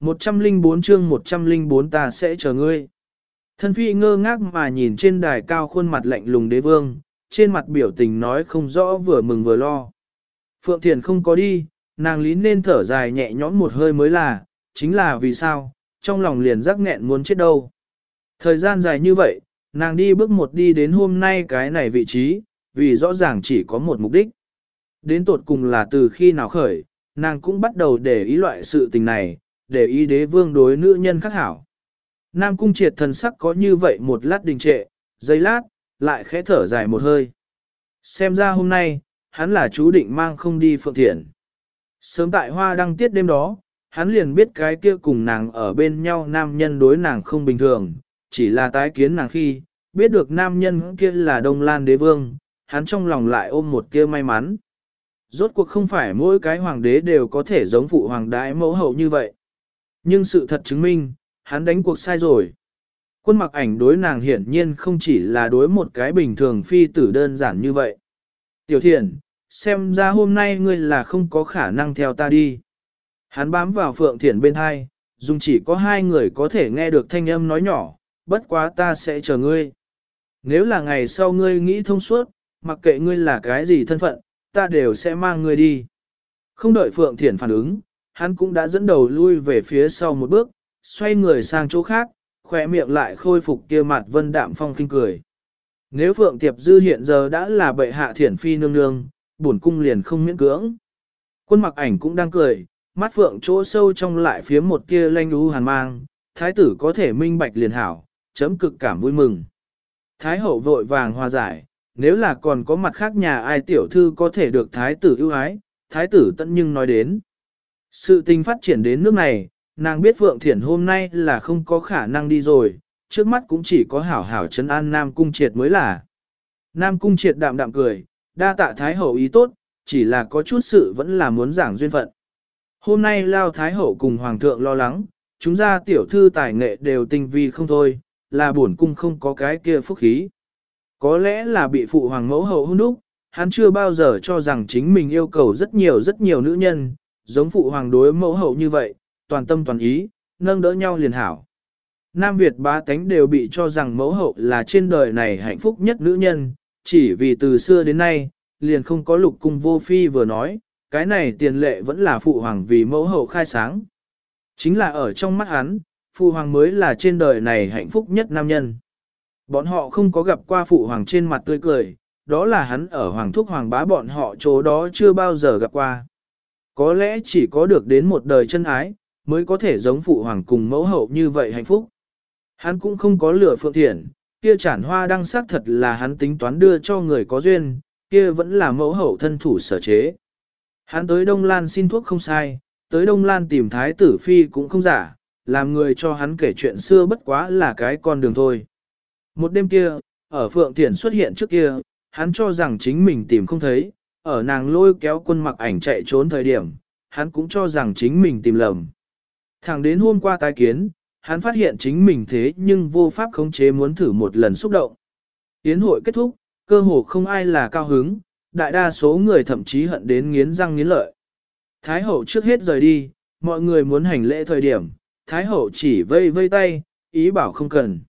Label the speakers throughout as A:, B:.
A: 104 chương 104 ta sẽ chờ ngươi. Thân phi ngơ ngác mà nhìn trên đài cao khuôn mặt lạnh lùng đế vương, trên mặt biểu tình nói không rõ vừa mừng vừa lo. Phượng Thiền không có đi, nàng lý nên thở dài nhẹ nhõm một hơi mới là, chính là vì sao, trong lòng liền rắc nghẹn muốn chết đâu. Thời gian dài như vậy, nàng đi bước một đi đến hôm nay cái này vị trí, vì rõ ràng chỉ có một mục đích. Đến tột cùng là từ khi nào khởi, nàng cũng bắt đầu để ý loại sự tình này, để ý đế vương đối nữ nhân khắc hảo. Nam cung triệt thần sắc có như vậy một lát đình trệ, giây lát, lại khẽ thở dài một hơi. Xem ra hôm nay, hắn là chú định mang không đi phượng thiện. Sớm tại hoa đăng tiết đêm đó, hắn liền biết cái kia cùng nàng ở bên nhau nam nhân đối nàng không bình thường, chỉ là tái kiến nàng khi, biết được nam nhân kia là Đông Lan đế vương, hắn trong lòng lại ôm một kia may mắn. Rốt cuộc không phải mỗi cái hoàng đế đều có thể giống phụ hoàng đái mẫu hậu như vậy. Nhưng sự thật chứng minh, hắn đánh cuộc sai rồi. Quân mặc ảnh đối nàng hiển nhiên không chỉ là đối một cái bình thường phi tử đơn giản như vậy. Tiểu thiện, xem ra hôm nay ngươi là không có khả năng theo ta đi. Hắn bám vào phượng thiện bên hai, dùng chỉ có hai người có thể nghe được thanh âm nói nhỏ, bất quá ta sẽ chờ ngươi. Nếu là ngày sau ngươi nghĩ thông suốt, mặc kệ ngươi là cái gì thân phận, ta đều sẽ mang ngươi đi. Không đợi Phượng Thiển phản ứng, hắn cũng đã dẫn đầu lui về phía sau một bước, xoay người sang chỗ khác, khỏe miệng lại khôi phục kia mặt vân đạm phong kinh cười. Nếu Phượng Tiệp Dư hiện giờ đã là bệ hạ thiển phi nương nương, bổn cung liền không miễn cưỡng. Quân mặc ảnh cũng đang cười, mắt Phượng chỗ sâu trong lại phía một kia lanh đú hàn mang, thái tử có thể minh bạch liền hảo, chấm cực cảm vui mừng. Thái hậu vội vàng hòa giải, nếu là còn có mặt khác nhà ai tiểu thư có thể được thái tử ưu ái, thái tử tận nhưng nói đến. Sự tình phát triển đến nước này, nàng biết Phượng Thiển hôm nay là không có khả năng đi rồi, trước mắt cũng chỉ có hảo hảo trấn an Nam Cung Triệt mới là. Nam Cung Triệt đạm đạm cười, đa tạ Thái Hậu ý tốt, chỉ là có chút sự vẫn là muốn giảng duyên phận. Hôm nay Lao Thái Hậu cùng Hoàng thượng lo lắng, chúng ra tiểu thư tài nghệ đều tinh vi không thôi, là buồn cung không có cái kia phúc khí. Có lẽ là bị phụ hoàng mẫu hậu hôn đúc, hắn chưa bao giờ cho rằng chính mình yêu cầu rất nhiều rất nhiều nữ nhân, giống phụ hoàng đối mẫu hậu như vậy, toàn tâm toàn ý, nâng đỡ nhau liền hảo. Nam Việt ba tánh đều bị cho rằng mẫu hậu là trên đời này hạnh phúc nhất nữ nhân, chỉ vì từ xưa đến nay, liền không có lục cung vô phi vừa nói, cái này tiền lệ vẫn là phụ hoàng vì mẫu hậu khai sáng. Chính là ở trong mắt hắn, phụ hoàng mới là trên đời này hạnh phúc nhất nam nhân. Bọn họ không có gặp qua phụ hoàng trên mặt tươi cười, đó là hắn ở hoàng thúc hoàng bá bọn họ chỗ đó chưa bao giờ gặp qua. Có lẽ chỉ có được đến một đời chân ái, mới có thể giống phụ hoàng cùng mẫu hậu như vậy hạnh phúc. Hắn cũng không có lửa phượng thiện, kia chản hoa đăng sắc thật là hắn tính toán đưa cho người có duyên, kia vẫn là mẫu hậu thân thủ sở chế. Hắn tới Đông Lan xin thuốc không sai, tới Đông Lan tìm thái tử phi cũng không giả, làm người cho hắn kể chuyện xưa bất quá là cái con đường thôi. Một đêm kia, ở Phượng Thiển xuất hiện trước kia, hắn cho rằng chính mình tìm không thấy, ở nàng lôi kéo quân mặc ảnh chạy trốn thời điểm, hắn cũng cho rằng chính mình tìm lầm. Thẳng đến hôm qua tái kiến, hắn phát hiện chính mình thế nhưng vô pháp khống chế muốn thử một lần xúc động. Yến hội kết thúc, cơ hồ không ai là cao hứng, đại đa số người thậm chí hận đến nghiến răng nghiến lợi. Thái hậu trước hết rời đi, mọi người muốn hành lễ thời điểm, Thái hậu chỉ vây vây tay, ý bảo không cần.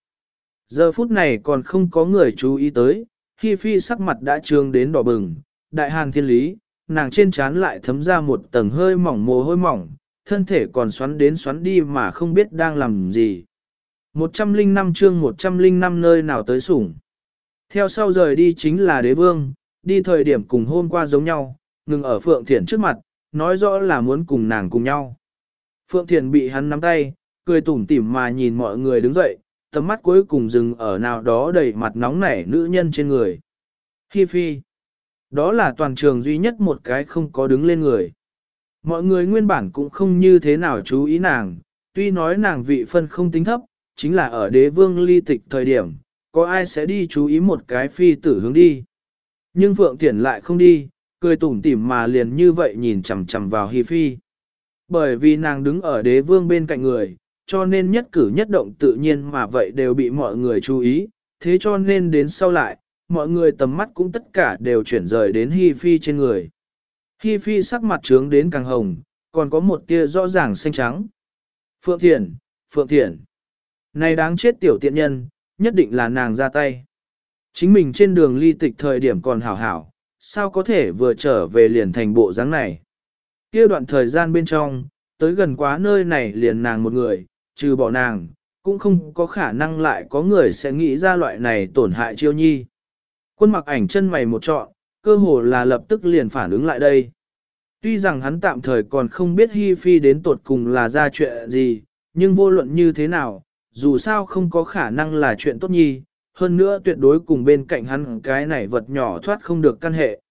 A: Giờ phút này còn không có người chú ý tới, Hi Phi sắc mặt đã trương đến đỏ bừng, đại hàn thiên lý, nàng trên trán lại thấm ra một tầng hơi mỏng mồ hôi mỏng, thân thể còn xoắn đến xoắn đi mà không biết đang làm gì. 105 chương 105 nơi nào tới sủng. Theo sau rời đi chính là đế vương, đi thời điểm cùng hôm qua giống nhau, ngừng ở Phượng Thiển trước mặt, nói rõ là muốn cùng nàng cùng nhau. Phượng Thiển bị hắn nắm tay, cười tủm tỉm mà nhìn mọi người đứng dậy, tầm mắt cuối cùng dừng ở nào đó đầy mặt nóng nảy nữ nhân trên người. Hi phi. Đó là toàn trường duy nhất một cái không có đứng lên người. Mọi người nguyên bản cũng không như thế nào chú ý nàng, tuy nói nàng vị phân không tính thấp, chính là ở đế vương ly tịch thời điểm, có ai sẽ đi chú ý một cái phi tử hướng đi. Nhưng Phượng Tiễn lại không đi, cười tủm tỉm mà liền như vậy nhìn chằm chằm vào Hi Phi. Bởi vì nàng đứng ở đế vương bên cạnh người, cho nên nhất cử nhất động tự nhiên mà vậy đều bị mọi người chú ý, thế cho nên đến sau lại, mọi người tầm mắt cũng tất cả đều chuyển rời đến Hi Phi trên người. Hi Phi sắc mặt trướng đến càng hồng, còn có một tia rõ ràng xanh trắng. Phượng Thiển, Phượng Thiển. Này đáng chết tiểu tiện nhân, nhất định là nàng ra tay. Chính mình trên đường ly tịch thời điểm còn hảo hảo, sao có thể vừa trở về liền thành bộ dáng này. kia đoạn thời gian bên trong, tới gần quá nơi này liền nàng một người, trừ bỏ nàng, cũng không có khả năng lại có người sẽ nghĩ ra loại này tổn hại chiêu nhi. Quân mặc ảnh chân mày một trọn, cơ hồ là lập tức liền phản ứng lại đây. Tuy rằng hắn tạm thời còn không biết Hi Phi đến tột cùng là ra chuyện gì, nhưng vô luận như thế nào, dù sao không có khả năng là chuyện tốt nhi, hơn nữa tuyệt đối cùng bên cạnh hắn cái này vật nhỏ thoát không được căn hệ.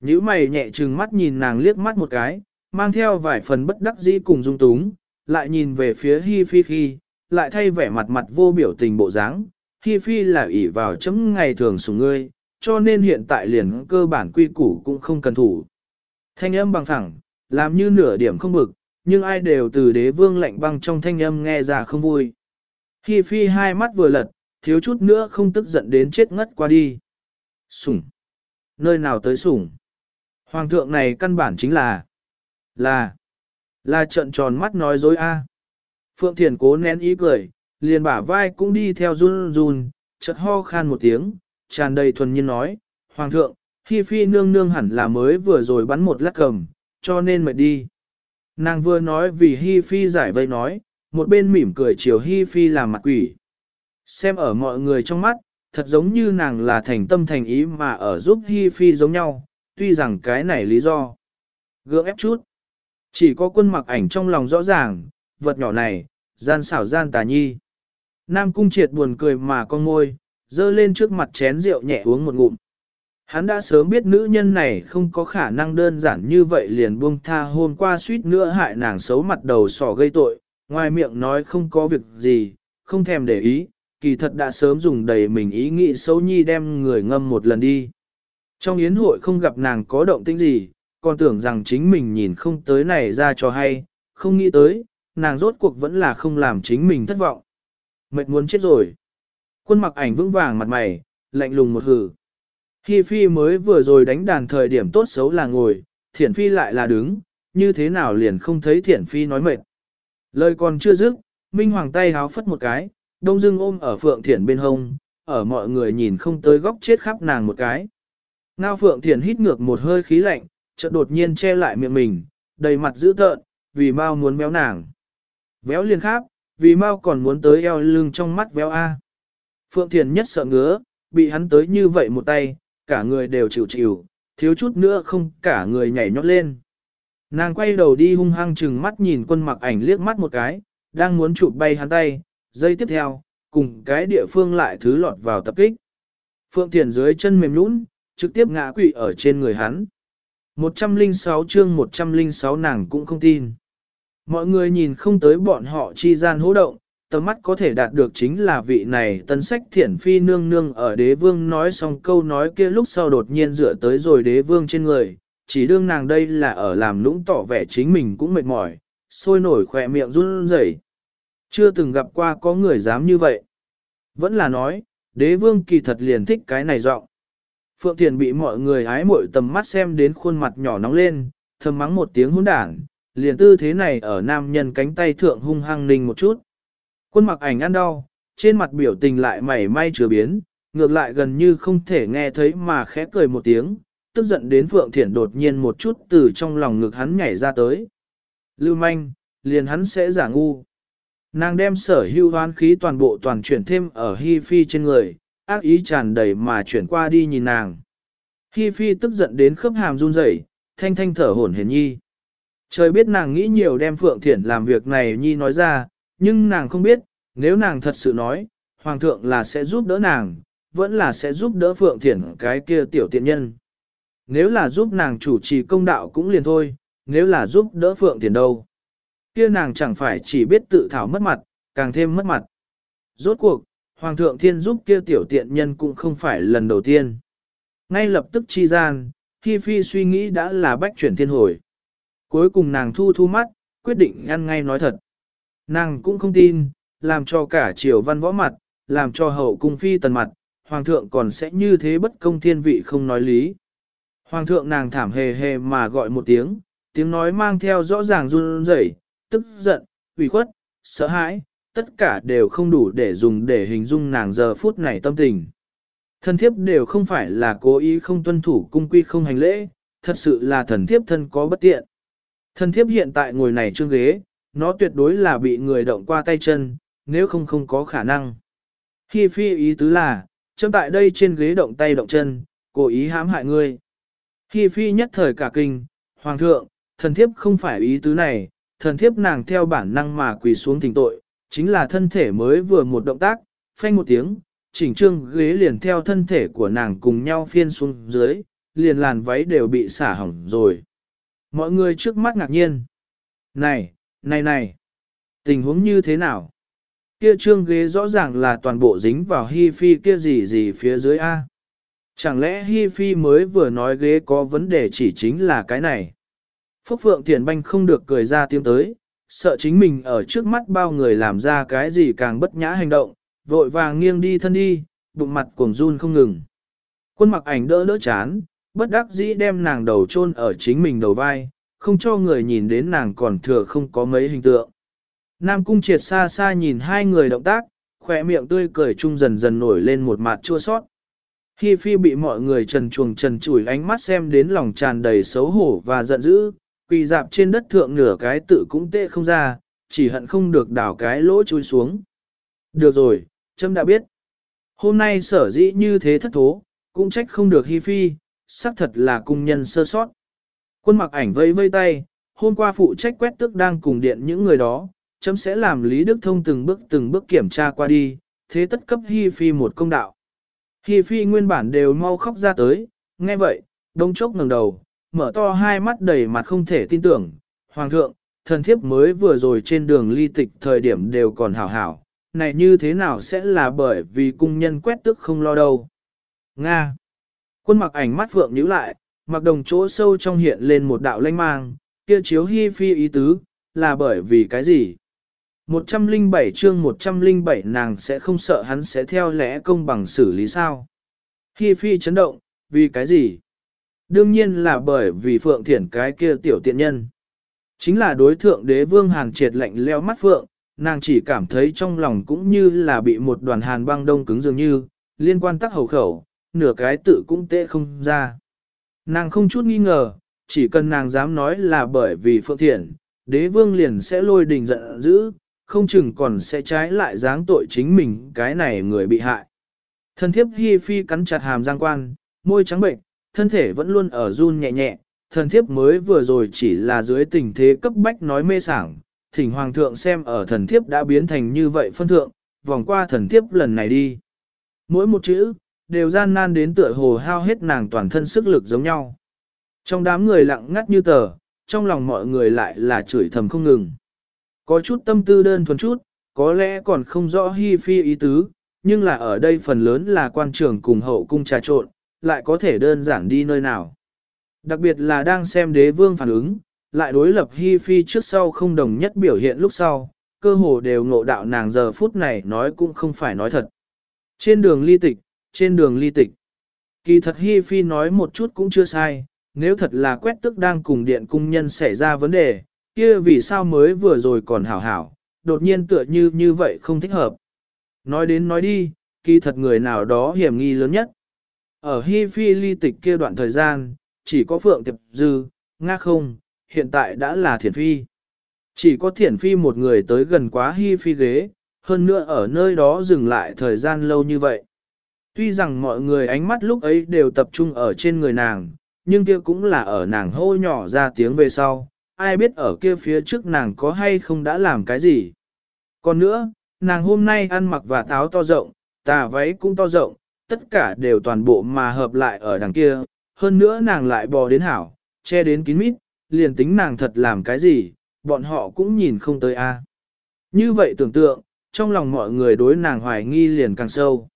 A: Nhữ mày nhẹ trừng mắt nhìn nàng liếc mắt một cái, mang theo vài phần bất đắc dĩ cùng dung túng, lại nhìn về phía Hi Phi khi, lại thay vẻ mặt mặt vô biểu tình bộ dáng. Hi Phi là ỷ vào chấm ngày thường sủng ngươi, cho nên hiện tại liền cơ bản quy củ cũng không cần thủ. Thanh âm bằng thẳng, làm như nửa điểm không bực, nhưng ai đều từ đế vương lạnh băng trong thanh âm nghe ra không vui. Hi Phi hai mắt vừa lật, thiếu chút nữa không tức giận đến chết ngất qua đi. Sủng. Nơi nào tới sủng? Hoàng thượng này căn bản chính là, là, là trận tròn mắt nói dối a. Phượng Thiền cố nén ý cười, liền bả vai cũng đi theo run run, chợt ho khan một tiếng, tràn đầy thuần nhiên nói, Hoàng thượng, Hi Phi nương nương hẳn là mới vừa rồi bắn một lát cầm, cho nên mệt đi. Nàng vừa nói vì Hi Phi giải vây nói, một bên mỉm cười chiều Hi Phi làm mặt quỷ. Xem ở mọi người trong mắt, thật giống như nàng là thành tâm thành ý mà ở giúp Hi Phi giống nhau, tuy rằng cái này lý do. Gượng ép chút. Chỉ có quân mặc ảnh trong lòng rõ ràng, vật nhỏ này, gian xảo gian tà nhi. Nam cung triệt buồn cười mà con môi, dơ lên trước mặt chén rượu nhẹ uống một ngụm. Hắn đã sớm biết nữ nhân này không có khả năng đơn giản như vậy liền buông tha hôm qua suýt nữa hại nàng xấu mặt đầu sỏ gây tội, ngoài miệng nói không có việc gì, không thèm để ý, kỳ thật đã sớm dùng đầy mình ý nghĩ xấu nhi đem người ngâm một lần đi. Trong yến hội không gặp nàng có động tĩnh gì, còn tưởng rằng chính mình nhìn không tới này ra cho hay, không nghĩ tới, nàng rốt cuộc vẫn là không làm chính mình thất vọng. Mệt muốn chết rồi. Quân mặc ảnh vững vàng mặt mày, lạnh lùng một hử. Hi Phi mới vừa rồi đánh đàn thời điểm tốt xấu là ngồi, Thiển Phi lại là đứng, như thế nào liền không thấy Thiển Phi nói mệt. Lời còn chưa dứt, Minh Hoàng tay háo phất một cái, đông dưng ôm ở Phượng Thiển bên hông, ở mọi người nhìn không tới góc chết khắp nàng một cái. Ngao Phượng Thiển hít ngược một hơi khí lạnh, chợt đột nhiên che lại miệng mình, đầy mặt dữ tợn, vì mau muốn béo nàng. Véo liền khác, vì mau còn muốn tới eo lưng trong mắt véo A. Phượng Thiền nhất sợ ngứa, bị hắn tới như vậy một tay, cả người đều chịu chịu, thiếu chút nữa không cả người nhảy nhót lên. Nàng quay đầu đi hung hăng chừng mắt nhìn quân mặc ảnh liếc mắt một cái, đang muốn chụp bay hắn tay, dây tiếp theo, cùng cái địa phương lại thứ lọt vào tập kích. Phượng Thiền dưới chân mềm nhũn, trực tiếp ngã quỵ ở trên người hắn. 106 chương 106 nàng cũng không tin. Mọi người nhìn không tới bọn họ chi gian hỗ động, tầm mắt có thể đạt được chính là vị này tân sách thiển phi nương nương ở đế vương nói xong câu nói kia lúc sau đột nhiên dựa tới rồi đế vương trên người, chỉ đương nàng đây là ở làm lũng tỏ vẻ chính mình cũng mệt mỏi, sôi nổi khỏe miệng run rẩy. Chưa từng gặp qua có người dám như vậy. Vẫn là nói, đế vương kỳ thật liền thích cái này giọng. Phượng Thiền bị mọi người ái mội tầm mắt xem đến khuôn mặt nhỏ nóng lên, thầm mắng một tiếng hỗn đảng, liền tư thế này ở nam nhân cánh tay thượng hung hăng ninh một chút. Quân mặc ảnh ăn đau, trên mặt biểu tình lại mảy may chứa biến, ngược lại gần như không thể nghe thấy mà khẽ cười một tiếng, tức giận đến Phượng Thiển đột nhiên một chút từ trong lòng ngực hắn nhảy ra tới. Lưu manh, liền hắn sẽ giả ngu. Nàng đem sở hưu hoán khí toàn bộ toàn chuyển thêm ở Hi Phi trên người, ác ý tràn đầy mà chuyển qua đi nhìn nàng. Hi Phi tức giận đến khớp hàm run rẩy, thanh thanh thở hổn hển nhi. Trời biết nàng nghĩ nhiều đem Phượng Thiển làm việc này nhi nói ra, nhưng nàng không biết, nếu nàng thật sự nói, Hoàng thượng là sẽ giúp đỡ nàng, vẫn là sẽ giúp đỡ Phượng Thiển cái kia tiểu tiện nhân. Nếu là giúp nàng chủ trì công đạo cũng liền thôi, nếu là giúp đỡ Phượng Thiển đâu. Kia nàng chẳng phải chỉ biết tự thảo mất mặt, càng thêm mất mặt. Rốt cuộc, Hoàng thượng thiên giúp kia tiểu tiện nhân cũng không phải lần đầu tiên. Ngay lập tức chi gian, Hi Phi suy nghĩ đã là bách chuyển thiên hồi. Cuối cùng nàng thu thu mắt, quyết định ăn ngay nói thật. Nàng cũng không tin, làm cho cả triều văn võ mặt, làm cho hậu cung phi tần mặt, hoàng thượng còn sẽ như thế bất công thiên vị không nói lý. Hoàng thượng nàng thảm hề hề mà gọi một tiếng, tiếng nói mang theo rõ ràng run rẩy, tức giận, ủy khuất, sợ hãi, tất cả đều không đủ để dùng để hình dung nàng giờ phút này tâm tình. Thần thiếp đều không phải là cố ý không tuân thủ cung quy không hành lễ, thật sự là thần thiếp thân có bất tiện. Thần thiếp hiện tại ngồi này trương ghế, nó tuyệt đối là bị người động qua tay chân, nếu không không có khả năng. Hi phi ý tứ là, chấm tại đây trên ghế động tay động chân, cố ý hãm hại ngươi. Hi phi nhất thời cả kinh, hoàng thượng, thần thiếp không phải ý tứ này, thần thiếp nàng theo bản năng mà quỳ xuống thỉnh tội, chính là thân thể mới vừa một động tác, phanh một tiếng, chỉnh trương ghế liền theo thân thể của nàng cùng nhau phiên xuống dưới, liền làn váy đều bị xả hỏng rồi. Mọi người trước mắt ngạc nhiên. Này, này này, tình huống như thế nào? Kia trương ghế rõ ràng là toàn bộ dính vào hi phi kia gì gì phía dưới A. Chẳng lẽ hi phi mới vừa nói ghế có vấn đề chỉ chính là cái này? Phúc Phượng Thiền Banh không được cười ra tiếng tới, sợ chính mình ở trước mắt bao người làm ra cái gì càng bất nhã hành động, vội vàng nghiêng đi thân đi, bụng mặt cuồng run không ngừng. Quân mặc ảnh đỡ đỡ chán, bất đắc dĩ đem nàng đầu chôn ở chính mình đầu vai, không cho người nhìn đến nàng còn thừa không có mấy hình tượng. Nam cung triệt xa xa nhìn hai người động tác, khỏe miệng tươi cười chung dần dần nổi lên một mặt chua sót. Hi Phi bị mọi người trần chuồng trần chủi ánh mắt xem đến lòng tràn đầy xấu hổ và giận dữ, quỳ dạp trên đất thượng nửa cái tự cũng tệ không ra, chỉ hận không được đảo cái lỗ chui xuống. Được rồi, Trâm đã biết. Hôm nay sở dĩ như thế thất thố, cũng trách không được Hi Phi, xác thật là cung nhân sơ sót. Quân mặc ảnh vây vây tay, hôm qua phụ trách quét tức đang cùng điện những người đó, chấm sẽ làm Lý Đức Thông từng bước từng bước kiểm tra qua đi, thế tất cấp Hi Phi một công đạo. Hi Phi nguyên bản đều mau khóc ra tới, nghe vậy, đông chốc ngẩng đầu, mở to hai mắt đầy mặt không thể tin tưởng, Hoàng thượng, thần thiếp mới vừa rồi trên đường ly tịch thời điểm đều còn hảo hảo, này như thế nào sẽ là bởi vì cung nhân quét tức không lo đâu. Nga Quân mặc ảnh mắt phượng nhíu lại, mặc đồng chỗ sâu trong hiện lên một đạo lanh mang, kia chiếu hi phi ý tứ, là bởi vì cái gì? 107 chương 107 nàng sẽ không sợ hắn sẽ theo lẽ công bằng xử lý sao? Hi phi chấn động, vì cái gì? Đương nhiên là bởi vì phượng thiển cái kia tiểu tiện nhân. Chính là đối thượng đế vương hàn triệt lạnh leo mắt phượng, nàng chỉ cảm thấy trong lòng cũng như là bị một đoàn hàn băng đông cứng dường như, liên quan tắc hầu khẩu, nửa cái tự cũng tệ không ra. Nàng không chút nghi ngờ, chỉ cần nàng dám nói là bởi vì phượng thiện, đế vương liền sẽ lôi đình giận dữ, không chừng còn sẽ trái lại dáng tội chính mình cái này người bị hại. Thân thiếp hi phi cắn chặt hàm giang quan, môi trắng bệnh, thân thể vẫn luôn ở run nhẹ nhẹ, thần thiếp mới vừa rồi chỉ là dưới tình thế cấp bách nói mê sảng, thỉnh hoàng thượng xem ở thần thiếp đã biến thành như vậy phân thượng, vòng qua thần thiếp lần này đi. Mỗi một chữ, đều gian nan đến tựa hồ hao hết nàng toàn thân sức lực giống nhau. Trong đám người lặng ngắt như tờ, trong lòng mọi người lại là chửi thầm không ngừng. Có chút tâm tư đơn thuần chút, có lẽ còn không rõ hi phi ý tứ, nhưng là ở đây phần lớn là quan trường cùng hậu cung trà trộn, lại có thể đơn giản đi nơi nào. Đặc biệt là đang xem đế vương phản ứng, lại đối lập hi phi trước sau không đồng nhất biểu hiện lúc sau, cơ hồ đều ngộ đạo nàng giờ phút này nói cũng không phải nói thật. Trên đường ly tịch, trên đường ly tịch. Kỳ thật Hi Phi nói một chút cũng chưa sai, nếu thật là quét tức đang cùng điện cung nhân xảy ra vấn đề, kia vì sao mới vừa rồi còn hảo hảo, đột nhiên tựa như như vậy không thích hợp. Nói đến nói đi, kỳ thật người nào đó hiểm nghi lớn nhất. Ở Hi Phi ly tịch kia đoạn thời gian, chỉ có Phượng Tiệp Dư, Nga không, hiện tại đã là Thiển Phi. Chỉ có Thiển Phi một người tới gần quá Hi Phi ghế, hơn nữa ở nơi đó dừng lại thời gian lâu như vậy. Tuy rằng mọi người ánh mắt lúc ấy đều tập trung ở trên người nàng, nhưng kia cũng là ở nàng hô nhỏ ra tiếng về sau, ai biết ở kia phía trước nàng có hay không đã làm cái gì. Còn nữa, nàng hôm nay ăn mặc và táo to rộng, tà váy cũng to rộng, tất cả đều toàn bộ mà hợp lại ở đằng kia, hơn nữa nàng lại bò đến hảo, che đến kín mít, liền tính nàng thật làm cái gì, bọn họ cũng nhìn không tới a. Như vậy tưởng tượng, trong lòng mọi người đối nàng hoài nghi liền càng sâu.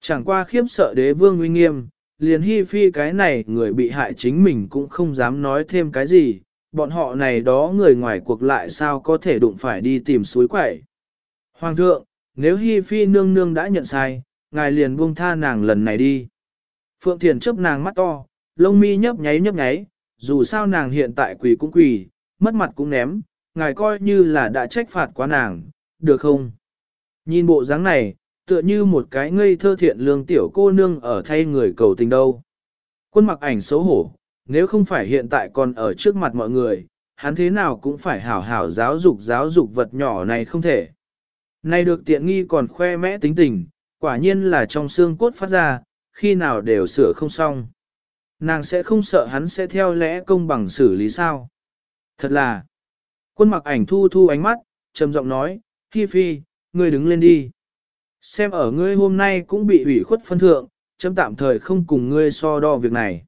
A: Chẳng qua khiếp sợ đế vương uy nghiêm, liền hy phi cái này người bị hại chính mình cũng không dám nói thêm cái gì, bọn họ này đó người ngoài cuộc lại sao có thể đụng phải đi tìm suối quẩy. Hoàng thượng, nếu hy phi nương nương đã nhận sai, ngài liền buông tha nàng lần này đi. Phượng Thiền chấp nàng mắt to, lông mi nhấp nháy nhấp nháy, dù sao nàng hiện tại quỷ cũng quỷ, mất mặt cũng ném, ngài coi như là đã trách phạt quá nàng, được không? Nhìn bộ dáng này, tựa như một cái ngây thơ thiện lương tiểu cô nương ở thay người cầu tình đâu. Quân mặc ảnh xấu hổ, nếu không phải hiện tại còn ở trước mặt mọi người, hắn thế nào cũng phải hảo hảo giáo dục giáo dục vật nhỏ này không thể. Này được tiện nghi còn khoe mẽ tính tình, quả nhiên là trong xương cốt phát ra, khi nào đều sửa không xong. Nàng sẽ không sợ hắn sẽ theo lẽ công bằng xử lý sao. Thật là, quân mặc ảnh thu thu ánh mắt, trầm giọng nói, Hi Phi, ngươi đứng lên đi. Xem ở ngươi hôm nay cũng bị ủy khuất phân thượng, chấm tạm thời không cùng ngươi so đo việc này.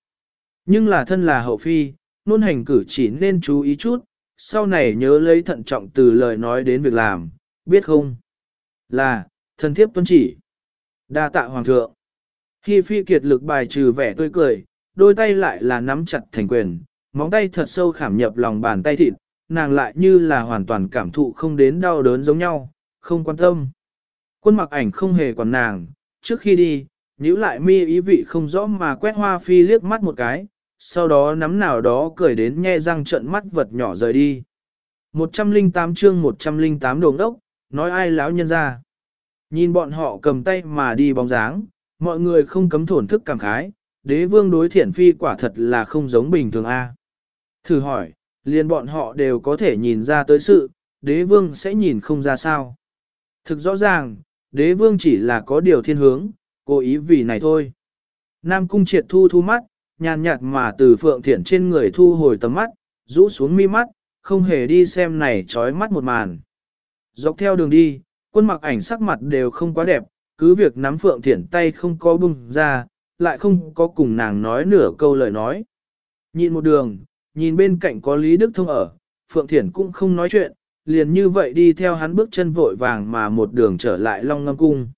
A: Nhưng là thân là hậu phi, nôn hành cử chỉ nên chú ý chút, sau này nhớ lấy thận trọng từ lời nói đến việc làm, biết không? Là, thân thiếp tuân chỉ. đa tạ hoàng thượng. Khi phi kiệt lực bài trừ vẻ tươi cười, đôi tay lại là nắm chặt thành quyền, móng tay thật sâu khảm nhập lòng bàn tay thịt, nàng lại như là hoàn toàn cảm thụ không đến đau đớn giống nhau, không quan tâm. Quân mặc ảnh không hề còn nàng, trước khi đi, nhíu lại mi ý vị không rõ mà quét hoa phi liếc mắt một cái, sau đó nắm nào đó cười đến nhe răng trận mắt vật nhỏ rời đi. 108 chương 108 đồng đốc, nói ai láo nhân ra. Nhìn bọn họ cầm tay mà đi bóng dáng, mọi người không cấm thổn thức cảm khái, đế vương đối thiển phi quả thật là không giống bình thường a. Thử hỏi, liền bọn họ đều có thể nhìn ra tới sự, đế vương sẽ nhìn không ra sao. Thực rõ ràng, đế vương chỉ là có điều thiên hướng, cố ý vì này thôi. Nam cung triệt thu thu mắt, nhàn nhạt mà từ phượng thiển trên người thu hồi tầm mắt, rũ xuống mi mắt, không hề đi xem này trói mắt một màn. Dọc theo đường đi, quân mặc ảnh sắc mặt đều không quá đẹp, cứ việc nắm phượng thiển tay không có bung ra, lại không có cùng nàng nói nửa câu lời nói. Nhìn một đường, nhìn bên cạnh có Lý Đức Thông ở, Phượng Thiển cũng không nói chuyện, liền như vậy đi theo hắn bước chân vội vàng mà một đường trở lại Long Ngâm Cung.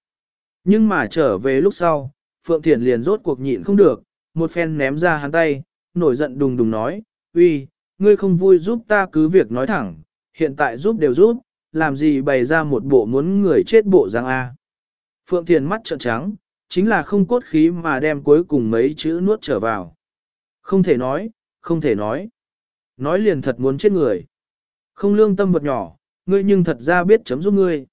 A: Nhưng mà trở về lúc sau, Phượng Thiển liền rốt cuộc nhịn không được, một phen ném ra hắn tay, nổi giận đùng đùng nói, uy, ngươi không vui giúp ta cứ việc nói thẳng, hiện tại giúp đều giúp, làm gì bày ra một bộ muốn người chết bộ răng A. Phượng Thiền mắt trợn trắng, chính là không cốt khí mà đem cuối cùng mấy chữ nuốt trở vào. Không thể nói, không thể nói. Nói liền thật muốn chết người. Không lương tâm vật nhỏ, ngươi nhưng thật ra biết chấm giúp ngươi.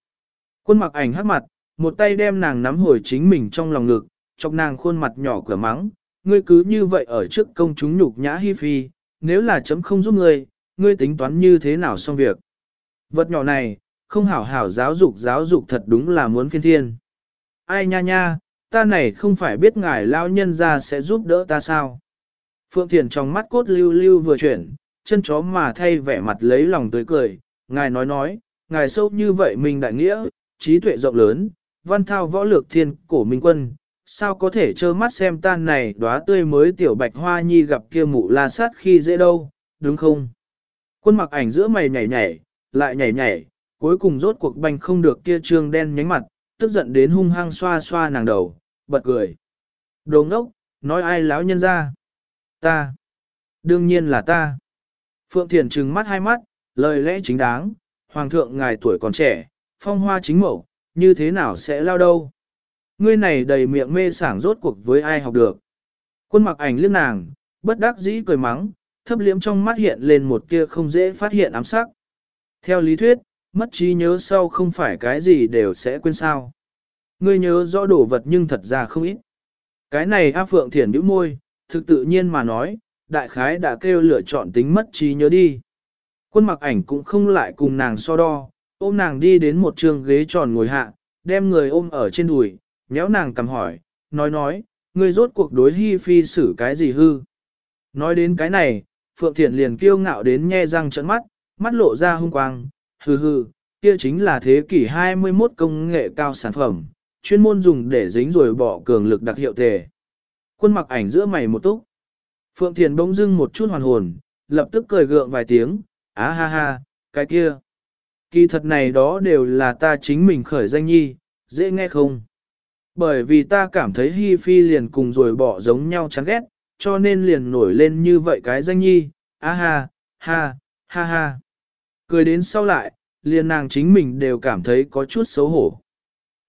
A: Quân mặc ảnh hát mặt, một tay đem nàng nắm hồi chính mình trong lòng ngực, chọc nàng khuôn mặt nhỏ cửa mắng, ngươi cứ như vậy ở trước công chúng nhục nhã hi phi, nếu là chấm không giúp ngươi, ngươi tính toán như thế nào xong việc. Vật nhỏ này, không hảo hảo giáo dục giáo dục thật đúng là muốn phiên thiên. Ai nha nha, ta này không phải biết ngài lao nhân ra sẽ giúp đỡ ta sao. Phượng Thiền trong mắt cốt lưu lưu vừa chuyển, chân chó mà thay vẻ mặt lấy lòng tươi cười, ngài nói nói, ngài sâu như vậy mình đại nghĩa, trí tuệ rộng lớn, văn thao võ lược thiên cổ minh quân, sao có thể trơ mắt xem tan này đóa tươi mới tiểu bạch hoa nhi gặp kia mụ la sát khi dễ đâu, đúng không? Quân mặc ảnh giữa mày nhảy nhảy, lại nhảy nhảy, cuối cùng rốt cuộc banh không được kia trương đen nhánh mặt, tức giận đến hung hăng xoa xoa nàng đầu, bật cười. Đồ ngốc, nói ai láo nhân ra? Ta. Đương nhiên là ta. Phượng Thiền trừng mắt hai mắt, lời lẽ chính đáng, Hoàng thượng ngài tuổi còn trẻ, phong hoa chính mẫu, như thế nào sẽ lao đâu? Ngươi này đầy miệng mê sảng rốt cuộc với ai học được. Quân mặc ảnh liếc nàng, bất đắc dĩ cười mắng, thấp liếm trong mắt hiện lên một kia không dễ phát hiện ám sắc. Theo lý thuyết, mất trí nhớ sau không phải cái gì đều sẽ quên sao. Ngươi nhớ rõ đồ vật nhưng thật ra không ít. Cái này A Phượng Thiển bĩu môi, thực tự nhiên mà nói, đại khái đã kêu lựa chọn tính mất trí nhớ đi. Quân mặc ảnh cũng không lại cùng nàng so đo, ôm nàng đi đến một trường ghế tròn ngồi hạ, đem người ôm ở trên đùi, nhéo nàng cầm hỏi, nói nói, ngươi rốt cuộc đối hi phi xử cái gì hư. Nói đến cái này, Phượng Thiện liền kiêu ngạo đến nhe răng trận mắt, mắt lộ ra hung quang, hư hư, kia chính là thế kỷ 21 công nghệ cao sản phẩm, chuyên môn dùng để dính rồi bỏ cường lực đặc hiệu tề. Quân mặc ảnh giữa mày một túc. Phượng Thiền bỗng dưng một chút hoàn hồn, lập tức cười gượng vài tiếng, á ha ha, cái kia. Kỳ thật này đó đều là ta chính mình khởi danh nhi, dễ nghe không? Bởi vì ta cảm thấy Hi Phi liền cùng rồi bỏ giống nhau chán ghét, cho nên liền nổi lên như vậy cái danh nhi, á ha, ha, ha ha. Cười đến sau lại, liền nàng chính mình đều cảm thấy có chút xấu hổ.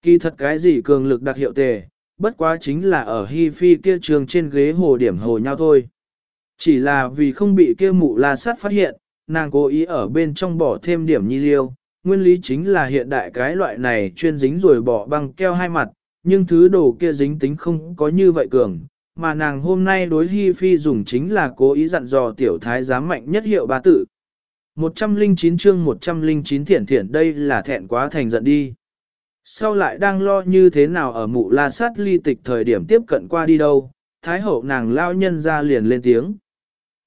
A: Kỳ thật cái gì cường lực đặc hiệu tề, bất quá chính là ở Hi Phi kia trường trên ghế hồ điểm hồ nhau thôi. Chỉ là vì không bị kia mụ la sát phát hiện, nàng cố ý ở bên trong bỏ thêm điểm nhi liêu, nguyên lý chính là hiện đại cái loại này chuyên dính rồi bỏ băng keo hai mặt, nhưng thứ đồ kia dính tính không có như vậy cường, mà nàng hôm nay đối Hi Phi dùng chính là cố ý dặn dò tiểu thái giám mạnh nhất hiệu ba tử. 109 chương 109 thiển thiển đây là thẹn quá thành giận đi. Sau lại đang lo như thế nào ở mụ la sát ly tịch thời điểm tiếp cận qua đi đâu, thái hậu nàng lao nhân ra liền lên tiếng.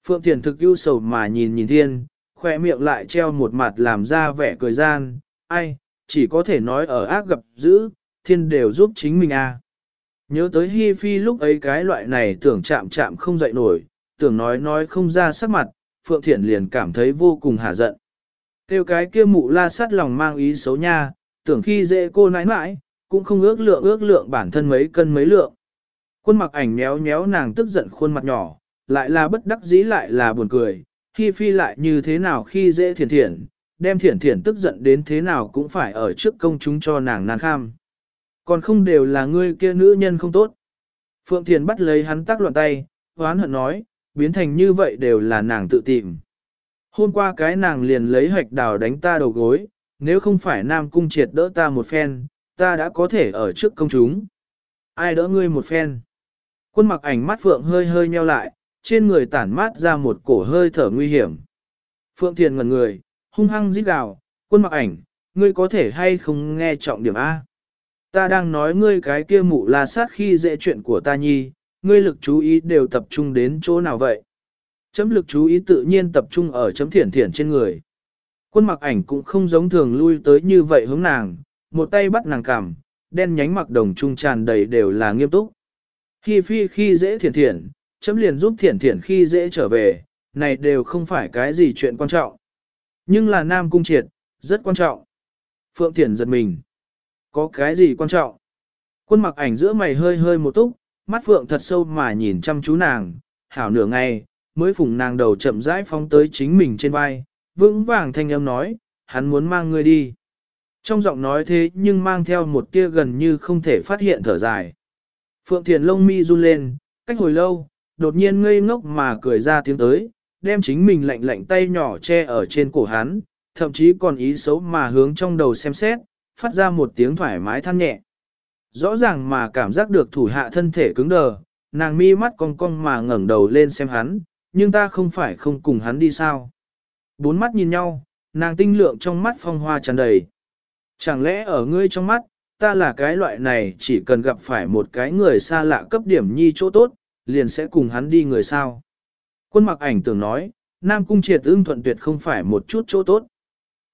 A: Phượng Thiền thực ưu sầu mà nhìn nhìn thiên, khoe miệng lại treo một mặt làm ra vẻ cười gian, ai, chỉ có thể nói ở ác gặp dữ, thiên đều giúp chính mình à. Nhớ tới Hi Phi lúc ấy cái loại này tưởng chạm chạm không dậy nổi, tưởng nói nói không ra sắc mặt, Phượng Thiển liền cảm thấy vô cùng hả giận. Tiêu cái kia mụ la sát lòng mang ý xấu nha, tưởng khi dễ cô nãi nãi, cũng không ước lượng ước lượng bản thân mấy cân mấy lượng. Quân mặc ảnh méo méo nàng tức giận khuôn mặt nhỏ, lại là bất đắc dĩ lại là buồn cười, khi phi lại như thế nào khi dễ thiền thiển, đem thiền thiển tức giận đến thế nào cũng phải ở trước công chúng cho nàng nàng kham. Còn không đều là ngươi kia nữ nhân không tốt. Phượng Thiền bắt lấy hắn tác loạn tay, hoán hận nói, biến thành như vậy đều là nàng tự tìm. Hôm qua cái nàng liền lấy hạch đào đánh ta đầu gối, nếu không phải Nam Cung triệt đỡ ta một phen, ta đã có thể ở trước công chúng. Ai đỡ ngươi một phen? Quân mặc ảnh mắt Phượng hơi hơi nheo lại, trên người tản mát ra một cổ hơi thở nguy hiểm. Phượng Thiền ngẩn người, hung hăng rít gào, quân mặc ảnh, ngươi có thể hay không nghe trọng điểm A. Ta đang nói ngươi cái kia mụ la sát khi dễ chuyện của ta nhi, ngươi lực chú ý đều tập trung đến chỗ nào vậy? Chấm lực chú ý tự nhiên tập trung ở chấm thiển thiển trên người. Quân mặc ảnh cũng không giống thường lui tới như vậy hướng nàng, một tay bắt nàng cằm, đen nhánh mặc đồng trung tràn đầy đều là nghiêm túc. Khi phi khi dễ thiển thiển, chấm liền giúp thiển thiển khi dễ trở về, này đều không phải cái gì chuyện quan trọng. Nhưng là nam cung triệt, rất quan trọng. Phượng thiển giật mình. Có cái gì quan trọng? Quân mặc ảnh giữa mày hơi hơi một túc, mắt phượng thật sâu mà nhìn chăm chú nàng, hảo nửa ngày, mới phùng nàng đầu chậm rãi phóng tới chính mình trên vai, vững vàng thanh âm nói, hắn muốn mang ngươi đi. Trong giọng nói thế nhưng mang theo một tia gần như không thể phát hiện thở dài. Phượng Thiền lông mi run lên, cách hồi lâu, đột nhiên ngây ngốc mà cười ra tiếng tới, đem chính mình lạnh lạnh tay nhỏ che ở trên cổ hắn, thậm chí còn ý xấu mà hướng trong đầu xem xét, phát ra một tiếng thoải mái than nhẹ. Rõ ràng mà cảm giác được thủ hạ thân thể cứng đờ, nàng mi mắt cong cong mà ngẩng đầu lên xem hắn, nhưng ta không phải không cùng hắn đi sao. Bốn mắt nhìn nhau, nàng tinh lượng trong mắt phong hoa tràn đầy. Chẳng lẽ ở ngươi trong mắt, ta là cái loại này chỉ cần gặp phải một cái người xa lạ cấp điểm nhi chỗ tốt, liền sẽ cùng hắn đi người sao. Quân mặc ảnh tưởng nói, Nam Cung triệt ưng thuận tuyệt không phải một chút chỗ tốt.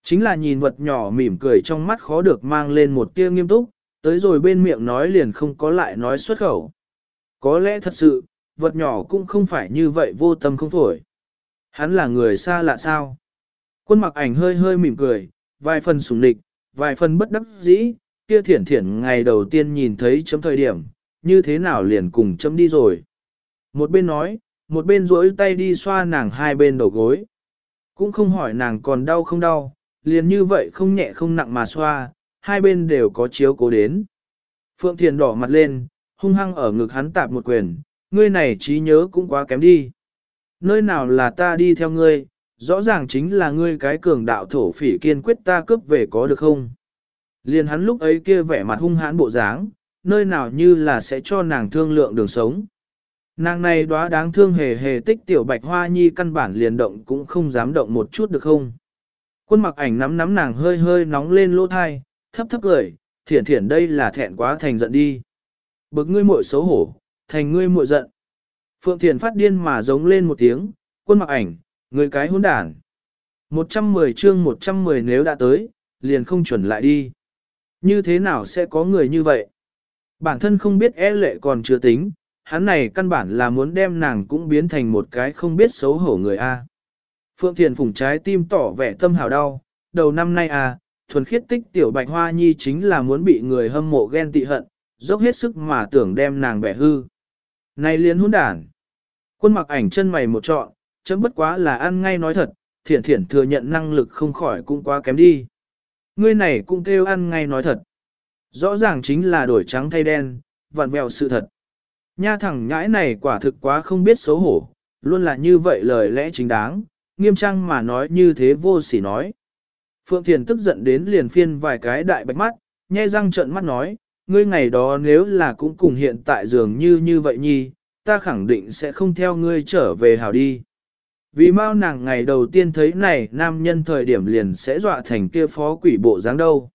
A: Chính là nhìn vật nhỏ mỉm cười trong mắt khó được mang lên một tia nghiêm túc, tới rồi bên miệng nói liền không có lại nói xuất khẩu. Có lẽ thật sự, vật nhỏ cũng không phải như vậy vô tâm không phổi. Hắn là người xa lạ sao? Quân mặc ảnh hơi hơi mỉm cười, vài phần sùng địch, vài phần bất đắc dĩ, kia thiển thiển ngày đầu tiên nhìn thấy chấm thời điểm, như thế nào liền cùng chấm đi rồi. Một bên nói, một bên duỗi tay đi xoa nàng hai bên đầu gối. Cũng không hỏi nàng còn đau không đau, liền như vậy không nhẹ không nặng mà xoa, hai bên đều có chiếu cố đến. Phượng Thiền đỏ mặt lên, hung hăng ở ngực hắn tạp một quyền, ngươi này trí nhớ cũng quá kém đi. Nơi nào là ta đi theo ngươi, rõ ràng chính là ngươi cái cường đạo thổ phỉ kiên quyết ta cướp về có được không? Liền hắn lúc ấy kia vẻ mặt hung hãn bộ dáng, nơi nào như là sẽ cho nàng thương lượng đường sống. Nàng này đóa đáng thương hề hề tích tiểu bạch hoa nhi căn bản liền động cũng không dám động một chút được không? Quân mặc ảnh nắm nắm nàng hơi hơi nóng lên lỗ thai, thấp thấp cười, thiển thiển đây là thẹn quá thành giận đi. Bực ngươi muội xấu hổ, thành ngươi muội giận. Phượng Thiển phát điên mà giống lên một tiếng, quân mặc ảnh, người cái hỗn đản. 110 chương 110 nếu đã tới, liền không chuẩn lại đi. Như thế nào sẽ có người như vậy? Bản thân không biết e lệ còn chưa tính, hắn này căn bản là muốn đem nàng cũng biến thành một cái không biết xấu hổ người A. Phượng Thiền phủng trái tim tỏ vẻ tâm hào đau, đầu năm nay à, thuần khiết tích tiểu bạch hoa nhi chính là muốn bị người hâm mộ ghen tị hận, dốc hết sức mà tưởng đem nàng bẻ hư. Này liên hôn đản. Quân mặc ảnh chân mày một trọn, chấm bất quá là ăn ngay nói thật, thiển thiển thừa nhận năng lực không khỏi cũng quá kém đi. Ngươi này cũng kêu ăn ngay nói thật. Rõ ràng chính là đổi trắng thay đen, vặn vẹo sự thật. Nha thẳng nhãi này quả thực quá không biết xấu hổ, luôn là như vậy lời lẽ chính đáng, nghiêm trang mà nói như thế vô sỉ nói. Phượng Thiền tức giận đến liền phiên vài cái đại bạch mắt, nhe răng trợn mắt nói, ngươi ngày đó nếu là cũng cùng hiện tại dường như như vậy nhi, ta khẳng định sẽ không theo ngươi trở về hảo đi. Vì mau nàng ngày đầu tiên thấy này nam nhân thời điểm liền sẽ dọa thành kia phó quỷ bộ dáng đâu.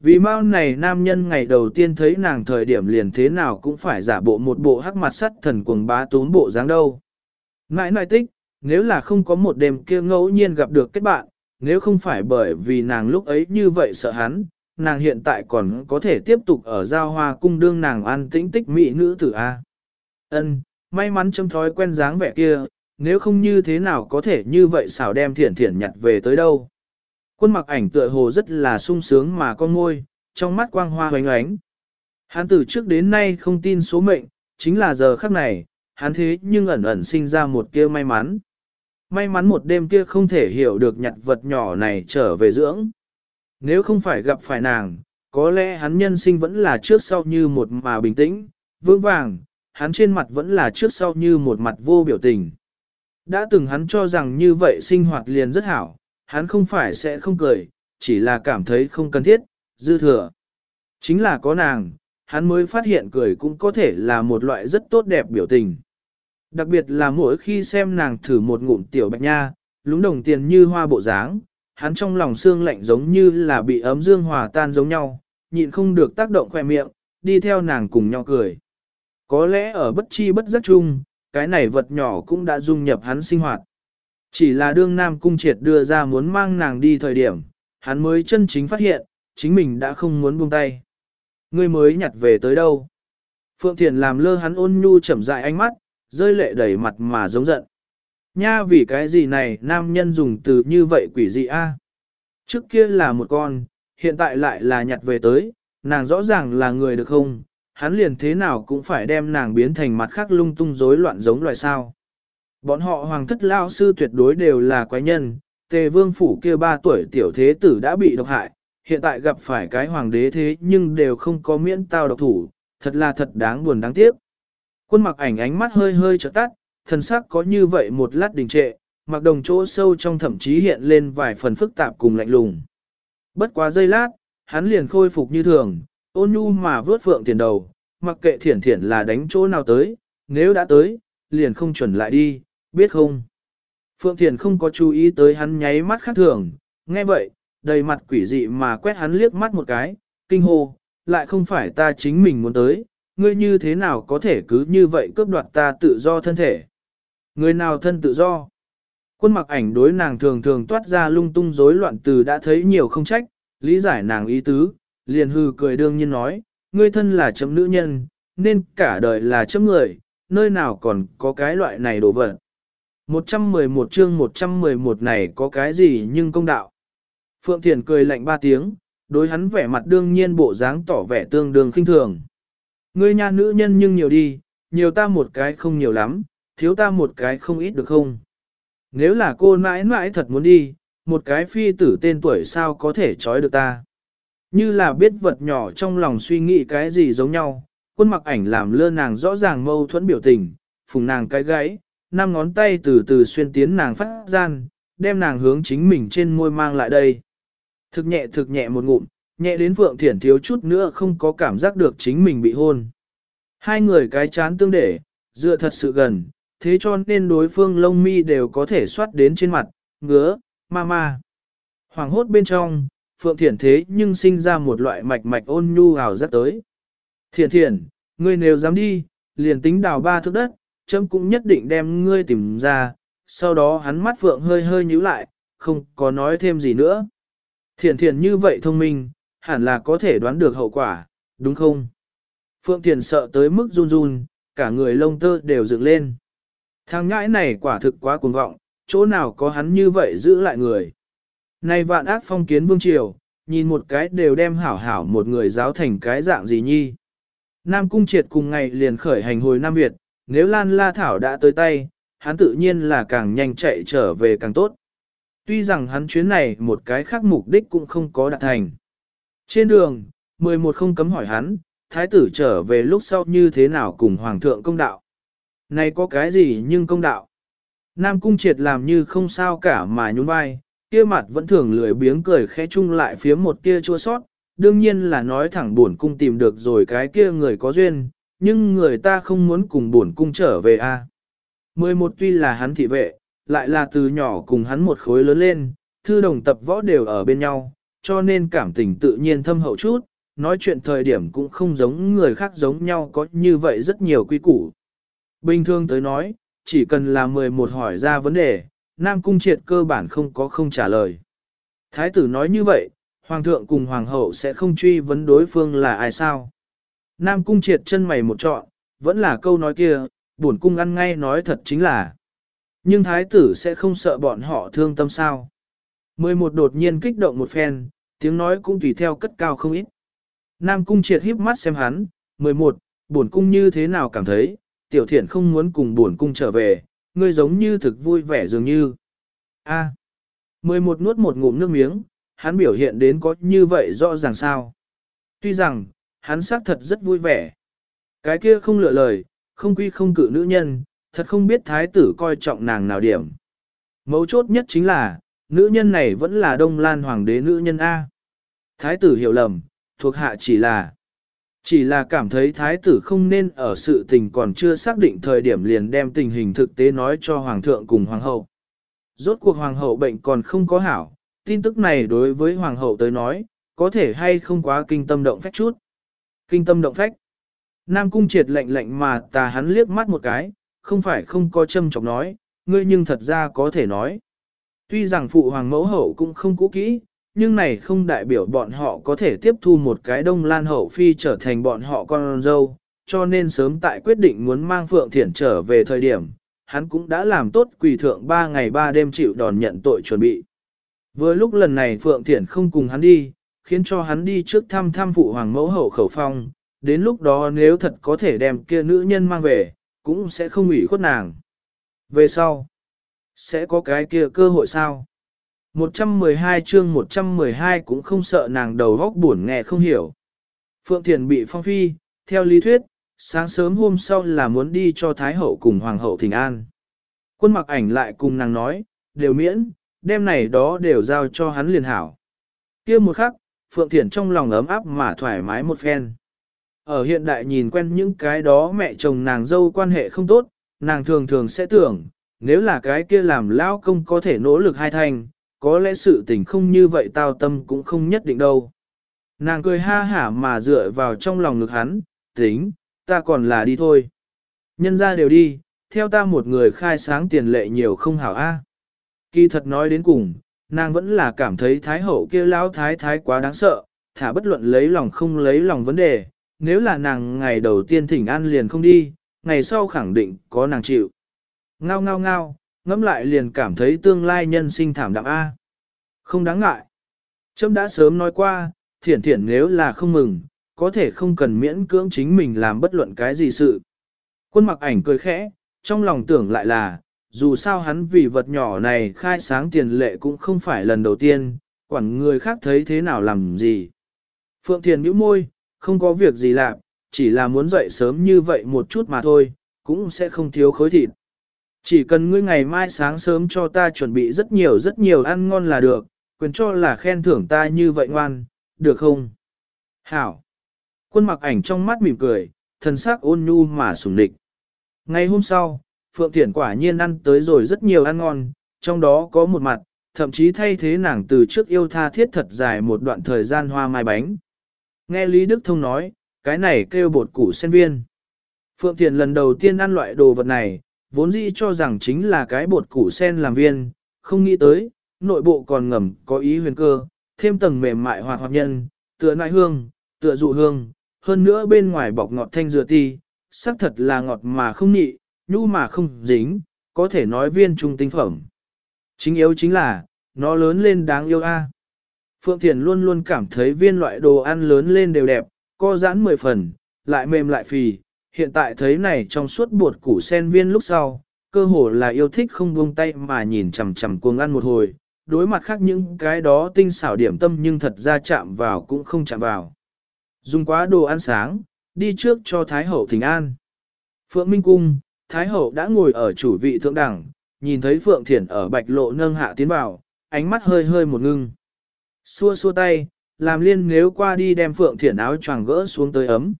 A: Vì mau này nam nhân ngày đầu tiên thấy nàng thời điểm liền thế nào cũng phải giả bộ một bộ hắc mặt sắt thần cuồng bá tún bộ dáng đâu. ngãi nại tích, nếu là không có một đêm kia ngẫu nhiên gặp được kết bạn, nếu không phải bởi vì nàng lúc ấy như vậy sợ hắn, nàng hiện tại còn có thể tiếp tục ở giao hoa cung đương nàng an tĩnh tích mỹ nữ tử A. Ân, may mắn châm thói quen dáng vẻ kia, nếu không như thế nào có thể như vậy xảo đem thiển thiển nhặt về tới đâu. Quân mặc ảnh tựa hồ rất là sung sướng mà con ngôi, trong mắt quang hoa hoánh ánh. Hắn từ trước đến nay không tin số mệnh, chính là giờ khắc này, hắn thế nhưng ẩn ẩn sinh ra một kia may mắn. May mắn một đêm kia không thể hiểu được nhặt vật nhỏ này trở về dưỡng. Nếu không phải gặp phải nàng, có lẽ hắn nhân sinh vẫn là trước sau như một mà bình tĩnh, vững vàng, hắn trên mặt vẫn là trước sau như một mặt vô biểu tình. Đã từng hắn cho rằng như vậy sinh hoạt liền rất hảo, hắn không phải sẽ không cười, chỉ là cảm thấy không cần thiết, dư thừa. Chính là có nàng, hắn mới phát hiện cười cũng có thể là một loại rất tốt đẹp biểu tình. Đặc biệt là mỗi khi xem nàng thử một ngụm tiểu bạch nha, lúng đồng tiền như hoa bộ dáng, hắn trong lòng xương lạnh giống như là bị ấm dương hòa tan giống nhau, nhịn không được tác động khỏe miệng, đi theo nàng cùng nhau cười. Có lẽ ở bất chi bất giác chung, cái này vật nhỏ cũng đã dung nhập hắn sinh hoạt. Chỉ là đương Nam Cung Triệt đưa ra muốn mang nàng đi thời điểm, hắn mới chân chính phát hiện, chính mình đã không muốn buông tay. Ngươi mới nhặt về tới đâu? Phượng Thiền làm lơ hắn ôn nhu chậm dại ánh mắt, rơi lệ đầy mặt mà giống giận. Nha vì cái gì này nam nhân dùng từ như vậy quỷ dị a? Trước kia là một con, hiện tại lại là nhặt về tới, nàng rõ ràng là người được không? Hắn liền thế nào cũng phải đem nàng biến thành mặt khác lung tung rối loạn giống loài sao. Bọn họ hoàng thất lao sư tuyệt đối đều là quái nhân, tề vương phủ kia ba tuổi tiểu thế tử đã bị độc hại, hiện tại gặp phải cái hoàng đế thế nhưng đều không có miễn tao độc thủ, thật là thật đáng buồn đáng tiếc. Quân mặc ảnh ánh mắt hơi hơi trở tắt, thần sắc có như vậy một lát đình trệ, mặc đồng chỗ sâu trong thậm chí hiện lên vài phần phức tạp cùng lạnh lùng. Bất quá giây lát, hắn liền khôi phục như thường, ôn nhu mà vớt phượng tiền đầu, mặc kệ thiển thiển là đánh chỗ nào tới, nếu đã tới, liền không chuẩn lại đi, biết không? Phượng Thiền không có chú ý tới hắn nháy mắt khác thường, nghe vậy, đầy mặt quỷ dị mà quét hắn liếc mắt một cái, kinh hô, lại không phải ta chính mình muốn tới, ngươi như thế nào có thể cứ như vậy cướp đoạt ta tự do thân thể. Người nào thân tự do? Quân mặc ảnh đối nàng thường thường toát ra lung tung rối loạn từ đã thấy nhiều không trách, lý giải nàng ý tứ, liền hư cười đương nhiên nói, ngươi thân là chấm nữ nhân, nên cả đời là chấm người, nơi nào còn có cái loại này đồ vật. 111 chương 111 này có cái gì nhưng công đạo. Phượng Thiền cười lạnh ba tiếng, đối hắn vẻ mặt đương nhiên bộ dáng tỏ vẻ tương đương khinh thường. Ngươi nhà nữ nhân nhưng nhiều đi, nhiều ta một cái không nhiều lắm, thiếu ta một cái không ít được không? Nếu là cô mãi mãi thật muốn đi, một cái phi tử tên tuổi sao có thể trói được ta? Như là biết vật nhỏ trong lòng suy nghĩ cái gì giống nhau, quân mặc ảnh làm lơ nàng rõ ràng mâu thuẫn biểu tình, phùng nàng cái gáy, năm ngón tay từ từ xuyên tiến nàng phát gian, đem nàng hướng chính mình trên môi mang lại đây. Thực nhẹ thực nhẹ một ngụm, nhẹ đến Phượng Thiển thiếu chút nữa không có cảm giác được chính mình bị hôn. Hai người cái chán tương để, dựa thật sự gần, thế cho nên đối phương lông mi đều có thể xoát đến trên mặt, ngứa, ma ma. Hoàng hốt bên trong, Phượng Thiển thế nhưng sinh ra một loại mạch mạch ôn nhu hào rất tới. Thiển thiển, ngươi nếu dám đi, liền tính đào ba thước đất, chấm cũng nhất định đem ngươi tìm ra, sau đó hắn mắt Phượng hơi hơi nhíu lại, không có nói thêm gì nữa. Thiển thiển như vậy thông minh, hẳn là có thể đoán được hậu quả, đúng không? Phượng Thiền sợ tới mức run run, cả người lông tơ đều dựng lên. Thằng ngãi này quả thực quá cuồng vọng, chỗ nào có hắn như vậy giữ lại người. Này vạn ác phong kiến vương triều, nhìn một cái đều đem hảo hảo một người giáo thành cái dạng gì nhi. Nam Cung Triệt cùng ngày liền khởi hành hồi Nam Việt, nếu Lan La Thảo đã tới tay, hắn tự nhiên là càng nhanh chạy trở về càng tốt. Tuy rằng hắn chuyến này một cái khác mục đích cũng không có đạt thành. Trên đường, 11 không cấm hỏi hắn, thái tử trở về lúc sau như thế nào cùng hoàng thượng công đạo. Này có cái gì nhưng công đạo. Nam cung triệt làm như không sao cả mà nhún vai, kia mặt vẫn thường lười biếng cười khẽ chung lại phía một tia chua sót, đương nhiên là nói thẳng buồn cung tìm được rồi cái kia người có duyên, nhưng người ta không muốn cùng buồn cung trở về a. À. 11 tuy là hắn thị vệ, lại là từ nhỏ cùng hắn một khối lớn lên, thư đồng tập võ đều ở bên nhau, cho nên cảm tình tự nhiên thâm hậu chút, nói chuyện thời điểm cũng không giống người khác giống nhau có như vậy rất nhiều quy củ. Bình thường tới nói, chỉ cần là 11 hỏi ra vấn đề, Nam Cung Triệt cơ bản không có không trả lời. Thái tử nói như vậy, Hoàng thượng cùng Hoàng hậu sẽ không truy vấn đối phương là ai sao. Nam Cung Triệt chân mày một trọn, vẫn là câu nói kia, buồn cung ăn ngay nói thật chính là. Nhưng thái tử sẽ không sợ bọn họ thương tâm sao. 11 đột nhiên kích động một phen, tiếng nói cũng tùy theo cất cao không ít. Nam cung triệt híp mắt xem hắn, 11, buồn cung như thế nào cảm thấy, tiểu thiện không muốn cùng buồn cung trở về, ngươi giống như thực vui vẻ dường như. A. À. 11 nuốt một ngụm nước miếng, hắn biểu hiện đến có như vậy rõ ràng sao. Tuy rằng, hắn xác thật rất vui vẻ. Cái kia không lựa lời, không quy không cự nữ nhân, thật không biết thái tử coi trọng nàng nào điểm. Mấu chốt nhất chính là, nữ nhân này vẫn là đông lan hoàng đế nữ nhân A. Thái tử hiểu lầm, thuộc hạ chỉ là, chỉ là cảm thấy thái tử không nên ở sự tình còn chưa xác định thời điểm liền đem tình hình thực tế nói cho hoàng thượng cùng hoàng hậu. Rốt cuộc hoàng hậu bệnh còn không có hảo, tin tức này đối với hoàng hậu tới nói, có thể hay không quá kinh tâm động phách chút. Kinh tâm động phách. Nam cung triệt lệnh lệnh mà tà hắn liếc mắt một cái, không phải không có châm chọc nói, ngươi nhưng thật ra có thể nói. Tuy rằng phụ hoàng mẫu hậu cũng không cũ kỹ, nhưng này không đại biểu bọn họ có thể tiếp thu một cái đông lan hậu phi trở thành bọn họ con dâu, cho nên sớm tại quyết định muốn mang Phượng Thiển trở về thời điểm, hắn cũng đã làm tốt quỳ thượng 3 ngày 3 đêm chịu đòn nhận tội chuẩn bị. Vừa lúc lần này Phượng Thiển không cùng hắn đi, khiến cho hắn đi trước thăm thăm phụ hoàng mẫu hậu khẩu phong, đến lúc đó nếu thật có thể đem kia nữ nhân mang về, cũng sẽ không ủy khuất nàng. Về sau, sẽ có cái kia cơ hội sao? 112 chương 112 cũng không sợ nàng đầu góc buồn nghe không hiểu. Phượng Thiền bị phong phi, theo lý thuyết, sáng sớm hôm sau là muốn đi cho Thái Hậu cùng Hoàng Hậu Thình An. Quân mặc ảnh lại cùng nàng nói, đều miễn, đêm này đó đều giao cho hắn liền hảo. kia một khắc, Phượng Thiển trong lòng ấm áp mà thoải mái một phen. Ở hiện đại nhìn quen những cái đó mẹ chồng nàng dâu quan hệ không tốt, nàng thường thường sẽ tưởng, nếu là cái kia làm lao công có thể nỗ lực hai thành, có lẽ sự tình không như vậy tao tâm cũng không nhất định đâu. Nàng cười ha hả mà dựa vào trong lòng ngực hắn, tính, ta còn là đi thôi. Nhân ra đều đi, theo ta một người khai sáng tiền lệ nhiều không hảo a. Kỳ thật nói đến cùng, nàng vẫn là cảm thấy thái hậu kia lão thái thái quá đáng sợ, thả bất luận lấy lòng không lấy lòng vấn đề, nếu là nàng ngày đầu tiên thỉnh an liền không đi, ngày sau khẳng định có nàng chịu. Ngao ngao ngao, ngẫm lại liền cảm thấy tương lai nhân sinh thảm đạm A. Không đáng ngại. Trâm đã sớm nói qua, thiển thiển nếu là không mừng, có thể không cần miễn cưỡng chính mình làm bất luận cái gì sự. Quân mặc ảnh cười khẽ, trong lòng tưởng lại là, dù sao hắn vì vật nhỏ này khai sáng tiền lệ cũng không phải lần đầu tiên, quản người khác thấy thế nào làm gì. Phượng Thiền nhíu môi, không có việc gì làm, chỉ là muốn dậy sớm như vậy một chút mà thôi, cũng sẽ không thiếu khối thịt. Chỉ cần ngươi ngày mai sáng sớm cho ta chuẩn bị rất nhiều rất nhiều ăn ngon là được, quyền cho là khen thưởng ta như vậy ngoan, được không? Hảo! Quân mặc ảnh trong mắt mỉm cười, thần sắc ôn nhu mà sủng địch. Ngày hôm sau, Phượng Thiển quả nhiên ăn tới rồi rất nhiều ăn ngon, trong đó có một mặt, thậm chí thay thế nàng từ trước yêu tha thiết thật dài một đoạn thời gian hoa mai bánh. Nghe Lý Đức Thông nói, cái này kêu bột củ sen viên. Phượng Thiền lần đầu tiên ăn loại đồ vật này, vốn dĩ cho rằng chính là cái bột củ sen làm viên, không nghĩ tới, nội bộ còn ngầm có ý huyền cơ, thêm tầng mềm mại hoạt hoạt nhân, tựa nại hương, tựa dụ hương, hơn nữa bên ngoài bọc ngọt thanh dừa ti, sắc thật là ngọt mà không nhị, nhu mà không dính, có thể nói viên trung tinh phẩm. Chính yếu chính là, nó lớn lên đáng yêu a. Phượng Thiền luôn luôn cảm thấy viên loại đồ ăn lớn lên đều đẹp, co giãn mười phần, lại mềm lại phì, hiện tại thấy này trong suốt bột củ sen viên lúc sau, cơ hồ là yêu thích không buông tay mà nhìn chằm chằm cuồng ăn một hồi, đối mặt khác những cái đó tinh xảo điểm tâm nhưng thật ra chạm vào cũng không chạm vào. Dùng quá đồ ăn sáng, đi trước cho Thái Hậu thịnh an. Phượng Minh Cung, Thái Hậu đã ngồi ở chủ vị thượng đẳng, nhìn thấy Phượng Thiển ở bạch lộ nâng hạ tiến vào, ánh mắt hơi hơi một ngưng. Xua xua tay, làm liên nếu qua đi đem phượng thiển áo choàng gỡ xuống tới ấm.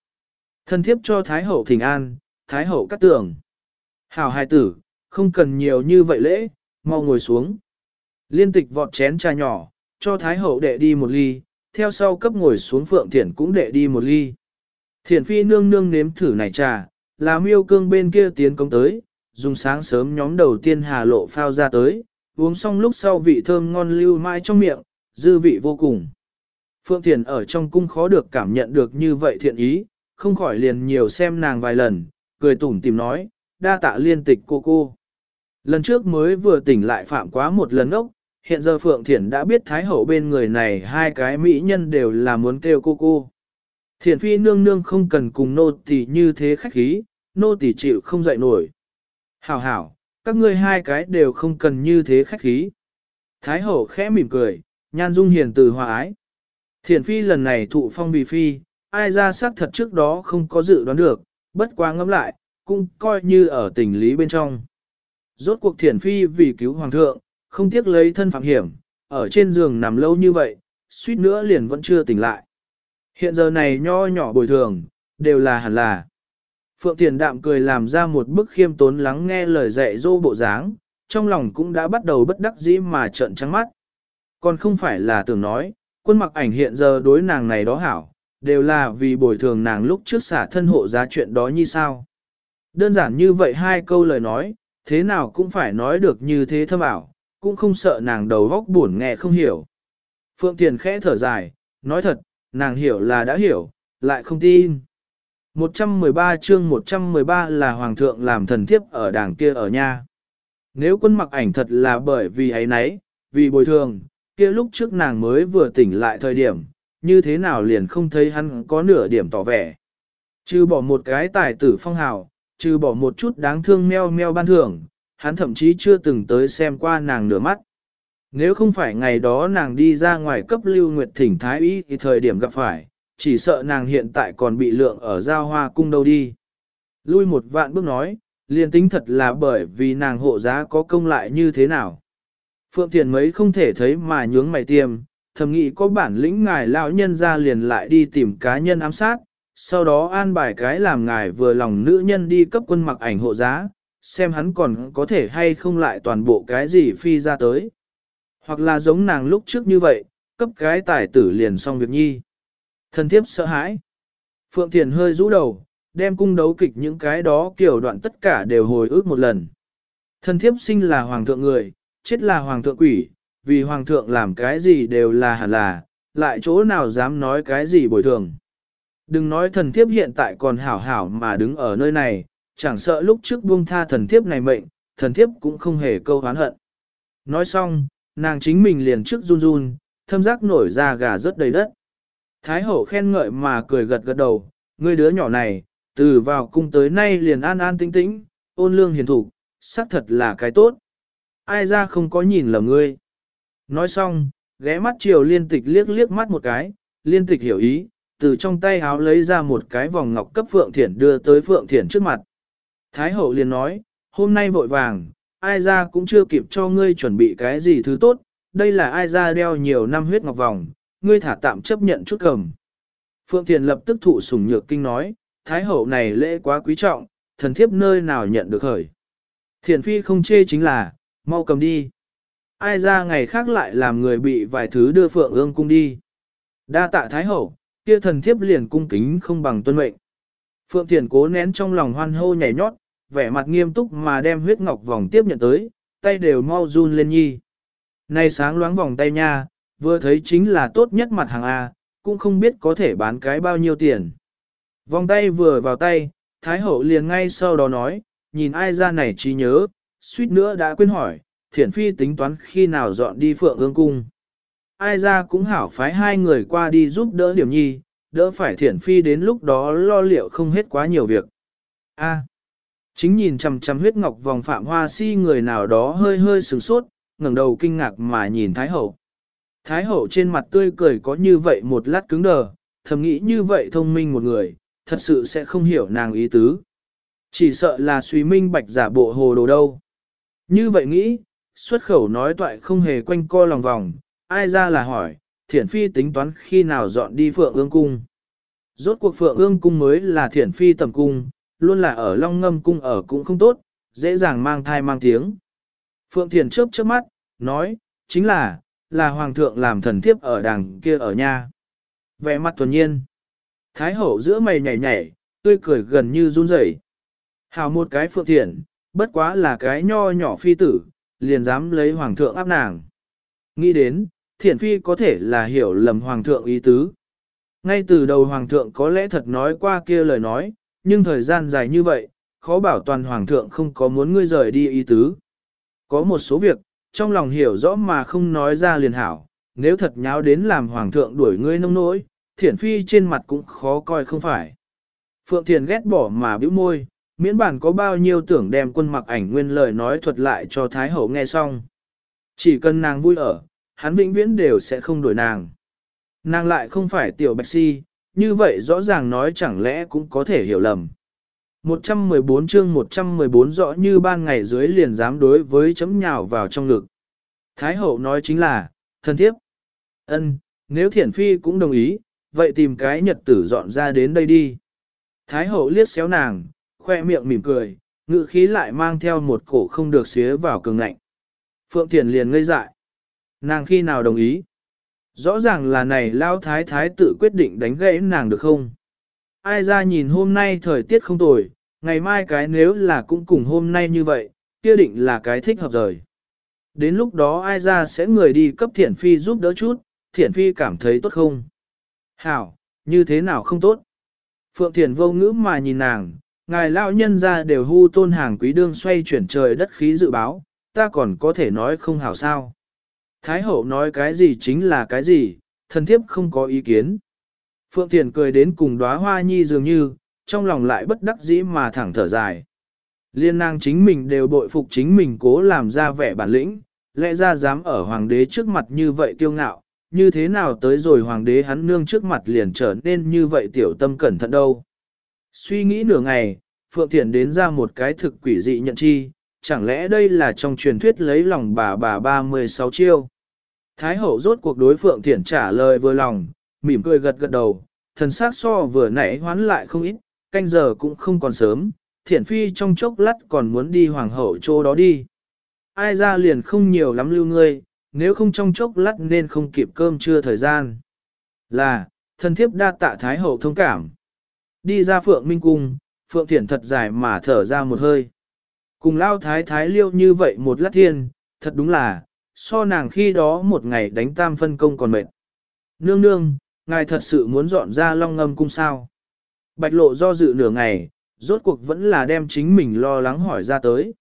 A: Thân thiếp cho Thái Hậu thỉnh an, Thái Hậu cắt tưởng. Hảo hài tử, không cần nhiều như vậy lễ, mau ngồi xuống. Liên tịch vọt chén trà nhỏ, cho Thái Hậu đệ đi một ly, theo sau cấp ngồi xuống Phượng Thiển cũng đệ đi một ly. Thiển phi nương nương nếm thử này trà, là miêu cương bên kia tiến công tới, dùng sáng sớm nhóm đầu tiên hà lộ phao ra tới, uống xong lúc sau vị thơm ngon lưu mãi trong miệng, dư vị vô cùng. Phượng Thiền ở trong cung khó được cảm nhận được như vậy thiện ý, không khỏi liền nhiều xem nàng vài lần, cười tủm tìm nói, đa tạ liên tịch cô cô. Lần trước mới vừa tỉnh lại phạm quá một lần ốc, hiện giờ Phượng Thiển đã biết Thái Hậu bên người này hai cái mỹ nhân đều là muốn kêu cô cô. Thiển phi nương nương không cần cùng nô tỳ như thế khách khí, nô tỳ chịu không dậy nổi. Hảo hảo, các ngươi hai cái đều không cần như thế khách khí. Thái Hậu khẽ mỉm cười, nhan dung hiền từ hòa ái. Thiển phi lần này thụ phong vì phi, ai ra xác thật trước đó không có dự đoán được, bất quá ngẫm lại, cũng coi như ở tình lý bên trong. Rốt cuộc thiển phi vì cứu hoàng thượng, không tiếc lấy thân phạm hiểm, ở trên giường nằm lâu như vậy, suýt nữa liền vẫn chưa tỉnh lại. Hiện giờ này nho nhỏ bồi thường, đều là hẳn là. Phượng Thiền đạm cười làm ra một bức khiêm tốn lắng nghe lời dạy dỗ bộ dáng, trong lòng cũng đã bắt đầu bất đắc dĩ mà trợn trắng mắt. Còn không phải là tưởng nói, quân mặc ảnh hiện giờ đối nàng này đó hảo, đều là vì bồi thường nàng lúc trước xả thân hộ giá chuyện đó như sao. Đơn giản như vậy hai câu lời nói, thế nào cũng phải nói được như thế thâm ảo, cũng không sợ nàng đầu góc buồn nghe không hiểu. Phượng Thiền khẽ thở dài, nói thật, nàng hiểu là đã hiểu, lại không tin. 113 chương 113 là Hoàng thượng làm thần thiếp ở đảng kia ở nha. Nếu quân mặc ảnh thật là bởi vì ấy nấy, vì bồi thường, kia lúc trước nàng mới vừa tỉnh lại thời điểm, như thế nào liền không thấy hắn có nửa điểm tỏ vẻ. Trừ bỏ một cái tài tử phong hào, trừ bỏ một chút đáng thương meo meo ban thưởng, hắn thậm chí chưa từng tới xem qua nàng nửa mắt. Nếu không phải ngày đó nàng đi ra ngoài cấp lưu nguyệt thỉnh thái y thì thời điểm gặp phải, chỉ sợ nàng hiện tại còn bị lượng ở giao hoa cung đâu đi. Lui một vạn bước nói, liền tính thật là bởi vì nàng hộ giá có công lại như thế nào. Phượng Thiền mấy không thể thấy mà nhướng mày tiêm, thầm nghĩ có bản lĩnh ngài lão nhân ra liền lại đi tìm cá nhân ám sát, sau đó an bài cái làm ngài vừa lòng nữ nhân đi cấp quân mặc ảnh hộ giá, xem hắn còn có thể hay không lại toàn bộ cái gì phi ra tới. Hoặc là giống nàng lúc trước như vậy, cấp cái tài tử liền xong việc nhi. Thần thiếp sợ hãi. Phượng Thiền hơi rũ đầu, đem cung đấu kịch những cái đó kiểu đoạn tất cả đều hồi ức một lần. Thần thiếp sinh là hoàng thượng người, chết là hoàng thượng quỷ, vì hoàng thượng làm cái gì đều là hẳn là, lại chỗ nào dám nói cái gì bồi thường. Đừng nói thần thiếp hiện tại còn hảo hảo mà đứng ở nơi này, chẳng sợ lúc trước buông tha thần thiếp này mệnh, thần thiếp cũng không hề câu hán hận. Nói xong, nàng chính mình liền trước run run, thâm giác nổi ra gà rất đầy đất. Thái hậu khen ngợi mà cười gật gật đầu, ngươi đứa nhỏ này, từ vào cung tới nay liền an an tĩnh tĩnh, ôn lương hiền thủ, xác thật là cái tốt. Ai ra không có nhìn lầm ngươi. Nói xong, ghé mắt chiều liên tịch liếc liếc mắt một cái, liên tịch hiểu ý, từ trong tay háo lấy ra một cái vòng ngọc cấp Phượng Thiển đưa tới Phượng Thiển trước mặt. Thái hậu liền nói, hôm nay vội vàng, ai ra cũng chưa kịp cho ngươi chuẩn bị cái gì thứ tốt, đây là ai ra đeo nhiều năm huyết ngọc vòng, ngươi thả tạm chấp nhận chút cầm. Phượng Thiền lập tức thụ sủng nhược kinh nói, Thái hậu này lễ quá quý trọng, thần thiếp nơi nào nhận được khởi. Thiền phi không chê chính là, mau cầm đi. Ai ra ngày khác lại làm người bị vài thứ đưa Phượng ương cung đi. Đa tạ Thái hậu, kia thần thiếp liền cung kính không bằng tuân mệnh. Phượng Thiền cố nén trong lòng hoan hô nhảy nhót, vẻ mặt nghiêm túc mà đem huyết ngọc vòng tiếp nhận tới, tay đều mau run lên nhi. Này sáng loáng vòng tay nha, vừa thấy chính là tốt nhất mặt hàng A, cũng không biết có thể bán cái bao nhiêu tiền. Vòng tay vừa vào tay, Thái Hậu liền ngay sau đó nói, nhìn ai ra này trí nhớ, suýt nữa đã quên hỏi, thiển phi tính toán khi nào dọn đi phượng ương cung. Ai ra cũng hảo phái hai người qua đi giúp đỡ điểm nhi, đỡ phải thiển phi đến lúc đó lo liệu không hết quá nhiều việc. A chính nhìn chằm chằm huyết ngọc vòng phạm hoa si người nào đó hơi hơi sửng sốt, ngẩng đầu kinh ngạc mà nhìn Thái Hậu. Thái Hậu trên mặt tươi cười có như vậy một lát cứng đờ, thầm nghĩ như vậy thông minh một người, thật sự sẽ không hiểu nàng ý tứ. Chỉ sợ là suy minh bạch giả bộ hồ đồ đâu. Như vậy nghĩ, xuất khẩu nói toại không hề quanh co lòng vòng, ai ra là hỏi, thiển phi tính toán khi nào dọn đi phượng ương cung. Rốt cuộc phượng ương cung mới là thiển phi tầm cung, luôn là ở long ngâm cung ở cũng không tốt, dễ dàng mang thai mang tiếng. Phượng thiển chớp chớp mắt, nói, chính là, là hoàng thượng làm thần thiếp ở đằng kia ở nhà. Vẻ mặt thuần nhiên. Thái hậu giữa mày nhảy nhảy, tươi cười gần như run rẩy. Hào một cái phượng Thiền, bất quá là cái nho nhỏ phi tử, liền dám lấy hoàng thượng áp nàng. Nghĩ đến, Thiển phi có thể là hiểu lầm hoàng thượng ý tứ. Ngay từ đầu hoàng thượng có lẽ thật nói qua kia lời nói, nhưng thời gian dài như vậy, khó bảo toàn hoàng thượng không có muốn ngươi rời đi ý tứ. Có một số việc, trong lòng hiểu rõ mà không nói ra liền hảo, nếu thật nháo đến làm hoàng thượng đuổi ngươi nông nỗi, thiển phi trên mặt cũng khó coi không phải. Phượng Thiền ghét bỏ mà bĩu môi, miễn bản có bao nhiêu tưởng đem quân mặc ảnh nguyên lời nói thuật lại cho Thái Hậu nghe xong. Chỉ cần nàng vui ở, hắn vĩnh viễn đều sẽ không đổi nàng. Nàng lại không phải tiểu bạch si, như vậy rõ ràng nói chẳng lẽ cũng có thể hiểu lầm. 114 chương 114 rõ như ban ngày dưới liền dám đối với chấm nhào vào trong lực. Thái hậu nói chính là, thân thiếp. ân nếu thiển phi cũng đồng ý, vậy tìm cái nhật tử dọn ra đến đây đi. Thái hậu liếc xéo nàng, khoe miệng mỉm cười, ngự khí lại mang theo một cổ không được xía vào cường ngạnh. Phượng Thiền liền ngây dại. Nàng khi nào đồng ý? Rõ ràng là này lao thái thái tự quyết định đánh gãy nàng được không? Ai ra nhìn hôm nay thời tiết không tồi, ngày mai cái nếu là cũng cùng hôm nay như vậy, kia định là cái thích hợp rồi. Đến lúc đó ai ra sẽ người đi cấp thiển phi giúp đỡ chút, thiển phi cảm thấy tốt không? Hảo, như thế nào không tốt? Phượng thiển vô ngữ mà nhìn nàng, ngài lão nhân ra đều hưu tôn hàng quý đương xoay chuyển trời đất khí dự báo, ta còn có thể nói không hảo sao. Thái hậu nói cái gì chính là cái gì, thần thiếp không có ý kiến. Phượng Thiền cười đến cùng đóa hoa nhi dường như, trong lòng lại bất đắc dĩ mà thẳng thở dài. Liên nàng chính mình đều bội phục chính mình cố làm ra vẻ bản lĩnh, lẽ ra dám ở hoàng đế trước mặt như vậy kiêu ngạo, như thế nào tới rồi hoàng đế hắn nương trước mặt liền trở nên như vậy tiểu tâm cẩn thận đâu. Suy nghĩ nửa ngày, Phượng Thiển đến ra một cái thực quỷ dị nhận chi, chẳng lẽ đây là trong truyền thuyết lấy lòng bà bà 36 chiêu. Thái hậu rốt cuộc đối Phượng Thiển trả lời vừa lòng, mỉm cười gật gật đầu, thần sắc so vừa nãy hoán lại không ít, canh giờ cũng không còn sớm, thiển phi trong chốc lát còn muốn đi hoàng hậu chỗ đó đi. Ai ra liền không nhiều lắm lưu ngươi, nếu không trong chốc lát nên không kịp cơm trưa thời gian. Là, thần thiếp đa tạ thái hậu thông cảm. Đi ra phượng minh cung, phượng thiển thật dài mà thở ra một hơi. Cùng lao thái thái liêu như vậy một lát thiên, thật đúng là, so nàng khi đó một ngày đánh tam phân công còn mệt. Nương nương, ngài thật sự muốn dọn ra long ngâm cung sao? Bạch lộ do dự nửa ngày, rốt cuộc vẫn là đem chính mình lo lắng hỏi ra tới.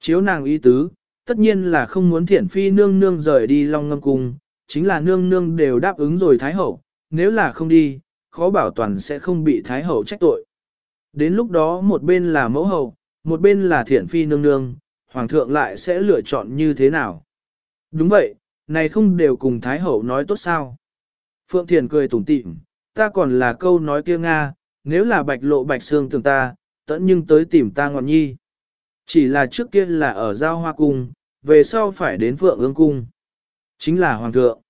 A: Chiếu nàng ý tứ, tất nhiên là không muốn thiển phi nương nương rời đi long ngâm cung, chính là nương nương đều đáp ứng rồi thái hậu, nếu là không đi, khó bảo toàn sẽ không bị thái hậu trách tội. Đến lúc đó một bên là mẫu hậu, một bên là Thiện phi nương nương, hoàng thượng lại sẽ lựa chọn như thế nào? Đúng vậy, này không đều cùng thái hậu nói tốt sao? Phượng Thiền cười tủm tỉm, ta còn là câu nói kia Nga, nếu là bạch lộ bạch xương tưởng ta, tẫn nhưng tới tìm ta ngọn nhi. Chỉ là trước kia là ở giao hoa cung, về sau phải đến Phượng ương cung. Chính là hoàng thượng.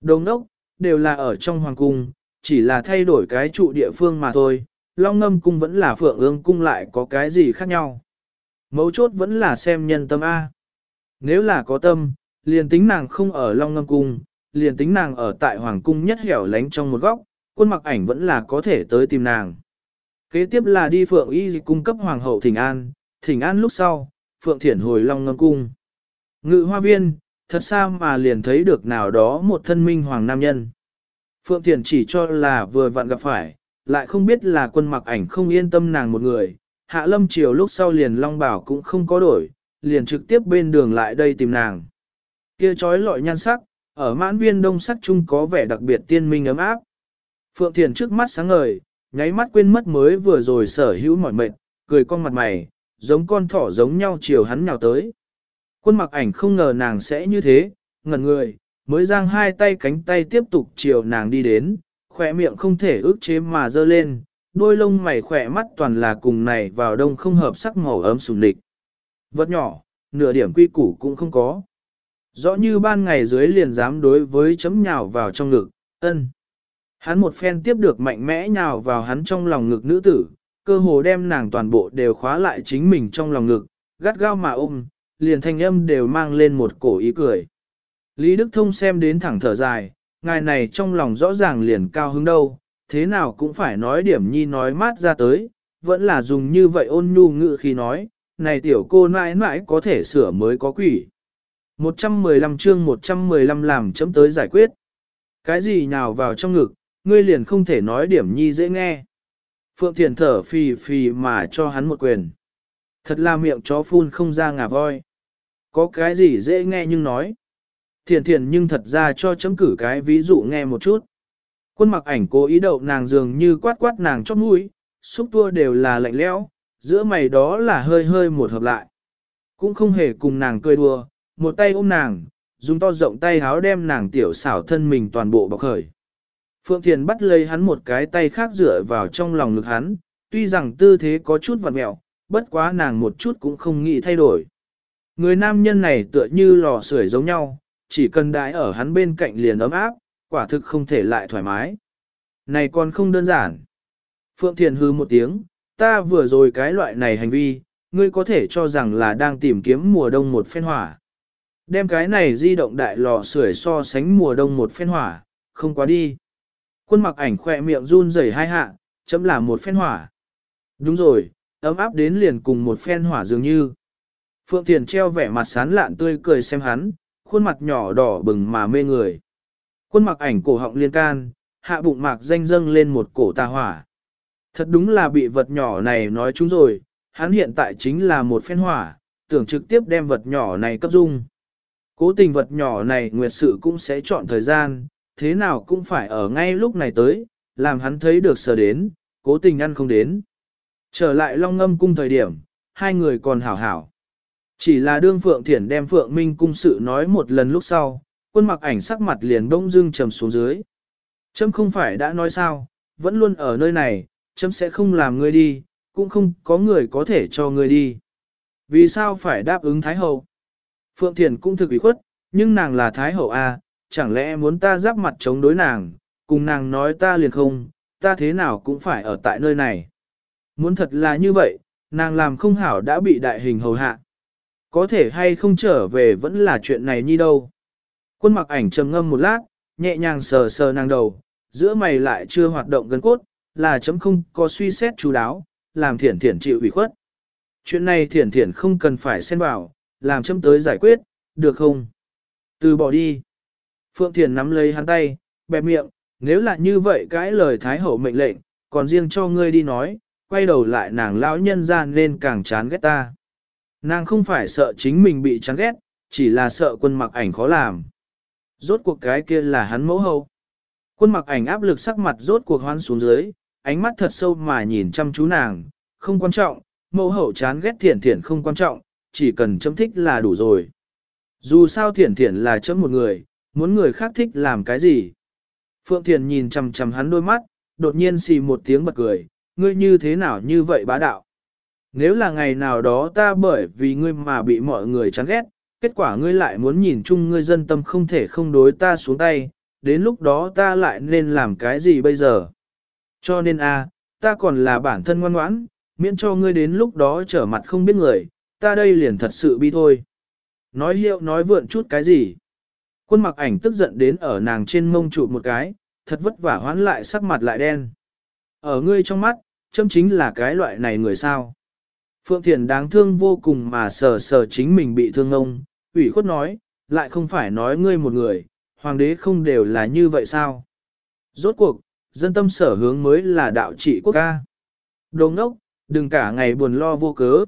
A: Đồng đốc, đều là ở trong hoàng cung, chỉ là thay đổi cái trụ địa phương mà thôi. Long ngâm cung vẫn là Phượng ương cung lại có cái gì khác nhau. Mấu chốt vẫn là xem nhân tâm A. Nếu là có tâm, liền tính nàng không ở Long ngâm cung, liền tính nàng ở tại hoàng cung nhất hẻo lánh trong một góc, quân mặc ảnh vẫn là có thể tới tìm nàng. Kế tiếp là đi Phượng Y cung cấp hoàng hậu Thỉnh An, Thỉnh An lúc sau, Phượng Thiển hồi Long Ngâm Cung. Ngự hoa viên, thật sao mà liền thấy được nào đó một thân minh hoàng nam nhân. Phượng Thiển chỉ cho là vừa vặn gặp phải, lại không biết là quân mặc ảnh không yên tâm nàng một người. Hạ lâm chiều lúc sau liền Long Bảo cũng không có đổi, liền trực tiếp bên đường lại đây tìm nàng. Kia trói lọi nhan sắc, ở mãn viên đông sắc chung có vẻ đặc biệt tiên minh ấm áp. Phượng Thiền trước mắt sáng ngời, nháy mắt quên mất mới vừa rồi sở hữu mỏi mệt, cười con mặt mày, giống con thỏ giống nhau chiều hắn nhào tới. Quân mặc ảnh không ngờ nàng sẽ như thế, ngẩn người, mới giang hai tay cánh tay tiếp tục chiều nàng đi đến, khỏe miệng không thể ước chế mà dơ lên, đôi lông mày khỏe mắt toàn là cùng này vào đông không hợp sắc màu ấm sùng địch. Vật nhỏ, nửa điểm quy củ cũng không có. Rõ như ban ngày dưới liền dám đối với chấm nhào vào trong ngực, ân. Hắn một phen tiếp được mạnh mẽ nhào vào hắn trong lòng ngực nữ tử, cơ hồ đem nàng toàn bộ đều khóa lại chính mình trong lòng ngực, gắt gao mà ôm, liền thanh âm đều mang lên một cổ ý cười. Lý Đức Thông xem đến thẳng thở dài, ngài này trong lòng rõ ràng liền cao hứng đâu, thế nào cũng phải nói điểm nhi nói mát ra tới, vẫn là dùng như vậy ôn nhu ngự khi nói, này tiểu cô mãi mãi có thể sửa mới có quỷ. 115 chương 115 làm chấm tới giải quyết. Cái gì nhào vào trong ngực, ngươi liền không thể nói điểm nhi dễ nghe. Phượng Thiền thở phì phì mà cho hắn một quyền. Thật là miệng chó phun không ra ngà voi. Có cái gì dễ nghe nhưng nói. Thiền thiền nhưng thật ra cho chấm cử cái ví dụ nghe một chút. Quân mặc ảnh cố ý đậu nàng dường như quát quát nàng chót mũi, xúc tua đều là lạnh lẽo, giữa mày đó là hơi hơi một hợp lại. Cũng không hề cùng nàng cười đùa, một tay ôm nàng, dùng to rộng tay háo đem nàng tiểu xảo thân mình toàn bộ bọc khởi. Phượng Thiền bắt lấy hắn một cái tay khác dựa vào trong lòng ngực hắn, tuy rằng tư thế có chút vặn mẹo, bất quá nàng một chút cũng không nghĩ thay đổi. Người nam nhân này tựa như lò sưởi giống nhau, chỉ cần đại ở hắn bên cạnh liền ấm áp, quả thực không thể lại thoải mái. Này còn không đơn giản. Phượng Thiền hư một tiếng, ta vừa rồi cái loại này hành vi, ngươi có thể cho rằng là đang tìm kiếm mùa đông một phen hỏa. Đem cái này di động đại lò sưởi so sánh mùa đông một phen hỏa, không quá đi. Quân mặc ảnh khỏe miệng run rẩy hai hạ, chấm là một phen hỏa. Đúng rồi, ấm áp đến liền cùng một phen hỏa dường như. Phượng Thiền treo vẻ mặt sán lạn tươi cười xem hắn, khuôn mặt nhỏ đỏ bừng mà mê người. Quân mặc ảnh cổ họng liên can, hạ bụng mạc danh dâng lên một cổ tà hỏa. Thật đúng là bị vật nhỏ này nói chúng rồi, hắn hiện tại chính là một phen hỏa, tưởng trực tiếp đem vật nhỏ này cấp dung. Cố tình vật nhỏ này nguyệt sự cũng sẽ chọn thời gian, thế nào cũng phải ở ngay lúc này tới, làm hắn thấy được sờ đến, cố tình ăn không đến. Trở lại long ngâm cung thời điểm, hai người còn hảo hảo. Chỉ là đương Phượng Thiển đem Phượng Minh cung sự nói một lần lúc sau, quân mặc ảnh sắc mặt liền bỗng dưng trầm xuống dưới. Trâm không phải đã nói sao, vẫn luôn ở nơi này, Trâm sẽ không làm ngươi đi, cũng không có người có thể cho ngươi đi. Vì sao phải đáp ứng Thái Hậu? Phượng Thiền cũng thực ủy khuất, nhưng nàng là Thái Hậu A, chẳng lẽ muốn ta giáp mặt chống đối nàng, cùng nàng nói ta liền không, ta thế nào cũng phải ở tại nơi này. Muốn thật là như vậy, nàng làm không hảo đã bị đại hình hầu hạ. Có thể hay không trở về vẫn là chuyện này nhi đâu. Quân mặc ảnh trầm ngâm một lát, nhẹ nhàng sờ sờ nàng đầu, giữa mày lại chưa hoạt động gần cốt, là chấm không có suy xét chú đáo, làm thiển thiển chịu ủy khuất. Chuyện này thiển thiển không cần phải xen vào, làm chấm tới giải quyết, được không? Từ bỏ đi. Phượng Thiền nắm lấy hắn tay, bẹp miệng, nếu là như vậy cái lời Thái Hậu mệnh lệnh, còn riêng cho ngươi đi nói, quay đầu lại nàng lão nhân ra nên càng chán ghét ta. Nàng không phải sợ chính mình bị chán ghét, chỉ là sợ quân mặc ảnh khó làm. Rốt cuộc cái kia là hắn mẫu hậu. Quân mặc ảnh áp lực sắc mặt rốt cuộc hoan xuống dưới, ánh mắt thật sâu mà nhìn chăm chú nàng, không quan trọng, mẫu hậu chán ghét thiển thiển không quan trọng, chỉ cần chấm thích là đủ rồi. Dù sao thiển thiển là chấm một người, muốn người khác thích làm cái gì. Phượng Thiền nhìn chầm chầm hắn đôi mắt, đột nhiên xì một tiếng bật cười, ngươi như thế nào như vậy bá đạo. Nếu là ngày nào đó ta bởi vì ngươi mà bị mọi người chán ghét, kết quả ngươi lại muốn nhìn chung ngươi dân tâm không thể không đối ta xuống tay, đến lúc đó ta lại nên làm cái gì bây giờ. Cho nên a, ta còn là bản thân ngoan ngoãn, miễn cho ngươi đến lúc đó trở mặt không biết người, ta đây liền thật sự bi thôi. Nói hiệu nói vượn chút cái gì. Quân mặc ảnh tức giận đến ở nàng trên mông trụ một cái, thật vất vả hoán lại sắc mặt lại đen. Ở ngươi trong mắt, châm chính là cái loại này người sao. Phượng Thiền đáng thương vô cùng mà sờ sờ chính mình bị thương ông, ủy khuất nói, lại không phải nói ngươi một người, hoàng đế không đều là như vậy sao. Rốt cuộc, dân tâm sở hướng mới là đạo trị quốc ca. Đồ ngốc, đừng cả ngày buồn lo vô cớ.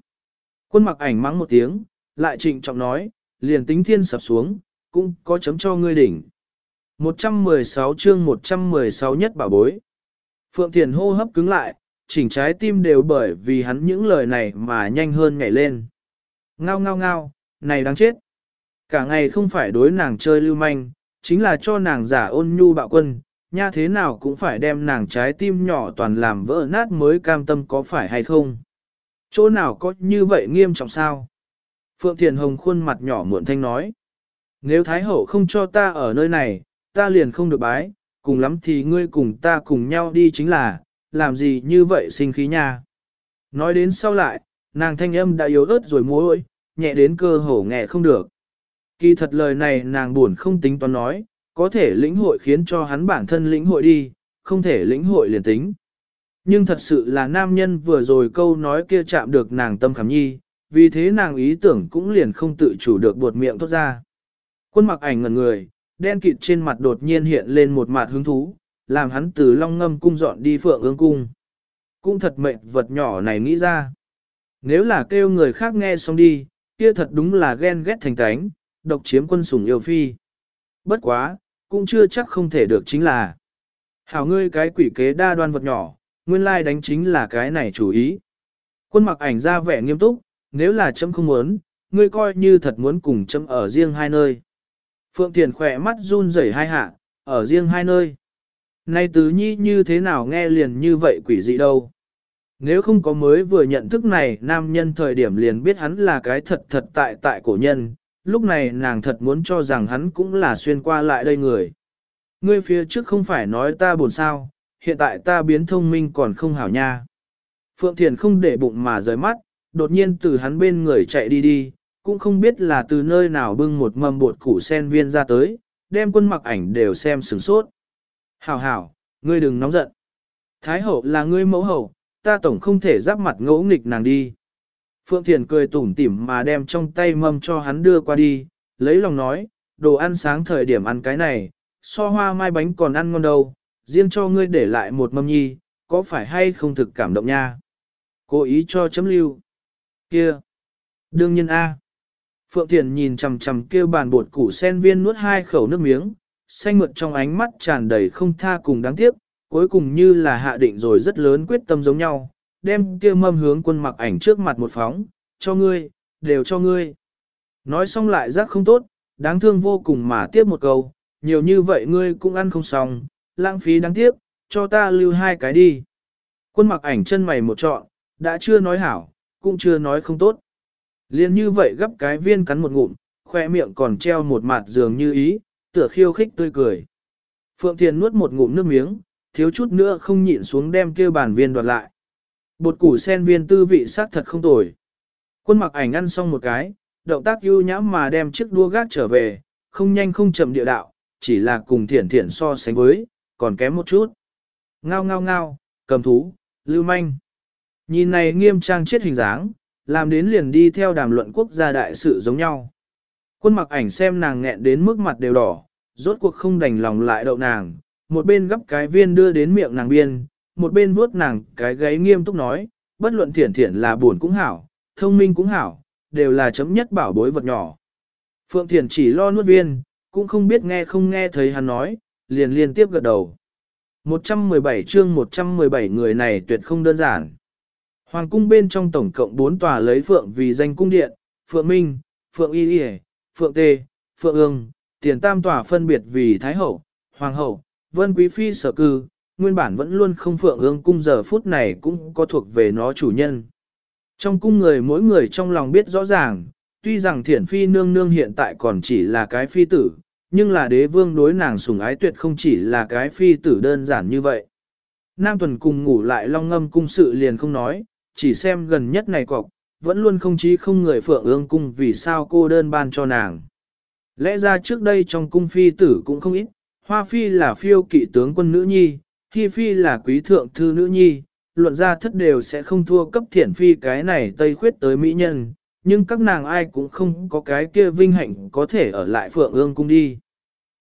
A: Quân mặc ảnh mắng một tiếng, lại trịnh trọng nói, liền tính thiên sập xuống, cũng có chấm cho ngươi đỉnh. 116 chương 116 nhất bảo bối. Phượng Thiền hô hấp cứng lại, chỉnh trái tim đều bởi vì hắn những lời này mà nhanh hơn nhảy lên. Ngao ngao ngao, này đáng chết. Cả ngày không phải đối nàng chơi lưu manh, chính là cho nàng giả ôn nhu bạo quân, nha thế nào cũng phải đem nàng trái tim nhỏ toàn làm vỡ nát mới cam tâm có phải hay không. Chỗ nào có như vậy nghiêm trọng sao? Phượng Thiền Hồng khuôn mặt nhỏ muộn thanh nói. Nếu Thái Hậu không cho ta ở nơi này, ta liền không được bái, cùng lắm thì ngươi cùng ta cùng nhau đi chính là, làm gì như vậy sinh khí nha. Nói đến sau lại, nàng thanh âm đã yếu ớt rồi mối, nhẹ đến cơ hổ nghe không được. Kỳ thật lời này nàng buồn không tính toán nói, có thể lĩnh hội khiến cho hắn bản thân lĩnh hội đi, không thể lĩnh hội liền tính. Nhưng thật sự là nam nhân vừa rồi câu nói kia chạm được nàng tâm khảm nhi, vì thế nàng ý tưởng cũng liền không tự chủ được buột miệng thốt ra. Quân mặc ảnh ngẩn người, đen kịt trên mặt đột nhiên hiện lên một mặt hứng thú, làm hắn từ long ngâm cung dọn đi phượng ương cung. Cũng thật mệnh vật nhỏ này nghĩ ra. Nếu là kêu người khác nghe xong đi, kia thật đúng là ghen ghét thành tánh, độc chiếm quân sủng yêu phi. Bất quá, cũng chưa chắc không thể được chính là. Hảo ngươi cái quỷ kế đa đoan vật nhỏ, nguyên lai đánh chính là cái này chủ ý. Quân mặc ảnh ra vẻ nghiêm túc, nếu là chấm không muốn, ngươi coi như thật muốn cùng chấm ở riêng hai nơi. Phượng Thiền khỏe mắt run rẩy hai hạ, ở riêng hai nơi nay tứ nhi như thế nào nghe liền như vậy quỷ dị đâu. Nếu không có mới vừa nhận thức này nam nhân thời điểm liền biết hắn là cái thật thật tại tại cổ nhân, lúc này nàng thật muốn cho rằng hắn cũng là xuyên qua lại đây người. Ngươi phía trước không phải nói ta buồn sao, hiện tại ta biến thông minh còn không hảo nha. Phượng Thiền không để bụng mà rời mắt, đột nhiên từ hắn bên người chạy đi đi, cũng không biết là từ nơi nào bưng một mâm bột củ sen viên ra tới, đem quân mặc ảnh đều xem sửng sốt. Hảo hảo, ngươi đừng nóng giận. Thái hậu là ngươi mẫu hậu, ta tổng không thể giáp mặt ngỗ nghịch nàng đi. Phượng Thiền cười tủm tỉm mà đem trong tay mâm cho hắn đưa qua đi, lấy lòng nói, đồ ăn sáng thời điểm ăn cái này, so hoa mai bánh còn ăn ngon đâu, riêng cho ngươi để lại một mâm nhi, có phải hay không thực cảm động nha? Cố ý cho chấm lưu. Kia! Đương nhiên A. Phượng Thiền nhìn chầm chầm kêu bàn bột củ sen viên nuốt hai khẩu nước miếng, xanh mượt trong ánh mắt tràn đầy không tha cùng đáng tiếc, cuối cùng như là hạ định rồi rất lớn quyết tâm giống nhau, đem kia mâm hướng quân mặc ảnh trước mặt một phóng, cho ngươi, đều cho ngươi. Nói xong lại giác không tốt, đáng thương vô cùng mà tiếp một câu, nhiều như vậy ngươi cũng ăn không xong, lãng phí đáng tiếc, cho ta lưu hai cái đi. Quân mặc ảnh chân mày một trọn, đã chưa nói hảo, cũng chưa nói không tốt. Liên như vậy gấp cái viên cắn một ngụm, khoe miệng còn treo một mặt dường như ý, tựa khiêu khích tươi cười. Phượng Thiền nuốt một ngụm nước miếng, thiếu chút nữa không nhịn xuống đem kêu bàn viên đoạt lại. Bột củ sen viên tư vị sắc thật không tồi. Quân mặc ảnh ăn xong một cái, động tác ưu nhãm mà đem chiếc đua gác trở về, không nhanh không chậm địa đạo, chỉ là cùng thiển thiển so sánh với, còn kém một chút. Ngao ngao ngao, cầm thú, lưu manh. Nhìn này nghiêm trang chết hình dáng, làm đến liền đi theo đàm luận quốc gia đại sự giống nhau. Quân mặc ảnh xem nàng nghẹn đến mức mặt đều đỏ, rốt cuộc không đành lòng lại đậu nàng, một bên gấp cái viên đưa đến miệng nàng biên, một bên vuốt nàng cái gáy nghiêm túc nói, bất luận thiển thiển là buồn cũng hảo, thông minh cũng hảo, đều là chấm nhất bảo bối vật nhỏ. Phượng Thiển chỉ lo nuốt viên, cũng không biết nghe không nghe thấy hắn nói, liền liên tiếp gật đầu. 117 chương 117 người này tuyệt không đơn giản. Hoàng cung bên trong tổng cộng 4 tòa lấy Phượng vì danh cung điện, Phượng Minh, Phượng Y Y, Phượng Tê, Phượng Ương, tiền tam tòa phân biệt vì Thái Hậu, Hoàng Hậu, Vân Quý Phi sở cư, nguyên bản vẫn luôn không Phượng Ương cung giờ phút này cũng có thuộc về nó chủ nhân. Trong cung người mỗi người trong lòng biết rõ ràng, tuy rằng thiển phi nương nương hiện tại còn chỉ là cái phi tử, nhưng là đế vương đối nàng sủng ái tuyệt không chỉ là cái phi tử đơn giản như vậy. Nam tuần cùng ngủ lại long ngâm cung sự liền không nói, chỉ xem gần nhất này cọc, vẫn luôn không chí không người phượng ương cung vì sao cô đơn ban cho nàng. Lẽ ra trước đây trong cung phi tử cũng không ít, hoa phi là phiêu kỵ tướng quân nữ nhi, hi phi là quý thượng thư nữ nhi, luận ra thất đều sẽ không thua cấp thiển phi cái này tây khuyết tới mỹ nhân, nhưng các nàng ai cũng không có cái kia vinh hạnh có thể ở lại phượng ương cung đi.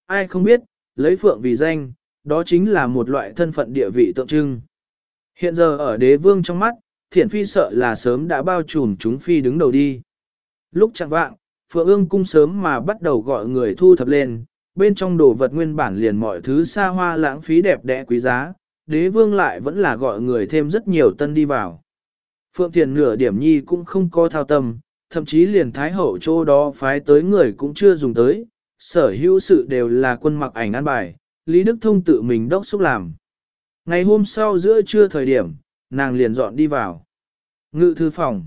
A: Ai không biết, lấy phượng vì danh, đó chính là một loại thân phận địa vị tượng trưng. Hiện giờ ở đế vương trong mắt, thiển phi sợ là sớm đã bao trùm chúng phi đứng đầu đi. Lúc chẳng vạng, phượng ương cung sớm mà bắt đầu gọi người thu thập lên, bên trong đồ vật nguyên bản liền mọi thứ xa hoa lãng phí đẹp đẽ quý giá, đế vương lại vẫn là gọi người thêm rất nhiều tân đi vào. Phượng Thiền nửa điểm nhi cũng không có thao tâm, thậm chí liền thái hậu chỗ đó phái tới người cũng chưa dùng tới, sở hữu sự đều là quân mặc ảnh an bài, Lý Đức Thông tự mình đốc xúc làm. Ngày hôm sau giữa trưa thời điểm, nàng liền dọn đi vào. Ngự thư phòng.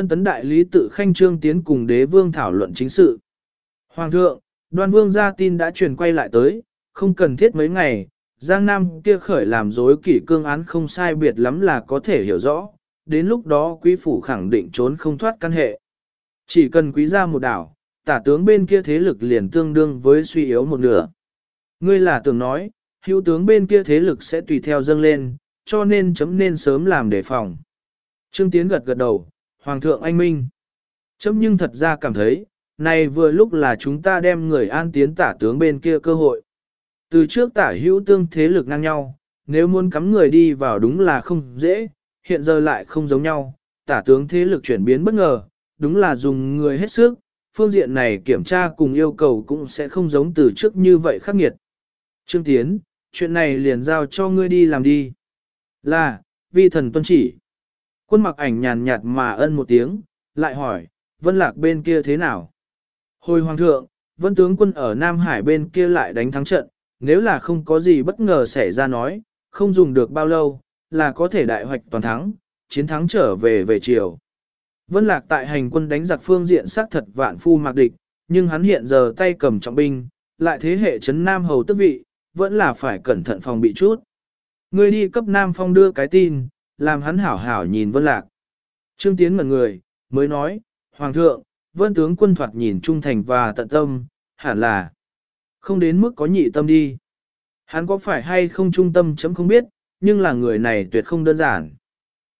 A: Tân tấn đại lý tự khanh trương tiến cùng đế vương thảo luận chính sự. Hoàng thượng, đoan vương ra tin đã truyền quay lại tới, không cần thiết mấy ngày, Giang Nam kia khởi làm dối kỷ cương án không sai biệt lắm là có thể hiểu rõ, đến lúc đó quý phủ khẳng định trốn không thoát căn hệ. Chỉ cần quý ra một đảo, tả tướng bên kia thế lực liền tương đương với suy yếu một nửa. Ngươi là tưởng nói, hữu tướng bên kia thế lực sẽ tùy theo dâng lên, cho nên chấm nên sớm làm đề phòng. Trương Tiến gật gật đầu, Hoàng thượng anh minh. Chấm nhưng thật ra cảm thấy, này vừa lúc là chúng ta đem người an tiến tả tướng bên kia cơ hội. Từ trước tả hữu tương thế lực ngang nhau, nếu muốn cắm người đi vào đúng là không dễ, hiện giờ lại không giống nhau, tả tướng thế lực chuyển biến bất ngờ, đúng là dùng người hết sức, phương diện này kiểm tra cùng yêu cầu cũng sẽ không giống từ trước như vậy khắc nghiệt. Trương Tiến, chuyện này liền giao cho ngươi đi làm đi. Là, vi thần tuân chỉ. Quân mặc ảnh nhàn nhạt mà ân một tiếng, lại hỏi, vân lạc bên kia thế nào? Hồi hoàng thượng, vân tướng quân ở Nam Hải bên kia lại đánh thắng trận, nếu là không có gì bất ngờ xảy ra nói, không dùng được bao lâu, là có thể đại hoạch toàn thắng, chiến thắng trở về về chiều. Vân Lạc tại hành quân đánh giặc phương diện xác thật vạn phu mạc địch, nhưng hắn hiện giờ tay cầm trọng binh, lại thế hệ chấn Nam Hầu tức vị, vẫn là phải cẩn thận phòng bị chút. Người đi cấp Nam Phong đưa cái tin, làm hắn hảo hảo nhìn Vân Lạc. Trương Tiến mở người, mới nói, Hoàng thượng, Vân tướng quân thoạt nhìn trung thành và tận tâm, hẳn là không đến mức có nhị tâm đi. Hắn có phải hay không trung tâm chấm không biết, nhưng là người này tuyệt không đơn giản.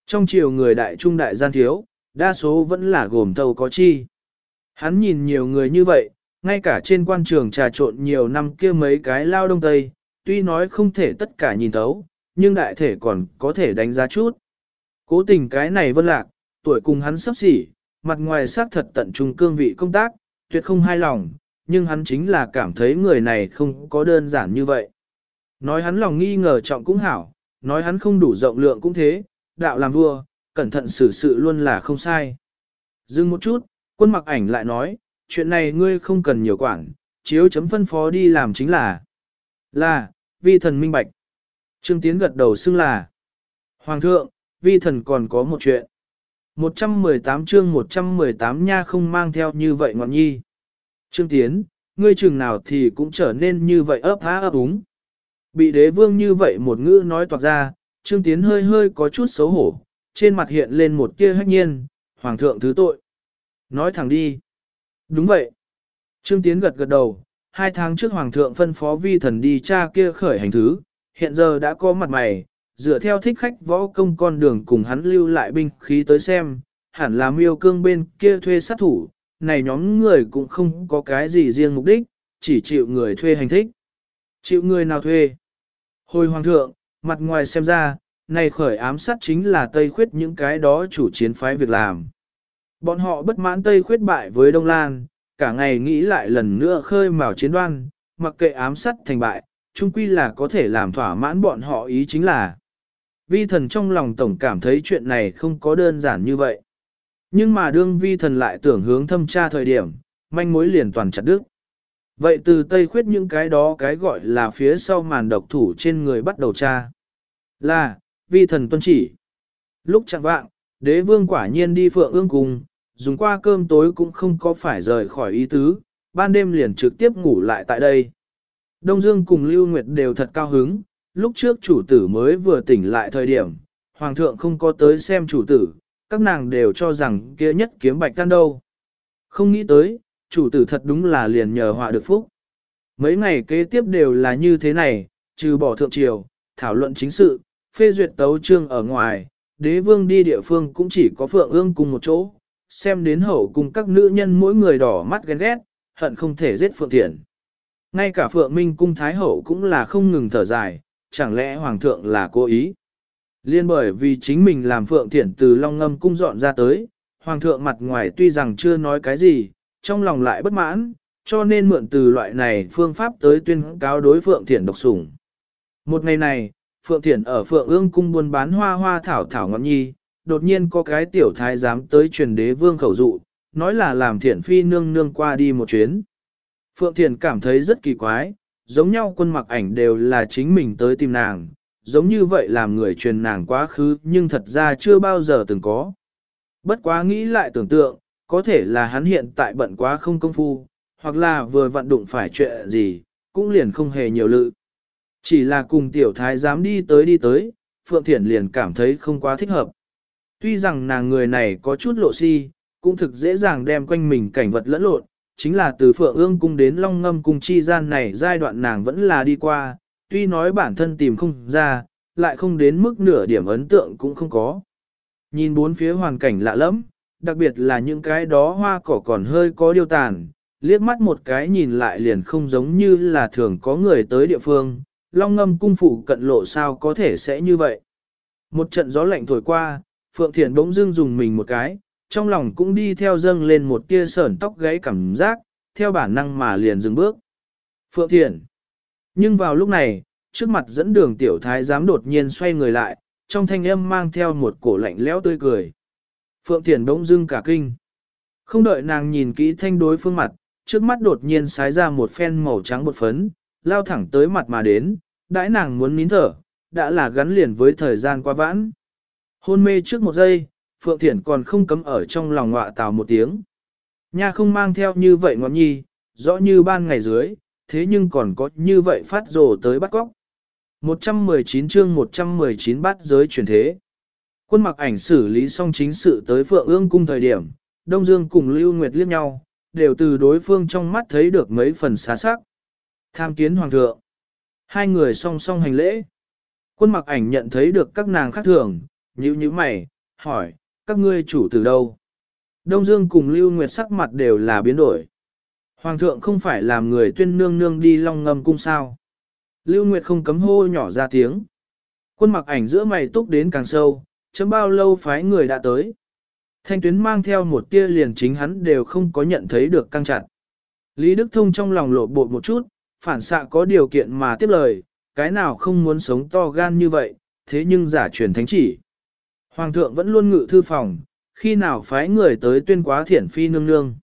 A: Trong chiều người đại trung đại gian thiếu, đa số vẫn là gồm thâu có chi. Hắn nhìn nhiều người như vậy, ngay cả trên quan trường trà trộn nhiều năm kia mấy cái lao đông tây, tuy nói không thể tất cả nhìn thấu, nhưng đại thể còn có thể đánh giá chút. Cố tình cái này vân lạc, tuổi cùng hắn sắp xỉ, mặt ngoài xác thật tận trung cương vị công tác, tuyệt không hài lòng, nhưng hắn chính là cảm thấy người này không có đơn giản như vậy. Nói hắn lòng nghi ngờ trọng cũng hảo, nói hắn không đủ rộng lượng cũng thế, đạo làm vua, cẩn thận xử sự luôn là không sai. Dừng một chút, quân mặc ảnh lại nói, chuyện này ngươi không cần nhiều quản, chiếu chấm phân phó đi làm chính là, là, vi thần minh bạch. Trương Tiến gật đầu xưng là, Hoàng thượng, vi thần còn có một chuyện. 118 chương 118 nha không mang theo như vậy ngọn nhi. Trương Tiến, ngươi chừng nào thì cũng trở nên như vậy ấp há ấp úng. Bị đế vương như vậy một ngữ nói toạc ra, Trương Tiến hơi hơi có chút xấu hổ, trên mặt hiện lên một tia hách nhiên, Hoàng thượng thứ tội. Nói thẳng đi. Đúng vậy. Trương Tiến gật gật đầu, hai tháng trước Hoàng thượng phân phó vi thần đi cha kia khởi hành thứ, hiện giờ đã có mặt mày, dựa theo thích khách võ công con đường cùng hắn lưu lại binh khí tới xem, hẳn là miêu cương bên kia thuê sát thủ, này nhóm người cũng không có cái gì riêng mục đích, chỉ chịu người thuê hành thích. Chịu người nào thuê? Hồi hoàng thượng, mặt ngoài xem ra, này khởi ám sát chính là Tây Khuyết những cái đó chủ chiến phái việc làm. Bọn họ bất mãn Tây Khuyết bại với Đông Lan, cả ngày nghĩ lại lần nữa khơi mào chiến đoan, mặc kệ ám sát thành bại, chung quy là có thể làm thỏa mãn bọn họ ý chính là. Vi thần trong lòng tổng cảm thấy chuyện này không có đơn giản như vậy. Nhưng mà đương vi thần lại tưởng hướng thâm tra thời điểm, manh mối liền toàn chặt đứt. Vậy từ Tây khuyết những cái đó cái gọi là phía sau màn độc thủ trên người bắt đầu tra. Là, vi thần tuân chỉ. Lúc chẳng vạng, đế vương quả nhiên đi phượng ương cùng, dùng qua cơm tối cũng không có phải rời khỏi ý tứ, ban đêm liền trực tiếp ngủ lại tại đây. Đông Dương cùng Lưu Nguyệt đều thật cao hứng, lúc trước chủ tử mới vừa tỉnh lại thời điểm, Hoàng thượng không có tới xem chủ tử, các nàng đều cho rằng kia nhất kiếm bạch can đâu. Không nghĩ tới, chủ tử thật đúng là liền nhờ họa được phúc. Mấy ngày kế tiếp đều là như thế này, trừ bỏ thượng triều, thảo luận chính sự, phê duyệt tấu trương ở ngoài, đế vương đi địa phương cũng chỉ có phượng ương cùng một chỗ, xem đến hậu cùng các nữ nhân mỗi người đỏ mắt ghen ghét, hận không thể giết phượng thiện. Ngay cả phượng minh cung thái hậu cũng là không ngừng thở dài, chẳng lẽ hoàng thượng là cố ý. Liên bởi vì chính mình làm phượng Thiển từ long ngâm cung dọn ra tới, hoàng thượng mặt ngoài tuy rằng chưa nói cái gì, trong lòng lại bất mãn, cho nên mượn từ loại này phương pháp tới tuyên cáo đối phượng Thiển độc sủng. Một ngày này, phượng Thiển ở phượng ương cung buôn bán hoa hoa thảo thảo ngọn nhi, đột nhiên có cái tiểu thái giám tới truyền đế vương khẩu dụ, nói là làm Thiển phi nương nương qua đi một chuyến. Phượng thiện cảm thấy rất kỳ quái, giống nhau quân mặc ảnh đều là chính mình tới tìm nàng, giống như vậy làm người truyền nàng quá khứ nhưng thật ra chưa bao giờ từng có. Bất quá nghĩ lại tưởng tượng, có thể là hắn hiện tại bận quá không công phu, hoặc là vừa vận đụng phải chuyện gì, cũng liền không hề nhiều lự. Chỉ là cùng tiểu thái dám đi tới đi tới, Phượng Thiển liền cảm thấy không quá thích hợp. Tuy rằng nàng người này có chút lộ si, cũng thực dễ dàng đem quanh mình cảnh vật lẫn lộn, chính là từ Phượng ương cung đến Long Ngâm cung chi gian này giai đoạn nàng vẫn là đi qua, tuy nói bản thân tìm không ra, lại không đến mức nửa điểm ấn tượng cũng không có. Nhìn bốn phía hoàn cảnh lạ lẫm, đặc biệt là những cái đó hoa cỏ còn hơi có điều tàn, liếc mắt một cái nhìn lại liền không giống như là thường có người tới địa phương, long ngâm cung phụ cận lộ sao có thể sẽ như vậy. Một trận gió lạnh thổi qua, Phượng Thiển bỗng dưng dùng mình một cái, trong lòng cũng đi theo dâng lên một tia sởn tóc gáy cảm giác, theo bản năng mà liền dừng bước. Phượng Thiện. Nhưng vào lúc này, trước mặt dẫn đường tiểu thái giám đột nhiên xoay người lại, trong thanh âm mang theo một cổ lạnh lẽo tươi cười. Phượng Thiển bỗng dưng cả kinh. Không đợi nàng nhìn kỹ thanh đối phương mặt, trước mắt đột nhiên xái ra một phen màu trắng bột phấn, lao thẳng tới mặt mà đến, đãi nàng muốn nín thở, đã là gắn liền với thời gian qua vãn. Hôn mê trước một giây, Phượng Thiển còn không cấm ở trong lòng ngọa tào một tiếng. Nha không mang theo như vậy ngọn nhi, rõ như ban ngày dưới, thế nhưng còn có như vậy phát rồ tới bắt góc. 119 chương 119 bắt giới chuyển thế. Quân mặc ảnh xử lý xong chính sự tới Phượng ương cung thời điểm, Đông Dương cùng Lưu Nguyệt liếc nhau, đều từ đối phương trong mắt thấy được mấy phần xá sắc. Tham kiến hoàng thượng. Hai người song song hành lễ. Quân mặc ảnh nhận thấy được các nàng khác thường, như như mày, hỏi, các ngươi chủ từ đâu? Đông Dương cùng Lưu Nguyệt sắc mặt đều là biến đổi. Hoàng thượng không phải làm người tuyên nương nương đi long ngâm cung sao? Lưu Nguyệt không cấm hô nhỏ ra tiếng. Quân mặc ảnh giữa mày túc đến càng sâu, chấm bao lâu phái người đã tới. Thanh tuyến mang theo một tia liền chính hắn đều không có nhận thấy được căng chặt. Lý Đức Thông trong lòng lộ bột một chút, phản xạ có điều kiện mà tiếp lời, cái nào không muốn sống to gan như vậy, thế nhưng giả truyền thánh chỉ. Hoàng thượng vẫn luôn ngự thư phòng, khi nào phái người tới tuyên quá thiển phi nương nương.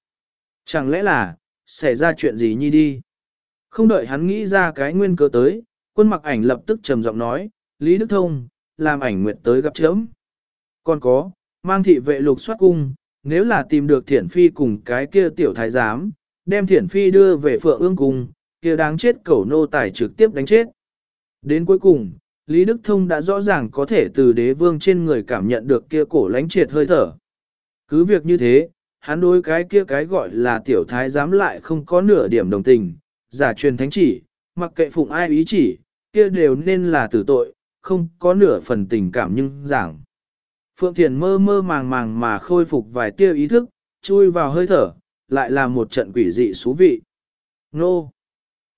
A: Chẳng lẽ là, xảy ra chuyện gì nhi đi. Không đợi hắn nghĩ ra cái nguyên cớ tới, quân mặc ảnh lập tức trầm giọng nói, Lý Đức Thông, làm ảnh nguyện tới gặp chấm. Còn có, mang thị vệ lục soát cung, nếu là tìm được thiển phi cùng cái kia tiểu thái giám, đem thiển phi đưa về phượng ương cung, kia đáng chết cẩu nô tài trực tiếp đánh chết. Đến cuối cùng, Lý Đức Thông đã rõ ràng có thể từ đế vương trên người cảm nhận được kia cổ lánh triệt hơi thở. Cứ việc như thế, hắn đối cái kia cái gọi là tiểu thái giám lại không có nửa điểm đồng tình, giả truyền thánh chỉ, mặc kệ phụng ai ý chỉ, kia đều nên là tử tội, không có nửa phần tình cảm nhưng giảng. Phượng Thiền mơ mơ màng màng mà khôi phục vài tiêu ý thức, chui vào hơi thở, lại là một trận quỷ dị xú vị. Nô!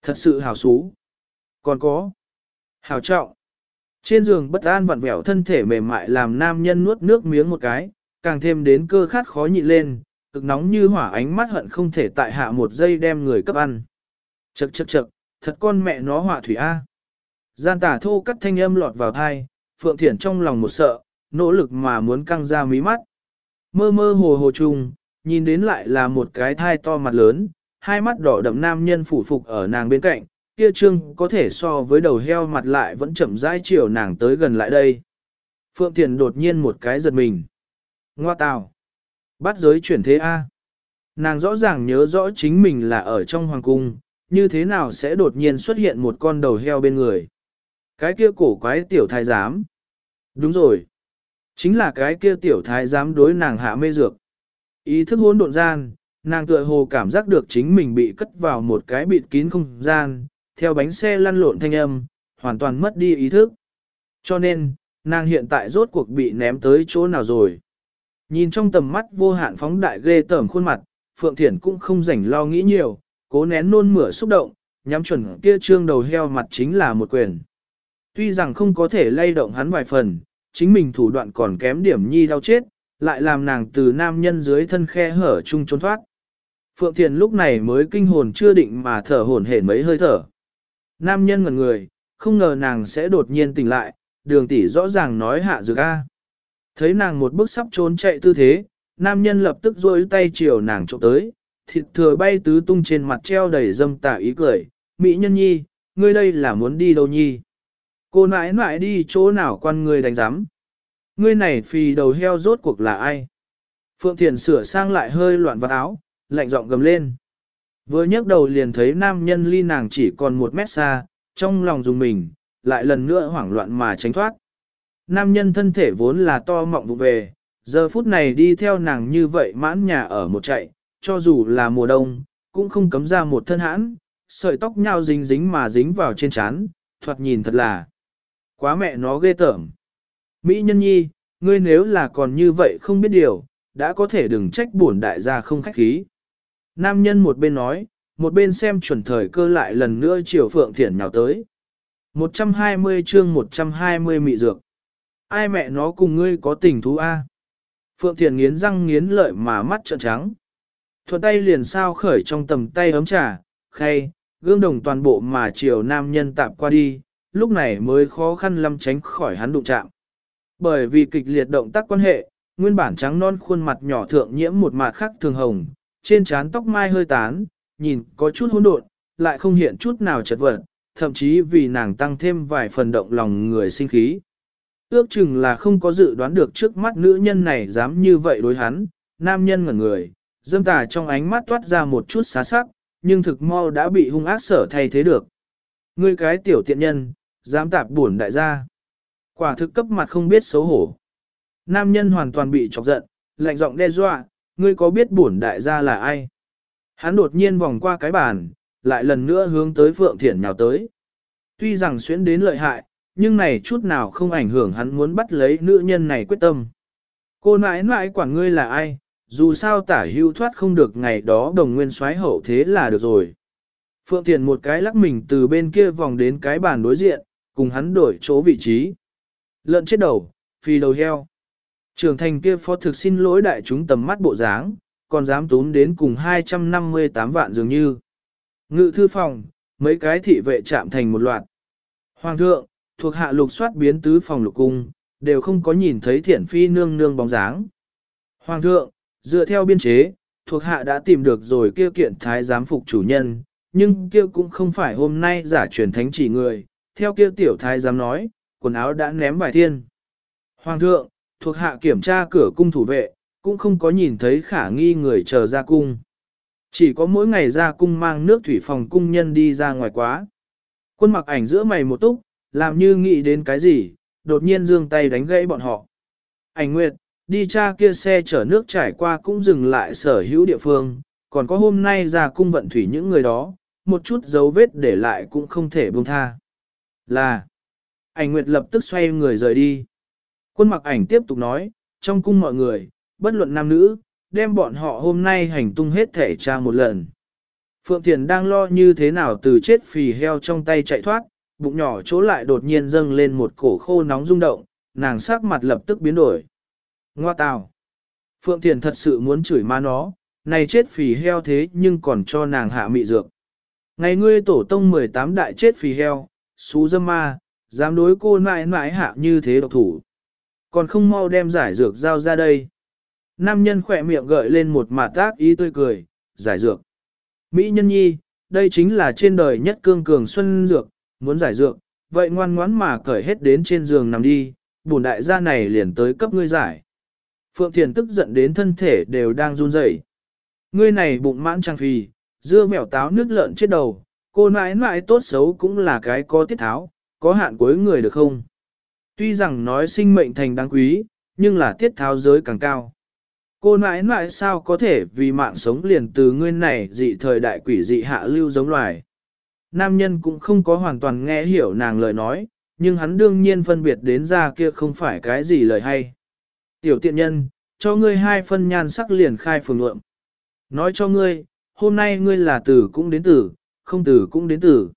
A: Thật sự hào xú. Còn có. Hào trọng. Trên giường bất an vặn vẹo thân thể mềm mại làm nam nhân nuốt nước miếng một cái, càng thêm đến cơ khát khó nhịn lên, cực nóng như hỏa ánh mắt hận không thể tại hạ một giây đem người cấp ăn. Chậc chậc chậc, thật con mẹ nó hỏa thủy A. Gian tả thô cắt thanh âm lọt vào thai, Phượng Thiển trong lòng một sợ, nỗ lực mà muốn căng ra mí mắt. Mơ mơ hồ hồ trùng, nhìn đến lại là một cái thai to mặt lớn, hai mắt đỏ đậm nam nhân phủ phục ở nàng bên cạnh, kia trương có thể so với đầu heo mặt lại vẫn chậm rãi chiều nàng tới gần lại đây. Phượng Thiền đột nhiên một cái giật mình. Ngoa tào. Bắt giới chuyển thế A. Nàng rõ ràng nhớ rõ chính mình là ở trong hoàng cung, như thế nào sẽ đột nhiên xuất hiện một con đầu heo bên người. Cái kia cổ quái tiểu thái giám. Đúng rồi. Chính là cái kia tiểu thái giám đối nàng hạ mê dược. Ý thức hỗn độn gian, nàng tựa hồ cảm giác được chính mình bị cất vào một cái bịt kín không gian, theo bánh xe lăn lộn thanh âm, hoàn toàn mất đi ý thức. Cho nên, nàng hiện tại rốt cuộc bị ném tới chỗ nào rồi. Nhìn trong tầm mắt vô hạn phóng đại ghê tởm khuôn mặt, Phượng Thiển cũng không rảnh lo nghĩ nhiều, cố nén nôn mửa xúc động, nhắm chuẩn kia trương đầu heo mặt chính là một quyền. Tuy rằng không có thể lay động hắn vài phần, chính mình thủ đoạn còn kém điểm nhi đau chết, lại làm nàng từ nam nhân dưới thân khe hở chung trốn thoát. Phượng Thiền lúc này mới kinh hồn chưa định mà thở hồn hển mấy hơi thở. Nam nhân ngẩn người, không ngờ nàng sẽ đột nhiên tỉnh lại, đường tỷ rõ ràng nói hạ dược A. Thấy nàng một bước sắp trốn chạy tư thế, nam nhân lập tức rôi tay chiều nàng trộm tới, thịt thừa bay tứ tung trên mặt treo đầy dâm tả ý cười, Mỹ nhân nhi, ngươi đây là muốn đi đâu nhi? Cô nãi nãi đi chỗ nào quan ngươi đánh giám? Ngươi này phì đầu heo rốt cuộc là ai? Phượng Thiền sửa sang lại hơi loạn vào áo, lạnh giọng gầm lên. Vừa nhấc đầu liền thấy nam nhân ly nàng chỉ còn một mét xa, trong lòng dùng mình, lại lần nữa hoảng loạn mà tránh thoát. Nam nhân thân thể vốn là to mọng vụ về, giờ phút này đi theo nàng như vậy mãn nhà ở một chạy, cho dù là mùa đông, cũng không cấm ra một thân hãn, sợi tóc nhau dính dính mà dính vào trên trán, thoạt nhìn thật là quá mẹ nó ghê tởm. Mỹ nhân nhi, ngươi nếu là còn như vậy không biết điều, đã có thể đừng trách bổn đại gia không khách khí. Nam nhân một bên nói, một bên xem chuẩn thời cơ lại lần nữa chiều Phượng Thiển nhào tới. 120 chương 120 mị dược. Ai mẹ nó cùng ngươi có tình thú a? Phượng Thiển nghiến răng nghiến lợi mà mắt trợn trắng. Thuận tay liền sao khởi trong tầm tay ấm trà, khay, gương đồng toàn bộ mà chiều nam nhân tạm qua đi, lúc này mới khó khăn lắm tránh khỏi hắn đụng chạm. Bởi vì kịch liệt động tác quan hệ, nguyên bản trắng non khuôn mặt nhỏ thượng nhiễm một mặt khác thường hồng, trên trán tóc mai hơi tán, nhìn có chút hỗn độn, lại không hiện chút nào chật vật, thậm chí vì nàng tăng thêm vài phần động lòng người sinh khí. Ước chừng là không có dự đoán được trước mắt nữ nhân này dám như vậy đối hắn, nam nhân ngẩn người, dâm tà trong ánh mắt toát ra một chút xá sắc, nhưng thực mau đã bị hung ác sở thay thế được. Ngươi cái tiểu tiện nhân, dám tạp buồn đại gia. Quả thực cấp mặt không biết xấu hổ. Nam nhân hoàn toàn bị chọc giận, lạnh giọng đe dọa, ngươi có biết bổn đại gia là ai? Hắn đột nhiên vòng qua cái bàn, lại lần nữa hướng tới Phượng Thiển nhào tới. Tuy rằng xuyến đến lợi hại, nhưng này chút nào không ảnh hưởng hắn muốn bắt lấy nữ nhân này quyết tâm. Cô nãi nãi quản ngươi là ai, dù sao tả hưu thoát không được ngày đó đồng nguyên xoái hậu thế là được rồi. Phượng Thiền một cái lắc mình từ bên kia vòng đến cái bàn đối diện, cùng hắn đổi chỗ vị trí. Lợn chết đầu, phi đầu heo. Trưởng thành kia phó thực xin lỗi đại chúng tầm mắt bộ dáng, còn dám tún đến cùng 258 vạn dường như. Ngự thư phòng, mấy cái thị vệ chạm thành một loạt. Hoàng thượng, thuộc hạ lục soát biến tứ phòng lục cung, đều không có nhìn thấy thiển phi nương nương bóng dáng. Hoàng thượng, dựa theo biên chế, thuộc hạ đã tìm được rồi kia kiện thái giám phục chủ nhân, nhưng kia cũng không phải hôm nay giả truyền thánh chỉ người, theo kia tiểu thái giám nói, quần áo đã ném vài thiên. Hoàng thượng, thuộc hạ kiểm tra cửa cung thủ vệ, cũng không có nhìn thấy khả nghi người chờ ra cung. Chỉ có mỗi ngày ra cung mang nước thủy phòng cung nhân đi ra ngoài quá. Quân mặc ảnh giữa mày một túc, làm như nghĩ đến cái gì, đột nhiên dương tay đánh gãy bọn họ. Ảnh nguyệt, đi cha kia xe chở nước trải qua cũng dừng lại sở hữu địa phương, còn có hôm nay ra cung vận thủy những người đó, một chút dấu vết để lại cũng không thể buông tha. Là, ảnh nguyệt lập tức xoay người rời đi. Quân mặc ảnh tiếp tục nói, trong cung mọi người, bất luận nam nữ, đem bọn họ hôm nay hành tung hết thể tra một lần. Phượng Thiền đang lo như thế nào từ chết phì heo trong tay chạy thoát, bụng nhỏ chỗ lại đột nhiên dâng lên một cổ khô nóng rung động, nàng sắc mặt lập tức biến đổi. Ngoa tào! Phượng Thiền thật sự muốn chửi ma nó, này chết phì heo thế nhưng còn cho nàng hạ mị dược. Ngày ngươi tổ tông 18 đại chết phì heo, xú dâm ma, dám đối cô nãi nãi hạ như thế độc thủ. Còn không mau đem giải dược giao ra đây. Nam nhân khỏe miệng gợi lên một mặt tác ý tươi cười, giải dược. Mỹ nhân nhi, đây chính là trên đời nhất cương cường xuân dược, muốn giải dược, vậy ngoan ngoãn mà cởi hết đến trên giường nằm đi, bùn đại gia này liền tới cấp ngươi giải. Phượng Thiền tức giận đến thân thể đều đang run rẩy. Ngươi này bụng mãn trang phì, dưa mèo táo nước lợn chết đầu, cô nãi nãi tốt xấu cũng là cái có tiết tháo, có hạn cuối người được không? Tuy rằng nói sinh mệnh thành đáng quý, nhưng là tiết tháo giới càng cao. Cô nãi nãi sao có thể vì mạng sống liền từ ngươi này dị thời đại quỷ dị hạ lưu giống loài. Nam nhân cũng không có hoàn toàn nghe hiểu nàng lời nói, nhưng hắn đương nhiên phân biệt đến ra kia không phải cái gì lời hay. Tiểu tiện nhân, cho ngươi hai phân nhan sắc liền khai phường lượng. Nói cho ngươi, hôm nay ngươi là tử cũng đến tử, không tử cũng đến tử.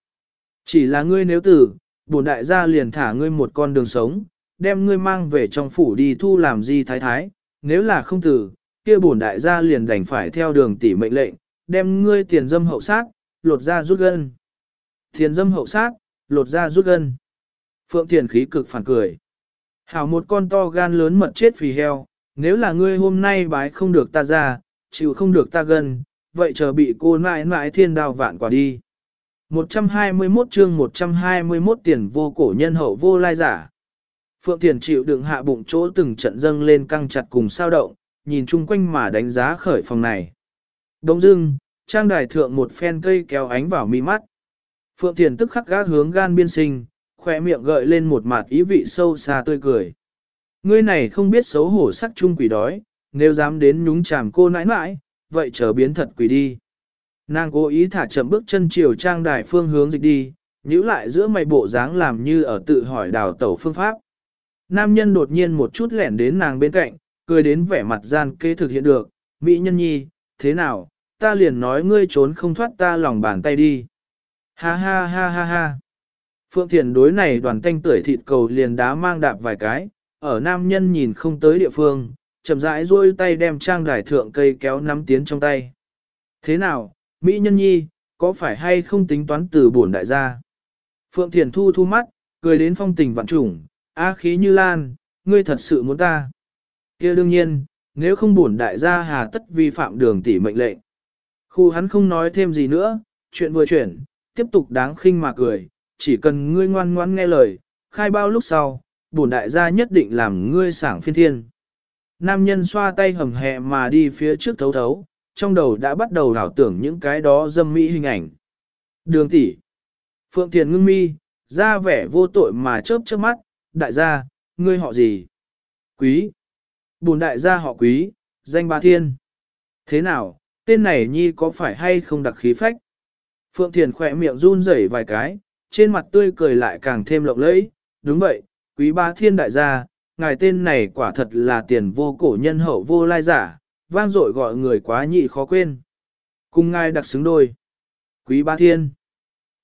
A: Chỉ là ngươi nếu tử, bổn đại gia liền thả ngươi một con đường sống, đem ngươi mang về trong phủ đi thu làm gì thái thái, nếu là không tử, kia bổn đại gia liền đành phải theo đường tỉ mệnh lệnh, đem ngươi tiền dâm hậu sát, lột ra rút gân. Tiền dâm hậu sát, lột ra rút gân. Phượng Thiền khí cực phản cười. Hảo một con to gan lớn mật chết phì heo, nếu là ngươi hôm nay bái không được ta ra, chịu không được ta gần, vậy chờ bị cô mãi mãi thiên đào vạn quả đi. 121 chương 121 tiền vô cổ nhân hậu vô lai giả. Phượng Thiền chịu đựng hạ bụng chỗ từng trận dâng lên căng chặt cùng sao động, nhìn chung quanh mà đánh giá khởi phòng này. Đông dưng, trang đài thượng một phen cây kéo ánh vào mi mắt. Phượng Thiền tức khắc gác hướng gan biên sinh, khỏe miệng gợi lên một mặt ý vị sâu xa tươi cười. Ngươi này không biết xấu hổ sắc chung quỷ đói, nếu dám đến nhúng chàm cô nãi nãi, vậy chờ biến thật quỷ đi. Nàng cố ý thả chậm bước chân chiều trang đài phương hướng dịch đi, nhíu lại giữa mày bộ dáng làm như ở tự hỏi đào tẩu phương pháp. Nam nhân đột nhiên một chút lẻn đến nàng bên cạnh, cười đến vẻ mặt gian kê thực hiện được, Mỹ nhân nhi, thế nào, ta liền nói ngươi trốn không thoát ta lòng bàn tay đi. Ha ha ha ha ha. Phượng Thiền đối này đoàn tanh tưởi thịt cầu liền đá mang đạp vài cái, ở nam nhân nhìn không tới địa phương, chậm rãi duỗi tay đem trang đài thượng cây kéo nắm tiến trong tay. Thế nào, Mỹ nhân nhi, có phải hay không tính toán từ bổn đại gia? Phượng Thiền thu thu mắt, cười đến phong tình vạn trùng, á khí như lan, ngươi thật sự muốn ta. kia đương nhiên, nếu không bổn đại gia hà tất vi phạm đường tỷ mệnh lệnh. Khu hắn không nói thêm gì nữa, chuyện vừa chuyển, tiếp tục đáng khinh mà cười, chỉ cần ngươi ngoan ngoãn nghe lời, khai bao lúc sau, bổn đại gia nhất định làm ngươi sảng phiên thiên. Nam nhân xoa tay hầm hẹ mà đi phía trước thấu thấu, trong đầu đã bắt đầu đảo tưởng những cái đó dâm mỹ hình ảnh. Đường tỷ, Phượng Thiền ngưng mi, ra vẻ vô tội mà chớp chớp mắt, đại gia, ngươi họ gì? Quý. Bùn đại gia họ quý, danh ba thiên. Thế nào, tên này nhi có phải hay không đặc khí phách? Phượng Thiền khỏe miệng run rẩy vài cái, trên mặt tươi cười lại càng thêm lộng lẫy. Đúng vậy, quý ba thiên đại gia, ngài tên này quả thật là tiền vô cổ nhân hậu vô lai giả, vang dội gọi người quá nhị khó quên. Cùng ngài đặc xứng đôi. Quý bá thiên.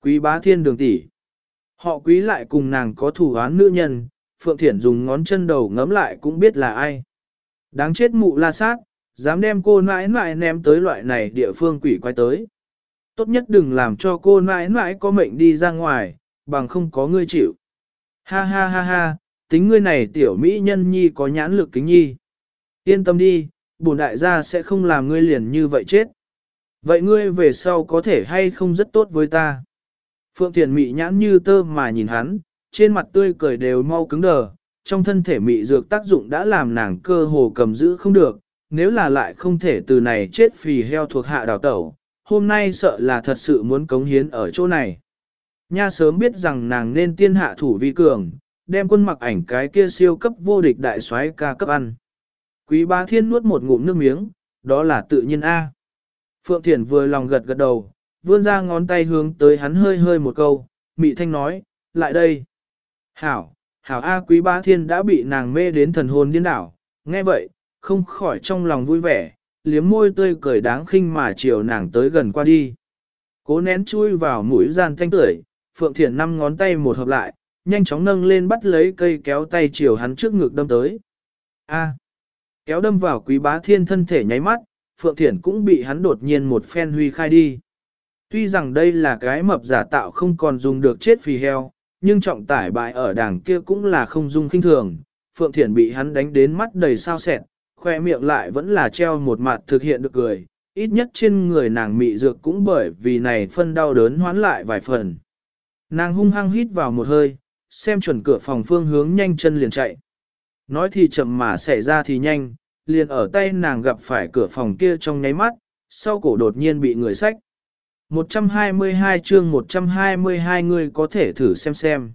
A: Quý bá thiên đường tỷ. Họ quý lại cùng nàng có thủ án nữ nhân, Phượng Thiển dùng ngón chân đầu ngấm lại cũng biết là ai. Đáng chết mụ la sát, dám đem cô nãi nãi ném tới loại này địa phương quỷ quay tới. Tốt nhất đừng làm cho cô nãi nãi có mệnh đi ra ngoài, bằng không có ngươi chịu. Ha ha ha ha, tính ngươi này tiểu mỹ nhân nhi có nhãn lực kính nhi. Yên tâm đi, bổn đại gia sẽ không làm ngươi liền như vậy chết. Vậy ngươi về sau có thể hay không rất tốt với ta? Phượng Thiền mị nhãn như tơ mà nhìn hắn, trên mặt tươi cười đều mau cứng đờ, trong thân thể mị dược tác dụng đã làm nàng cơ hồ cầm giữ không được, nếu là lại không thể từ này chết phì heo thuộc hạ đào tẩu, hôm nay sợ là thật sự muốn cống hiến ở chỗ này. Nha sớm biết rằng nàng nên tiên hạ thủ vi cường, đem quân mặc ảnh cái kia siêu cấp vô địch đại soái ca cấp ăn. Quý ba thiên nuốt một ngụm nước miếng, đó là tự nhiên A. Phượng Thiển vừa lòng gật gật đầu, vươn ra ngón tay hướng tới hắn hơi hơi một câu, mị thanh nói, lại đây. Hảo, hảo A quý ba thiên đã bị nàng mê đến thần hồn điên đảo, nghe vậy, không khỏi trong lòng vui vẻ, liếm môi tươi cười đáng khinh mà chiều nàng tới gần qua đi. Cố nén chui vào mũi gian thanh tưởi, Phượng Thiển năm ngón tay một hợp lại, nhanh chóng nâng lên bắt lấy cây kéo tay chiều hắn trước ngực đâm tới. A kéo đâm vào quý bá thiên thân thể nháy mắt, Phượng Thiển cũng bị hắn đột nhiên một phen huy khai đi. Tuy rằng đây là cái mập giả tạo không còn dùng được chết phì heo, nhưng trọng tải bại ở đảng kia cũng là không dung kinh thường. Phượng Thiển bị hắn đánh đến mắt đầy sao sẹn, khoe miệng lại vẫn là treo một mặt thực hiện được cười, ít nhất trên người nàng mị dược cũng bởi vì này phân đau đớn hoán lại vài phần. Nàng hung hăng hít vào một hơi, xem chuẩn cửa phòng phương hướng nhanh chân liền chạy. Nói thì chậm mà xảy ra thì nhanh, liền ở tay nàng gặp phải cửa phòng kia trong nháy mắt, sau cổ đột nhiên bị người sách. 122 chương 122 người có thể thử xem xem.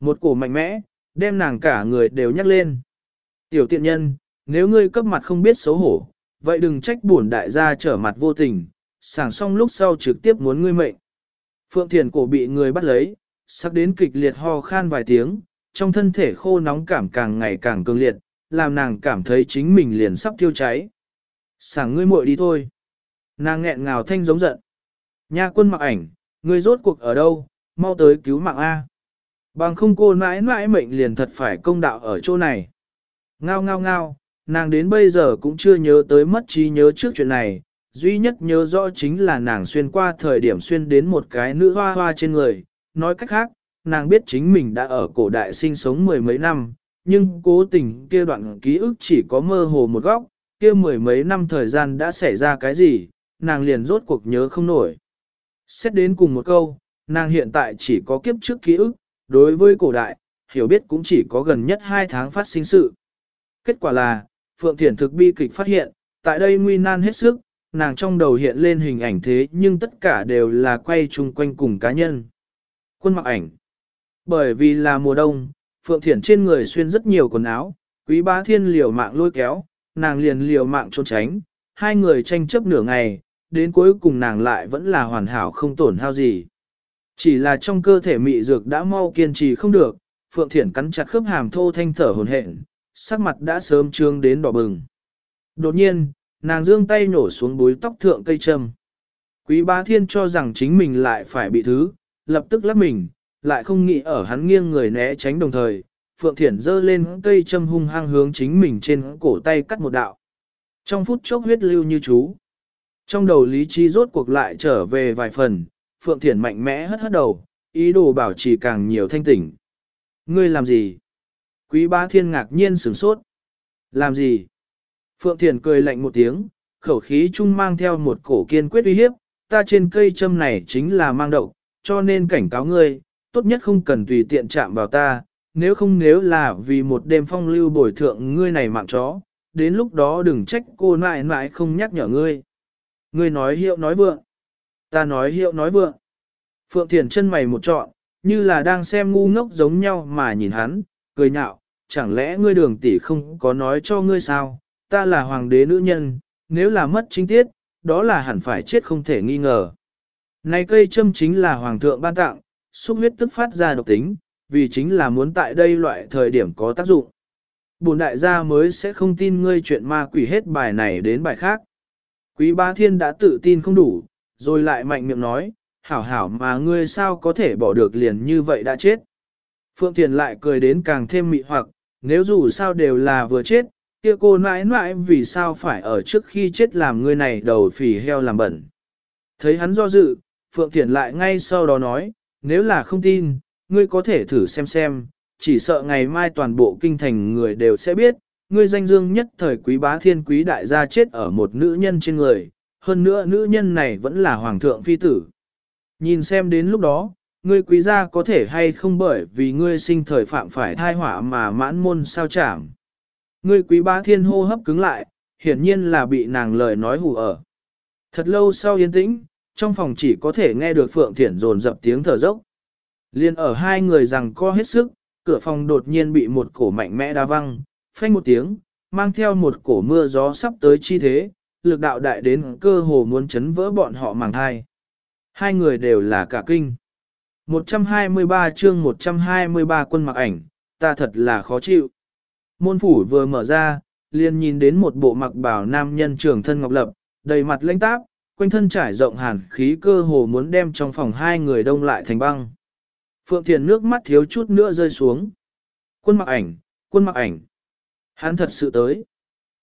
A: Một cổ mạnh mẽ, đem nàng cả người đều nhắc lên. Tiểu tiện nhân, nếu ngươi cấp mặt không biết xấu hổ, vậy đừng trách buồn đại gia trở mặt vô tình, sảng xong lúc sau trực tiếp muốn ngươi mệnh. Phượng Thiền cổ bị người bắt lấy, sắc đến kịch liệt ho khan vài tiếng, trong thân thể khô nóng cảm càng ngày càng cường liệt, làm nàng cảm thấy chính mình liền sắp tiêu cháy. Sảng ngươi muội đi thôi. Nàng nghẹn ngào thanh giống giận. Nha quân mặc ảnh, ngươi rốt cuộc ở đâu, mau tới cứu mạng A. Bằng không cô mãi mãi mệnh liền thật phải công đạo ở chỗ này. Ngao ngao ngao, nàng đến bây giờ cũng chưa nhớ tới mất trí nhớ trước chuyện này, duy nhất nhớ rõ chính là nàng xuyên qua thời điểm xuyên đến một cái nữ hoa hoa trên người, nói cách khác, nàng biết chính mình đã ở cổ đại sinh sống mười mấy năm, nhưng cố tình kia đoạn ký ức chỉ có mơ hồ một góc, kia mười mấy năm thời gian đã xảy ra cái gì, nàng liền rốt cuộc nhớ không nổi. Xét đến cùng một câu, nàng hiện tại chỉ có kiếp trước ký ức, đối với cổ đại, hiểu biết cũng chỉ có gần nhất hai tháng phát sinh sự. Kết quả là, Phượng Thiển thực bi kịch phát hiện, tại đây nguy nan hết sức, nàng trong đầu hiện lên hình ảnh thế nhưng tất cả đều là quay chung quanh cùng cá nhân. Quân mặc ảnh. Bởi vì là mùa đông, Phượng Thiển trên người xuyên rất nhiều quần áo, quý bá thiên liều mạng lôi kéo, nàng liền liều mạng trốn tránh, hai người tranh chấp nửa ngày, đến cuối cùng nàng lại vẫn là hoàn hảo không tổn hao gì. Chỉ là trong cơ thể mị dược đã mau kiên trì không được, Phượng Thiển cắn chặt khớp hàm thô thanh thở hồn hển, sắc mặt đã sớm trương đến đỏ bừng. Đột nhiên, nàng dương tay nổ xuống búi tóc thượng cây châm. Quý bá thiên cho rằng chính mình lại phải bị thứ, lập tức lắp mình, lại không nghĩ ở hắn nghiêng người né tránh đồng thời. Phượng Thiển dơ lên cây châm hung hăng hướng chính mình trên cổ tay cắt một đạo. Trong phút chốc huyết lưu như chú. Trong đầu lý trí rốt cuộc lại trở về vài phần, Phượng Thiển mạnh mẽ hất hất đầu, ý đồ bảo trì càng nhiều thanh tỉnh. Ngươi làm gì? Quý bá thiên ngạc nhiên sửng sốt. Làm gì? Phượng Thiển cười lạnh một tiếng, khẩu khí chung mang theo một cổ kiên quyết uy hiếp, ta trên cây châm này chính là mang độc, cho nên cảnh cáo ngươi, tốt nhất không cần tùy tiện chạm vào ta, nếu không nếu là vì một đêm phong lưu bồi thượng ngươi này mạng chó, đến lúc đó đừng trách cô nại nại không nhắc nhở ngươi. Ngươi nói hiệu nói vượng, ta nói hiệu nói vượng. Phượng Thiền chân mày một trọn, như là đang xem ngu ngốc giống nhau mà nhìn hắn, cười nhạo, chẳng lẽ ngươi đường tỷ không có nói cho ngươi sao, ta là hoàng đế nữ nhân, nếu là mất chính tiết, đó là hẳn phải chết không thể nghi ngờ. Này cây châm chính là hoàng thượng ban tặng, xúc huyết tức phát ra độc tính, vì chính là muốn tại đây loại thời điểm có tác dụng. Bùn đại gia mới sẽ không tin ngươi chuyện ma quỷ hết bài này đến bài khác. Quý ba thiên đã tự tin không đủ, rồi lại mạnh miệng nói, hảo hảo mà ngươi sao có thể bỏ được liền như vậy đã chết. Phượng Thiền lại cười đến càng thêm mị hoặc, nếu dù sao đều là vừa chết, kia cô nãi nãi vì sao phải ở trước khi chết làm ngươi này đầu phì heo làm bẩn. Thấy hắn do dự, Phượng Thiền lại ngay sau đó nói, nếu là không tin, ngươi có thể thử xem xem, chỉ sợ ngày mai toàn bộ kinh thành người đều sẽ biết, ngươi danh dương nhất thời quý bá thiên quý đại gia chết ở một nữ nhân trên người, hơn nữa nữ nhân này vẫn là hoàng thượng phi tử. Nhìn xem đến lúc đó, ngươi quý gia có thể hay không bởi vì ngươi sinh thời phạm phải thai họa mà mãn môn sao chảm. Ngươi quý bá thiên hô hấp cứng lại, hiển nhiên là bị nàng lời nói hù ở. Thật lâu sau yên tĩnh, trong phòng chỉ có thể nghe được Phượng Thiển dồn dập tiếng thở dốc. Liên ở hai người rằng co hết sức, cửa phòng đột nhiên bị một cổ mạnh mẽ đa văng, phanh một tiếng, mang theo một cổ mưa gió sắp tới chi thế, lực đạo đại đến cơ hồ muốn chấn vỡ bọn họ màng thai. Hai người đều là cả kinh. 123 chương 123 quân mặc ảnh, ta thật là khó chịu. Môn phủ vừa mở ra, liền nhìn đến một bộ mặc bảo nam nhân trưởng thân ngọc lập, đầy mặt lãnh táp, quanh thân trải rộng hàn khí cơ hồ muốn đem trong phòng hai người đông lại thành băng. Phượng Thiền nước mắt thiếu chút nữa rơi xuống. Quân mặc ảnh, quân mặc ảnh. Hắn thật sự tới.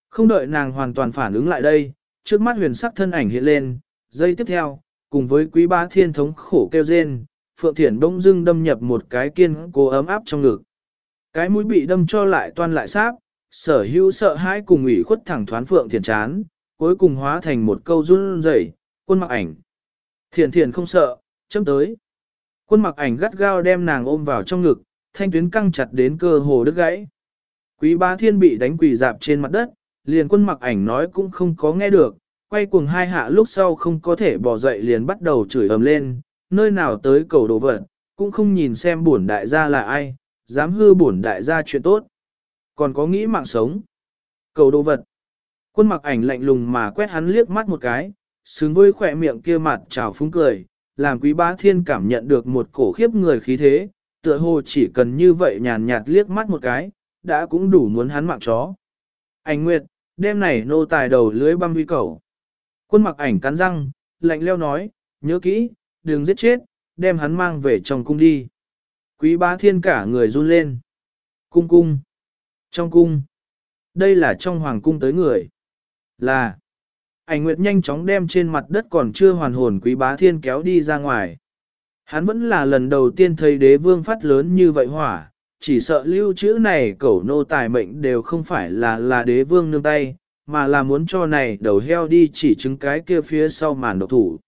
A: Không đợi nàng hoàn toàn phản ứng lại đây, trước mắt huyền sắc thân ảnh hiện lên, giây tiếp theo, cùng với quý ba thiên thống khổ kêu rên, Phượng Thiển bỗng dưng đâm nhập một cái kiên cố ấm áp trong ngực. Cái mũi bị đâm cho lại toan lại sáp, sở hữu sợ hãi cùng ủy khuất thẳng thoán Phượng Thiển chán, cuối cùng hóa thành một câu run rẩy, quân mặc ảnh. Thiền Thiền không sợ, chấm tới. Quân mặc ảnh gắt gao đem nàng ôm vào trong ngực, thanh tuyến căng chặt đến cơ hồ đứt gãy. Quý ba thiên bị đánh quỳ dạp trên mặt đất, liền quân mặc ảnh nói cũng không có nghe được, quay cuồng hai hạ lúc sau không có thể bỏ dậy liền bắt đầu chửi ầm lên, nơi nào tới cầu đồ vật, cũng không nhìn xem bổn đại gia là ai, dám hư bổn đại gia chuyện tốt. Còn có nghĩ mạng sống. Cầu đồ vật. Quân mặc ảnh lạnh lùng mà quét hắn liếc mắt một cái, xứng với khỏe miệng kia mặt trào phúng cười, làm quý bá thiên cảm nhận được một cổ khiếp người khí thế, tựa hồ chỉ cần như vậy nhàn nhạt liếc mắt một cái, đã cũng đủ muốn hắn mạng chó. Ảnh Nguyệt, đêm này nô tài đầu lưới băm huy cầu. Quân mặc ảnh cắn răng, lạnh leo nói, nhớ kỹ, đừng giết chết, đem hắn mang về trong cung đi. Quý bá thiên cả người run lên. Cung cung. Trong cung. Đây là trong hoàng cung tới người. Là. Ảnh Nguyệt nhanh chóng đem trên mặt đất còn chưa hoàn hồn quý bá thiên kéo đi ra ngoài. Hắn vẫn là lần đầu tiên thấy đế vương phát lớn như vậy hỏa, chỉ sợ lưu chữ này cẩu nô tài mệnh đều không phải là là đế vương nương tay, mà là muốn cho này đầu heo đi chỉ chứng cái kia phía sau màn độc thủ.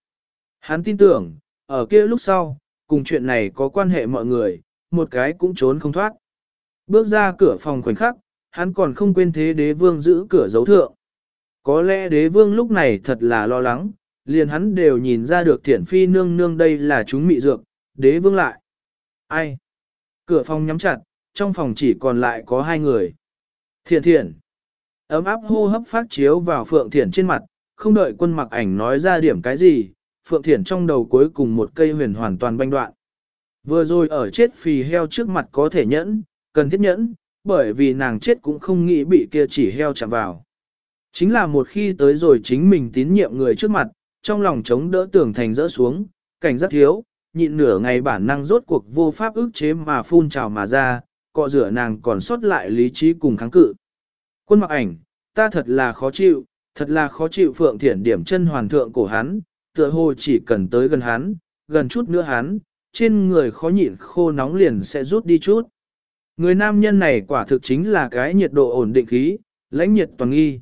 A: Hắn tin tưởng, ở kia lúc sau, cùng chuyện này có quan hệ mọi người, một cái cũng trốn không thoát. Bước ra cửa phòng khoảnh khắc, hắn còn không quên thế đế vương giữ cửa dấu thượng. Có lẽ đế vương lúc này thật là lo lắng, liền hắn đều nhìn ra được thiển phi nương nương đây là chúng mị dược, đế vương lại. Ai? Cửa phòng nhắm chặt, trong phòng chỉ còn lại có hai người. Thiện thiện. Ấm áp hô hấp phát chiếu vào Phượng thiện trên mặt, không đợi quân mặc ảnh nói ra điểm cái gì, Phượng thiện trong đầu cuối cùng một cây huyền hoàn toàn banh đoạn. Vừa rồi ở chết phì heo trước mặt có thể nhẫn, cần thiết nhẫn, bởi vì nàng chết cũng không nghĩ bị kia chỉ heo chạm vào. Chính là một khi tới rồi chính mình tín nhiệm người trước mặt, trong lòng chống đỡ tưởng thành rỡ xuống, cảnh rất thiếu, nhịn nửa ngày bản năng rốt cuộc vô pháp ức chế mà phun trào mà ra, cọ rửa nàng còn sót lại lý trí cùng kháng cự. Quân mặc ảnh, ta thật là khó chịu, thật là khó chịu phượng thiển điểm chân hoàn thượng của hắn, tựa hồ chỉ cần tới gần hắn, gần chút nữa hắn, trên người khó nhịn khô nóng liền sẽ rút đi chút. Người nam nhân này quả thực chính là cái nhiệt độ ổn định khí, lãnh nhiệt toàn nghi.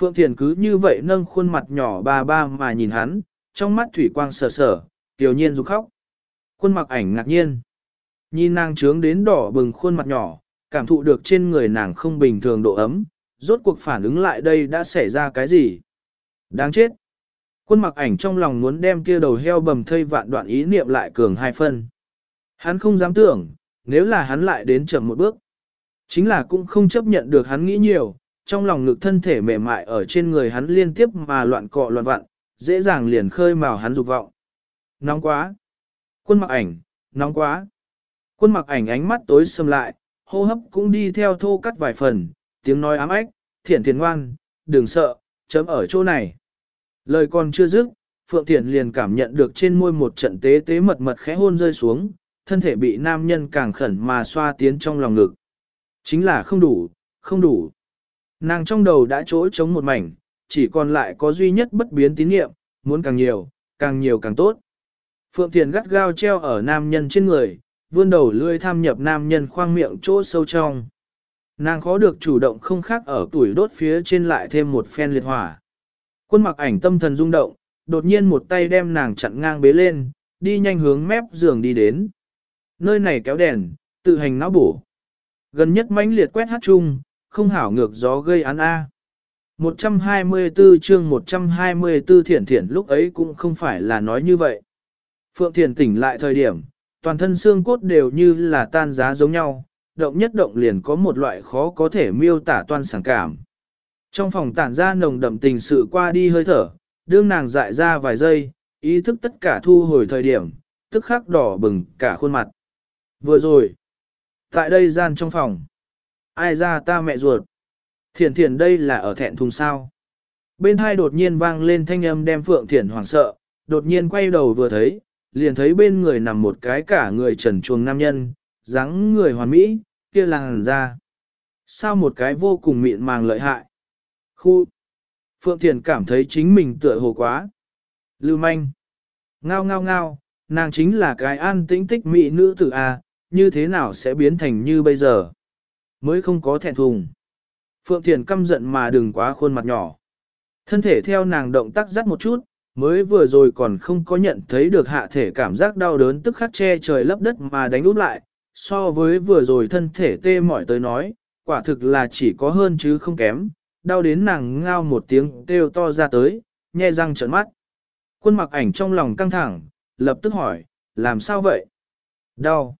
A: Phượng Thiền cứ như vậy nâng khuôn mặt nhỏ ba ba mà nhìn hắn, trong mắt thủy quang sờ sờ, tiểu nhiên rụt khóc. Quân mặc ảnh ngạc nhiên. Nhìn nàng trướng đến đỏ bừng khuôn mặt nhỏ, cảm thụ được trên người nàng không bình thường độ ấm, rốt cuộc phản ứng lại đây đã xảy ra cái gì. Đáng chết. Quân mặc ảnh trong lòng muốn đem kia đầu heo bầm thây vạn đoạn ý niệm lại cường hai phân. Hắn không dám tưởng, nếu là hắn lại đến chậm một bước. Chính là cũng không chấp nhận được hắn nghĩ nhiều, trong lòng ngực thân thể mềm mại ở trên người hắn liên tiếp mà loạn cọ loạn vặn, dễ dàng liền khơi mào hắn dục vọng. Nóng quá. Quân mặc ảnh, nóng quá. Quân mặc ảnh ánh mắt tối sầm lại, hô hấp cũng đi theo thô cắt vài phần, tiếng nói ám ách, thiện thiện ngoan, đừng sợ, chấm ở chỗ này. Lời còn chưa dứt, Phượng Thiển liền cảm nhận được trên môi một trận tế tế mật mật khẽ hôn rơi xuống, thân thể bị nam nhân càng khẩn mà xoa tiến trong lòng ngực. Chính là không đủ, không đủ. Nàng trong đầu đã chỗ chống một mảnh, chỉ còn lại có duy nhất bất biến tín niệm, muốn càng nhiều, càng nhiều càng tốt. Phượng Thiền gắt gao treo ở nam nhân trên người, vươn đầu lươi tham nhập nam nhân khoang miệng chỗ sâu trong. Nàng khó được chủ động không khác ở tuổi đốt phía trên lại thêm một phen liệt hỏa. Quân mặc ảnh tâm thần rung động, đột nhiên một tay đem nàng chặn ngang bế lên, đi nhanh hướng mép giường đi đến. Nơi này kéo đèn, tự hành não bổ. Gần nhất mãnh liệt quét hát chung, không hảo ngược gió gây án A. 124 chương 124 thiển thiển lúc ấy cũng không phải là nói như vậy. Phượng thiển tỉnh lại thời điểm, toàn thân xương cốt đều như là tan giá giống nhau, động nhất động liền có một loại khó có thể miêu tả toan sảng cảm. Trong phòng tản ra nồng đậm tình sự qua đi hơi thở, đương nàng dại ra vài giây, ý thức tất cả thu hồi thời điểm, tức khắc đỏ bừng cả khuôn mặt. Vừa rồi, tại đây gian trong phòng, ai ra ta mẹ ruột. Thiển thiển đây là ở thẹn thùng sao. Bên hai đột nhiên vang lên thanh âm đem Phượng Thiển hoảng sợ, đột nhiên quay đầu vừa thấy, liền thấy bên người nằm một cái cả người trần chuồng nam nhân, dáng người hoàn mỹ, kia làng ra. Sao một cái vô cùng mịn màng lợi hại. Khu. Phượng Thiền cảm thấy chính mình tựa hồ quá. Lưu manh. Ngao ngao ngao, nàng chính là cái an tĩnh tích mỹ nữ tử A, như thế nào sẽ biến thành như bây giờ? Mới không có thẹn thùng. Phượng Thiền căm giận mà đừng quá khuôn mặt nhỏ. Thân thể theo nàng động tác dắt một chút, mới vừa rồi còn không có nhận thấy được hạ thể cảm giác đau đớn tức khắc che trời lấp đất mà đánh úp lại, so với vừa rồi thân thể tê mỏi tới nói, quả thực là chỉ có hơn chứ không kém, đau đến nàng ngao một tiếng kêu to ra tới, nhe răng trợn mắt. Quân mặc ảnh trong lòng căng thẳng, lập tức hỏi, làm sao vậy? Đau.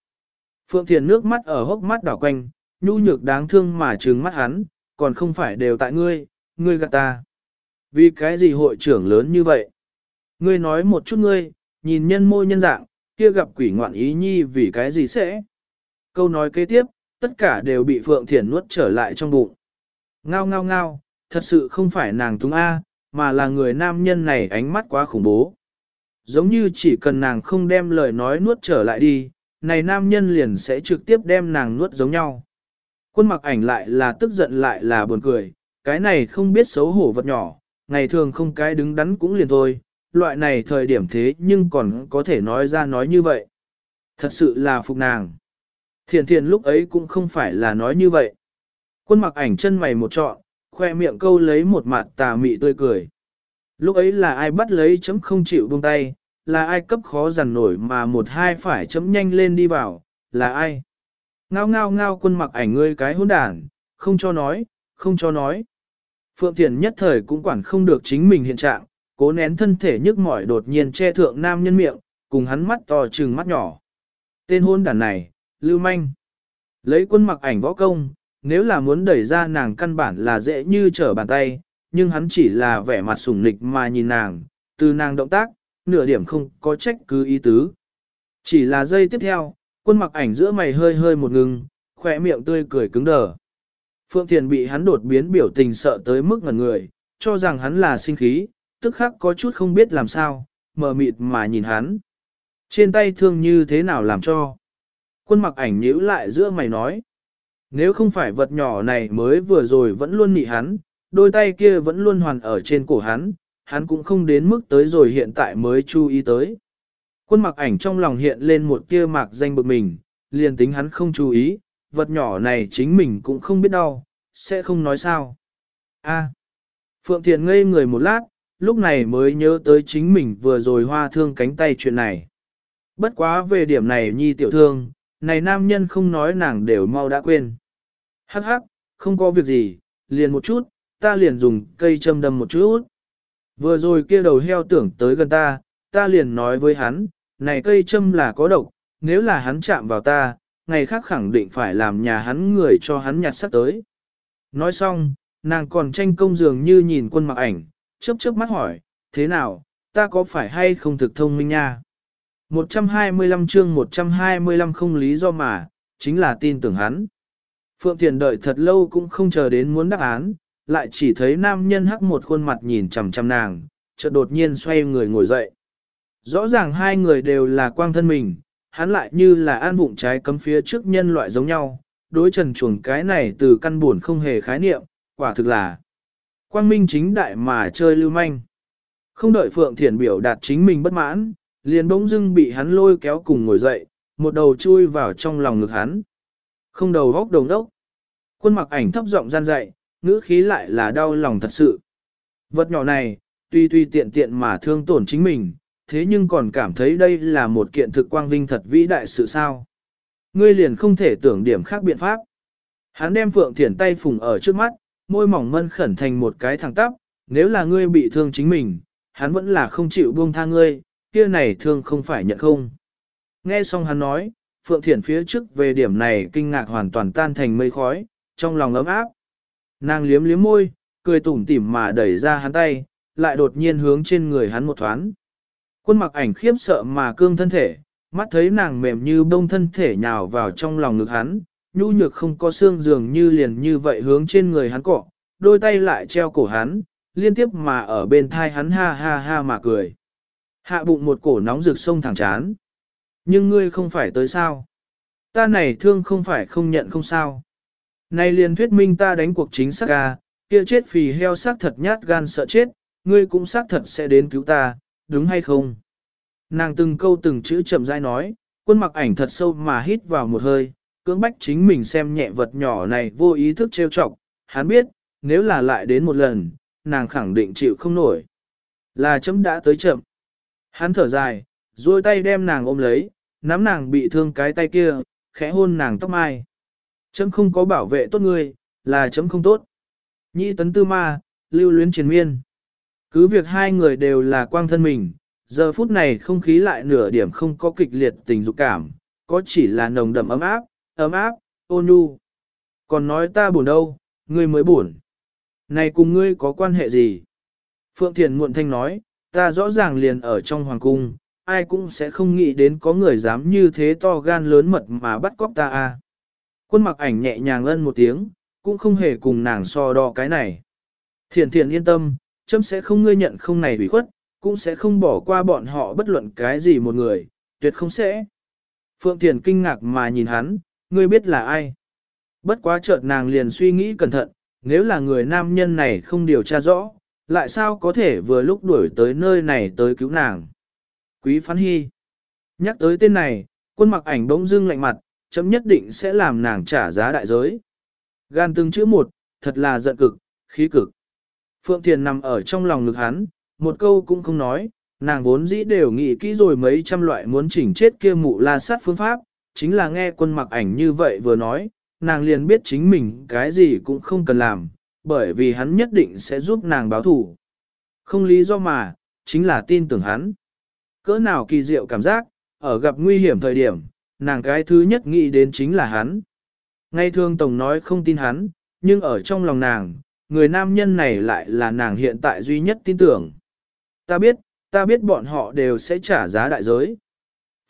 A: Phượng Thiền nước mắt ở hốc mắt đảo quanh, nhu nhược đáng thương mà trừng mắt hắn, còn không phải đều tại ngươi, ngươi gạt ta. Vì cái gì hội trưởng lớn như vậy? Ngươi nói một chút ngươi, nhìn nhân môi nhân dạng, kia gặp quỷ ngoạn ý nhi vì cái gì sẽ? Câu nói kế tiếp, tất cả đều bị Phượng Thiển nuốt trở lại trong bụng. Ngao ngao ngao, thật sự không phải nàng túng A, mà là người nam nhân này ánh mắt quá khủng bố. Giống như chỉ cần nàng không đem lời nói nuốt trở lại đi, này nam nhân liền sẽ trực tiếp đem nàng nuốt giống nhau. Quân mặc ảnh lại là tức giận lại là buồn cười, cái này không biết xấu hổ vật nhỏ, ngày thường không cái đứng đắn cũng liền thôi, loại này thời điểm thế nhưng còn có thể nói ra nói như vậy. Thật sự là phục nàng. Thiền thiền lúc ấy cũng không phải là nói như vậy. Quân mặc ảnh chân mày một trọn, khoe miệng câu lấy một mặt tà mị tươi cười. Lúc ấy là ai bắt lấy chấm không chịu buông tay, là ai cấp khó dằn nổi mà một hai phải chấm nhanh lên đi vào, là ai? Ngao ngao ngao quân mặc ảnh ngươi cái hỗn đàn, không cho nói, không cho nói. Phượng Thiền nhất thời cũng quản không được chính mình hiện trạng, cố nén thân thể nhức mỏi đột nhiên che thượng nam nhân miệng, cùng hắn mắt to trừng mắt nhỏ. Tên hôn đàn này, Lưu Manh. Lấy quân mặc ảnh võ công, nếu là muốn đẩy ra nàng căn bản là dễ như trở bàn tay, nhưng hắn chỉ là vẻ mặt sủng nịch mà nhìn nàng, từ nàng động tác, nửa điểm không có trách cứ ý tứ. Chỉ là giây tiếp theo, quân mặc ảnh giữa mày hơi hơi một ngừng, khỏe miệng tươi cười cứng đờ. Phượng Thiền bị hắn đột biến biểu tình sợ tới mức ngẩn người, cho rằng hắn là sinh khí, tức khắc có chút không biết làm sao, mờ mịt mà nhìn hắn. Trên tay thương như thế nào làm cho? Quân mặc ảnh nhíu lại giữa mày nói. Nếu không phải vật nhỏ này mới vừa rồi vẫn luôn nị hắn, đôi tay kia vẫn luôn hoàn ở trên cổ hắn, hắn cũng không đến mức tới rồi hiện tại mới chú ý tới. Quân mặc ảnh trong lòng hiện lên một kia mạc danh bực mình, liền tính hắn không chú ý, vật nhỏ này chính mình cũng không biết đau, sẽ không nói sao. A. Phượng Thiền ngây người một lát, lúc này mới nhớ tới chính mình vừa rồi hoa thương cánh tay chuyện này. Bất quá về điểm này nhi tiểu thương, này nam nhân không nói nàng đều mau đã quên. Hắc hắc, không có việc gì, liền một chút, ta liền dùng cây châm đâm một chút. Vừa rồi kia đầu heo tưởng tới gần ta, ta liền nói với hắn, này cây châm là có độc, nếu là hắn chạm vào ta, ngày khác khẳng định phải làm nhà hắn người cho hắn nhặt sắc tới. Nói xong, nàng còn tranh công dường như nhìn quân mặc ảnh, chớp chớp mắt hỏi, thế nào, ta có phải hay không thực thông minh nha? 125 chương 125 không lý do mà, chính là tin tưởng hắn. Phượng Thiền đợi thật lâu cũng không chờ đến muốn đáp án, lại chỉ thấy nam nhân hắc một khuôn mặt nhìn chằm chằm nàng, chợt đột nhiên xoay người ngồi dậy. Rõ ràng hai người đều là quang thân mình, hắn lại như là an bụng trái cấm phía trước nhân loại giống nhau, đối trần chuồng cái này từ căn buồn không hề khái niệm, quả thực là quang minh chính đại mà chơi lưu manh. Không đợi Phượng Thiển biểu đạt chính mình bất mãn, liền bỗng dưng bị hắn lôi kéo cùng ngồi dậy, một đầu chui vào trong lòng ngực hắn. Không đầu góc đầu đốc. Quân mặc ảnh thấp giọng gian dậy, ngữ khí lại là đau lòng thật sự. Vật nhỏ này, tuy tuy tiện tiện mà thương tổn chính mình, thế nhưng còn cảm thấy đây là một kiện thực quang vinh thật vĩ đại sự sao. Ngươi liền không thể tưởng điểm khác biện pháp. Hắn đem Phượng Thiển tay phùng ở trước mắt, môi mỏng mân khẩn thành một cái thẳng tắp, nếu là ngươi bị thương chính mình, hắn vẫn là không chịu buông tha ngươi, kia này thương không phải nhận không. Nghe xong hắn nói, Phượng Thiển phía trước về điểm này kinh ngạc hoàn toàn tan thành mây khói, trong lòng ấm áp. Nàng liếm liếm môi, cười tủm tỉm mà đẩy ra hắn tay, lại đột nhiên hướng trên người hắn một thoáng. Quân mặc ảnh khiếp sợ mà cương thân thể, mắt thấy nàng mềm như bông thân thể nhào vào trong lòng ngực hắn, nhu nhược không có xương dường như liền như vậy hướng trên người hắn cọ, đôi tay lại treo cổ hắn, liên tiếp mà ở bên thai hắn ha ha ha mà cười. Hạ bụng một cổ nóng rực sông thẳng chán. Nhưng ngươi không phải tới sao? Ta này thương không phải không nhận không sao. Này liền thuyết minh ta đánh cuộc chính xác ga, kia chết phì heo xác thật nhát gan sợ chết, ngươi cũng xác thật sẽ đến cứu ta, đúng hay không? Nàng từng câu từng chữ chậm rãi nói, quân mặc ảnh thật sâu mà hít vào một hơi, cưỡng bách chính mình xem nhẹ vật nhỏ này vô ý thức trêu chọc, hắn biết, nếu là lại đến một lần, nàng khẳng định chịu không nổi. Là chấm đã tới chậm. Hắn thở dài, duỗi tay đem nàng ôm lấy, nắm nàng bị thương cái tay kia, khẽ hôn nàng tóc mai. Chấm không có bảo vệ tốt ngươi, là chấm không tốt. Nhị tấn tư ma, lưu luyến triền miên. Cứ việc hai người đều là quang thân mình, giờ phút này không khí lại nửa điểm không có kịch liệt tình dục cảm, có chỉ là nồng đậm ấm áp, ấm áp, ôn nhu. Còn nói ta buồn đâu, ngươi mới buồn. Này cùng ngươi có quan hệ gì? Phượng Thiền muộn thanh nói, ta rõ ràng liền ở trong hoàng cung, ai cũng sẽ không nghĩ đến có người dám như thế to gan lớn mật mà bắt cóc ta a. Quân mặc ảnh nhẹ nhàng ân một tiếng, cũng không hề cùng nàng so đo cái này. Thiền thiền yên tâm, chấm sẽ không ngươi nhận không này ủy khuất, cũng sẽ không bỏ qua bọn họ bất luận cái gì một người, tuyệt không sẽ. Phượng Thiền kinh ngạc mà nhìn hắn, ngươi biết là ai. Bất quá chợt nàng liền suy nghĩ cẩn thận, nếu là người nam nhân này không điều tra rõ, lại sao có thể vừa lúc đuổi tới nơi này tới cứu nàng. Quý phán hy. Nhắc tới tên này, quân mặc ảnh bỗng dưng lạnh mặt, chấm nhất định sẽ làm nàng trả giá đại giới. Gan từng chữ một, thật là giận cực, khí cực. Phượng Thiền nằm ở trong lòng ngực hắn, một câu cũng không nói, nàng vốn dĩ đều nghĩ kỹ rồi mấy trăm loại muốn chỉnh chết kia mụ la sát phương pháp, chính là nghe quân mặc ảnh như vậy vừa nói, nàng liền biết chính mình cái gì cũng không cần làm, bởi vì hắn nhất định sẽ giúp nàng báo thủ. Không lý do mà, chính là tin tưởng hắn. Cỡ nào kỳ diệu cảm giác, ở gặp nguy hiểm thời điểm, nàng cái thứ nhất nghĩ đến chính là hắn. Ngay thường Tổng nói không tin hắn, nhưng ở trong lòng nàng, người nam nhân này lại là nàng hiện tại duy nhất tin tưởng. Ta biết, ta biết bọn họ đều sẽ trả giá đại giới.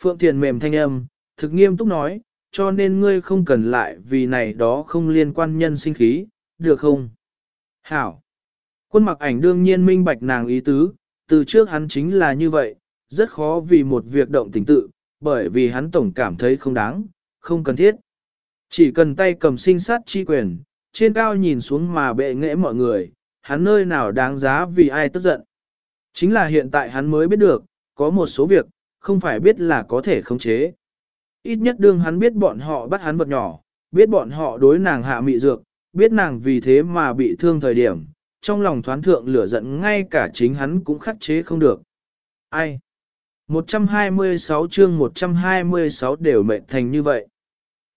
A: Phượng Thiền mềm thanh âm, thực nghiêm túc nói, cho nên ngươi không cần lại vì này đó không liên quan nhân sinh khí, được không? Hảo! Quân mặc ảnh đương nhiên minh bạch nàng ý tứ, từ trước hắn chính là như vậy, rất khó vì một việc động tình tự, bởi vì hắn tổng cảm thấy không đáng, không cần thiết. Chỉ cần tay cầm sinh sát chi quyền, trên cao nhìn xuống mà bệ nghệ mọi người, hắn nơi nào đáng giá vì ai tức giận. Chính là hiện tại hắn mới biết được, có một số việc, không phải biết là có thể khống chế. Ít nhất đương hắn biết bọn họ bắt hắn vật nhỏ, biết bọn họ đối nàng hạ mị dược, biết nàng vì thế mà bị thương thời điểm, trong lòng thoán thượng lửa giận ngay cả chính hắn cũng khắc chế không được. Ai? 126 chương 126 đều mệnh thành như vậy.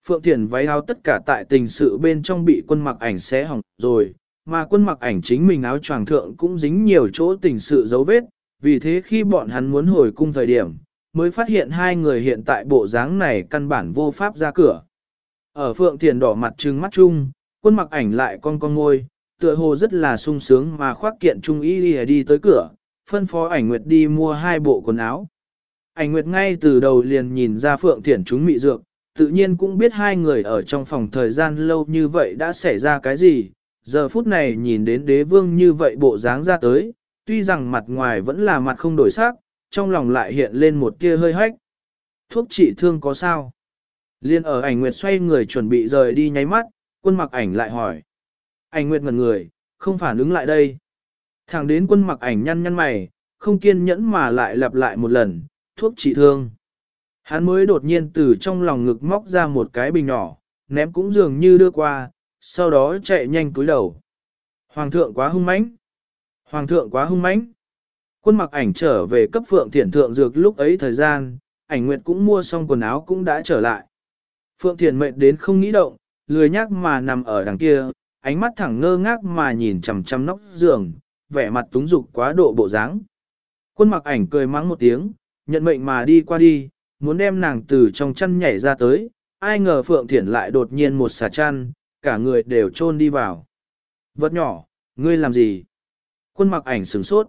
A: Phượng Thiển váy áo tất cả tại tình sự bên trong bị quân mặc ảnh xé hỏng rồi, mà quân mặc ảnh chính mình áo choàng thượng cũng dính nhiều chỗ tình sự dấu vết, vì thế khi bọn hắn muốn hồi cung thời điểm, mới phát hiện hai người hiện tại bộ dáng này căn bản vô pháp ra cửa. Ở Phượng Thiền đỏ mặt trừng mắt chung, quân mặc ảnh lại con con ngôi, tựa hồ rất là sung sướng mà khoác kiện trung y đi, đi tới cửa, phân phó ảnh nguyệt đi mua hai bộ quần áo. Ảnh nguyệt ngay từ đầu liền nhìn ra Phượng Thiển chúng mị dược, tự nhiên cũng biết hai người ở trong phòng thời gian lâu như vậy đã xảy ra cái gì, giờ phút này nhìn đến đế vương như vậy bộ dáng ra tới, tuy rằng mặt ngoài vẫn là mặt không đổi sắc, trong lòng lại hiện lên một tia hơi hách. Thuốc trị thương có sao? Liên ở ảnh nguyệt xoay người chuẩn bị rời đi nháy mắt, quân mặc ảnh lại hỏi. Ảnh nguyệt ngần người, không phản ứng lại đây. Thẳng đến quân mặc ảnh nhăn nhăn mày, không kiên nhẫn mà lại lặp lại một lần, thuốc trị thương. Hắn mới đột nhiên từ trong lòng ngực móc ra một cái bình nhỏ, ném cũng dường như đưa qua, sau đó chạy nhanh cúi đầu. Hoàng thượng quá hung mãnh. Hoàng thượng quá hung mãnh. Quân mặc ảnh trở về cấp phượng thiển thượng dược lúc ấy thời gian, ảnh nguyệt cũng mua xong quần áo cũng đã trở lại. Phượng thiển mệt đến không nghĩ động, lười nhác mà nằm ở đằng kia, ánh mắt thẳng ngơ ngác mà nhìn chằm chằm nóc giường, vẻ mặt túng dục quá độ bộ dáng. Quân mặc ảnh cười mắng một tiếng, nhận mệnh mà đi qua đi, muốn đem nàng từ trong chăn nhảy ra tới, ai ngờ Phượng Thiển lại đột nhiên một xà chăn, cả người đều chôn đi vào. Vật nhỏ, ngươi làm gì? Quân mặc ảnh sửng sốt.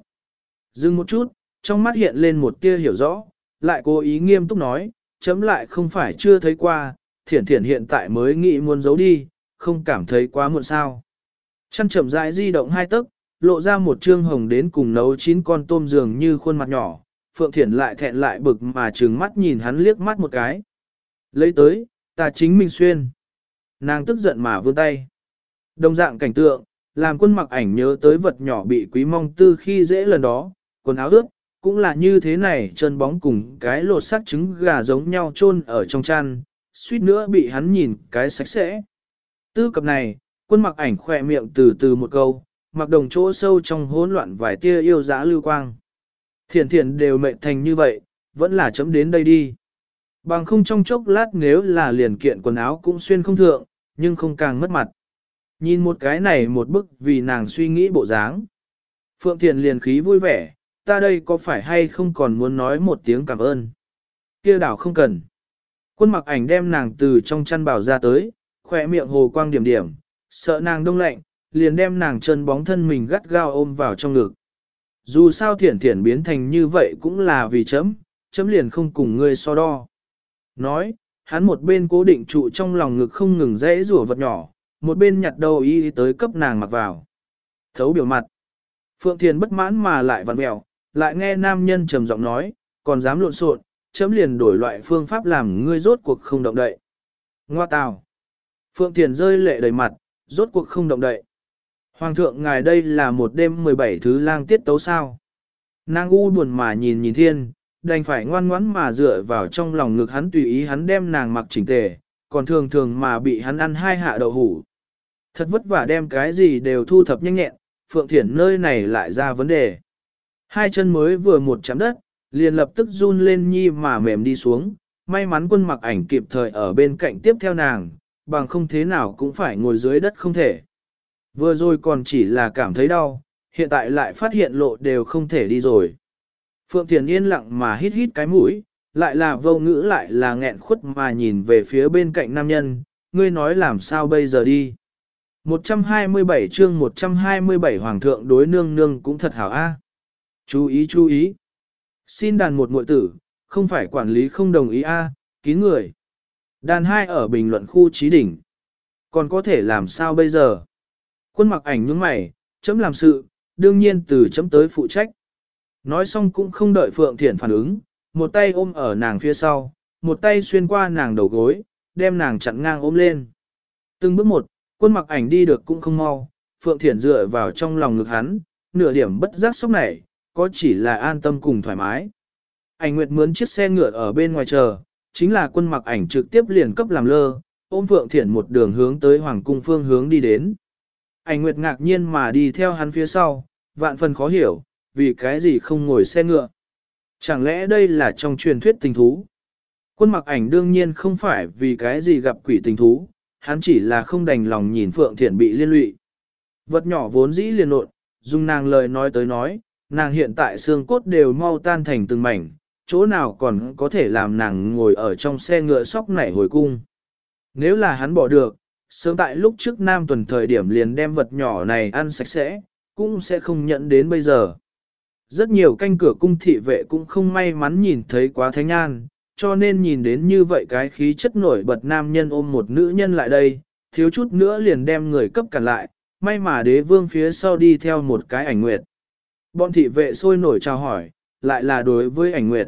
A: Dừng một chút, trong mắt hiện lên một tia hiểu rõ, lại cố ý nghiêm túc nói, chấm lại không phải chưa thấy qua, thiển thiển hiện tại mới nghĩ muốn giấu đi, không cảm thấy quá muộn sao. Chăn chậm rãi di động hai tấc, lộ ra một trương hồng đến cùng nấu chín con tôm dường như khuôn mặt nhỏ, Phượng Thiển lại thẹn lại bực mà trừng mắt nhìn hắn liếc mắt một cái. Lấy tới, ta chính mình xuyên. Nàng tức giận mà vươn tay. Đồng dạng cảnh tượng, làm quân mặc ảnh nhớ tới vật nhỏ bị quý mong tư khi dễ lần đó, quần áo ướt, cũng là như thế này chân bóng cùng cái lột sắc trứng gà giống nhau chôn ở trong chăn, suýt nữa bị hắn nhìn cái sạch sẽ. Tư cập này, quân mặc ảnh khỏe miệng từ từ một câu, mặc đồng chỗ sâu trong hỗn loạn vài tia yêu dã lưu quang. Thiền thiền đều mệnh thành như vậy, vẫn là chấm đến đây đi. Bằng không trong chốc lát nếu là liền kiện quần áo cũng xuyên không thượng, nhưng không càng mất mặt. Nhìn một cái này một bức vì nàng suy nghĩ bộ dáng. Phượng Thiền liền khí vui vẻ, ta đây có phải hay không còn muốn nói một tiếng cảm ơn. kia đảo không cần. Quân mặc ảnh đem nàng từ trong chăn bảo ra tới, khỏe miệng hồ quang điểm điểm, sợ nàng đông lạnh, liền đem nàng chân bóng thân mình gắt gao ôm vào trong ngực. Dù sao thiển thiển biến thành như vậy cũng là vì chấm, chấm liền không cùng ngươi so đo. Nói, hắn một bên cố định trụ trong lòng ngực không ngừng rẽ rủa vật nhỏ, một bên nhặt đầu y tới cấp nàng mặc vào. Thấu biểu mặt. Phượng Thiền bất mãn mà lại vặn mẹo, lại nghe nam nhân trầm giọng nói, còn dám lộn xộn, chấm liền đổi loại phương pháp làm ngươi rốt cuộc không động đậy. Ngoa tào. Phượng Thiền rơi lệ đầy mặt, rốt cuộc không động đậy. Hoàng thượng ngài đây là một đêm 17 thứ lang tiết tấu sao. Nàng u buồn mà nhìn nhìn thiên, đành phải ngoan ngoãn mà dựa vào trong lòng ngực hắn tùy ý hắn đem nàng mặc chỉnh tề, còn thường thường mà bị hắn ăn hai hạ đậu hủ. Thật vất vả đem cái gì đều thu thập nhanh nhẹn, Phượng Thiển nơi này lại ra vấn đề. Hai chân mới vừa một chạm đất, liền lập tức run lên nhi mà mềm đi xuống, may mắn quân mặc ảnh kịp thời ở bên cạnh tiếp theo nàng, bằng không thế nào cũng phải ngồi dưới đất không thể. Vừa rồi còn chỉ là cảm thấy đau, hiện tại lại phát hiện lộ đều không thể đi rồi. Phượng Thiền yên lặng mà hít hít cái mũi, lại là vô ngữ lại là nghẹn khuất mà nhìn về phía bên cạnh nam nhân, ngươi nói làm sao bây giờ đi. 127 chương 127 Hoàng thượng đối nương nương cũng thật hảo a. Chú ý chú ý. Xin đàn một muội tử, không phải quản lý không đồng ý a, kín người. Đàn hai ở bình luận khu trí đỉnh. Còn có thể làm sao bây giờ? Quân mặc ảnh nhướng mày, chấm làm sự, đương nhiên từ chấm tới phụ trách. Nói xong cũng không đợi Phượng Thiển phản ứng, một tay ôm ở nàng phía sau, một tay xuyên qua nàng đầu gối, đem nàng chặn ngang ôm lên. Từng bước một, quân mặc ảnh đi được cũng không mau, Phượng Thiển dựa vào trong lòng ngực hắn, nửa điểm bất giác sốc nảy, có chỉ là an tâm cùng thoải mái. Ảnh Nguyệt mướn chiếc xe ngựa ở bên ngoài chờ, chính là quân mặc ảnh trực tiếp liền cấp làm lơ, ôm Phượng Thiển một đường hướng tới Hoàng Cung phương hướng đi đến. Ảnh Nguyệt ngạc nhiên mà đi theo hắn phía sau, vạn phần khó hiểu, vì cái gì không ngồi xe ngựa. Chẳng lẽ đây là trong truyền thuyết tình thú? Quân mặc ảnh đương nhiên không phải vì cái gì gặp quỷ tình thú, hắn chỉ là không đành lòng nhìn Phượng Thiển bị liên lụy. Vật nhỏ vốn dĩ liền nộn, dùng nàng lời nói tới nói, nàng hiện tại xương cốt đều mau tan thành từng mảnh, chỗ nào còn có thể làm nàng ngồi ở trong xe ngựa sóc nảy hồi cung. Nếu là hắn bỏ được, sớm tại lúc trước nam tuần thời điểm liền đem vật nhỏ này ăn sạch sẽ, cũng sẽ không nhận đến bây giờ. Rất nhiều canh cửa cung thị vệ cũng không may mắn nhìn thấy quá thánh an, cho nên nhìn đến như vậy cái khí chất nổi bật nam nhân ôm một nữ nhân lại đây, thiếu chút nữa liền đem người cấp cản lại, may mà đế vương phía sau đi theo một cái ảnh nguyệt. Bọn thị vệ sôi nổi chào hỏi, lại là đối với ảnh nguyệt.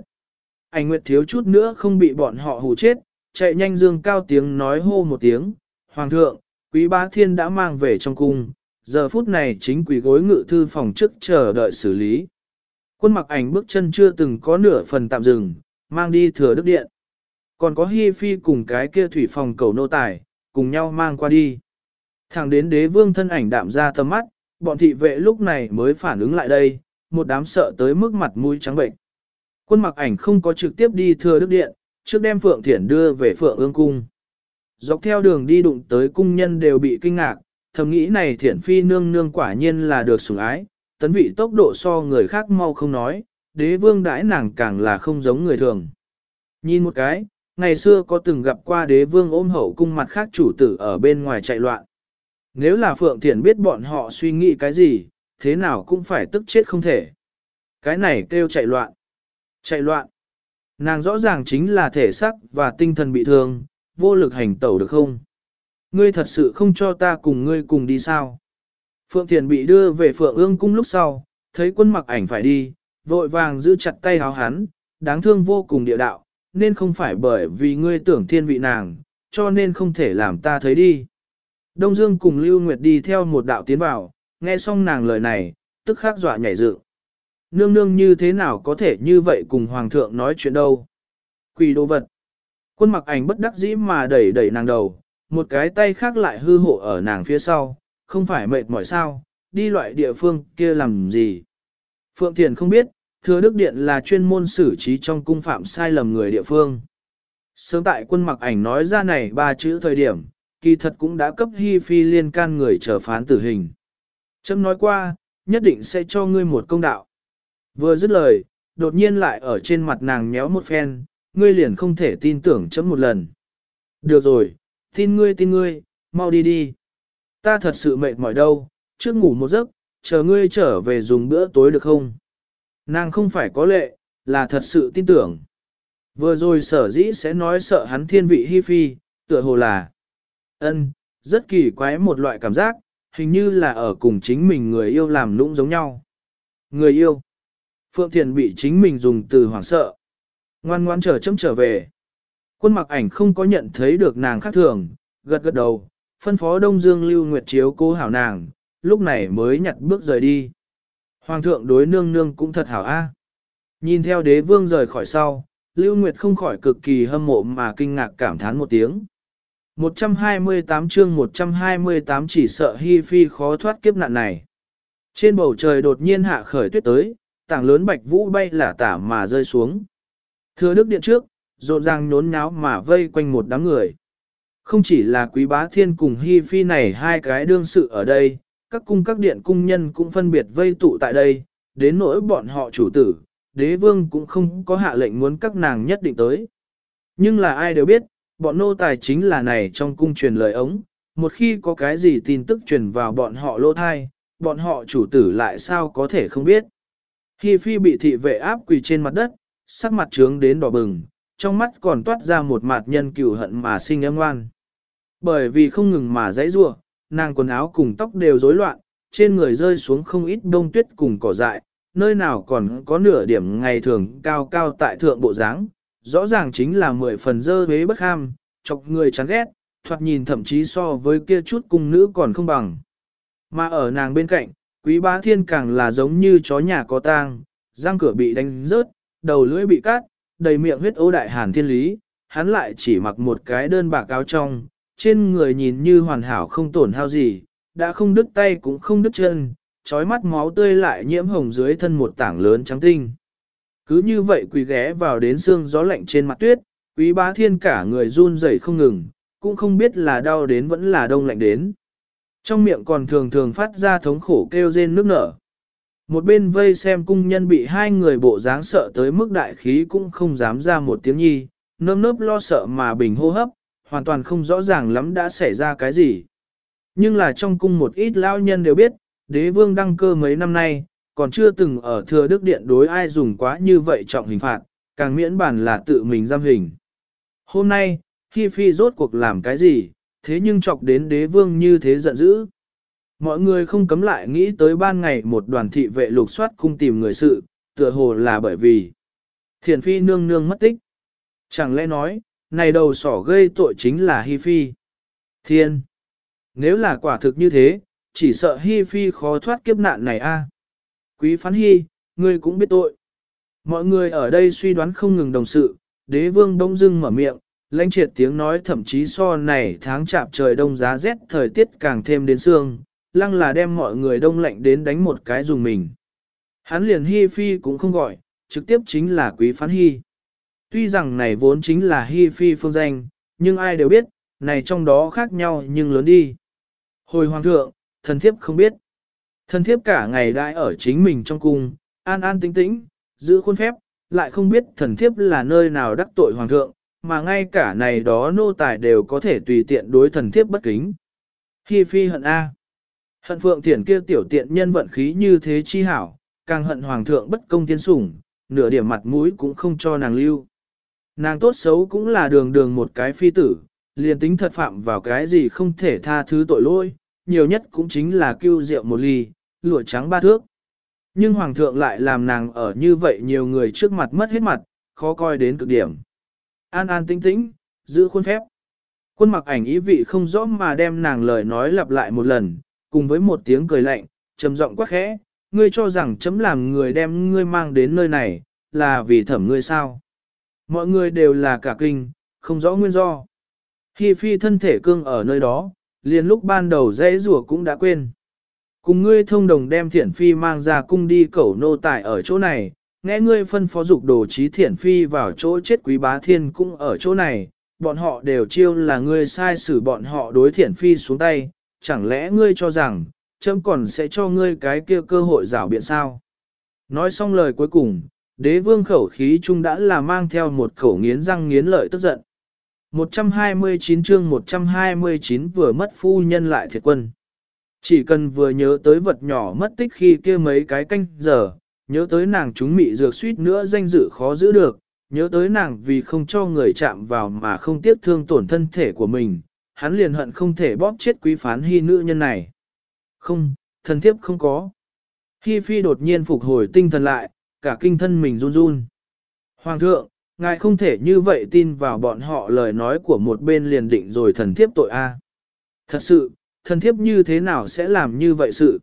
A: Ảnh nguyệt thiếu chút nữa không bị bọn họ hù chết, chạy nhanh dương cao tiếng nói hô một tiếng, Hoàng thượng, quý bá thiên đã mang về trong cung, giờ phút này chính quỷ gối ngự thư phòng trước chờ đợi xử lý. Quân mặc ảnh bước chân chưa từng có nửa phần tạm dừng, mang đi thừa đức điện. Còn có Hi Phi cùng cái kia thủy phòng cầu nô tài, cùng nhau mang qua đi. Thẳng đến đế vương thân ảnh đạm ra tầm mắt, bọn thị vệ lúc này mới phản ứng lại đây, một đám sợ tới mức mặt mũi trắng bệnh. Quân mặc ảnh không có trực tiếp đi thừa đức điện, trước đem Phượng Thiển đưa về Phượng ương cung. Dọc theo đường đi đụng tới cung nhân đều bị kinh ngạc, thầm nghĩ này Thiển Phi nương nương quả nhiên là được sủng ái, tấn vị tốc độ so người khác mau không nói, đế vương đãi nàng càng là không giống người thường. Nhìn một cái, ngày xưa có từng gặp qua đế vương ôm hậu cung mặt khác chủ tử ở bên ngoài chạy loạn. Nếu là Phượng Thiển biết bọn họ suy nghĩ cái gì, thế nào cũng phải tức chết không thể. Cái này kêu chạy loạn. Chạy loạn. Nàng rõ ràng chính là thể xác và tinh thần bị thương, vô lực hành tẩu được không? Ngươi thật sự không cho ta cùng ngươi cùng đi sao? Phượng Thiền bị đưa về Phượng ương cung lúc sau, thấy quân mặc ảnh phải đi, vội vàng giữ chặt tay háo hắn, đáng thương vô cùng địa đạo, nên không phải bởi vì ngươi tưởng thiên vị nàng, cho nên không thể làm ta thấy đi. Đông Dương cùng Lưu Nguyệt đi theo một đạo tiến vào, nghe xong nàng lời này, tức khắc dọa nhảy dựng. Nương nương như thế nào có thể như vậy cùng Hoàng thượng nói chuyện đâu. Quỷ đồ vật. Quân mặc ảnh bất đắc dĩ mà đẩy đẩy nàng đầu, một cái tay khác lại hư hộ ở nàng phía sau, không phải mệt mỏi sao, đi loại địa phương kia làm gì. Phượng Thiền không biết, Thừa Đức Điện là chuyên môn xử trí trong cung phạm sai lầm người địa phương. Sớm tại quân mặc ảnh nói ra này ba chữ thời điểm, kỳ thật cũng đã cấp hy phi liên can người trở phán tử hình. Châm nói qua, nhất định sẽ cho ngươi một công đạo. Vừa dứt lời, đột nhiên lại ở trên mặt nàng nhéo một phen, ngươi liền không thể tin tưởng chấm một lần. Được rồi, tin ngươi tin ngươi, mau đi đi. Ta thật sự mệt mỏi đâu, trước ngủ một giấc, chờ ngươi trở về dùng bữa tối được không? Nàng không phải có lệ, là thật sự tin tưởng. Vừa rồi sở dĩ sẽ nói sợ hắn thiên vị hi phi, tựa hồ là ân, rất kỳ quái một loại cảm giác, hình như là ở cùng chính mình người yêu làm nũng giống nhau. Người yêu. Phượng Thiền bị chính mình dùng từ hoảng sợ. Ngoan ngoan chờ chấm trở về. Quân mặc ảnh không có nhận thấy được nàng khác thường, gật gật đầu, phân phó Đông Dương Lưu Nguyệt chiếu cố hảo nàng, lúc này mới nhặt bước rời đi. Hoàng thượng đối nương nương cũng thật hảo a. Nhìn theo đế vương rời khỏi sau, Lưu Nguyệt không khỏi cực kỳ hâm mộ mà kinh ngạc cảm thán một tiếng. 128 chương 128 chỉ sợ Hi Phi khó thoát kiếp nạn này. Trên bầu trời đột nhiên hạ khởi tuyết tới, tảng lớn bạch vũ bay lả tả mà rơi xuống. Thừa Đức Điện trước, rộn ràng nhốn nháo mà vây quanh một đám người. Không chỉ là quý bá thiên cùng hy phi này hai cái đương sự ở đây, các cung các điện cung nhân cũng phân biệt vây tụ tại đây, đến nỗi bọn họ chủ tử, đế vương cũng không có hạ lệnh muốn các nàng nhất định tới. Nhưng là ai đều biết, bọn nô tài chính là này trong cung truyền lời ống, một khi có cái gì tin tức truyền vào bọn họ lô thai, bọn họ chủ tử lại sao có thể không biết. Hi phi bị thị vệ áp quỳ trên mặt đất, sắc mặt trướng đến đỏ bừng, trong mắt còn toát ra một mặt nhân cựu hận mà sinh âm ngoan. Bởi vì không ngừng mà dãy rua, nàng quần áo cùng tóc đều rối loạn, trên người rơi xuống không ít đông tuyết cùng cỏ dại, nơi nào còn có nửa điểm ngày thường cao cao tại thượng bộ dáng, rõ ràng chính là mười phần dơ huế bất ham, chọc người chán ghét, thoạt nhìn thậm chí so với kia chút cung nữ còn không bằng. Mà ở nàng bên cạnh, quý bá thiên càng là giống như chó nhà có tang, răng cửa bị đánh rớt, đầu lưỡi bị cắt, đầy miệng huyết ấu đại hàn thiên lý, hắn lại chỉ mặc một cái đơn bạc áo trong, trên người nhìn như hoàn hảo không tổn hao gì, đã không đứt tay cũng không đứt chân, trói mắt máu tươi lại nhiễm hồng dưới thân một tảng lớn trắng tinh. Cứ như vậy quỳ ghé vào đến xương gió lạnh trên mặt tuyết, quý bá thiên cả người run rẩy không ngừng, cũng không biết là đau đến vẫn là đông lạnh đến. Trong miệng còn thường thường phát ra thống khổ kêu rên nước nở. Một bên vây xem cung nhân bị hai người bộ dáng sợ tới mức đại khí cũng không dám ra một tiếng nhi, nơm nớp lo sợ mà bình hô hấp, hoàn toàn không rõ ràng lắm đã xảy ra cái gì. Nhưng là trong cung một ít lao nhân đều biết, đế vương đăng cơ mấy năm nay, còn chưa từng ở thừa đức điện đối ai dùng quá như vậy trọng hình phạt, càng miễn bản là tự mình giam hình. Hôm nay, Hi Phi rốt cuộc làm cái gì, thế nhưng chọc đến đế vương như thế giận dữ. Mọi người không cấm lại nghĩ tới ban ngày một đoàn thị vệ lục soát cung tìm người sự, tựa hồ là bởi vì thiền phi nương nương mất tích. Chẳng lẽ nói, này đầu sỏ gây tội chính là Hi Phi. Thiên! Nếu là quả thực như thế, chỉ sợ Hi Phi khó thoát kiếp nạn này a. Quý phán Hi, ngươi cũng biết tội. Mọi người ở đây suy đoán không ngừng đồng sự, đế vương đông dưng mở miệng, lãnh triệt tiếng nói thậm chí so này tháng chạp trời đông giá rét thời tiết càng thêm đến xương, lăng là đem mọi người đông lạnh đến đánh một cái dùng mình. Hắn liền Hi Phi cũng không gọi, trực tiếp chính là quý phán Hi. Tuy rằng này vốn chính là Hi Phi phương danh, nhưng ai đều biết, này trong đó khác nhau nhưng lớn đi. Hồi hoàng thượng, thần thiếp không biết. Thần thiếp cả ngày đại ở chính mình trong cung, an an tĩnh tĩnh, giữ khuôn phép, lại không biết thần thiếp là nơi nào đắc tội hoàng thượng, mà ngay cả này đó nô tài đều có thể tùy tiện đối thần thiếp bất kính. Hi phi hận A. Hận phượng thiển kia tiểu tiện nhân vận khí như thế chi hảo, càng hận hoàng thượng bất công tiến sủng, nửa điểm mặt mũi cũng không cho nàng lưu. Nàng tốt xấu cũng là đường đường một cái phi tử, liền tính thật phạm vào cái gì không thể tha thứ tội lỗi, nhiều nhất cũng chính là kêu rượu một ly, lụa trắng ba thước. Nhưng hoàng thượng lại làm nàng ở như vậy nhiều người trước mặt mất hết mặt, khó coi đến cực điểm. An an tĩnh tĩnh, giữ khuôn phép. Quân mặc ảnh ý vị không rõ mà đem nàng lời nói lặp lại một lần, cùng với một tiếng cười lạnh, trầm giọng quá khẽ, ngươi cho rằng chấm làm người đem ngươi mang đến nơi này, là vì thẩm ngươi sao. Mọi người đều là cả kinh, không rõ nguyên do. Hi phi thân thể cương ở nơi đó, liền lúc ban đầu dễ rùa cũng đã quên. Cùng ngươi thông đồng đem thiển phi mang ra cung đi cẩu nô tài ở chỗ này, nghe ngươi phân phó dục đồ trí thiển phi vào chỗ chết quý bá thiên cũng ở chỗ này, bọn họ đều chiêu là ngươi sai xử bọn họ đối thiển phi xuống tay, chẳng lẽ ngươi cho rằng, chấm còn sẽ cho ngươi cái kia cơ hội rảo biện sao? Nói xong lời cuối cùng, đế vương khẩu khí chung đã là mang theo một khẩu nghiến răng nghiến lợi tức giận. 129 chương 129 vừa mất phu nhân lại thiệt quân. Chỉ cần vừa nhớ tới vật nhỏ mất tích khi kia mấy cái canh giờ, nhớ tới nàng chúng mị dược suýt nữa danh dự khó giữ được, nhớ tới nàng vì không cho người chạm vào mà không tiếc thương tổn thân thể của mình, hắn liền hận không thể bóp chết quý phán hy nữ nhân này. Không, thần thiếp không có. Hi phi đột nhiên phục hồi tinh thần lại, cả kinh thân mình run run. Hoàng thượng, ngài không thể như vậy tin vào bọn họ lời nói của một bên liền định rồi thần thiếp tội a. Thật sự, thần thiếp như thế nào sẽ làm như vậy sự?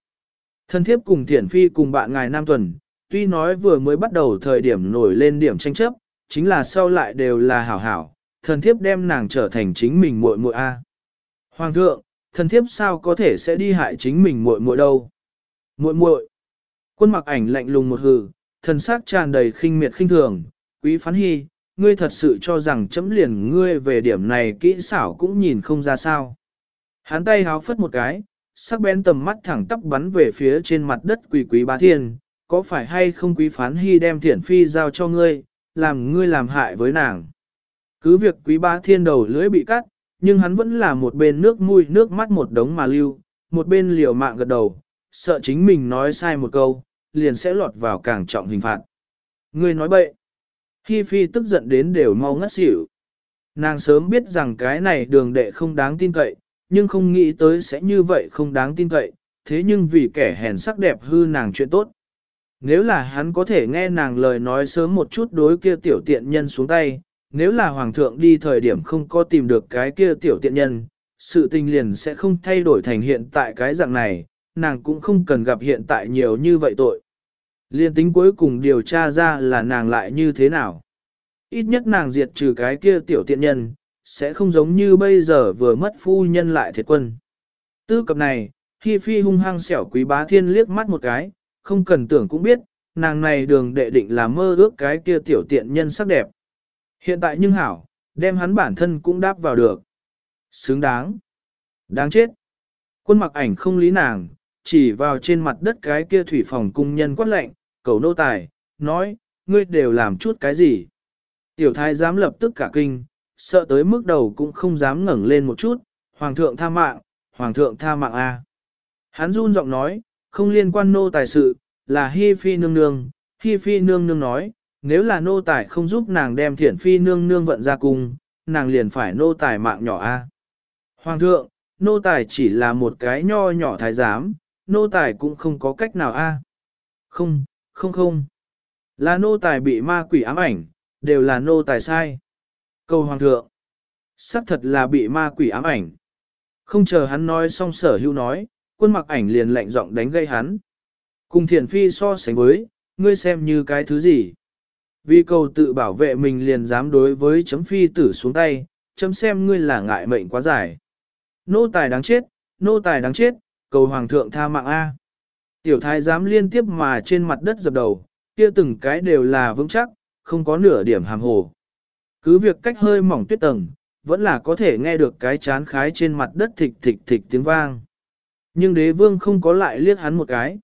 A: Thần thiếp cùng thiển phi cùng bạn ngài Nam Tuần, tuy nói vừa mới bắt đầu thời điểm nổi lên điểm tranh chấp, chính là sau lại đều là hảo hảo, thần thiếp đem nàng trở thành chính mình muội muội a. Hoàng thượng, thần thiếp sao có thể sẽ đi hại chính mình muội muội đâu? Muội muội. Quân mặc ảnh lạnh lùng một hừ, thần sắc tràn đầy khinh miệt khinh thường, quý phán hy, ngươi thật sự cho rằng chấm liền ngươi về điểm này kỹ xảo cũng nhìn không ra sao. Hắn tay háo phất một cái, sắc bén tầm mắt thẳng tắp bắn về phía trên mặt đất quỷ quý bá thiên, có phải hay không quý phán hy đem thiển phi giao cho ngươi, làm ngươi làm hại với nàng. Cứ việc quý bá thiên đầu lưỡi bị cắt, nhưng hắn vẫn là một bên nước mũi nước mắt một đống mà lưu, một bên liều mạng gật đầu, sợ chính mình nói sai một câu, liền sẽ lọt vào càng trọng hình phạt. Ngươi nói bậy. Hi Phi tức giận đến đều mau ngất xỉu. Nàng sớm biết rằng cái này đường đệ không đáng tin cậy, nhưng không nghĩ tới sẽ như vậy không đáng tin cậy, thế nhưng vì kẻ hèn sắc đẹp hư nàng chuyện tốt. Nếu là hắn có thể nghe nàng lời nói sớm một chút đối kia tiểu tiện nhân xuống tay, nếu là hoàng thượng đi thời điểm không có tìm được cái kia tiểu tiện nhân, sự tình liền sẽ không thay đổi thành hiện tại cái dạng này, nàng cũng không cần gặp hiện tại nhiều như vậy tội. Liên tính cuối cùng điều tra ra là nàng lại như thế nào. Ít nhất nàng diệt trừ cái kia tiểu tiện nhân, sẽ không giống như bây giờ vừa mất phu nhân lại thiệt quân. Tư cập này, khi phi hung hăng xẻo quý bá thiên liếc mắt một cái, không cần tưởng cũng biết, nàng này đường đệ định là mơ ước cái kia tiểu tiện nhân sắc đẹp. Hiện tại nhưng hảo, đem hắn bản thân cũng đáp vào được. Xứng đáng. Đáng chết. Quân mặc ảnh không lý nàng, chỉ vào trên mặt đất cái kia thủy phòng cung nhân quát lệnh, cầu nô tài, nói, ngươi đều làm chút cái gì. Tiểu thái dám lập tức cả kinh, sợ tới mức đầu cũng không dám ngẩng lên một chút, hoàng thượng tha mạng, hoàng thượng tha mạng a. Hắn run giọng nói, không liên quan nô tài sự, là hi phi nương nương, hi phi nương nương nói, nếu là nô tài không giúp nàng đem thiển phi nương nương vận ra cung, nàng liền phải nô tài mạng nhỏ a. Hoàng thượng, nô tài chỉ là một cái nho nhỏ thái giám, nô tài cũng không có cách nào a. Không, không không. Là nô tài bị ma quỷ ám ảnh, đều là nô tài sai. Câu hoàng thượng. xác thật là bị ma quỷ ám ảnh. Không chờ hắn nói xong sở Hưu nói, quân mặc ảnh liền lạnh giọng đánh gây hắn. Cùng thiền phi so sánh với, ngươi xem như cái thứ gì. Vì cầu tự bảo vệ mình liền dám đối với chấm phi tử xuống tay, chấm xem ngươi là ngại mệnh quá dài. Nô tài đáng chết, nô tài đáng chết, cầu hoàng thượng tha mạng A. Tiểu thái dám liên tiếp mà trên mặt đất dập đầu, kia từng cái đều là vững chắc, không có nửa điểm hàm hồ. Cứ việc cách hơi mỏng tuyết tầng, vẫn là có thể nghe được cái chán khái trên mặt đất thịch thịch thịch tiếng vang. Nhưng đế vương không có lại liếc hắn một cái.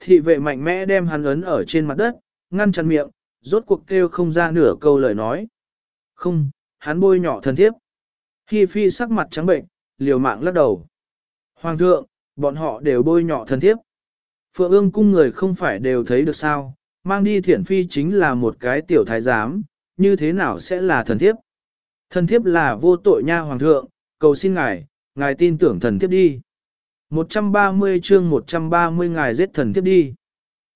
A: Thị vệ mạnh mẽ đem hắn ấn ở trên mặt đất, ngăn chặn miệng, rốt cuộc kêu không ra nửa câu lời nói. Không, hắn bôi nhỏ thân thiếp. Hi phi sắc mặt trắng bệnh, liều mạng lắc đầu. Hoàng thượng, bọn họ đều bôi nhỏ thân thiếp. Phượng ương cung người không phải đều thấy được sao, mang đi thiển phi chính là một cái tiểu thái giám, như thế nào sẽ là thần thiếp? Thần thiếp là vô tội nha hoàng thượng, cầu xin ngài, ngài tin tưởng thần thiếp đi. 130 chương 130 ngài giết thần thiếp đi.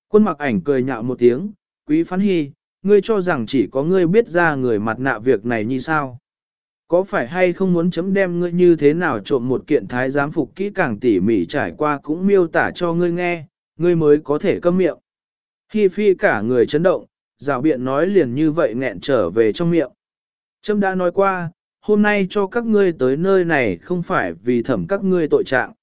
A: Quân mặc ảnh cười nhạo một tiếng, quý phán hy, ngươi cho rằng chỉ có ngươi biết ra người mặt nạ việc này như sao? Có phải hay không muốn chấm đem ngươi như thế nào trộm một kiện thái giám phục kỹ càng tỉ mỉ trải qua cũng miêu tả cho ngươi nghe, ngươi mới có thể câm miệng. Hi phi cả người chấn động, rào biện nói liền như vậy nghẹn trở về trong miệng. Trâm đã nói qua, hôm nay cho các ngươi tới nơi này không phải vì thẩm các ngươi tội trạng.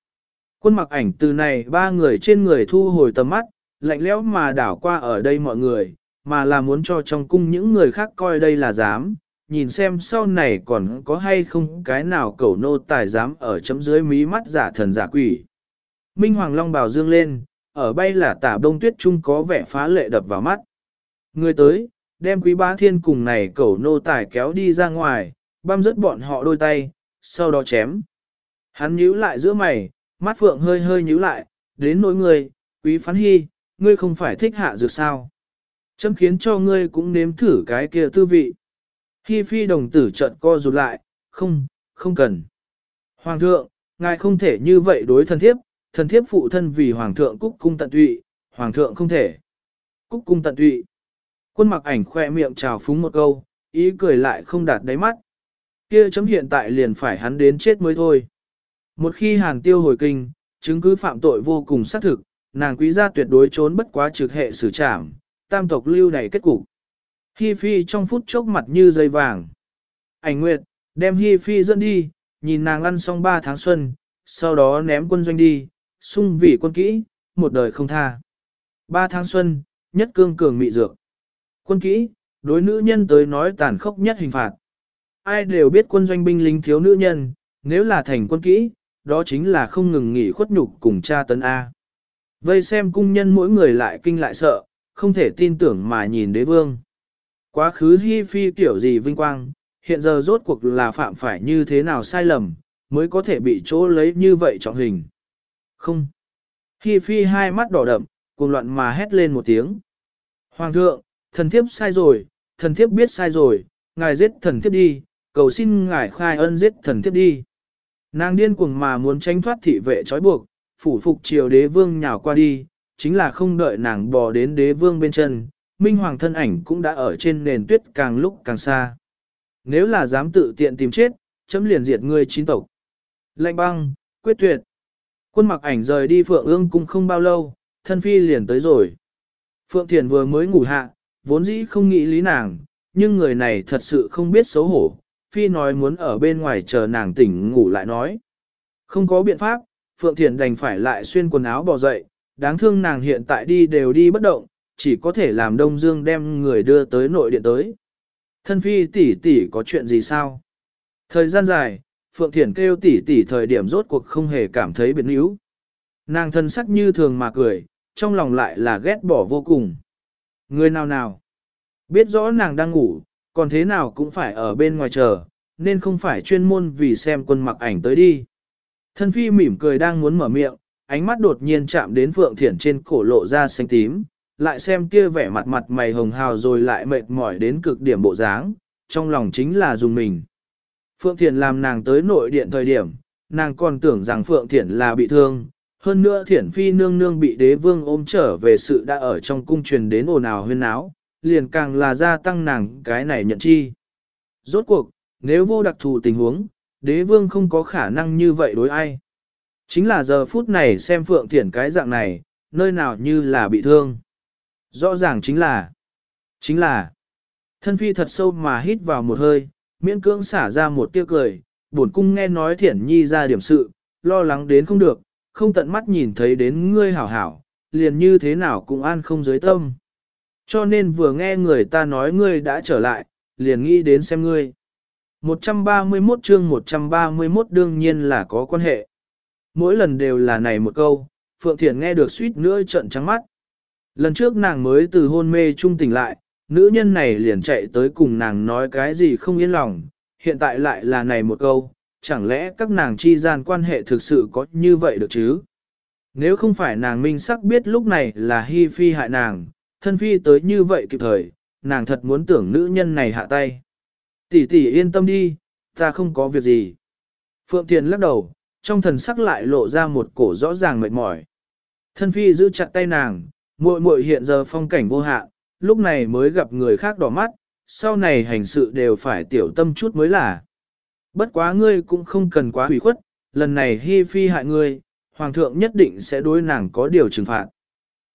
A: Quân mặc ảnh từ này ba người trên người thu hồi tầm mắt, lạnh lẽo mà đảo qua ở đây mọi người, mà là muốn cho trong cung những người khác coi đây là dám, nhìn xem sau này còn có hay không cái nào cẩu nô tài dám ở chấm dưới mí mắt giả thần giả quỷ. Minh Hoàng Long bào dương lên, ở bay là tả đông tuyết trung có vẻ phá lệ đập vào mắt. Người tới, đem quý bá thiên cùng này cẩu nô tài kéo đi ra ngoài, băm rớt bọn họ đôi tay, sau đó chém. Hắn nhíu lại giữa mày, mắt phượng hơi hơi nhíu lại, đến nỗi người, quý phán hy, ngươi không phải thích hạ dược sao châm khiến cho ngươi cũng nếm thử cái kia tư vị. Hi phi đồng tử trận co rụt lại, không, không cần. Hoàng thượng, ngài không thể như vậy đối thần thiếp, thần thiếp phụ thân vì hoàng thượng cúc cung tận tụy, hoàng thượng không thể. Cúc cung tận tụy. Quân mặc ảnh khoe miệng trào phúng một câu, ý cười lại không đạt đáy mắt. Kia chấm hiện tại liền phải hắn đến chết mới thôi. Một khi hàn tiêu hồi kinh, chứng cứ phạm tội vô cùng xác thực, nàng quý gia tuyệt đối trốn bất quá trực hệ xử trảm, tam tộc lưu đầy kết cục. Hi Phi trong phút chốc mặt như dây vàng. Ảnh Nguyệt, đem Hi Phi dẫn đi, nhìn nàng ăn xong 3 tháng xuân, sau đó ném quân doanh đi, sung vị quân kỹ, một đời không tha. 3 tháng xuân, nhất cương cường mị dược. Quân kỹ, đối nữ nhân tới nói tàn khốc nhất hình phạt. Ai đều biết quân doanh binh lính thiếu nữ nhân, nếu là thành quân kỹ, đó chính là không ngừng nghỉ khuất nhục cùng cha tấn A. Vây xem cung nhân mỗi người lại kinh lại sợ, không thể tin tưởng mà nhìn đế vương. Quá khứ hy phi kiểu gì vinh quang, hiện giờ rốt cuộc là phạm phải như thế nào sai lầm, mới có thể bị chỗ lấy như vậy trọng hình. Không. Hy phi hai mắt đỏ đậm, cuồng loạn mà hét lên một tiếng. Hoàng thượng, thần thiếp sai rồi, thần thiếp biết sai rồi, ngài giết thần thiếp đi, cầu xin ngài khai ân giết thần thiếp đi. Nàng điên cuồng mà muốn tránh thoát thị vệ trói buộc, phủ phục triều đế vương nhào qua đi, chính là không đợi nàng bò đến đế vương bên chân, minh hoàng thân ảnh cũng đã ở trên nền tuyết càng lúc càng xa. Nếu là dám tự tiện tìm chết, chấm liền diệt ngươi chín tộc. Lạnh băng, quyết tuyệt. Quân mặc ảnh rời đi Phượng ương cung không bao lâu, thân phi liền tới rồi. Phượng Thiền vừa mới ngủ hạ, vốn dĩ không nghĩ lý nàng, nhưng người này thật sự không biết xấu hổ. Phi nói muốn ở bên ngoài chờ nàng tỉnh ngủ lại nói. Không có biện pháp, Phượng Thiền đành phải lại xuyên quần áo bò dậy, đáng thương nàng hiện tại đi đều đi bất động, chỉ có thể làm Đông Dương đem người đưa tới nội điện tới. Thân phi tỷ tỷ có chuyện gì sao? Thời gian dài, Phượng Thiển kêu tỷ tỷ thời điểm rốt cuộc không hề cảm thấy biến yếu. Nàng thân sắc như thường mà cười, trong lòng lại là ghét bỏ vô cùng. Người nào nào? Biết rõ nàng đang ngủ, còn thế nào cũng phải ở bên ngoài chờ, nên không phải chuyên môn vì xem quân mặc ảnh tới đi. Thân phi mỉm cười đang muốn mở miệng, ánh mắt đột nhiên chạm đến Phượng Thiển trên cổ lộ ra xanh tím, lại xem kia vẻ mặt mặt mày hồng hào rồi lại mệt mỏi đến cực điểm bộ dáng, trong lòng chính là dùng mình. Phượng Thiển làm nàng tới nội điện thời điểm, nàng còn tưởng rằng Phượng Thiển là bị thương, hơn nữa Thiển Phi nương nương bị đế vương ôm trở về sự đã ở trong cung truyền đến ồn ào huyên áo, liền càng là gia tăng nàng cái này nhận chi. Rốt cuộc, nếu vô đặc thù tình huống, đế vương không có khả năng như vậy đối ai. Chính là giờ phút này xem Phượng Thiển cái dạng này, nơi nào như là bị thương. Rõ ràng chính là, chính là, thân phi thật sâu mà hít vào một hơi, miễn cưỡng xả ra một tiếc cười, buồn cung nghe nói thiển nhi ra điểm sự, lo lắng đến không được, không tận mắt nhìn thấy đến ngươi hảo hảo, liền như thế nào cũng an không giới tâm. Cho nên vừa nghe người ta nói ngươi đã trở lại, liền nghĩ đến xem ngươi. 131 chương 131 đương nhiên là có quan hệ. Mỗi lần đều là này một câu, Phượng Thiển nghe được suýt nữa trận trắng mắt. Lần trước nàng mới từ hôn mê trung tỉnh lại, nữ nhân này liền chạy tới cùng nàng nói cái gì không yên lòng, hiện tại lại là này một câu, chẳng lẽ các nàng chi gian quan hệ thực sự có như vậy được chứ? Nếu không phải nàng minh sắc biết lúc này là hy phi hại nàng, thân phi tới như vậy kịp thời, nàng thật muốn tưởng nữ nhân này hạ tay. Tỷ tỷ yên tâm đi, ta không có việc gì. Phượng Thiền lắc đầu, trong thần sắc lại lộ ra một cổ rõ ràng mệt mỏi. Thân phi giữ chặt tay nàng, muội muội hiện giờ phong cảnh vô hạn, lúc này mới gặp người khác đỏ mắt, sau này hành sự đều phải tiểu tâm chút mới là. Bất quá ngươi cũng không cần quá hủy khuất, lần này hi phi hại ngươi, hoàng thượng nhất định sẽ đối nàng có điều trừng phạt.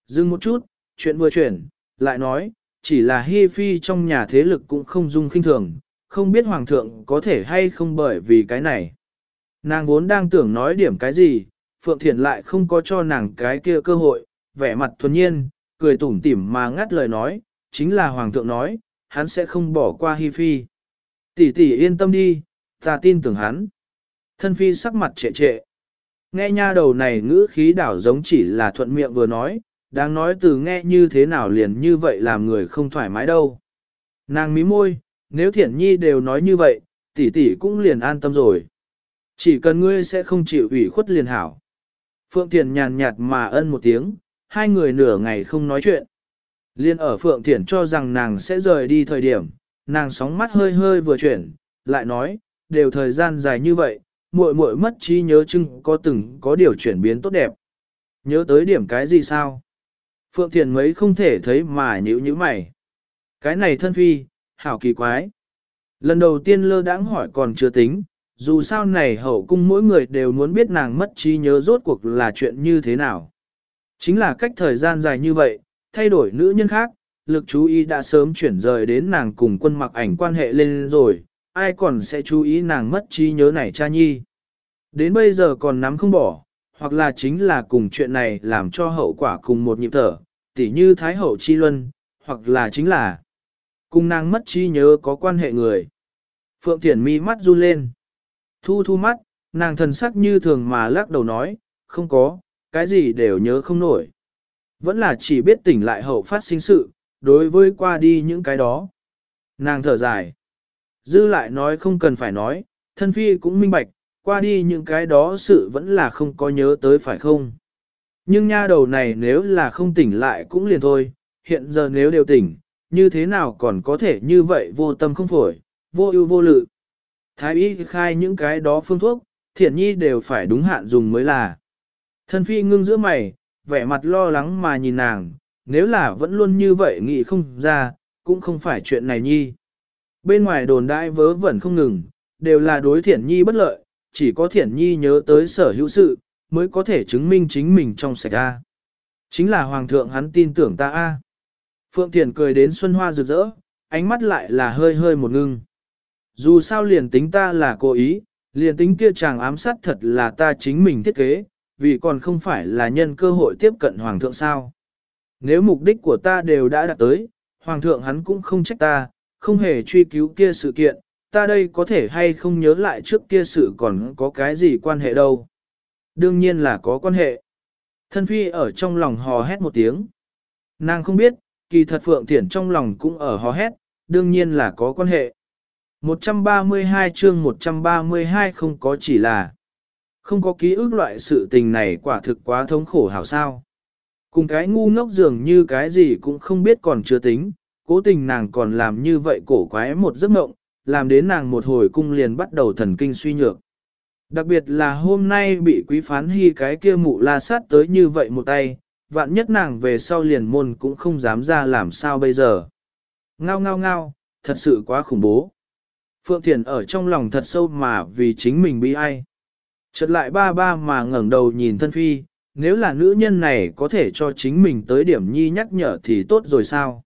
A: Dừng một chút, chuyện vừa chuyển, lại nói, chỉ là hi phi trong nhà thế lực cũng không dung khinh thường, không biết hoàng thượng có thể hay không bởi vì cái này. Nàng vốn đang tưởng nói điểm cái gì, Phượng Thiển lại không có cho nàng cái kia cơ hội, vẻ mặt thuần nhiên, cười tủm tỉm mà ngắt lời nói, chính là hoàng thượng nói, hắn sẽ không bỏ qua Hi Phi. Tỷ tỷ yên tâm đi, ta tin tưởng hắn. Thân Phi sắc mặt trệ trệ. Nghe nha đầu này ngữ khí đảo giống chỉ là thuận miệng vừa nói, đang nói từ nghe như thế nào liền như vậy làm người không thoải mái đâu. Nàng mí môi, nếu thiển nhi đều nói như vậy, tỷ tỷ cũng liền an tâm rồi. Chỉ cần ngươi sẽ không chịu ủy khuất liền hảo. Phượng Thiền nhàn nhạt mà ân một tiếng, hai người nửa ngày không nói chuyện. Liên ở Phượng Thiển cho rằng nàng sẽ rời đi thời điểm, nàng sóng mắt hơi hơi vừa chuyển, lại nói, đều thời gian dài như vậy, muội muội mất trí nhớ chưng có từng có điều chuyển biến tốt đẹp. Nhớ tới điểm cái gì sao? Phượng Thiền mấy không thể thấy mà nhữ như mày. Cái này thân phi, hảo kỳ quái. Lần đầu tiên lơ đãng hỏi còn chưa tính, dù sao này hậu cung mỗi người đều muốn biết nàng mất trí nhớ rốt cuộc là chuyện như thế nào. Chính là cách thời gian dài như vậy, thay đổi nữ nhân khác, lực chú ý đã sớm chuyển rời đến nàng cùng quân mặc ảnh quan hệ lên rồi, ai còn sẽ chú ý nàng mất trí nhớ này cha nhi. Đến bây giờ còn nắm không bỏ, hoặc là chính là cùng chuyện này làm cho hậu quả cùng một nhịp thở, tỉ như Thái Hậu Chi Luân, hoặc là chính là Cùng nàng mất trí nhớ có quan hệ người. Phượng Thiển mi mắt run lên. Thu thu mắt, nàng thần sắc như thường mà lắc đầu nói, không có, cái gì đều nhớ không nổi. Vẫn là chỉ biết tỉnh lại hậu phát sinh sự, đối với qua đi những cái đó. Nàng thở dài. Dư lại nói không cần phải nói, thân phi cũng minh bạch, qua đi những cái đó sự vẫn là không có nhớ tới phải không. Nhưng nha đầu này nếu là không tỉnh lại cũng liền thôi, hiện giờ nếu đều tỉnh, như thế nào còn có thể như vậy vô tâm không phổi, vô ưu vô lự. Thái y khai những cái đó phương thuốc, thiện nhi đều phải đúng hạn dùng mới là. Thân phi ngưng giữa mày, vẻ mặt lo lắng mà nhìn nàng, nếu là vẫn luôn như vậy nghĩ không ra, cũng không phải chuyện này nhi. Bên ngoài đồn đại vớ vẩn không ngừng, đều là đối thiện nhi bất lợi, chỉ có thiện nhi nhớ tới sở hữu sự, mới có thể chứng minh chính mình trong sạch A. Chính là hoàng thượng hắn tin tưởng ta A. Phượng Thiền cười đến xuân hoa rực rỡ, ánh mắt lại là hơi hơi một ngưng. Dù sao liền tính ta là cố ý, liền tính kia chàng ám sát thật là ta chính mình thiết kế, vì còn không phải là nhân cơ hội tiếp cận hoàng thượng sao. Nếu mục đích của ta đều đã đạt tới, hoàng thượng hắn cũng không trách ta, không hề truy cứu kia sự kiện, ta đây có thể hay không nhớ lại trước kia sự còn có cái gì quan hệ đâu. Đương nhiên là có quan hệ. Thân phi ở trong lòng hò hét một tiếng. Nàng không biết, kỳ thật Phượng Thiển trong lòng cũng ở hò hét, đương nhiên là có quan hệ. 132 chương 132 không có chỉ là không có ký ức loại sự tình này quả thực quá thống khổ hảo sao. Cùng cái ngu ngốc dường như cái gì cũng không biết còn chưa tính, cố tình nàng còn làm như vậy cổ quái một giấc mộng, làm đến nàng một hồi cung liền bắt đầu thần kinh suy nhược. Đặc biệt là hôm nay bị quý phán hy cái kia mụ la sát tới như vậy một tay, vạn nhất nàng về sau liền môn cũng không dám ra làm sao bây giờ. Ngao ngao ngao, thật sự quá khủng bố. Phượng Thiền ở trong lòng thật sâu mà vì chính mình bị ai. Chợt lại ba ba mà ngẩng đầu nhìn thân phi, nếu là nữ nhân này có thể cho chính mình tới điểm nhi nhắc nhở thì tốt rồi sao.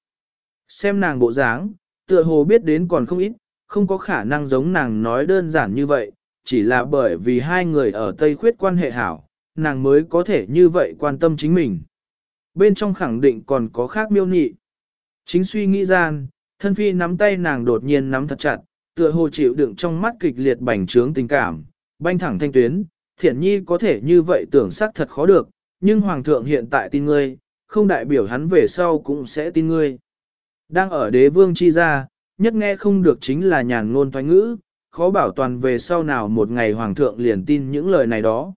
A: Xem nàng bộ dáng, tựa hồ biết đến còn không ít, không có khả năng giống nàng nói đơn giản như vậy, chỉ là bởi vì hai người ở Tây Khuyết quan hệ hảo, nàng mới có thể như vậy quan tâm chính mình. Bên trong khẳng định còn có khác miêu nhị. Chính suy nghĩ gian, thân phi nắm tay nàng đột nhiên nắm thật chặt, tựa hồ chịu đựng trong mắt kịch liệt bành trướng tình cảm, banh thẳng thanh tuyến, thiển nhi có thể như vậy tưởng xác thật khó được, nhưng hoàng thượng hiện tại tin ngươi, không đại biểu hắn về sau cũng sẽ tin ngươi. Đang ở đế vương chi ra, nhất nghe không được chính là nhàn ngôn thoái ngữ, khó bảo toàn về sau nào một ngày hoàng thượng liền tin những lời này đó.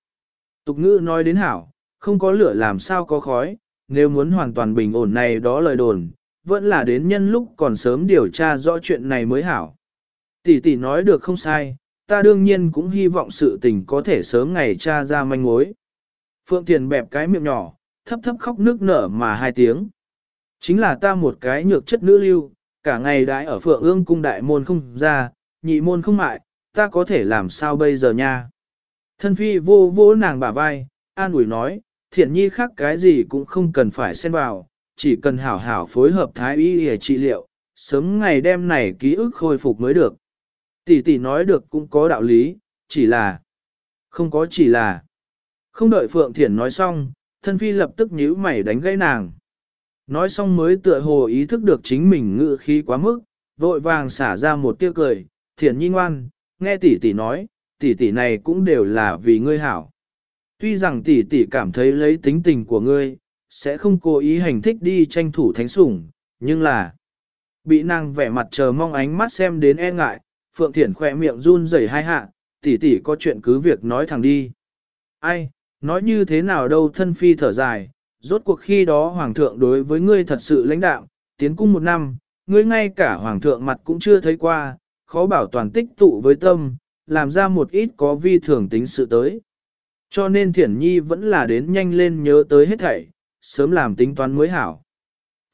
A: Tục ngữ nói đến hảo, không có lửa làm sao có khói, nếu muốn hoàn toàn bình ổn này đó lời đồn, vẫn là đến nhân lúc còn sớm điều tra rõ chuyện này mới hảo. Tỷ tỷ nói được không sai, ta đương nhiên cũng hy vọng sự tình có thể sớm ngày tra ra manh mối. Phượng Thiền bẹp cái miệng nhỏ, thấp thấp khóc nước nở mà hai tiếng. Chính là ta một cái nhược chất nữ lưu, cả ngày đãi ở Phượng ương cung đại môn không ra, nhị môn không mại, ta có thể làm sao bây giờ nha. Thân phi vô vô nàng bả vai, an ủi nói, thiện nhi khác cái gì cũng không cần phải xen vào, chỉ cần hảo hảo phối hợp thái y để trị liệu, sớm ngày đêm này ký ức khôi phục mới được. Tỷ tỷ nói được cũng có đạo lý, chỉ là, không có chỉ là. Không đợi Phượng Thiển nói xong, thân phi lập tức nhíu mày đánh gãy nàng. Nói xong mới tựa hồ ý thức được chính mình ngự khí quá mức, vội vàng xả ra một tiêu cười, Thiển nhi ngoan, nghe tỷ tỷ nói, tỷ tỷ này cũng đều là vì ngươi hảo. Tuy rằng tỷ tỷ cảm thấy lấy tính tình của ngươi, sẽ không cố ý hành thích đi tranh thủ thánh sủng, nhưng là bị nàng vẻ mặt chờ mong ánh mắt xem đến e ngại, Phượng Thiển khỏe miệng run rẩy hai hạ, tỷ tỷ có chuyện cứ việc nói thẳng đi. Ai, nói như thế nào đâu thân phi thở dài, rốt cuộc khi đó hoàng thượng đối với ngươi thật sự lãnh đạo, tiến cung một năm, ngươi ngay cả hoàng thượng mặt cũng chưa thấy qua, khó bảo toàn tích tụ với tâm, làm ra một ít có vi thường tính sự tới. Cho nên Thiển Nhi vẫn là đến nhanh lên nhớ tới hết thảy, sớm làm tính toán mới hảo.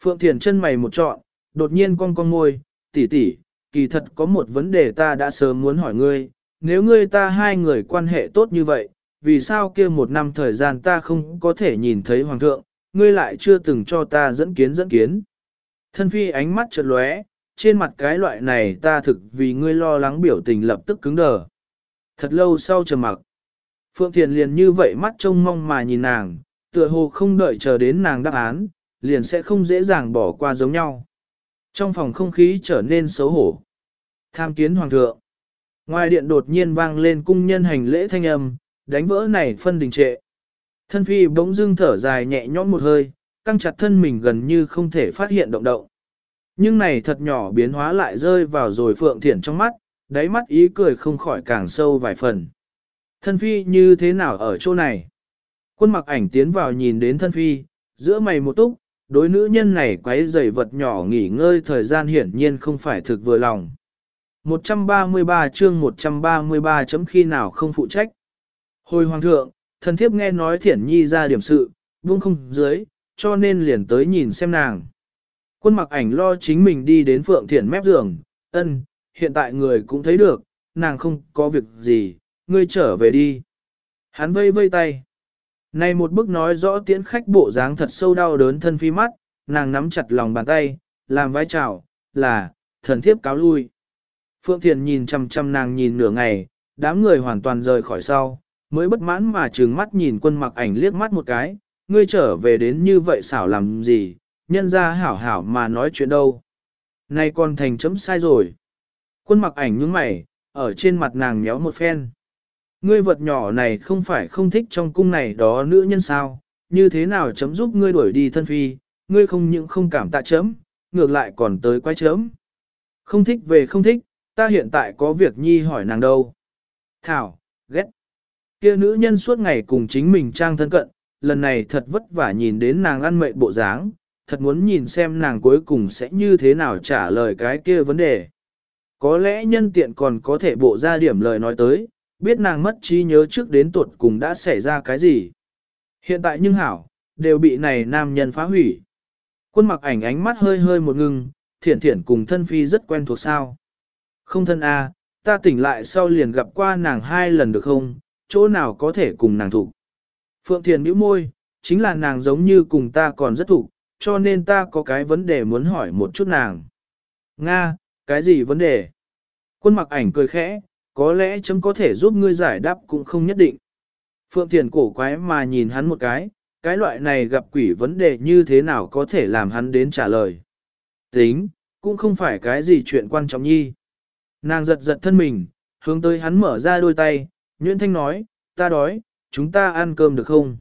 A: Phượng Thiển chân mày một trọn, đột nhiên con con ngôi, tỷ tỷ, kỳ thật có một vấn đề ta đã sớm muốn hỏi ngươi, nếu ngươi ta hai người quan hệ tốt như vậy, vì sao kia một năm thời gian ta không có thể nhìn thấy hoàng thượng, ngươi lại chưa từng cho ta dẫn kiến dẫn kiến. Thân phi ánh mắt chợt lóe, trên mặt cái loại này ta thực vì ngươi lo lắng biểu tình lập tức cứng đờ. Thật lâu sau trầm mặc, Phượng Thiền liền như vậy mắt trông mong mà nhìn nàng, tựa hồ không đợi chờ đến nàng đáp án, liền sẽ không dễ dàng bỏ qua giống nhau. Trong phòng không khí trở nên xấu hổ. Tham kiến hoàng thượng. Ngoài điện đột nhiên vang lên cung nhân hành lễ thanh âm, đánh vỡ này phân đình trệ. Thân phi bỗng dưng thở dài nhẹ nhõm một hơi, căng chặt thân mình gần như không thể phát hiện động động. Nhưng này thật nhỏ biến hóa lại rơi vào rồi phượng thiển trong mắt, đáy mắt ý cười không khỏi càng sâu vài phần. Thân phi như thế nào ở chỗ này? Quân mặc ảnh tiến vào nhìn đến thân phi, giữa mày một túc, đối nữ nhân này quấy giày vật nhỏ nghỉ ngơi thời gian hiển nhiên không phải thực vừa lòng. 133 chương 133 chấm khi nào không phụ trách. Hồi hoàng thượng, thần thiếp nghe nói thiển nhi ra điểm sự, buông không dưới, cho nên liền tới nhìn xem nàng. Quân mặc ảnh lo chính mình đi đến phượng thiển mép giường, ân, hiện tại người cũng thấy được, nàng không có việc gì, ngươi trở về đi. Hắn vây vây tay. Này một bức nói rõ tiễn khách bộ dáng thật sâu đau đớn thân phi mắt, nàng nắm chặt lòng bàn tay, làm vai chào, là, thần thiếp cáo lui. Phượng Thiền nhìn chăm chăm nàng nhìn nửa ngày, đám người hoàn toàn rời khỏi sau, mới bất mãn mà trừng mắt nhìn quân mặc ảnh liếc mắt một cái, ngươi trở về đến như vậy xảo làm gì, nhân ra hảo hảo mà nói chuyện đâu. Này còn thành chấm sai rồi. Quân mặc ảnh nhướng mày, ở trên mặt nàng nhéo một phen. Ngươi vật nhỏ này không phải không thích trong cung này đó nữ nhân sao, như thế nào chấm giúp ngươi đuổi đi thân phi, ngươi không những không cảm tạ chấm, ngược lại còn tới quay chấm. Không thích về không thích, ta hiện tại có việc nhi hỏi nàng đâu. Thảo, ghét. Kia nữ nhân suốt ngày cùng chính mình trang thân cận, lần này thật vất vả nhìn đến nàng ăn mệt bộ dáng, thật muốn nhìn xem nàng cuối cùng sẽ như thế nào trả lời cái kia vấn đề. Có lẽ nhân tiện còn có thể bộ ra điểm lời nói tới, biết nàng mất trí nhớ trước đến tuột cùng đã xảy ra cái gì. Hiện tại nhưng hảo, đều bị này nam nhân phá hủy. Quân mặc ảnh ánh mắt hơi hơi một ngưng, thiển thiển cùng thân phi rất quen thuộc sao. Không thân a, ta tỉnh lại sau liền gặp qua nàng hai lần được không, chỗ nào có thể cùng nàng thủ. Phượng Thiền bĩu môi, chính là nàng giống như cùng ta còn rất thủ, cho nên ta có cái vấn đề muốn hỏi một chút nàng. Nga, cái gì vấn đề? Quân mặc ảnh cười khẽ, có lẽ chấm có thể giúp ngươi giải đáp cũng không nhất định. Phượng Thiền cổ quái mà nhìn hắn một cái, cái loại này gặp quỷ vấn đề như thế nào có thể làm hắn đến trả lời. Tính, cũng không phải cái gì chuyện quan trọng nhi. Nàng giật giật thân mình, hướng tới hắn mở ra đôi tay, Nguyễn Thanh nói, ta đói, chúng ta ăn cơm được không?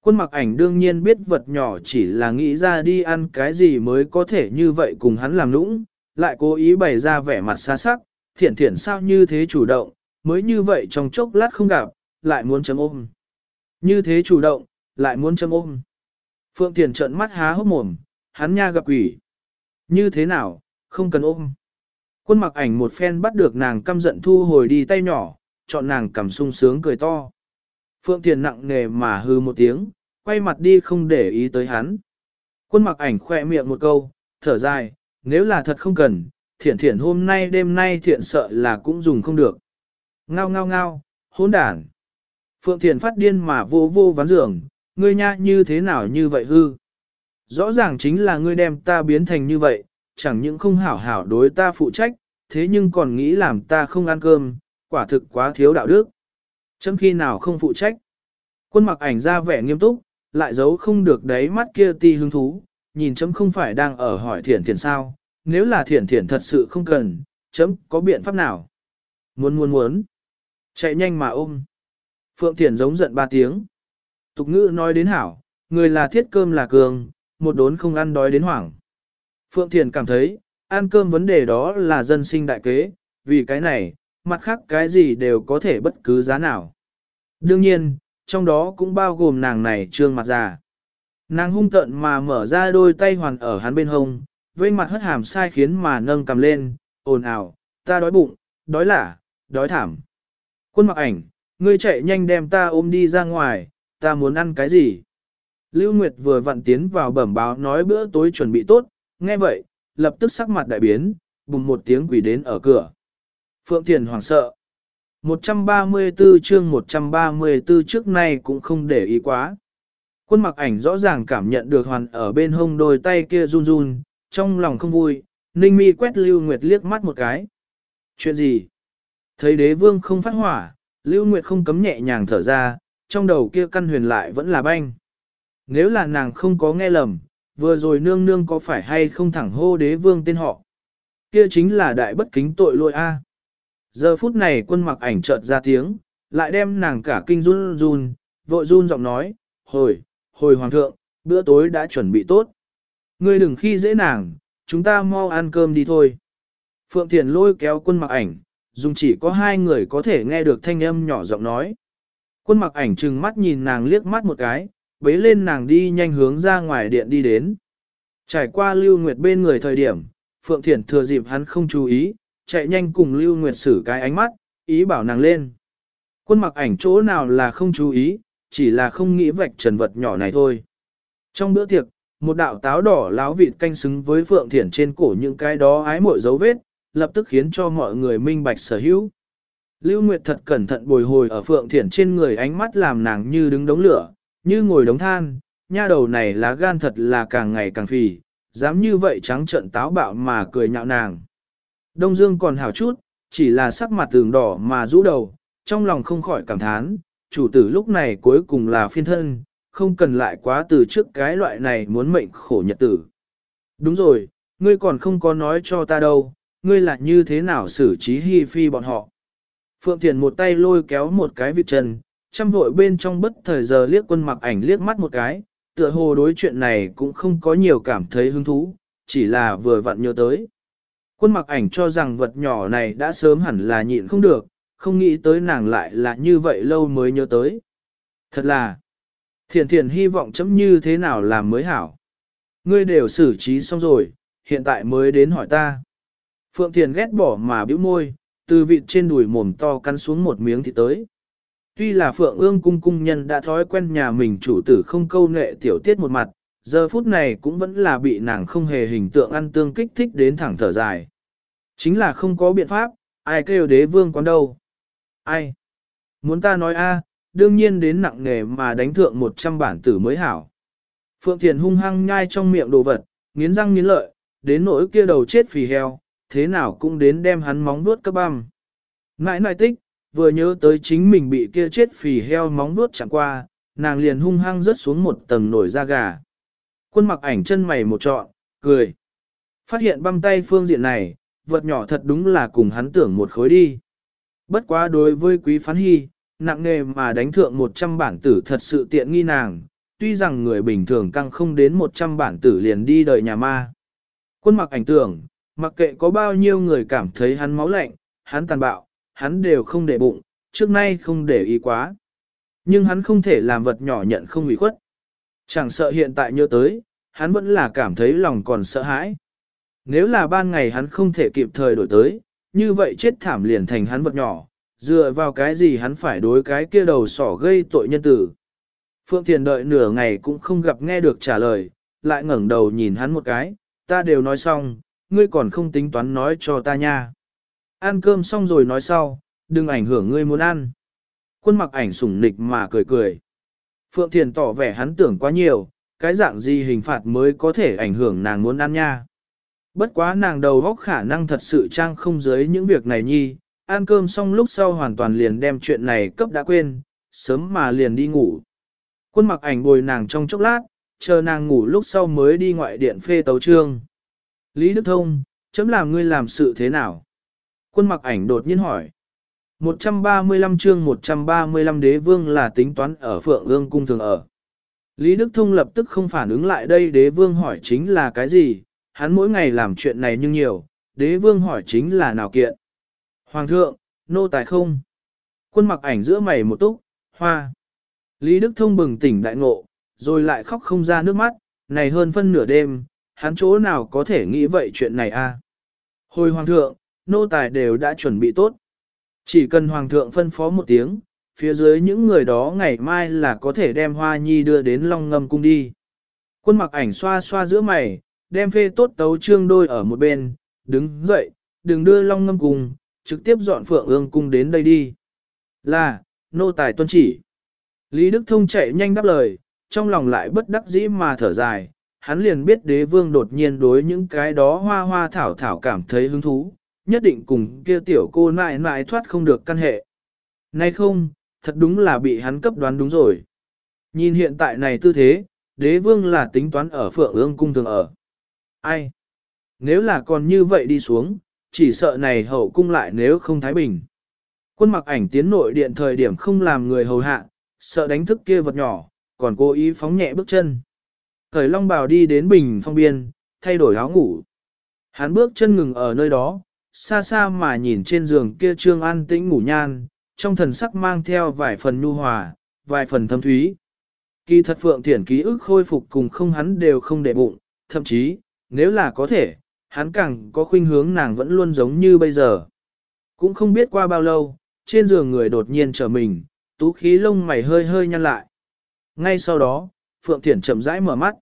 A: Quân mặc ảnh đương nhiên biết vật nhỏ chỉ là nghĩ ra đi ăn cái gì mới có thể như vậy cùng hắn làm nũng, lại cố ý bày ra vẻ mặt xa sắc, thiển thiển sao như thế chủ động, mới như vậy trong chốc lát không gặp, lại muốn chấm ôm. Như thế chủ động, lại muốn chấm ôm. Phượng Thiền trợn mắt há hốc mồm, hắn nha gặp quỷ. Như thế nào, không cần ôm. Quân mặc ảnh một phen bắt được nàng căm giận thu hồi đi tay nhỏ, chọn nàng cầm sung sướng cười to. Phượng Thiền nặng nề mà hư một tiếng, quay mặt đi không để ý tới hắn. Quân mặc ảnh khoe miệng một câu, thở dài, nếu là thật không cần, thiện thiện hôm nay đêm nay thiện sợ là cũng dùng không được. Ngao ngao ngao, hỗn đản. Phượng Thiện phát điên mà vô vô ván giường, ngươi nha như thế nào như vậy hư. Rõ ràng chính là ngươi đem ta biến thành như vậy, chẳng những không hảo hảo đối ta phụ trách, thế nhưng còn nghĩ làm ta không ăn cơm, quả thực quá thiếu đạo đức. Chấm khi nào không phụ trách. Quân mặc ảnh ra vẻ nghiêm túc, lại giấu không được đáy mắt kia ti hứng thú, nhìn chấm không phải đang ở hỏi thiển thiển sao, nếu là thiển thiển thật sự không cần, chấm có biện pháp nào. Muốn muốn muốn. Chạy nhanh mà ôm. Phượng thiển giống giận ba tiếng. Tục ngữ nói đến hảo, người là thiết cơm là cường, một đốn không ăn đói đến hoảng. Phượng thiển cảm thấy, ăn cơm vấn đề đó là dân sinh đại kế, vì cái này, mặt khác cái gì đều có thể bất cứ giá nào. Đương nhiên, trong đó cũng bao gồm nàng này trương mặt già. Nàng hung tận mà mở ra đôi tay hoàn ở hắn bên hông, vây mặt hất hàm sai khiến mà nâng cầm lên, ồn ào, ta đói bụng, đói lả, đói thảm. Quân mặc ảnh, ngươi chạy nhanh đem ta ôm đi ra ngoài, ta muốn ăn cái gì? Lưu Nguyệt vừa vặn tiến vào bẩm báo nói bữa tối chuẩn bị tốt, nghe vậy, lập tức sắc mặt đại biến, bùng một tiếng quỷ đến ở cửa. Phượng Thiền hoảng sợ. 134 chương 134 trước nay cũng không để ý quá. Quân mặc ảnh rõ ràng cảm nhận được hoàn ở bên hông đôi tay kia run run, trong lòng không vui, Ninh Mi quét Lưu Nguyệt liếc mắt một cái. Chuyện gì? Thấy đế vương không phát hỏa, Lưu Nguyệt không cấm nhẹ nhàng thở ra, trong đầu kia căn huyền lại vẫn là banh. Nếu là nàng không có nghe lầm, vừa rồi nương nương có phải hay không thẳng hô đế vương tên họ. Kia chính là đại bất kính tội lỗi A. Giờ phút này quân mặc ảnh chợt ra tiếng, lại đem nàng cả kinh run run, vội run giọng nói, hồi, hồi hoàng thượng, bữa tối đã chuẩn bị tốt. Ngươi đừng khi dễ nàng, chúng ta mau ăn cơm đi thôi. Phượng Thiền lôi kéo quân mặc ảnh, dùng chỉ có hai người có thể nghe được thanh âm nhỏ giọng nói. Quân mặc ảnh trừng mắt nhìn nàng liếc mắt một cái, bế lên nàng đi nhanh hướng ra ngoài điện đi đến. Trải qua Lưu Nguyệt bên người thời điểm, Phượng Thiển thừa dịp hắn không chú ý, chạy nhanh cùng Lưu Nguyệt xử cái ánh mắt, ý bảo nàng lên. Quân mặc ảnh chỗ nào là không chú ý, chỉ là không nghĩ vạch trần vật nhỏ này thôi. Trong bữa tiệc, một đạo táo đỏ láo vịt canh xứng với Phượng Thiển trên cổ những cái đó ái mội dấu vết, lập tức khiến cho mọi người minh bạch sở hữu. Lưu Nguyệt thật cẩn thận bồi hồi ở Phượng Thiển trên người ánh mắt làm nàng như đứng đống lửa, như ngồi đống than, nha đầu này lá gan thật là càng ngày càng phì, dám như vậy trắng trận táo bạo mà cười nhạo nàng. Đông Dương còn hảo chút, chỉ là sắc mặt tường đỏ mà rũ đầu, trong lòng không khỏi cảm thán, chủ tử lúc này cuối cùng là phiên thân, không cần lại quá từ trước cái loại này muốn mệnh khổ nhật tử. Đúng rồi, ngươi còn không có nói cho ta đâu, ngươi là như thế nào xử trí hi phi bọn họ. Phượng Thiền một tay lôi kéo một cái vịt chân, chăm vội bên trong bất thời giờ liếc quân mặc ảnh liếc mắt một cái, tựa hồ đối chuyện này cũng không có nhiều cảm thấy hứng thú, chỉ là vừa vặn nhớ tới. Quân mặc ảnh cho rằng vật nhỏ này đã sớm hẳn là nhịn không được, không nghĩ tới nàng lại là như vậy lâu mới nhớ tới. Thật là, thiền thiền hy vọng chấm như thế nào làm mới hảo. Ngươi đều xử trí xong rồi, hiện tại mới đến hỏi ta. Phượng Thiền ghét bỏ mà bĩu môi, từ vịt trên đùi mồm to cắn xuống một miếng thì tới. Tuy là Phượng ương cung cung nhân đã thói quen nhà mình chủ tử không câu nệ tiểu tiết một mặt, giờ phút này cũng vẫn là bị nàng không hề hình tượng ăn tương kích thích đến thẳng thở dài. Chính là không có biện pháp, ai kêu đế vương quán đâu. Ai? Muốn ta nói a, đương nhiên đến nặng nghề mà đánh thượng 100 bản tử mới hảo. Phượng Thiền hung hăng nhai trong miệng đồ vật, nghiến răng nghiến lợi, đến nỗi kia đầu chết phì heo, thế nào cũng đến đem hắn móng vuốt cấp băm. Nãi nãi tích, vừa nhớ tới chính mình bị kia chết phì heo móng vuốt chẳng qua, nàng liền hung hăng rớt xuống một tầng nổi da gà. Quân mặc ảnh chân mày một trọn, cười. Phát hiện băm tay phương diện này, vật nhỏ thật đúng là cùng hắn tưởng một khối đi. Bất quá đối với quý phán hy, nặng nề mà đánh thượng 100 bản tử thật sự tiện nghi nàng, tuy rằng người bình thường căng không đến 100 bản tử liền đi đời nhà ma. Quân mặc ảnh tưởng, mặc kệ có bao nhiêu người cảm thấy hắn máu lạnh, hắn tàn bạo, hắn đều không để bụng, trước nay không để ý quá. Nhưng hắn không thể làm vật nhỏ nhận không ủy khuất. Chẳng sợ hiện tại nhớ tới, hắn vẫn là cảm thấy lòng còn sợ hãi. Nếu là ban ngày hắn không thể kịp thời đổi tới, như vậy chết thảm liền thành hắn vật nhỏ, dựa vào cái gì hắn phải đối cái kia đầu sỏ gây tội nhân tử. Phượng Thiền đợi nửa ngày cũng không gặp nghe được trả lời, lại ngẩng đầu nhìn hắn một cái, ta đều nói xong, ngươi còn không tính toán nói cho ta nha. Ăn cơm xong rồi nói sau, đừng ảnh hưởng ngươi muốn ăn. Quân mặc ảnh sủng nịch mà cười cười. Phượng Thiền tỏ vẻ hắn tưởng quá nhiều, cái dạng gì hình phạt mới có thể ảnh hưởng nàng muốn ăn nha. Bất quá nàng đầu góc khả năng thật sự trang không dưới những việc này nhi, ăn cơm xong lúc sau hoàn toàn liền đem chuyện này cấp đã quên, sớm mà liền đi ngủ. Quân mặc ảnh bồi nàng trong chốc lát, chờ nàng ngủ lúc sau mới đi ngoại điện phê tấu trương. Lý Đức Thông, chấm làm ngươi làm sự thế nào? Quân mặc ảnh đột nhiên hỏi. 135 chương 135 đế vương là tính toán ở Phượng Ương Cung thường ở. Lý Đức Thông lập tức không phản ứng lại đây đế vương hỏi chính là cái gì, hắn mỗi ngày làm chuyện này nhưng nhiều, đế vương hỏi chính là nào kiện. Hoàng thượng, nô tài không? Quân mặc ảnh giữa mày một túc, hoa. Lý Đức Thông bừng tỉnh đại ngộ, rồi lại khóc không ra nước mắt, này hơn phân nửa đêm, hắn chỗ nào có thể nghĩ vậy chuyện này a? Hồi hoàng thượng, nô tài đều đã chuẩn bị tốt. Chỉ cần hoàng thượng phân phó một tiếng, phía dưới những người đó ngày mai là có thể đem hoa nhi đưa đến long ngâm cung đi. Quân mặc ảnh xoa xoa giữa mày, đem phê tốt tấu trương đôi ở một bên, đứng dậy, đừng đưa long ngâm cung, trực tiếp dọn phượng ương cung đến đây đi. Là, nô tài tuân chỉ. Lý Đức Thông chạy nhanh đáp lời, trong lòng lại bất đắc dĩ mà thở dài, hắn liền biết đế vương đột nhiên đối những cái đó hoa hoa thảo thảo cảm thấy hứng thú, nhất định cùng kia tiểu cô nại nại thoát không được căn hệ. Nay không, thật đúng là bị hắn cấp đoán đúng rồi. Nhìn hiện tại này tư thế, đế vương là tính toán ở phượng ương cung thường ở. Ai? Nếu là còn như vậy đi xuống, chỉ sợ này hậu cung lại nếu không thái bình. Quân mặc ảnh tiến nội điện thời điểm không làm người hầu hạ, sợ đánh thức kia vật nhỏ, còn cố ý phóng nhẹ bước chân. Thời long bào đi đến bình phong biên, thay đổi áo ngủ. Hắn bước chân ngừng ở nơi đó, xa xa mà nhìn trên giường kia trương an tĩnh ngủ nhan, trong thần sắc mang theo vài phần nhu hòa, vài phần thâm thúy. Kỳ thật Phượng Thiển ký ức khôi phục cùng không hắn đều không để bụng, thậm chí, nếu là có thể, hắn càng có khuynh hướng nàng vẫn luôn giống như bây giờ. Cũng không biết qua bao lâu, trên giường người đột nhiên trở mình, tú khí lông mày hơi hơi nhăn lại. Ngay sau đó, Phượng Thiển chậm rãi mở mắt.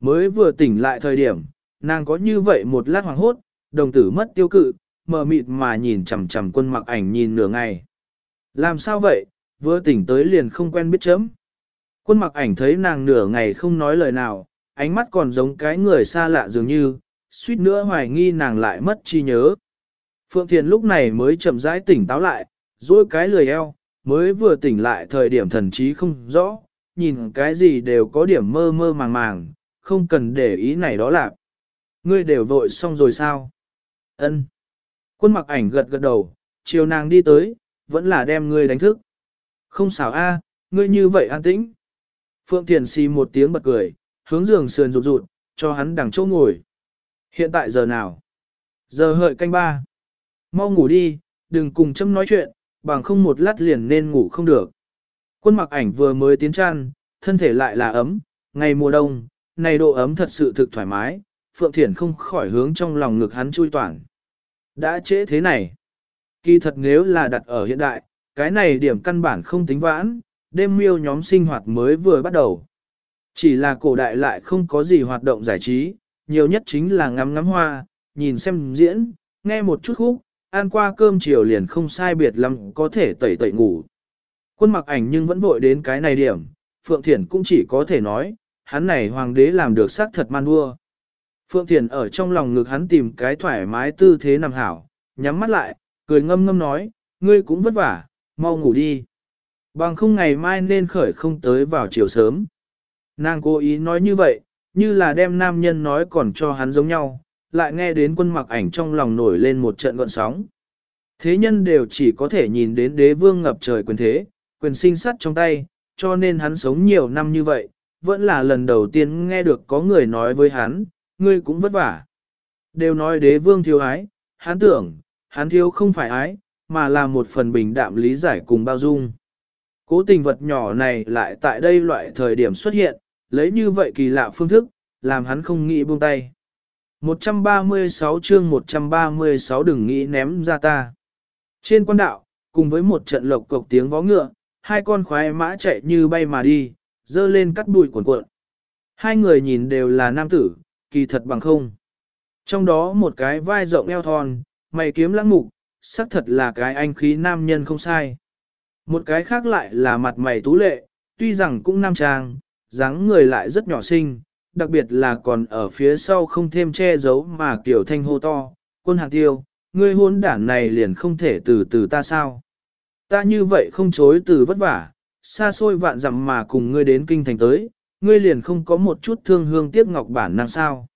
A: Mới vừa tỉnh lại thời điểm, nàng có như vậy một lát hoàng hốt, đồng tử mất tiêu cự, mờ mịt mà nhìn chằm chằm quân mặc ảnh nhìn nửa ngày. Làm sao vậy, vừa tỉnh tới liền không quen biết chấm. Quân mặc ảnh thấy nàng nửa ngày không nói lời nào, ánh mắt còn giống cái người xa lạ dường như, suýt nữa hoài nghi nàng lại mất chi nhớ. Phượng Thiền lúc này mới chậm rãi tỉnh táo lại, dối cái lười eo, mới vừa tỉnh lại thời điểm thần trí không rõ, nhìn cái gì đều có điểm mơ mơ màng màng, không cần để ý này đó là. Ngươi đều vội xong rồi sao? Ân. Quân mặc ảnh gật gật đầu, chiều nàng đi tới, vẫn là đem ngươi đánh thức. Không xảo a, ngươi như vậy an tĩnh. Phượng Thiền xì một tiếng bật cười, hướng giường sườn rụt rụt, cho hắn đằng chỗ ngồi. Hiện tại giờ nào? Giờ hợi canh ba. Mau ngủ đi, đừng cùng châm nói chuyện, bằng không một lát liền nên ngủ không được. Quân mặc ảnh vừa mới tiến tràn, thân thể lại là ấm, ngày mùa đông, này độ ấm thật sự thực thoải mái, Phượng Thiển không khỏi hướng trong lòng ngực hắn chui toàn. Đã trễ thế này. Kỳ thật nếu là đặt ở hiện đại, cái này điểm căn bản không tính vãn, đêm miêu nhóm sinh hoạt mới vừa bắt đầu. Chỉ là cổ đại lại không có gì hoạt động giải trí, nhiều nhất chính là ngắm ngắm hoa, nhìn xem diễn, nghe một chút khúc, ăn qua cơm chiều liền không sai biệt lắm có thể tẩy tẩy ngủ. Quân mặc ảnh nhưng vẫn vội đến cái này điểm, Phượng Thiển cũng chỉ có thể nói, hắn này hoàng đế làm được xác thật man đua. Phượng Thiển ở trong lòng ngực hắn tìm cái thoải mái tư thế nằm hảo, nhắm mắt lại, cười ngâm ngâm nói, ngươi cũng vất vả, mau ngủ đi. Bằng không ngày mai nên khởi không tới vào chiều sớm. Nàng cố ý nói như vậy, như là đem nam nhân nói còn cho hắn giống nhau, lại nghe đến quân mặc ảnh trong lòng nổi lên một trận gọn sóng. Thế nhân đều chỉ có thể nhìn đến đế vương ngập trời quyền thế, quyền sinh sắt trong tay, cho nên hắn sống nhiều năm như vậy, vẫn là lần đầu tiên nghe được có người nói với hắn, ngươi cũng vất vả. Đều nói đế vương thiếu ái, hắn tưởng, hắn thiếu không phải ái, mà là một phần bình đạm lý giải cùng bao dung. Cố tình vật nhỏ này lại tại đây loại thời điểm xuất hiện, lấy như vậy kỳ lạ phương thức, làm hắn không nghĩ buông tay. 136 chương 136 đừng nghĩ ném ra ta. Trên quan đạo, cùng với một trận lộc cộc tiếng vó ngựa, hai con khoái mã chạy như bay mà đi, dơ lên cắt bụi cuộn cuộn. Hai người nhìn đều là nam tử, kỳ thật bằng không. Trong đó một cái vai rộng eo thon, mày kiếm lãng mục, xác thật là cái anh khí nam nhân không sai. Một cái khác lại là mặt mày tú lệ, tuy rằng cũng nam trang, dáng người lại rất nhỏ xinh, đặc biệt là còn ở phía sau không thêm che giấu mà kiểu thanh hô to, quân hàng tiêu, ngươi hôn đản này liền không thể từ từ ta sao. Ta như vậy không chối từ vất vả, xa xôi vạn dặm mà cùng ngươi đến kinh thành tới, ngươi liền không có một chút thương hương tiếc ngọc bản năng sao.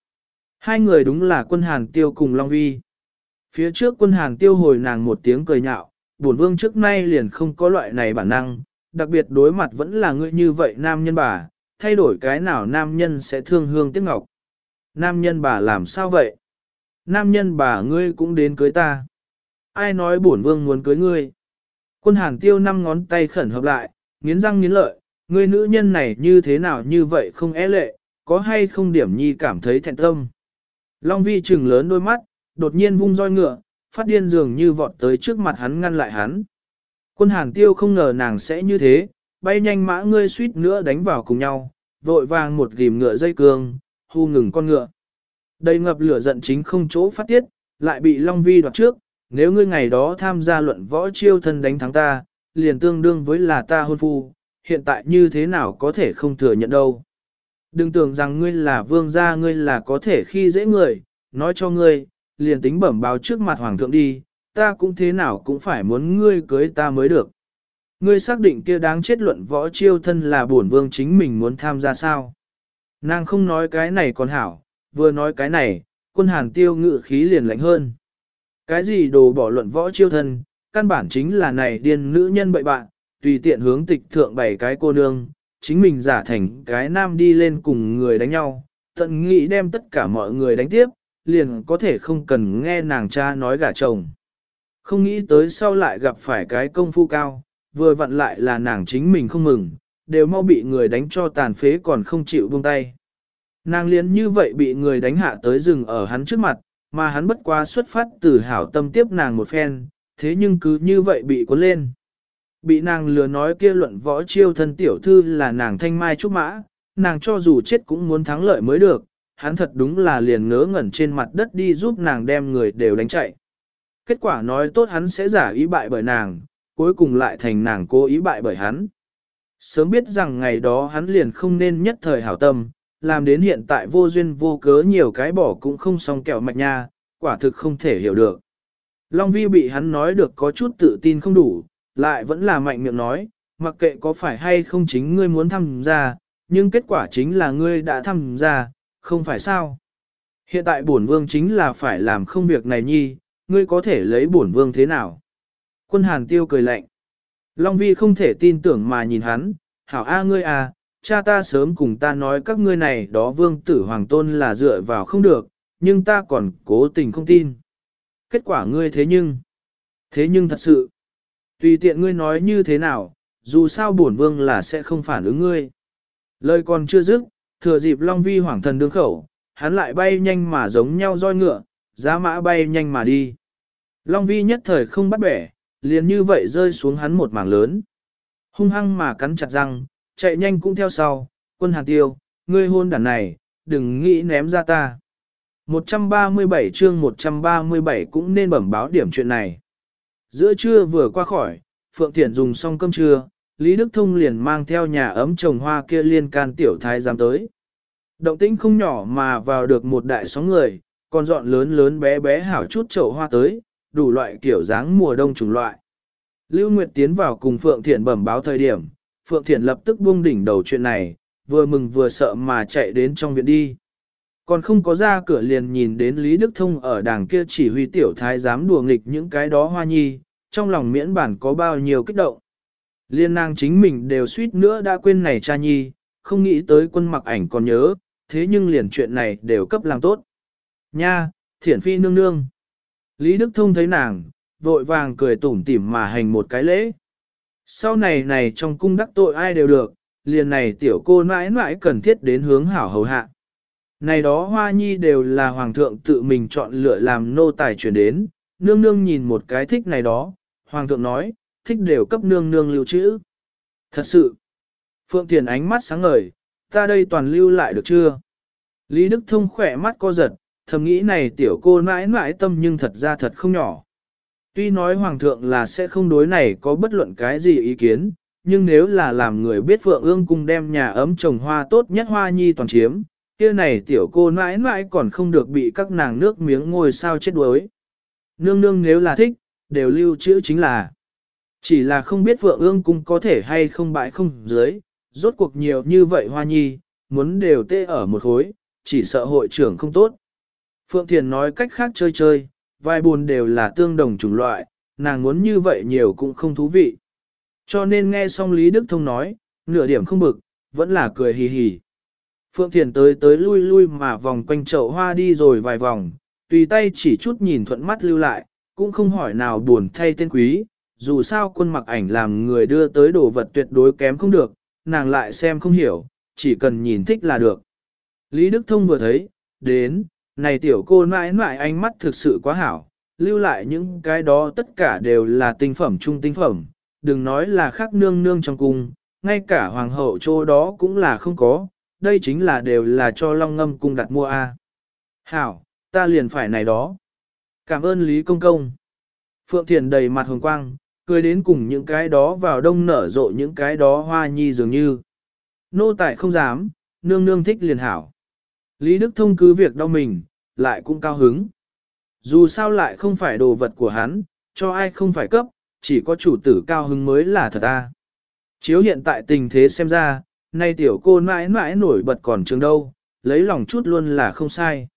A: Hai người đúng là quân hàn tiêu cùng Long Vi. Phía trước quân hàn tiêu hồi nàng một tiếng cười nhạo, bổn vương trước nay liền không có loại này bản năng, đặc biệt đối mặt vẫn là ngươi như vậy nam nhân bà, thay đổi cái nào nam nhân sẽ thương hương tiếc ngọc. Nam nhân bà làm sao vậy? Nam nhân bà ngươi cũng đến cưới ta. Ai nói bổn vương muốn cưới ngươi? Quân hàn tiêu năm ngón tay khẩn hợp lại, nghiến răng nghiến lợi, ngươi nữ nhân này như thế nào như vậy không é lệ, có hay không điểm nhi cảm thấy thẹn tâm. Long vi trừng lớn đôi mắt, đột nhiên vung roi ngựa, phát điên dường như vọt tới trước mặt hắn ngăn lại hắn. Quân hàn tiêu không ngờ nàng sẽ như thế, bay nhanh mã ngươi suýt nữa đánh vào cùng nhau, vội vàng một ghim ngựa dây cương, hu ngừng con ngựa. Đầy ngập lửa giận chính không chỗ phát tiết, lại bị Long Vi đoạt trước, nếu ngươi ngày đó tham gia luận võ chiêu thân đánh thắng ta, liền tương đương với là ta hôn phu, hiện tại như thế nào có thể không thừa nhận đâu. Đừng tưởng rằng ngươi là vương gia ngươi là có thể khi dễ người, nói cho ngươi, liền tính bẩm báo trước mặt hoàng thượng đi, ta cũng thế nào cũng phải muốn ngươi cưới ta mới được. Ngươi xác định kia đáng chết luận võ chiêu thân là bổn vương chính mình muốn tham gia sao? Nàng không nói cái này còn hảo, vừa nói cái này, quân hàn tiêu ngự khí liền lạnh hơn. Cái gì đồ bỏ luận võ chiêu thân, căn bản chính là này điên nữ nhân bậy bạn, tùy tiện hướng tịch thượng bảy cái cô nương, chính mình giả thành cái nam đi lên cùng người đánh nhau, tận nghĩ đem tất cả mọi người đánh tiếp, liền có thể không cần nghe nàng cha nói gả chồng. Không nghĩ tới sau lại gặp phải cái công phu cao, vừa vặn lại là nàng chính mình không mừng, đều mau bị người đánh cho tàn phế còn không chịu buông tay. Nàng liền như vậy bị người đánh hạ tới rừng ở hắn trước mặt, mà hắn bất quá xuất phát từ hảo tâm tiếp nàng một phen, thế nhưng cứ như vậy bị cuốn lên. Bị nàng lừa nói kia luận võ chiêu thân tiểu thư là nàng thanh mai trúc mã, nàng cho dù chết cũng muốn thắng lợi mới được, hắn thật đúng là liền ngớ ngẩn trên mặt đất đi giúp nàng đem người đều đánh chạy. Kết quả nói tốt hắn sẽ giả ý bại bởi nàng, cuối cùng lại thành nàng cố ý bại bởi hắn. Sớm biết rằng ngày đó hắn liền không nên nhất thời hảo tâm, làm đến hiện tại vô duyên vô cớ nhiều cái bỏ cũng không xong kẹo mạch nha, quả thực không thể hiểu được. Long Vi bị hắn nói được có chút tự tin không đủ, lại vẫn là mạnh miệng nói, mặc kệ có phải hay không chính ngươi muốn tham gia, nhưng kết quả chính là ngươi đã tham gia, không phải sao. Hiện tại bổn vương chính là phải làm không việc này nhi, ngươi có thể lấy bổn vương thế nào? Quân hàn tiêu cười lạnh. Long vi không thể tin tưởng mà nhìn hắn, hảo a ngươi à, cha ta sớm cùng ta nói các ngươi này đó vương tử hoàng tôn là dựa vào không được, nhưng ta còn cố tình không tin. Kết quả ngươi thế nhưng, thế nhưng thật sự, tùy tiện ngươi nói như thế nào, dù sao bổn vương là sẽ không phản ứng ngươi. Lời còn chưa dứt, thừa dịp Long Vi hoảng thần đương khẩu, hắn lại bay nhanh mà giống nhau roi ngựa, giá mã bay nhanh mà đi. Long Vi nhất thời không bắt bẻ, liền như vậy rơi xuống hắn một mảng lớn. Hung hăng mà cắn chặt răng, chạy nhanh cũng theo sau, quân hàn tiêu, ngươi hôn đàn này, đừng nghĩ ném ra ta. 137 chương 137 cũng nên bẩm báo điểm chuyện này. Giữa trưa vừa qua khỏi, Phượng Thiển dùng xong cơm trưa, Lý Đức Thông liền mang theo nhà ấm trồng hoa kia liên can tiểu thái giám tới. Động tĩnh không nhỏ mà vào được một đại sóng người, còn dọn lớn lớn bé bé hảo chút chậu hoa tới, đủ loại kiểu dáng mùa đông chủng loại. Lưu Nguyệt tiến vào cùng Phượng Thiện bẩm báo thời điểm, Phượng Thiện lập tức buông đỉnh đầu chuyện này, vừa mừng vừa sợ mà chạy đến trong viện đi. Còn không có ra cửa liền nhìn đến Lý Đức Thông ở đảng kia chỉ huy tiểu thái giám đùa nghịch những cái đó hoa nhi, trong lòng miễn bản có bao nhiêu kích động. Liên nàng chính mình đều suýt nữa đã quên này cha nhi, không nghĩ tới quân mặc ảnh còn nhớ, thế nhưng liền chuyện này đều cấp làm tốt. Nha, thiển phi nương nương. Lý Đức Thông thấy nàng, vội vàng cười tủm tỉm mà hành một cái lễ. Sau này này trong cung đắc tội ai đều được, liền này tiểu cô mãi mãi cần thiết đến hướng hảo hầu hạ. Này đó hoa nhi đều là hoàng thượng tự mình chọn lựa làm nô tài chuyển đến, nương nương nhìn một cái thích này đó, hoàng thượng nói, thích đều cấp nương nương lưu trữ. Thật sự, Phượng Thiền ánh mắt sáng ngời, ta đây toàn lưu lại được chưa? Lý Đức Thông khỏe mắt co giật, thầm nghĩ này tiểu cô mãi mãi tâm nhưng thật ra thật không nhỏ. Tuy nói Hoàng thượng là sẽ không đối này có bất luận cái gì ý kiến, nhưng nếu là làm người biết Phượng ương cung đem nhà ấm trồng hoa tốt nhất hoa nhi toàn chiếm, kia này tiểu cô mãi mãi còn không được bị các nàng nước miếng ngồi sao chết đuối. Nương nương nếu là thích, đều lưu trữ chính là. Chỉ là không biết Phượng ương cung có thể hay không bại không dưới, rốt cuộc nhiều như vậy hoa nhi, muốn đều tê ở một khối, chỉ sợ hội trưởng không tốt. Phượng Thiền nói cách khác chơi chơi, vài buồn đều là tương đồng chủng loại, nàng muốn như vậy nhiều cũng không thú vị. Cho nên nghe xong Lý Đức Thông nói, nửa điểm không bực, vẫn là cười hì hì. Phượng Thiền tới tới lui lui mà vòng quanh chậu hoa đi rồi vài vòng, tùy tay chỉ chút nhìn thuận mắt lưu lại, cũng không hỏi nào buồn thay tên quý, dù sao quân mặc ảnh làm người đưa tới đồ vật tuyệt đối kém không được, nàng lại xem không hiểu, chỉ cần nhìn thích là được. Lý Đức Thông vừa thấy, đến, này tiểu cô mãi mãi ánh mắt thực sự quá hảo, lưu lại những cái đó tất cả đều là tinh phẩm trung tinh phẩm, đừng nói là khác nương nương trong cung, ngay cả hoàng hậu chỗ đó cũng là không có, đây chính là đều là cho long ngâm cung đặt mua a. Hảo, ta liền phải này đó. Cảm ơn Lý Công Công. Phượng Thiền đầy mặt hồng quang, cười đến cùng những cái đó vào đông nở rộ những cái đó hoa nhi dường như. Nô tại không dám, nương nương thích liền hảo. Lý Đức Thông cứ việc đau mình, lại cũng cao hứng. Dù sao lại không phải đồ vật của hắn, cho ai không phải cấp, chỉ có chủ tử cao hứng mới là thật ta. Chiếu hiện tại tình thế xem ra, nay tiểu cô mãi mãi nổi bật còn trường đâu, lấy lòng chút luôn là không sai.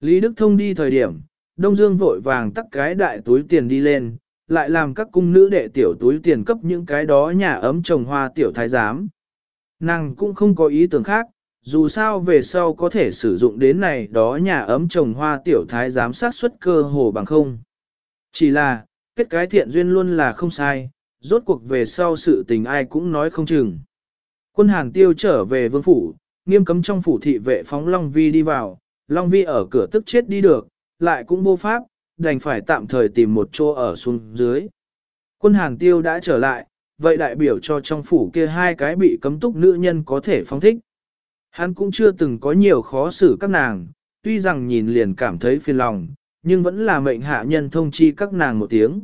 A: Lý Đức Thông đi thời điểm, Đông Dương vội vàng tắt cái đại túi tiền đi lên, lại làm các cung nữ đệ tiểu túi tiền cấp những cái đó nhà ấm trồng hoa tiểu thái giám. Nàng cũng không có ý tưởng khác, dù sao về sau có thể sử dụng đến này đó nhà ấm trồng hoa tiểu thái giám sát xuất cơ hồ bằng không. Chỉ là, kết cái thiện duyên luôn là không sai, rốt cuộc về sau sự tình ai cũng nói không chừng. Quân hàng tiêu trở về vương phủ, nghiêm cấm trong phủ thị vệ phóng Long Vi đi vào, Long Vi ở cửa tức chết đi được, lại cũng vô pháp, đành phải tạm thời tìm một chỗ ở xuống dưới. Quân hàng tiêu đã trở lại, vậy đại biểu cho trong phủ kia hai cái bị cấm túc nữ nhân có thể phóng thích. Hắn cũng chưa từng có nhiều khó xử các nàng, tuy rằng nhìn liền cảm thấy phiền lòng, nhưng vẫn là mệnh hạ nhân thông chi các nàng một tiếng.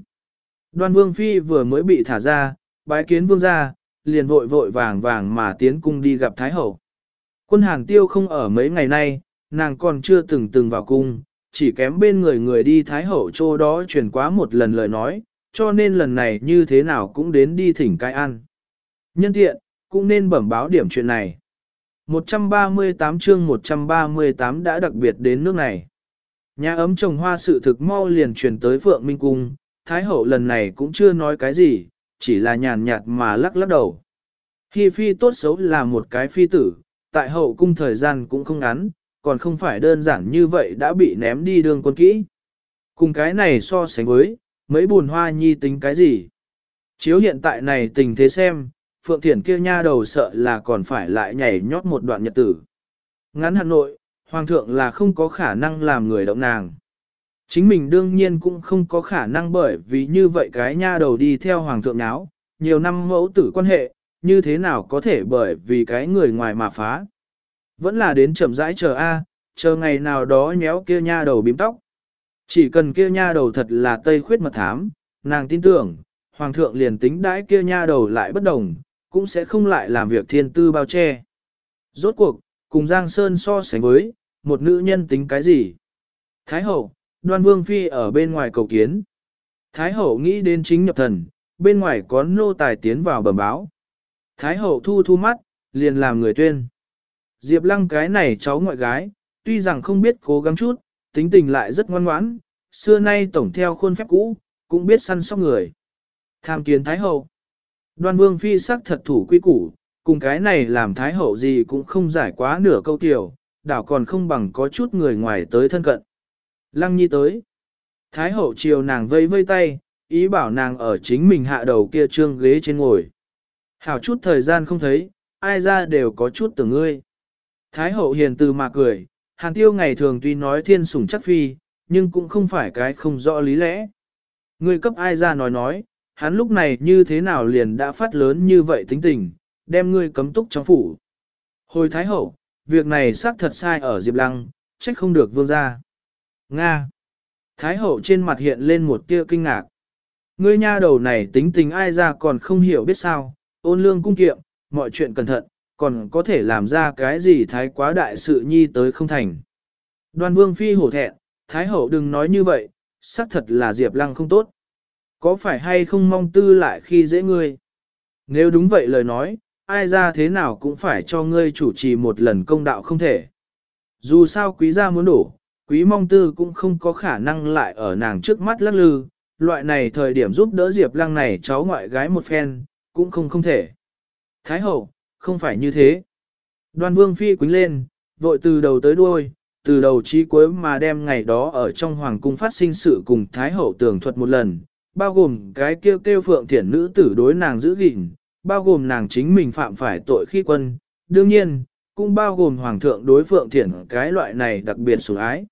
A: Đoan vương phi vừa mới bị thả ra, bái kiến vương ra, liền vội vội vàng vàng mà tiến cung đi gặp Thái Hậu. Quân hàng tiêu không ở mấy ngày nay, nàng còn chưa từng từng vào cung, chỉ kém bên người người đi Thái Hậu chỗ đó truyền quá một lần lời nói, cho nên lần này như thế nào cũng đến đi thỉnh cai ăn. Nhân tiện, cũng nên bẩm báo điểm chuyện này. 138 chương 138 đã đặc biệt đến nước này. Nhà ấm trồng hoa sự thực mau liền truyền tới Phượng Minh Cung, Thái Hậu lần này cũng chưa nói cái gì, chỉ là nhàn nhạt mà lắc lắc đầu. Hi phi tốt xấu là một cái phi tử, tại hậu cung thời gian cũng không ngắn, còn không phải đơn giản như vậy đã bị ném đi đường quân kỹ. Cùng cái này so sánh với, mấy buồn hoa nhi tính cái gì? Chiếu hiện tại này tình thế xem, Phượng Thiển kia nha đầu sợ là còn phải lại nhảy nhót một đoạn nhật tử. Ngắn Hà Nội, Hoàng thượng là không có khả năng làm người động nàng. Chính mình đương nhiên cũng không có khả năng bởi vì như vậy cái nha đầu đi theo Hoàng thượng náo, nhiều năm mẫu tử quan hệ, như thế nào có thể bởi vì cái người ngoài mà phá. Vẫn là đến chậm rãi chờ A, chờ ngày nào đó nhéo kia nha đầu bím tóc. Chỉ cần kia nha đầu thật là tây khuyết mật thám, nàng tin tưởng, hoàng thượng liền tính đãi kia nha đầu lại bất đồng, cũng sẽ không lại làm việc thiên tư bao che. Rốt cuộc, cùng Giang Sơn so sánh với, một nữ nhân tính cái gì? Thái hậu, đoan vương phi ở bên ngoài cầu kiến. Thái hậu nghĩ đến chính nhập thần, bên ngoài có nô tài tiến vào bẩm báo. Thái hậu thu thu mắt, liền làm người tuyên. Diệp lăng cái này cháu ngoại gái, tuy rằng không biết cố gắng chút, tính tình lại rất ngoan ngoãn, xưa nay tổng theo khuôn phép cũ, cũng biết săn sóc người. Tham kiến Thái Hậu. Đoan Vương Phi sắc thật thủ quy củ, cùng cái này làm Thái Hậu gì cũng không giải quá nửa câu tiểu, đảo còn không bằng có chút người ngoài tới thân cận. Lăng Nhi tới. Thái Hậu chiều nàng vây vây tay, ý bảo nàng ở chính mình hạ đầu kia trương ghế trên ngồi. Hảo chút thời gian không thấy, ai ra đều có chút tưởng ngươi. Thái Hậu hiền từ mà cười, Hàn tiêu ngày thường tuy nói thiên sủng chắc phi, nhưng cũng không phải cái không rõ lý lẽ. Người cấp ai ra nói nói, hắn lúc này như thế nào liền đã phát lớn như vậy tính tình, đem ngươi cấm túc trong phủ. Hồi Thái Hậu, việc này xác thật sai ở Diệp Lăng, trách không được vương ra. Nga. Thái Hậu trên mặt hiện lên một tia kinh ngạc. Ngươi nha đầu này tính tình ai ra còn không hiểu biết sao, ôn lương cung kiệm, mọi chuyện cẩn thận, còn có thể làm ra cái gì thái quá đại sự nhi tới không thành. đoàn vương phi hổ thẹn, thái hậu đừng nói như vậy, xác thật là Diệp Lăng không tốt. Có phải hay không mong tư lại khi dễ ngươi? Nếu đúng vậy lời nói, ai ra thế nào cũng phải cho ngươi chủ trì một lần công đạo không thể. Dù sao quý gia muốn đổ, quý mong tư cũng không có khả năng lại ở nàng trước mắt lắc lư, loại này thời điểm giúp đỡ Diệp Lăng này cháu ngoại gái một phen, cũng không không thể. Thái hậu, không phải như thế. Đoan vương phi quính lên, vội từ đầu tới đuôi, từ đầu chí cuối mà đem ngày đó ở trong hoàng cung phát sinh sự cùng Thái hậu tường thuật một lần, bao gồm cái kêu kêu phượng thiển nữ tử đối nàng giữ gìn, bao gồm nàng chính mình phạm phải tội khi quân, đương nhiên, cũng bao gồm hoàng thượng đối phượng thiển cái loại này đặc biệt sủng ái.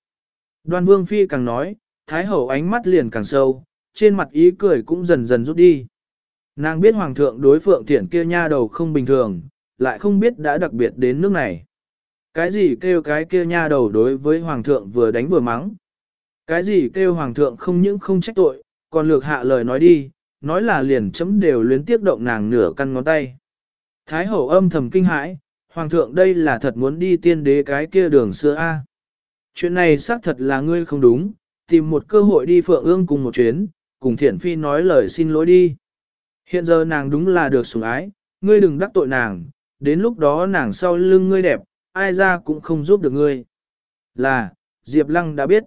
A: Đoan vương phi càng nói, Thái hậu ánh mắt liền càng sâu, trên mặt ý cười cũng dần dần rút đi. Nàng biết hoàng thượng đối phượng thiển kia nha đầu không bình thường, lại không biết đã đặc biệt đến nước này. Cái gì kêu cái kia nha đầu đối với hoàng thượng vừa đánh vừa mắng. Cái gì kêu hoàng thượng không những không trách tội, còn lược hạ lời nói đi, nói là liền chấm đều luyến tiếp động nàng nửa căn ngón tay. Thái hậu âm thầm kinh hãi, hoàng thượng đây là thật muốn đi tiên đế cái kia đường xưa A. Chuyện này xác thật là ngươi không đúng, tìm một cơ hội đi phượng ương cùng một chuyến, cùng thiển phi nói lời xin lỗi đi. Hiện giờ nàng đúng là được sủng ái, ngươi đừng đắc tội nàng, đến lúc đó nàng sau lưng ngươi đẹp, ai ra cũng không giúp được ngươi. Là, Diệp Lăng đã biết.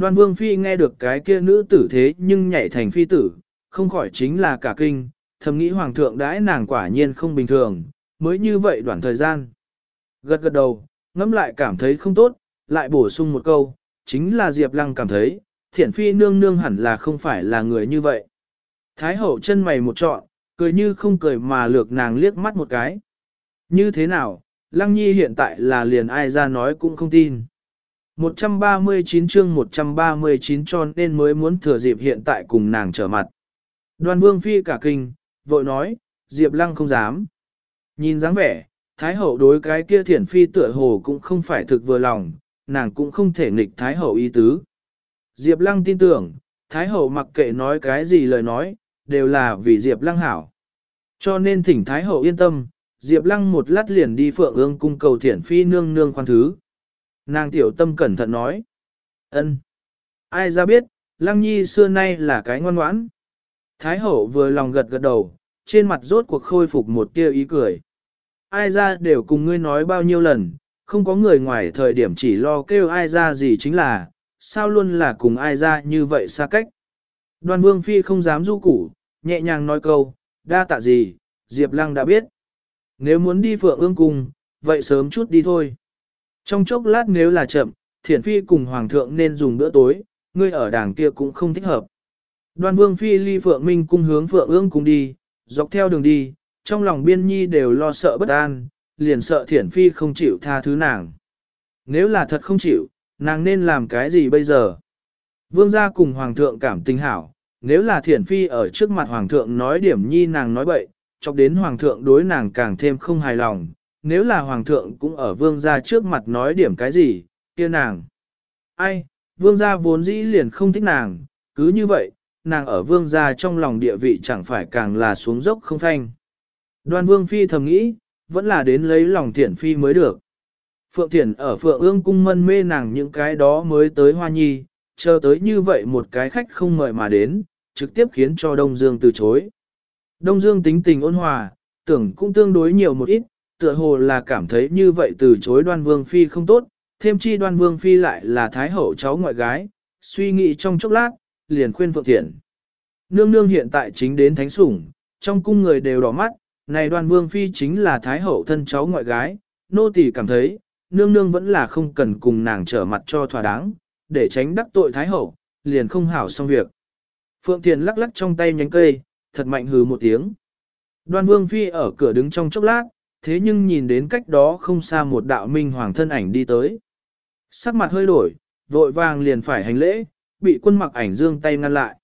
A: Đoan Vương Phi nghe được cái kia nữ tử thế nhưng nhảy thành phi tử, không khỏi chính là cả kinh, thầm nghĩ Hoàng thượng đãi nàng quả nhiên không bình thường, mới như vậy đoạn thời gian. Gật gật đầu, ngẫm lại cảm thấy không tốt, lại bổ sung một câu, chính là Diệp Lăng cảm thấy, thiện phi nương nương hẳn là không phải là người như vậy. Thái hậu chân mày một trọn, cười như không cười mà lược nàng liếc mắt một cái. Như thế nào, Lăng Nhi hiện tại là liền ai ra nói cũng không tin. 139 chương 139 cho nên mới muốn thừa dịp hiện tại cùng nàng trở mặt. Đoan Vương Phi cả kinh, vội nói, Diệp Lăng không dám. Nhìn dáng vẻ, Thái Hậu đối cái kia thiển phi tựa hồ cũng không phải thực vừa lòng, nàng cũng không thể nghịch Thái Hậu ý tứ. Diệp Lăng tin tưởng, Thái Hậu mặc kệ nói cái gì lời nói, đều là vì Diệp Lăng hảo. Cho nên thỉnh Thái Hậu yên tâm, Diệp Lăng một lát liền đi phượng ương cung cầu thiển phi nương nương khoan thứ. Nàng tiểu tâm cẩn thận nói. ân, Ai ra biết, Lăng Nhi xưa nay là cái ngoan ngoãn. Thái Hậu vừa lòng gật gật đầu, trên mặt rốt cuộc khôi phục một tia ý cười. Ai ra đều cùng ngươi nói bao nhiêu lần, không có người ngoài thời điểm chỉ lo kêu ai ra gì chính là, sao luôn là cùng ai ra như vậy xa cách. Đoan Vương Phi không dám du củ, nhẹ nhàng nói câu, đa tạ gì, Diệp Lăng đã biết. Nếu muốn đi phượng ương cung, vậy sớm chút đi thôi. Trong chốc lát nếu là chậm, thiển phi cùng hoàng thượng nên dùng bữa tối, ngươi ở đảng kia cũng không thích hợp. Đoan vương phi ly phượng minh cung hướng phượng ương cung đi, dọc theo đường đi, trong lòng biên nhi đều lo sợ bất an, liền sợ thiển phi không chịu tha thứ nàng. Nếu là thật không chịu, nàng nên làm cái gì bây giờ? Vương gia cùng hoàng thượng cảm tình hảo, nếu là thiển phi ở trước mặt hoàng thượng nói điểm nhi nàng nói bậy, chọc đến hoàng thượng đối nàng càng thêm không hài lòng, nếu là hoàng thượng cũng ở vương gia trước mặt nói điểm cái gì, kia nàng. Ai, vương gia vốn dĩ liền không thích nàng, cứ như vậy, nàng ở vương gia trong lòng địa vị chẳng phải càng là xuống dốc không thanh. Đoan vương phi thầm nghĩ, vẫn là đến lấy lòng thiển phi mới được. Phượng Thiển ở Phượng ương cung mân mê nàng những cái đó mới tới hoa nhi, chờ tới như vậy một cái khách không mời mà đến, trực tiếp khiến cho Đông Dương từ chối. Đông Dương tính tình ôn hòa, tưởng cũng tương đối nhiều một ít, tựa hồ là cảm thấy như vậy từ chối đoan vương phi không tốt, thêm chi đoan vương phi lại là thái hậu cháu ngoại gái, suy nghĩ trong chốc lát, liền khuyên Phượng Thiện. Nương nương hiện tại chính đến thánh sủng, trong cung người đều đỏ mắt, này đoan vương phi chính là thái hậu thân cháu ngoại gái, nô tỳ cảm thấy, nương nương vẫn là không cần cùng nàng trở mặt cho thỏa đáng, để tránh đắc tội thái hậu, liền không hảo xong việc. Phượng Thiền lắc lắc trong tay nhánh cây, thật mạnh hừ một tiếng. Đoan Vương Phi ở cửa đứng trong chốc lát, thế nhưng nhìn đến cách đó không xa một đạo minh hoàng thân ảnh đi tới. Sắc mặt hơi đổi, vội vàng liền phải hành lễ, bị quân mặc ảnh dương tay ngăn lại.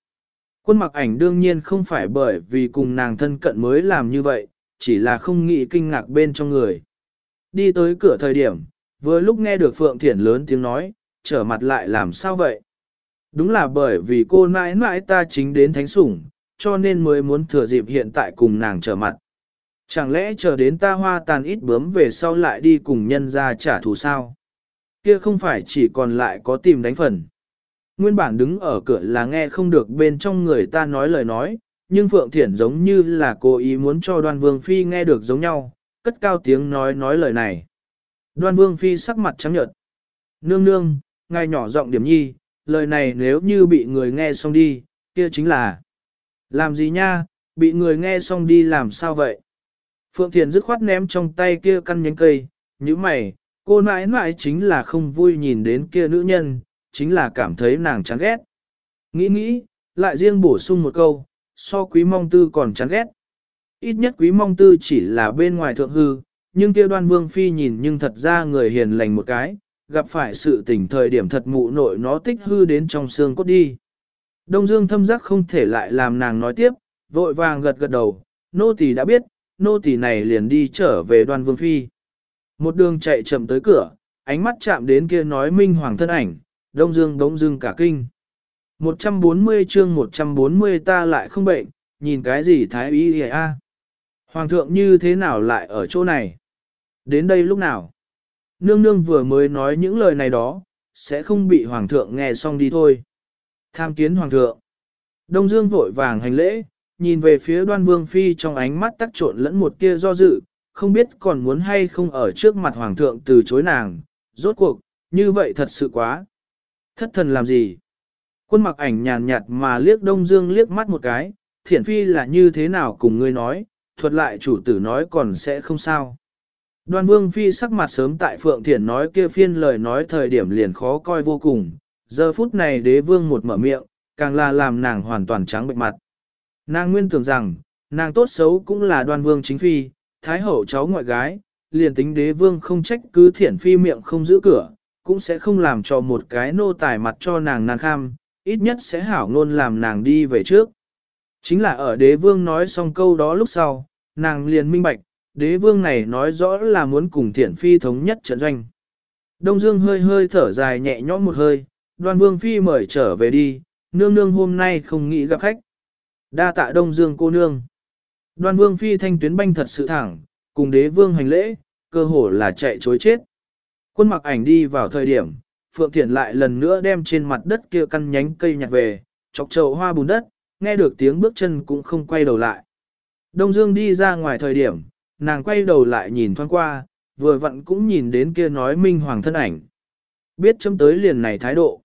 A: Quân mặc ảnh đương nhiên không phải bởi vì cùng nàng thân cận mới làm như vậy, chỉ là không nghĩ kinh ngạc bên trong người. Đi tới cửa thời điểm, vừa lúc nghe được Phượng Thiển lớn tiếng nói, trở mặt lại làm sao vậy? Đúng là bởi vì cô nãi nãi ta chính đến thánh sủng, cho nên mới muốn thừa dịp hiện tại cùng nàng trở mặt. Chẳng lẽ chờ đến ta hoa tàn ít bướm về sau lại đi cùng nhân ra trả thù sao? Kia không phải chỉ còn lại có tìm đánh phần. Nguyên bản đứng ở cửa là nghe không được bên trong người ta nói lời nói, nhưng Phượng Thiển giống như là cố ý muốn cho đoan vương phi nghe được giống nhau, cất cao tiếng nói nói lời này. Đoan vương phi sắc mặt trắng nhợt. Nương nương, ngài nhỏ giọng điểm nhi, lời này nếu như bị người nghe xong đi, kia chính là làm gì nha, bị người nghe xong đi làm sao vậy? Phượng Thiền dứt khoát ném trong tay kia căn nhánh cây, như mày, cô nãi nãi chính là không vui nhìn đến kia nữ nhân, chính là cảm thấy nàng chán ghét. Nghĩ nghĩ, lại riêng bổ sung một câu, so quý mong tư còn chán ghét. Ít nhất quý mong tư chỉ là bên ngoài thượng hư, nhưng kia đoan vương phi nhìn nhưng thật ra người hiền lành một cái, gặp phải sự tình thời điểm thật mụ nội nó tích hư đến trong xương cốt đi. Đông Dương thâm giác không thể lại làm nàng nói tiếp, vội vàng gật gật đầu, nô tỳ đã biết, nô tỳ này liền đi trở về đoan vương phi. Một đường chạy chậm tới cửa, ánh mắt chạm đến kia nói minh hoàng thân ảnh, Đông Dương Đông dưng cả kinh. 140 chương 140 ta lại không bệnh, nhìn cái gì thái ý a Hoàng thượng như thế nào lại ở chỗ này? Đến đây lúc nào? Nương nương vừa mới nói những lời này đó, sẽ không bị hoàng thượng nghe xong đi thôi. Tham kiến hoàng thượng. Đông Dương vội vàng hành lễ, nhìn về phía đoan vương phi trong ánh mắt tắc trộn lẫn một tia do dự, không biết còn muốn hay không ở trước mặt hoàng thượng từ chối nàng, rốt cuộc, như vậy thật sự quá. Thất thần làm gì? Quân mặc ảnh nhàn nhạt mà liếc Đông Dương liếc mắt một cái, thiển phi là như thế nào cùng ngươi nói, thuật lại chủ tử nói còn sẽ không sao. Đoan Vương Phi sắc mặt sớm tại Phượng Thiển nói kia phiên lời nói thời điểm liền khó coi vô cùng, giờ phút này đế vương một mở miệng, càng là làm nàng hoàn toàn trắng bệnh mặt. Nàng nguyên tưởng rằng, nàng tốt xấu cũng là đoan vương chính phi, thái hậu cháu ngoại gái, liền tính đế vương không trách cứ thiển phi miệng không giữ cửa, cũng sẽ không làm cho một cái nô tài mặt cho nàng nàng kham, ít nhất sẽ hảo ngôn làm nàng đi về trước. Chính là ở đế vương nói xong câu đó lúc sau, nàng liền minh bạch, đế vương này nói rõ là muốn cùng thiển phi thống nhất trận doanh. Đông Dương hơi hơi thở dài nhẹ nhõm một hơi, đoan vương phi mời trở về đi, nương nương hôm nay không nghĩ gặp khách. Đa tạ Đông Dương cô nương. Đoan vương phi thanh tuyến banh thật sự thẳng, cùng đế vương hành lễ, cơ hồ là chạy chối chết. Quân mặc ảnh đi vào thời điểm, Phượng Thiển lại lần nữa đem trên mặt đất kia căn nhánh cây nhặt về, chọc chậu hoa bùn đất, nghe được tiếng bước chân cũng không quay đầu lại. Đông Dương đi ra ngoài thời điểm, nàng quay đầu lại nhìn thoáng qua, vừa vặn cũng nhìn đến kia nói minh hoàng thân ảnh. Biết chấm tới liền này thái độ.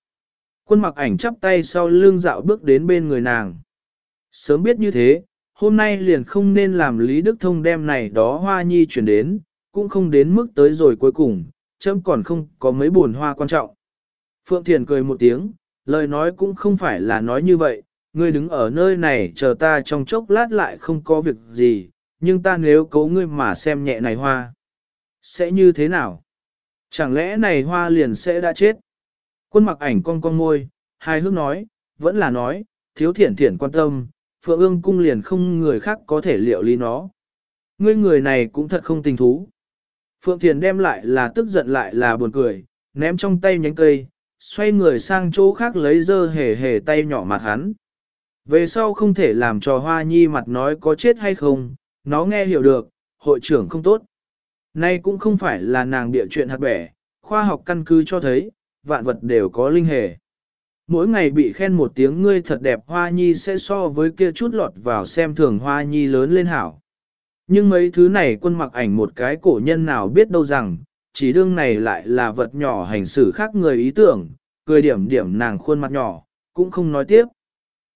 A: Quân mặc ảnh chắp tay sau lưng dạo bước đến bên người nàng. Sớm biết như thế, hôm nay liền không nên làm Lý Đức Thông đem này đó hoa nhi chuyển đến, cũng không đến mức tới rồi cuối cùng, chấm còn không có mấy buồn hoa quan trọng. Phượng Thiền cười một tiếng, lời nói cũng không phải là nói như vậy, ngươi đứng ở nơi này chờ ta trong chốc lát lại không có việc gì, nhưng ta nếu cấu ngươi mà xem nhẹ này hoa, sẽ như thế nào? Chẳng lẽ này hoa liền sẽ đã chết? Quân mặc ảnh con con môi, hai hước nói, vẫn là nói, thiếu thiển thiển quan tâm, phượng ương cung liền không người khác có thể liệu lý nó. Ngươi người này cũng thật không tình thú. Phượng Thiền đem lại là tức giận lại là buồn cười, ném trong tay nhánh cây, xoay người sang chỗ khác lấy dơ hề hề tay nhỏ mặt hắn. Về sau không thể làm cho hoa nhi mặt nói có chết hay không, nó nghe hiểu được, hội trưởng không tốt. Nay cũng không phải là nàng địa chuyện hạt bẻ, khoa học căn cứ cho thấy, vạn vật đều có linh hề. Mỗi ngày bị khen một tiếng ngươi thật đẹp hoa nhi sẽ so với kia chút lọt vào xem thường hoa nhi lớn lên hảo. Nhưng mấy thứ này quân mặc ảnh một cái cổ nhân nào biết đâu rằng, chỉ đương này lại là vật nhỏ hành xử khác người ý tưởng, cười điểm điểm nàng khuôn mặt nhỏ, cũng không nói tiếp.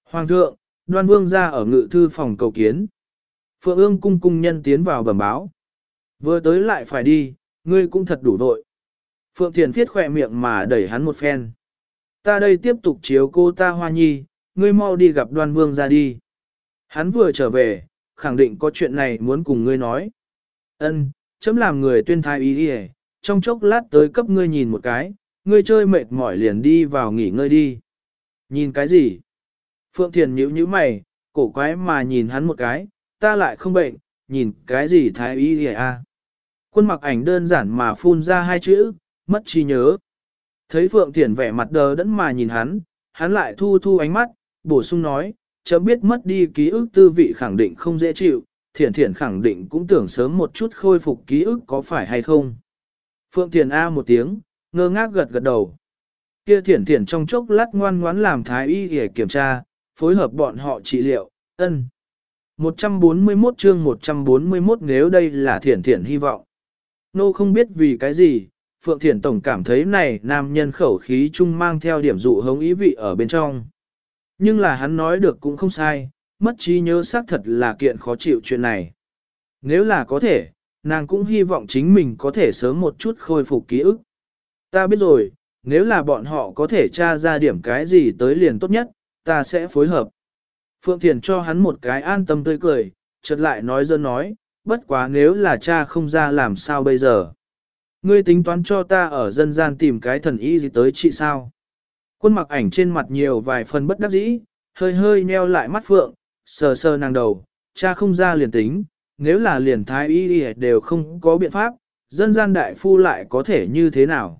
A: Hoàng thượng, đoan vương ra ở ngự thư phòng cầu kiến. Phượng ương cung cung nhân tiến vào bẩm báo. Vừa tới lại phải đi, ngươi cũng thật đủ vội. Phượng Thiền Phiết khỏe miệng mà đẩy hắn một phen. Ta đây tiếp tục chiếu cô ta hoa nhi, ngươi mau đi gặp đoan vương ra đi. Hắn vừa trở về, khẳng định có chuyện này muốn cùng ngươi nói. Ân, chấm làm người tuyên thai ý đi trong chốc lát tới cấp ngươi nhìn một cái, ngươi chơi mệt mỏi liền đi vào nghỉ ngơi đi. Nhìn cái gì? Phượng Thiền nhíu nhíu mày, cổ quái mà nhìn hắn một cái, ta lại không bệnh, nhìn cái gì thái ý đi à? Quân mặc ảnh đơn giản mà phun ra hai chữ, mất trí nhớ. Thấy Phượng Thiển vẻ mặt đờ đẫn mà nhìn hắn, hắn lại thu thu ánh mắt, bổ sung nói, chấm biết mất đi ký ức tư vị khẳng định không dễ chịu, Thiển Thiển khẳng định cũng tưởng sớm một chút khôi phục ký ức có phải hay không. Phượng Thiển A một tiếng, ngơ ngác gật gật đầu. Kia Thiển Thiển trong chốc lát ngoan ngoãn làm thái y để kiểm tra, phối hợp bọn họ trị liệu, ân. 141 chương 141 nếu đây là Thiển Thiển hy vọng. Nô không biết vì cái gì, Phượng Thiển Tổng cảm thấy này nam nhân khẩu khí chung mang theo điểm dụ hống ý vị ở bên trong. Nhưng là hắn nói được cũng không sai, mất trí nhớ xác thật là kiện khó chịu chuyện này. Nếu là có thể, nàng cũng hy vọng chính mình có thể sớm một chút khôi phục ký ức. Ta biết rồi, nếu là bọn họ có thể tra ra điểm cái gì tới liền tốt nhất, ta sẽ phối hợp. Phượng Thiền cho hắn một cái an tâm tươi cười, chợt lại nói dân nói, bất quá nếu là cha không ra làm sao bây giờ. Ngươi tính toán cho ta ở dân gian tìm cái thần y gì tới chị sao? Quân mặc ảnh trên mặt nhiều vài phần bất đắc dĩ, hơi hơi nheo lại mắt phượng, sờ sờ nàng đầu, cha không ra liền tính, nếu là liền thái y đều không có biện pháp, dân gian đại phu lại có thể như thế nào?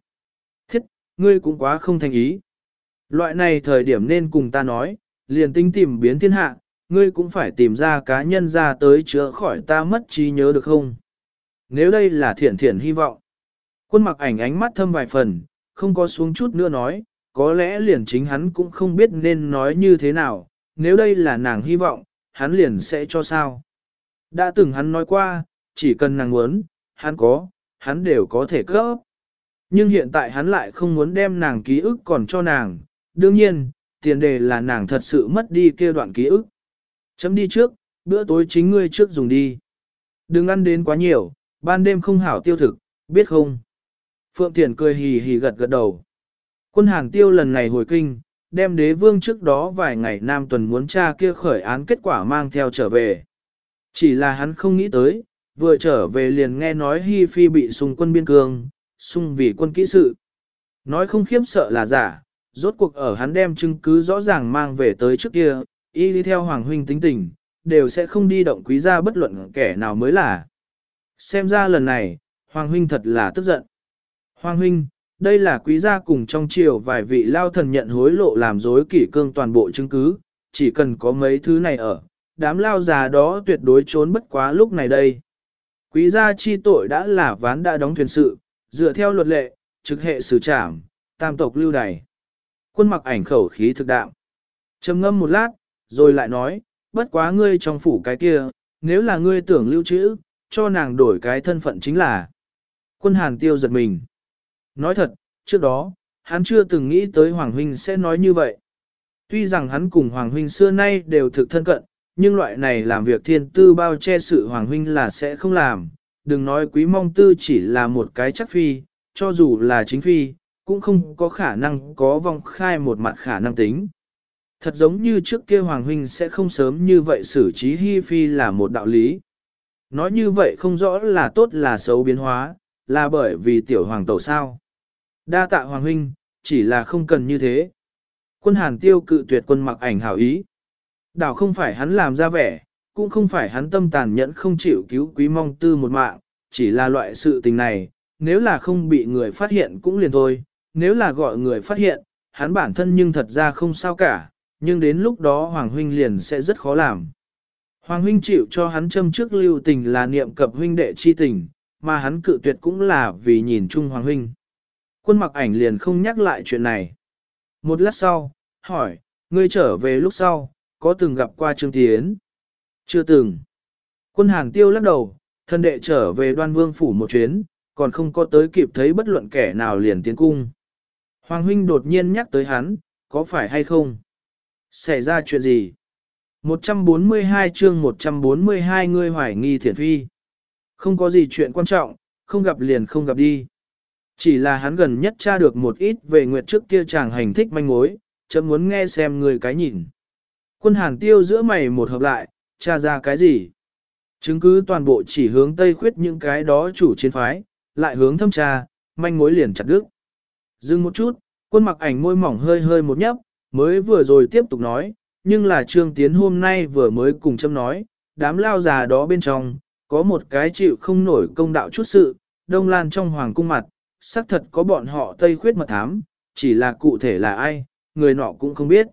A: Thiết, ngươi cũng quá không thành ý. Loại này thời điểm nên cùng ta nói, liền tính tìm biến thiên hạ, ngươi cũng phải tìm ra cá nhân ra tới chữa khỏi ta mất trí nhớ được không? Nếu đây là thiện thiện hy vọng. Quân mặc ảnh ánh mắt thâm vài phần, không có xuống chút nữa nói, có lẽ liền chính hắn cũng không biết nên nói như thế nào, nếu đây là nàng hy vọng, hắn liền sẽ cho sao. Đã từng hắn nói qua, chỉ cần nàng muốn, hắn có, hắn đều có thể cấp. Nhưng hiện tại hắn lại không muốn đem nàng ký ức còn cho nàng, đương nhiên, tiền đề là nàng thật sự mất đi kia đoạn ký ức. Chấm đi trước, bữa tối chính ngươi trước dùng đi. Đừng ăn đến quá nhiều, ban đêm không hảo tiêu thực, biết không? Phượng Thiền cười hì hì gật gật đầu. Quân hàng tiêu lần này hồi kinh, đem đế vương trước đó vài ngày Nam tuần muốn tra kia khởi án kết quả mang theo trở về. Chỉ là hắn không nghĩ tới, vừa trở về liền nghe nói Hi Phi bị xung quân biên cương, xung vì quân kỹ sự. Nói không khiếp sợ là giả, rốt cuộc ở hắn đem chứng cứ rõ ràng mang về tới trước kia, y đi theo Hoàng Huynh tính tình, đều sẽ không đi động quý gia bất luận kẻ nào mới là. Xem ra lần này, Hoàng Huynh thật là tức giận. Hoàng Huynh, đây là quý gia cùng trong triều vài vị lao thần nhận hối lộ làm dối kỷ cương toàn bộ chứng cứ, chỉ cần có mấy thứ này ở, đám lao già đó tuyệt đối trốn bất quá lúc này đây. Quý gia chi tội đã là ván đã đóng thuyền sự, dựa theo luật lệ, trực hệ xử trảm, tam tộc lưu đày. Quân mặc ảnh khẩu khí thực đạm trầm ngâm một lát, rồi lại nói, bất quá ngươi trong phủ cái kia, nếu là ngươi tưởng lưu trữ, cho nàng đổi cái thân phận chính là. Quân hàn tiêu giật mình. Nói thật, trước đó, hắn chưa từng nghĩ tới Hoàng Huynh sẽ nói như vậy. Tuy rằng hắn cùng Hoàng Huynh xưa nay đều thực thân cận, nhưng loại này làm việc thiên tư bao che sự Hoàng Huynh là sẽ không làm. Đừng nói quý mong tư chỉ là một cái chắc phi, cho dù là chính phi, cũng không có khả năng có vong khai một mặt khả năng tính. Thật giống như trước kia Hoàng Huynh sẽ không sớm như vậy xử trí Hi Phi là một đạo lý. Nói như vậy không rõ là tốt là xấu biến hóa, là bởi vì tiểu hoàng tẩu sao. Đa tạ Hoàng Huynh, chỉ là không cần như thế. Quân hàn tiêu cự tuyệt quân mặc ảnh hảo ý. Đảo không phải hắn làm ra vẻ, cũng không phải hắn tâm tàn nhẫn không chịu cứu quý mong tư một mạng, chỉ là loại sự tình này, nếu là không bị người phát hiện cũng liền thôi, nếu là gọi người phát hiện, hắn bản thân nhưng thật ra không sao cả, nhưng đến lúc đó Hoàng Huynh liền sẽ rất khó làm. Hoàng Huynh chịu cho hắn châm trước lưu tình là niệm cập huynh đệ chi tình, mà hắn cự tuyệt cũng là vì nhìn chung Hoàng Huynh. Quân mặc ảnh liền không nhắc lại chuyện này. Một lát sau, hỏi, ngươi trở về lúc sau, có từng gặp qua Trương Tiến? Chưa từng. Quân hàng tiêu lắc đầu, thân đệ trở về đoan vương phủ một chuyến, còn không có tới kịp thấy bất luận kẻ nào liền tiến cung. Hoàng huynh đột nhiên nhắc tới hắn, có phải hay không? Xảy ra chuyện gì? 142 chương 142 ngươi hoài nghi Thiển phi. Không có gì chuyện quan trọng, không gặp liền không gặp đi. Chỉ là hắn gần nhất tra được một ít về nguyệt trước kia chàng hành thích manh mối, chấm muốn nghe xem người cái nhìn. Quân hàn tiêu giữa mày một hợp lại, tra ra cái gì? Chứng cứ toàn bộ chỉ hướng Tây khuyết những cái đó chủ chiến phái, lại hướng thâm tra, manh mối liền chặt đứt. Dừng một chút, quân mặc ảnh môi mỏng hơi hơi một nhấp, mới vừa rồi tiếp tục nói, nhưng là Trương Tiến hôm nay vừa mới cùng châm nói, đám lao già đó bên trong, có một cái chịu không nổi công đạo chút sự, đông lan trong hoàng cung mặt, xác thật có bọn họ Tây khuyết mật thám, chỉ là cụ thể là ai, người nọ cũng không biết.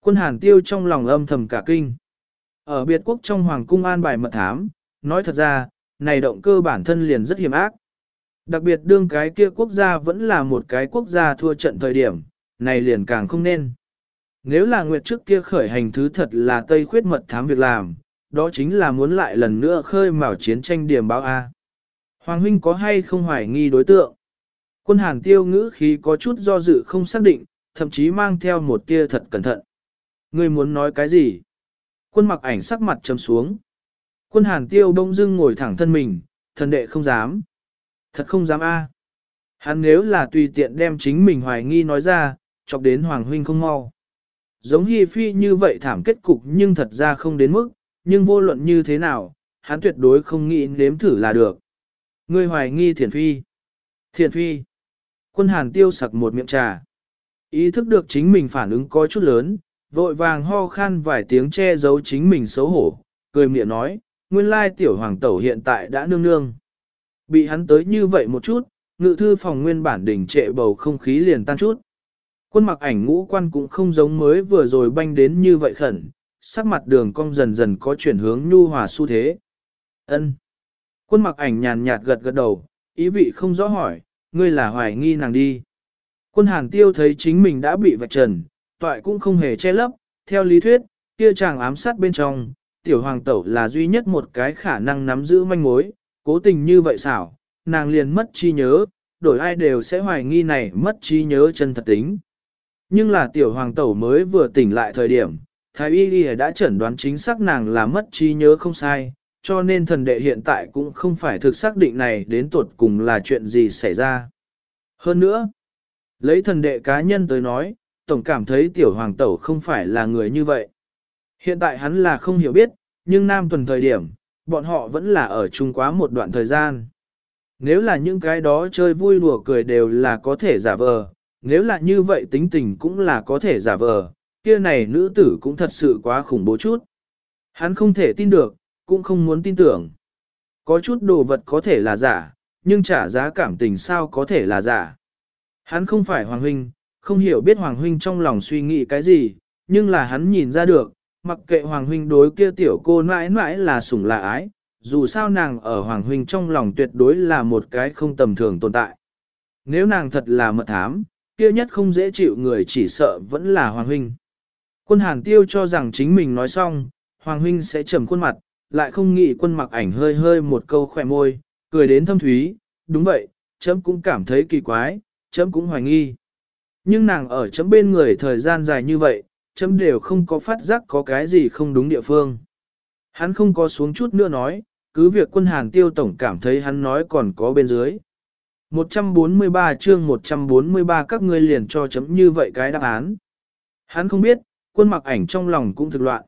A: Quân hàn tiêu trong lòng âm thầm cả kinh. Ở biệt quốc trong hoàng cung an bài mật thám, nói thật ra, này động cơ bản thân liền rất hiểm ác. Đặc biệt đương cái kia quốc gia vẫn là một cái quốc gia thua trận thời điểm, này liền càng không nên. Nếu là nguyệt trước kia khởi hành thứ thật là Tây khuyết mật thám việc làm, đó chính là muốn lại lần nữa khơi mào chiến tranh điểm báo A. Hoàng huynh có hay không hoài nghi đối tượng? Quân hàn tiêu ngữ khí có chút do dự không xác định, thậm chí mang theo một tia thật cẩn thận. Ngươi muốn nói cái gì? Quân mặc ảnh sắc mặt trầm xuống. Quân hàn tiêu đông dưng ngồi thẳng thân mình, thần đệ không dám. Thật không dám a. Hắn nếu là tùy tiện đem chính mình hoài nghi nói ra, chọc đến Hoàng Huynh không mau. Giống Hi Phi như vậy thảm kết cục nhưng thật ra không đến mức, nhưng vô luận như thế nào, hắn tuyệt đối không nghĩ nếm thử là được. Ngươi hoài nghi Thiền Phi. Thiền Phi. Quân hàn tiêu sặc một miệng trà. Ý thức được chính mình phản ứng có chút lớn, vội vàng ho khan vài tiếng che giấu chính mình xấu hổ, cười miệng nói, nguyên lai tiểu hoàng tẩu hiện tại đã nương nương. Bị hắn tới như vậy một chút, ngự thư phòng nguyên bản đỉnh trệ bầu không khí liền tan chút. Quân mặc ảnh ngũ quan cũng không giống mới vừa rồi banh đến như vậy khẩn, sắc mặt đường cong dần dần có chuyển hướng nhu hòa xu thế. Ân. Quân mặc ảnh nhàn nhạt gật gật đầu, ý vị không rõ hỏi, ngươi là hoài nghi nàng đi. Quân hàn tiêu thấy chính mình đã bị vạch trần, toại cũng không hề che lấp, theo lý thuyết, kia chàng ám sát bên trong, tiểu hoàng tẩu là duy nhất một cái khả năng nắm giữ manh mối, Cố tình như vậy xảo, nàng liền mất trí nhớ, đổi ai đều sẽ hoài nghi này mất trí nhớ chân thật tính. Nhưng là tiểu hoàng tẩu mới vừa tỉnh lại thời điểm, thái y y đã chẩn đoán chính xác nàng là mất trí nhớ không sai, cho nên thần đệ hiện tại cũng không phải thực xác định này đến tuột cùng là chuyện gì xảy ra. Hơn nữa, lấy thần đệ cá nhân tới nói, tổng cảm thấy tiểu hoàng tẩu không phải là người như vậy. Hiện tại hắn là không hiểu biết, nhưng nam tuần thời điểm, bọn họ vẫn là ở chung quá một đoạn thời gian. Nếu là những cái đó chơi vui đùa cười đều là có thể giả vờ, nếu là như vậy tính tình cũng là có thể giả vờ, kia này nữ tử cũng thật sự quá khủng bố chút. Hắn không thể tin được, cũng không muốn tin tưởng. Có chút đồ vật có thể là giả, nhưng trả giá cảm tình sao có thể là giả. Hắn không phải Hoàng Huynh, không hiểu biết Hoàng Huynh trong lòng suy nghĩ cái gì, nhưng là hắn nhìn ra được, mặc kệ Hoàng Huynh đối kia tiểu cô mãi mãi là sủng là ái, dù sao nàng ở Hoàng Huynh trong lòng tuyệt đối là một cái không tầm thường tồn tại. Nếu nàng thật là mật thám, kia nhất không dễ chịu người chỉ sợ vẫn là Hoàng Huynh. Quân Hàn Tiêu cho rằng chính mình nói xong, Hoàng Huynh sẽ trầm khuôn mặt, lại không nghĩ quân mặc ảnh hơi hơi một câu khỏe môi, cười đến thâm thúy, đúng vậy, chấm cũng cảm thấy kỳ quái, chấm cũng hoài nghi. Nhưng nàng ở chấm bên người thời gian dài như vậy, chấm đều không có phát giác có cái gì không đúng địa phương. Hắn không có xuống chút nữa nói, cứ việc quân hàn tiêu tổng cảm thấy hắn nói còn có bên dưới. 143 chương 143 các ngươi liền cho chấm như vậy cái đáp án. Hắn không biết, quân mặc ảnh trong lòng cũng thực loạn.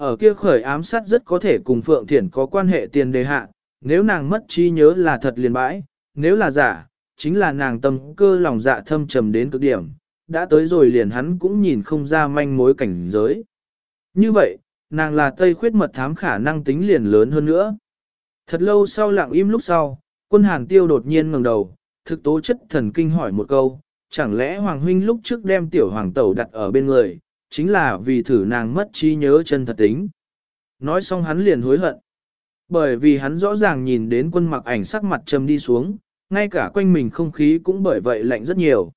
A: Ở kia khởi ám sát rất có thể cùng Phượng Thiển có quan hệ tiền đề hạ, nếu nàng mất trí nhớ là thật liền bãi, nếu là giả, chính là nàng tâm cơ lòng dạ thâm trầm đến cực điểm, đã tới rồi liền hắn cũng nhìn không ra manh mối cảnh giới. Như vậy, nàng là Tây khuyết mật thám khả năng tính liền lớn hơn nữa. Thật lâu sau lặng im lúc sau, quân hàn tiêu đột nhiên ngẩng đầu, thực tố chất thần kinh hỏi một câu, chẳng lẽ Hoàng Huynh lúc trước đem tiểu hoàng tẩu đặt ở bên người, chính là vì thử nàng mất trí nhớ chân thật tính. Nói xong hắn liền hối hận. Bởi vì hắn rõ ràng nhìn đến quân mặc ảnh sắc mặt trầm đi xuống, ngay cả quanh mình không khí cũng bởi vậy lạnh rất nhiều.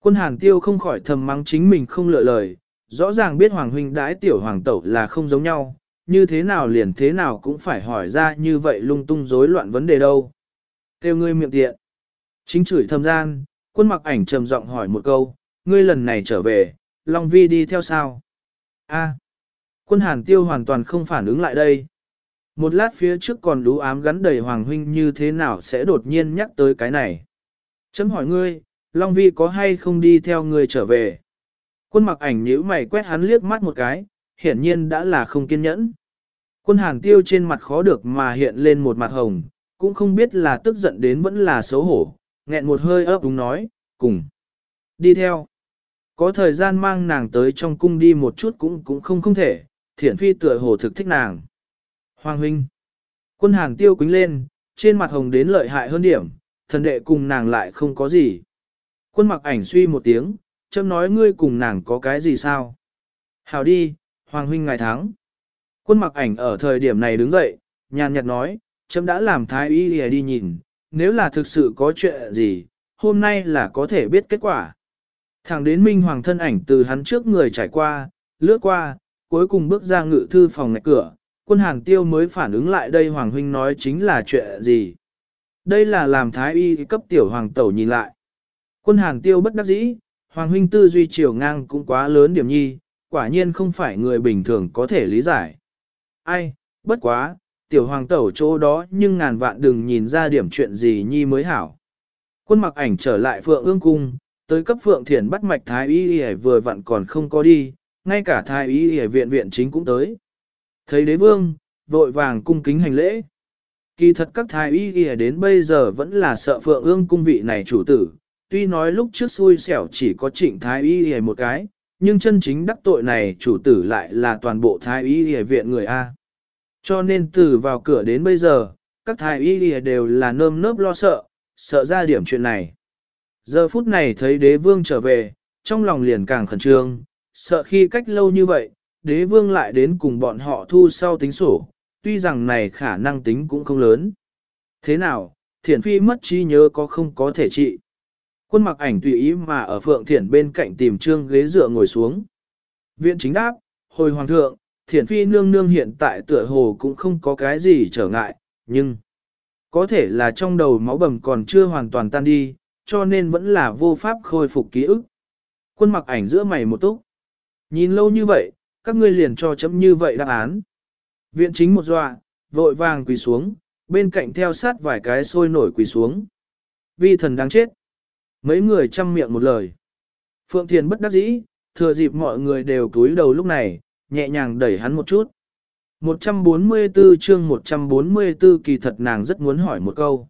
A: Quân hàn tiêu không khỏi thầm mắng chính mình không lựa lời, rõ ràng biết hoàng huynh đãi tiểu hoàng tẩu là không giống nhau, như thế nào liền thế nào cũng phải hỏi ra như vậy lung tung rối loạn vấn đề đâu. Kêu ngươi miệng tiện. Chính chửi thầm gian, quân mặc ảnh trầm giọng hỏi một câu, ngươi lần này trở về, Long Vi đi theo sao? A. Quân hàn tiêu hoàn toàn không phản ứng lại đây. Một lát phía trước còn đú ám gắn đầy Hoàng Huynh như thế nào sẽ đột nhiên nhắc tới cái này. Chấm hỏi ngươi, Long Vi có hay không đi theo ngươi trở về? Quân mặc ảnh nhíu mày quét hắn liếc mắt một cái, hiển nhiên đã là không kiên nhẫn. Quân hàn tiêu trên mặt khó được mà hiện lên một mặt hồng, cũng không biết là tức giận đến vẫn là xấu hổ, nghẹn một hơi ấp đúng nói, cùng. Đi theo. Có thời gian mang nàng tới trong cung đi một chút cũng cũng không không thể, thiện phi tựa hồ thực thích nàng. Hoàng huynh. Quân hàng tiêu quính lên, trên mặt hồng đến lợi hại hơn điểm, thần đệ cùng nàng lại không có gì. Quân mặc ảnh suy một tiếng, châm nói ngươi cùng nàng có cái gì sao? Hào đi, Hoàng huynh ngài thắng. Quân mặc ảnh ở thời điểm này đứng dậy, nhàn nhạt nói, châm đã làm thái y đi nhìn, nếu là thực sự có chuyện gì, hôm nay là có thể biết kết quả. Thẳng đến Minh Hoàng thân ảnh từ hắn trước người trải qua, lướt qua, cuối cùng bước ra ngự thư phòng ngạch cửa, quân hàng tiêu mới phản ứng lại đây Hoàng Huynh nói chính là chuyện gì. Đây là làm thái y cấp tiểu hoàng tẩu nhìn lại. Quân hàng tiêu bất đắc dĩ, Hoàng Huynh tư duy chiều ngang cũng quá lớn điểm nhi, quả nhiên không phải người bình thường có thể lý giải. Ai, bất quá, tiểu hoàng tẩu chỗ đó nhưng ngàn vạn đừng nhìn ra điểm chuyện gì nhi mới hảo. Quân mặc ảnh trở lại phượng ương cung, tới cấp Phượng Thiển bắt mạch Thái Y Y vừa vặn còn không có đi, ngay cả Thái Y Y viện viện chính cũng tới. Thấy đế vương, vội vàng cung kính hành lễ. Kỳ thật các Thái Y Y đến bây giờ vẫn là sợ Phượng ương cung vị này chủ tử, tuy nói lúc trước xui xẻo chỉ có trịnh Thái Y Y một cái, nhưng chân chính đắc tội này chủ tử lại là toàn bộ Thái Y Y viện người A. Cho nên từ vào cửa đến bây giờ, các Thái Y Y đều là nơm nớp lo sợ, sợ ra điểm chuyện này. Giờ phút này thấy đế vương trở về, trong lòng liền càng khẩn trương, sợ khi cách lâu như vậy, đế vương lại đến cùng bọn họ thu sau tính sổ, tuy rằng này khả năng tính cũng không lớn. Thế nào, thiển phi mất trí nhớ có không có thể trị. Quân mặc ảnh tùy ý mà ở phượng thiển bên cạnh tìm trương ghế dựa ngồi xuống. Viện chính đáp, hồi hoàng thượng, thiển phi nương nương hiện tại tựa hồ cũng không có cái gì trở ngại, nhưng... Có thể là trong đầu máu bầm còn chưa hoàn toàn tan đi, cho nên vẫn là vô pháp khôi phục ký ức. Quân mặc ảnh giữa mày một túc. Nhìn lâu như vậy, các ngươi liền cho chấm như vậy đáp án. Viện chính một dọa, vội vàng quỳ xuống, bên cạnh theo sát vài cái sôi nổi quỳ xuống. Vi thần đáng chết. Mấy người chăm miệng một lời. Phượng Thiền bất đắc dĩ, thừa dịp mọi người đều túi đầu lúc này, nhẹ nhàng đẩy hắn một chút. 144 chương 144 kỳ thật nàng rất muốn hỏi một câu.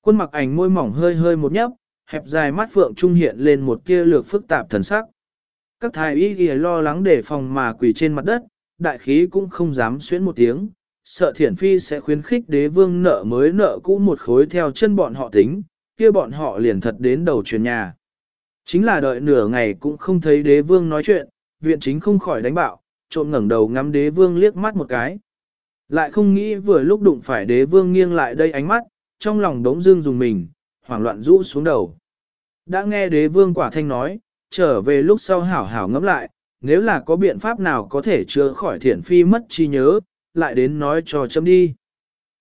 A: Quân mặc ảnh môi mỏng hơi hơi một nhấp, hẹp dài mắt Phượng Trung hiện lên một tia lược phức tạp thần sắc. Các thái y ghi lo lắng để phòng mà quỳ trên mặt đất, đại khí cũng không dám xuyến một tiếng, sợ thiển phi sẽ khuyến khích đế vương nợ mới nợ cũ một khối theo chân bọn họ tính, kia bọn họ liền thật đến đầu truyền nhà. Chính là đợi nửa ngày cũng không thấy đế vương nói chuyện, viện chính không khỏi đánh bạo, trộm ngẩng đầu ngắm đế vương liếc mắt một cái. Lại không nghĩ vừa lúc đụng phải đế vương nghiêng lại đây ánh mắt, trong lòng đống dương dùng mình, hoảng loạn rũ xuống đầu. Đã nghe đế vương quả thanh nói, trở về lúc sau hảo hảo ngẫm lại, nếu là có biện pháp nào có thể chữa khỏi thiển phi mất trí nhớ, lại đến nói cho chấm đi.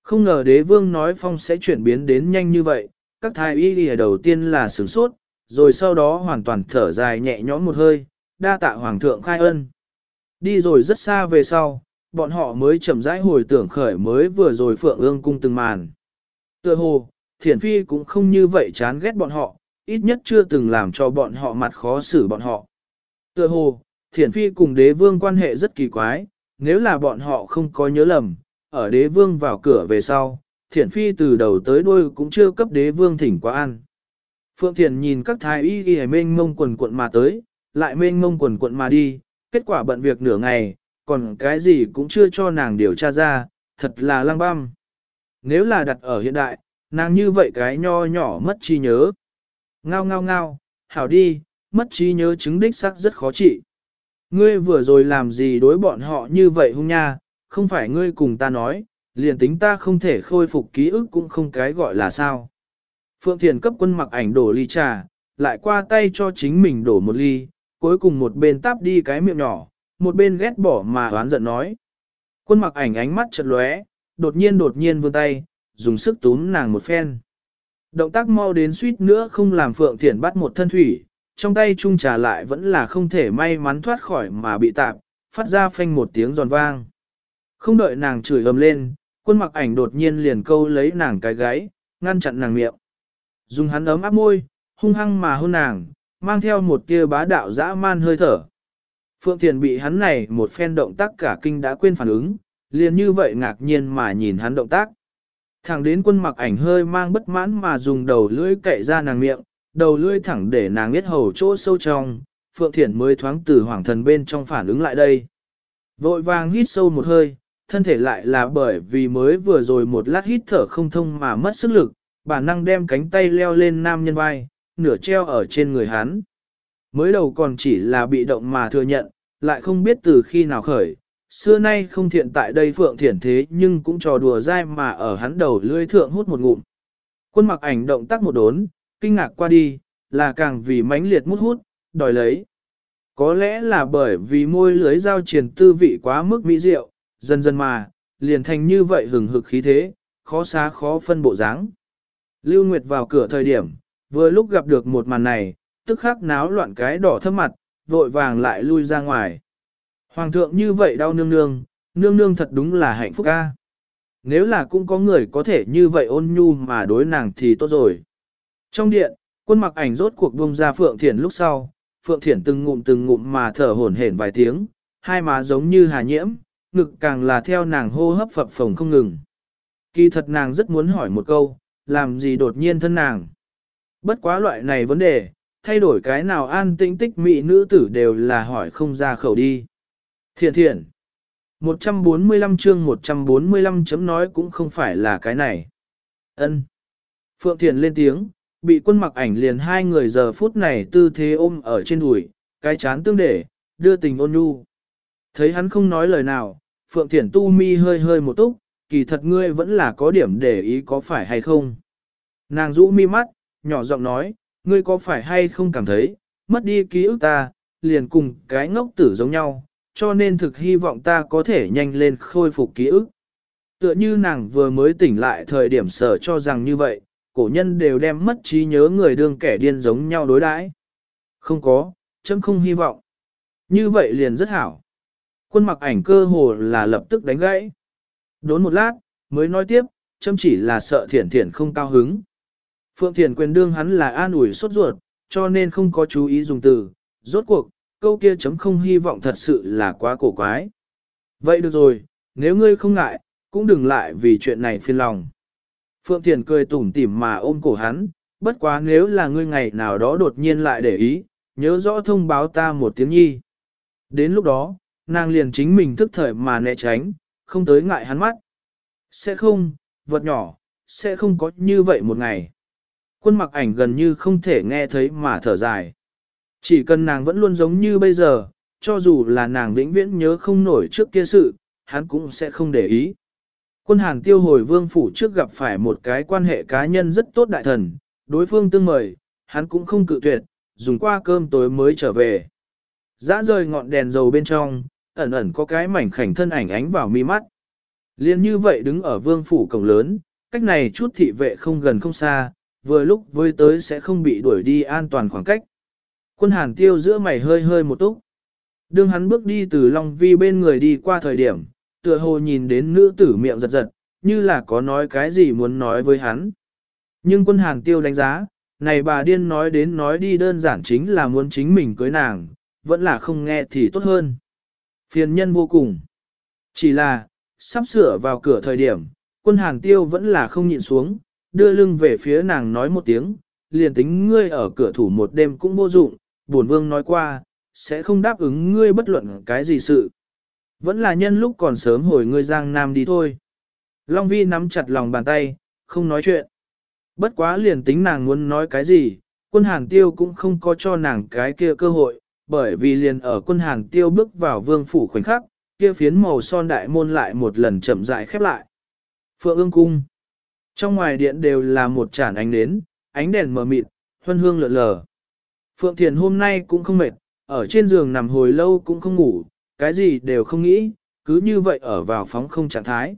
A: Không ngờ đế vương nói phong sẽ chuyển biến đến nhanh như vậy, các thái y lìa đầu tiên là sửng sốt, rồi sau đó hoàn toàn thở dài nhẹ nhõm một hơi, đa tạ hoàng thượng khai ân. Đi rồi rất xa về sau, bọn họ mới chậm rãi hồi tưởng khởi mới vừa rồi phượng ương cung từng màn. Tựa hồ, thiển phi cũng không như vậy chán ghét bọn họ, ít nhất chưa từng làm cho bọn họ mặt khó xử bọn họ. Tựa hồ, thiển phi cùng đế vương quan hệ rất kỳ quái, nếu là bọn họ không có nhớ lầm, ở đế vương vào cửa về sau, thiển phi từ đầu tới đuôi cũng chưa cấp đế vương thỉnh qua ăn. Phượng Thiền nhìn các thái y ghi mênh mông quần quận mà tới, lại mênh mông quần quận mà đi, kết quả bận việc nửa ngày, còn cái gì cũng chưa cho nàng điều tra ra, thật là lăng băm. Nếu là đặt ở hiện đại, nàng như vậy cái nho nhỏ mất trí nhớ. Ngao ngao ngao, hảo đi, mất trí nhớ chứng đích xác rất khó trị. Ngươi vừa rồi làm gì đối bọn họ như vậy hung nha, không phải ngươi cùng ta nói, liền tính ta không thể khôi phục ký ức cũng không cái gọi là sao. Phượng Thiền cấp quân mặc ảnh đổ ly trà, lại qua tay cho chính mình đổ một ly, cuối cùng một bên tắp đi cái miệng nhỏ, một bên ghét bỏ mà oán giận nói. Quân mặc ảnh ánh mắt chật lóe, đột nhiên đột nhiên vươn tay, dùng sức túm nàng một phen. Động tác mau đến suýt nữa không làm Phượng Thiển bắt một thân thủy, trong tay chung trà lại vẫn là không thể may mắn thoát khỏi mà bị tạp, phát ra phanh một tiếng giòn vang. Không đợi nàng chửi ầm lên, quân mặc ảnh đột nhiên liền câu lấy nàng cái gáy, ngăn chặn nàng miệng. Dùng hắn ấm áp môi, hung hăng mà hôn nàng, mang theo một tia bá đạo dã man hơi thở. Phượng Thiền bị hắn này một phen động tác cả kinh đã quên phản ứng, liền như vậy ngạc nhiên mà nhìn hắn động tác. Thẳng đến quân mặc ảnh hơi mang bất mãn mà dùng đầu lưỡi cậy ra nàng miệng, đầu lưỡi thẳng để nàng biết hầu chỗ sâu trong, Phượng Thiển mới thoáng từ hoàng thần bên trong phản ứng lại đây. Vội vàng hít sâu một hơi, thân thể lại là bởi vì mới vừa rồi một lát hít thở không thông mà mất sức lực, bản năng đem cánh tay leo lên nam nhân vai, nửa treo ở trên người hắn. Mới đầu còn chỉ là bị động mà thừa nhận, lại không biết từ khi nào khởi, xưa nay không thiện tại đây phượng thiển thế nhưng cũng trò đùa dai mà ở hắn đầu lưỡi thượng hút một ngụm. Quân mặc ảnh động tác một đốn, kinh ngạc qua đi, là càng vì mãnh liệt mút hút, đòi lấy. Có lẽ là bởi vì môi lưới giao truyền tư vị quá mức mỹ diệu, dần dần mà, liền thành như vậy hừng hực khí thế, khó xá khó phân bộ dáng. Lưu Nguyệt vào cửa thời điểm, vừa lúc gặp được một màn này, tức khắc náo loạn cái đỏ thấp mặt, vội vàng lại lui ra ngoài. Hoàng thượng như vậy đau nương nương, nương nương thật đúng là hạnh phúc ca. Nếu là cũng có người có thể như vậy ôn nhu mà đối nàng thì tốt rồi. Trong điện, quân mặc ảnh rốt cuộc buông ra Phượng Thiển lúc sau, Phượng Thiển từng ngụm từng ngụm mà thở hổn hển vài tiếng, hai má giống như hà nhiễm, ngực càng là theo nàng hô hấp phập phồng không ngừng. Kỳ thật nàng rất muốn hỏi một câu, làm gì đột nhiên thân nàng. Bất quá loại này vấn đề, thay đổi cái nào an tĩnh tích mỹ nữ tử đều là hỏi không ra khẩu đi. Thiện thiện. 145 chương 145 chấm nói cũng không phải là cái này. ân Phượng Thiền lên tiếng, bị quân mặc ảnh liền hai người giờ phút này tư thế ôm ở trên đùi, cái chán tương để, đưa tình ôn nhu. Thấy hắn không nói lời nào, Phượng Thiển tu mi hơi hơi một túc, kỳ thật ngươi vẫn là có điểm để ý có phải hay không. Nàng rũ mi mắt, nhỏ giọng nói, ngươi có phải hay không cảm thấy, mất đi ký ức ta, liền cùng cái ngốc tử giống nhau, cho nên thực hy vọng ta có thể nhanh lên khôi phục ký ức. tựa như nàng vừa mới tỉnh lại thời điểm sở cho rằng như vậy, cổ nhân đều đem mất trí nhớ người đương kẻ điên giống nhau đối đãi. Không có, chấm không hy vọng. Như vậy liền rất hảo. Quân mặc ảnh cơ hồ là lập tức đánh gãy. Đốn một lát, mới nói tiếp, chấm chỉ là sợ thiển thiển không cao hứng. Phượng thiển quyền đương hắn là an ủi sốt ruột, cho nên không có chú ý dùng từ. Rốt cuộc, câu kia chấm không hy vọng thật sự là quá cổ quái. Vậy được rồi, nếu ngươi không ngại, cũng đừng lại vì chuyện này phiền lòng. Phượng Thiền cười tủm tỉm mà ôm cổ hắn, bất quá nếu là ngươi ngày nào đó đột nhiên lại để ý, nhớ rõ thông báo ta một tiếng nhi. Đến lúc đó, nàng liền chính mình thức thời mà né tránh, không tới ngại hắn mắt. Sẽ không, vật nhỏ, sẽ không có như vậy một ngày. Quân mặc ảnh gần như không thể nghe thấy mà thở dài. Chỉ cần nàng vẫn luôn giống như bây giờ, cho dù là nàng vĩnh viễn nhớ không nổi trước kia sự, hắn cũng sẽ không để ý. Quân hàng tiêu hồi vương phủ trước gặp phải một cái quan hệ cá nhân rất tốt đại thần, đối phương tương mời, hắn cũng không cự tuyệt, dùng qua cơm tối mới trở về. Dã rời ngọn đèn dầu bên trong, ẩn ẩn có cái mảnh khảnh thân ảnh ánh vào mi mắt. Liên như vậy đứng ở vương phủ cổng lớn, cách này chút thị vệ không gần không xa, vừa lúc với tới sẽ không bị đuổi đi an toàn khoảng cách. Quân hàn tiêu giữa mày hơi hơi một túc. Đương hắn bước đi từ Long Vi bên người đi qua thời điểm, tựa hồ nhìn đến nữ tử miệng giật giật, như là có nói cái gì muốn nói với hắn. Nhưng quân hàn tiêu đánh giá, này bà điên nói đến nói đi đơn giản chính là muốn chính mình cưới nàng, vẫn là không nghe thì tốt hơn. Phiền nhân vô cùng. Chỉ là, sắp sửa vào cửa thời điểm, quân hàn tiêu vẫn là không nhịn xuống, đưa lưng về phía nàng nói một tiếng, liền tính ngươi ở cửa thủ một đêm cũng vô dụng, bổn vương nói qua, sẽ không đáp ứng ngươi bất luận cái gì sự. Vẫn là nhân lúc còn sớm hồi ngươi giang nam đi thôi. Long vi nắm chặt lòng bàn tay, không nói chuyện. Bất quá liền tính nàng muốn nói cái gì, quân hàng tiêu cũng không có cho nàng cái kia cơ hội, bởi vì liền ở quân hàng tiêu bước vào vương phủ khoảnh khắc, kia phiến màu son đại môn lại một lần chậm rãi khép lại. Phượng ương cung. Trong ngoài điện đều là một chản ánh nến, ánh đèn mờ mịt, huân hương lượn lờ. Phượng Thiền hôm nay cũng không mệt, ở trên giường nằm hồi lâu cũng không ngủ, cái gì đều không nghĩ, cứ như vậy ở vào phóng không trạng thái.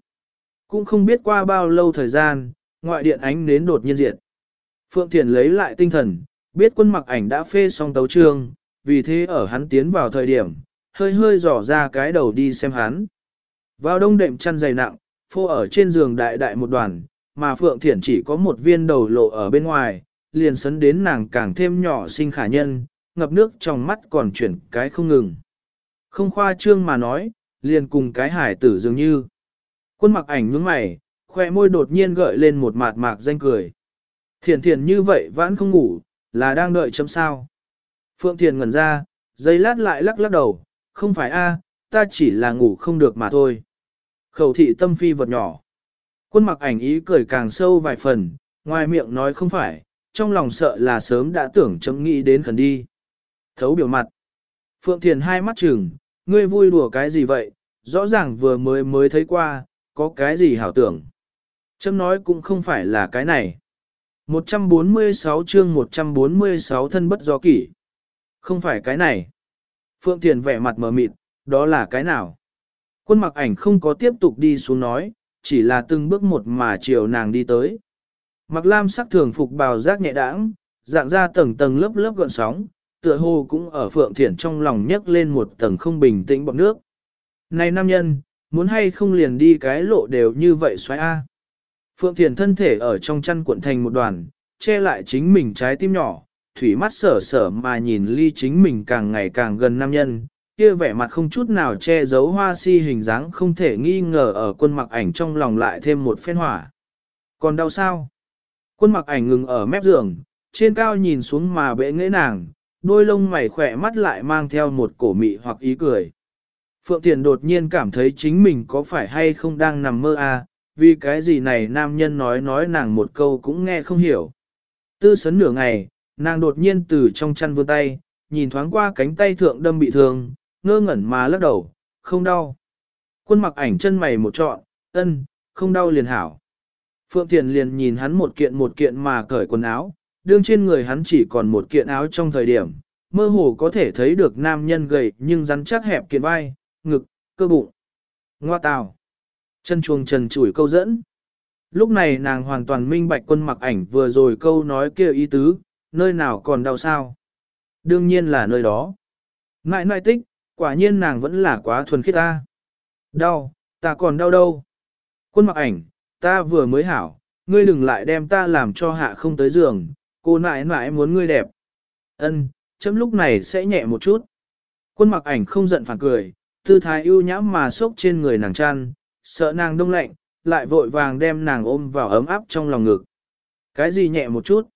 A: Cũng không biết qua bao lâu thời gian, ngoại điện ánh nến đột nhiên diệt. Phượng Thiền lấy lại tinh thần, biết quân mặc ảnh đã phê xong tấu trương, vì thế ở hắn tiến vào thời điểm, hơi hơi dò ra cái đầu đi xem hắn. Vào đông đệm chăn dày nặng, phô ở trên giường đại đại một đoàn, mà Phượng Thiển chỉ có một viên đầu lộ ở bên ngoài, liền sấn đến nàng càng thêm nhỏ sinh khả nhân, ngập nước trong mắt còn chuyển cái không ngừng. Không khoa trương mà nói, liền cùng cái hải tử dường như. Quân mặc ảnh nhướng mày, khoe môi đột nhiên gợi lên một mạt mạc danh cười. Thiền thiền như vậy vẫn không ngủ, là đang đợi chấm sao. Phượng Thiền ngẩn ra, giây lát lại lắc lắc đầu, không phải a ta chỉ là ngủ không được mà thôi. Khẩu thị tâm phi vật nhỏ. Quân mặc ảnh ý cười càng sâu vài phần, ngoài miệng nói không phải, trong lòng sợ là sớm đã tưởng chấm nghĩ đến khẩn đi. Thấu biểu mặt. Phượng Thiền hai mắt trừng, ngươi vui đùa cái gì vậy, rõ ràng vừa mới mới thấy qua, có cái gì hảo tưởng. Chấm nói cũng không phải là cái này. 146 chương 146 thân bất do kỷ. Không phải cái này. Phượng Thiền vẻ mặt mờ mịt, đó là cái nào? Quân mặc ảnh không có tiếp tục đi xuống nói, chỉ là từng bước một mà chiều nàng đi tới. Mặc lam sắc thường phục bào giác nhẹ đãng, dạng ra tầng tầng lớp lớp gọn sóng, tựa hồ cũng ở Phượng Thiển trong lòng nhấc lên một tầng không bình tĩnh bọt nước. Này nam nhân, muốn hay không liền đi cái lộ đều như vậy xoáy A. Phượng Thiển thân thể ở trong chăn cuộn thành một đoàn, che lại chính mình trái tim nhỏ, thủy mắt sở sở mà nhìn ly chính mình càng ngày càng gần nam nhân, kia vẻ mặt không chút nào che giấu hoa si hình dáng không thể nghi ngờ ở quân mặc ảnh trong lòng lại thêm một phen hỏa. Còn đau sao? Quân mặc ảnh ngừng ở mép giường, trên cao nhìn xuống mà bệ nghễ nàng, đôi lông mày khỏe mắt lại mang theo một cổ mị hoặc ý cười. Phượng Thiền đột nhiên cảm thấy chính mình có phải hay không đang nằm mơ à, vì cái gì này nam nhân nói nói nàng một câu cũng nghe không hiểu. Tư sấn nửa ngày, nàng đột nhiên từ trong chăn vươn tay, nhìn thoáng qua cánh tay thượng đâm bị thương, ngơ ngẩn mà lắc đầu, không đau. Quân mặc ảnh chân mày một trọn, ân, không đau liền hảo. Phượng Thiền liền nhìn hắn một kiện một kiện mà cởi quần áo, đương trên người hắn chỉ còn một kiện áo trong thời điểm, mơ hồ có thể thấy được nam nhân gầy nhưng rắn chắc hẹp kiện vai, ngực, cơ bụng. Ngoa tào. Chân chuồng trần chủi câu dẫn. Lúc này nàng hoàn toàn minh bạch quân mặc ảnh vừa rồi câu nói kia ý tứ, nơi nào còn đau sao. Đương nhiên là nơi đó. Ngại nại tích, quả nhiên nàng vẫn là quá thuần khiết ta. Đau, ta còn đau đâu. Quân mặc ảnh, ta vừa mới hảo, ngươi đừng lại đem ta làm cho hạ không tới giường, cô nãi nãi muốn ngươi đẹp. Ân, chấm lúc này sẽ nhẹ một chút. Quân mặc ảnh không giận phản cười, tư thái ưu nhãm mà xốc trên người nàng chăn, sợ nàng đông lạnh, lại vội vàng đem nàng ôm vào ấm áp trong lòng ngực. Cái gì nhẹ một chút?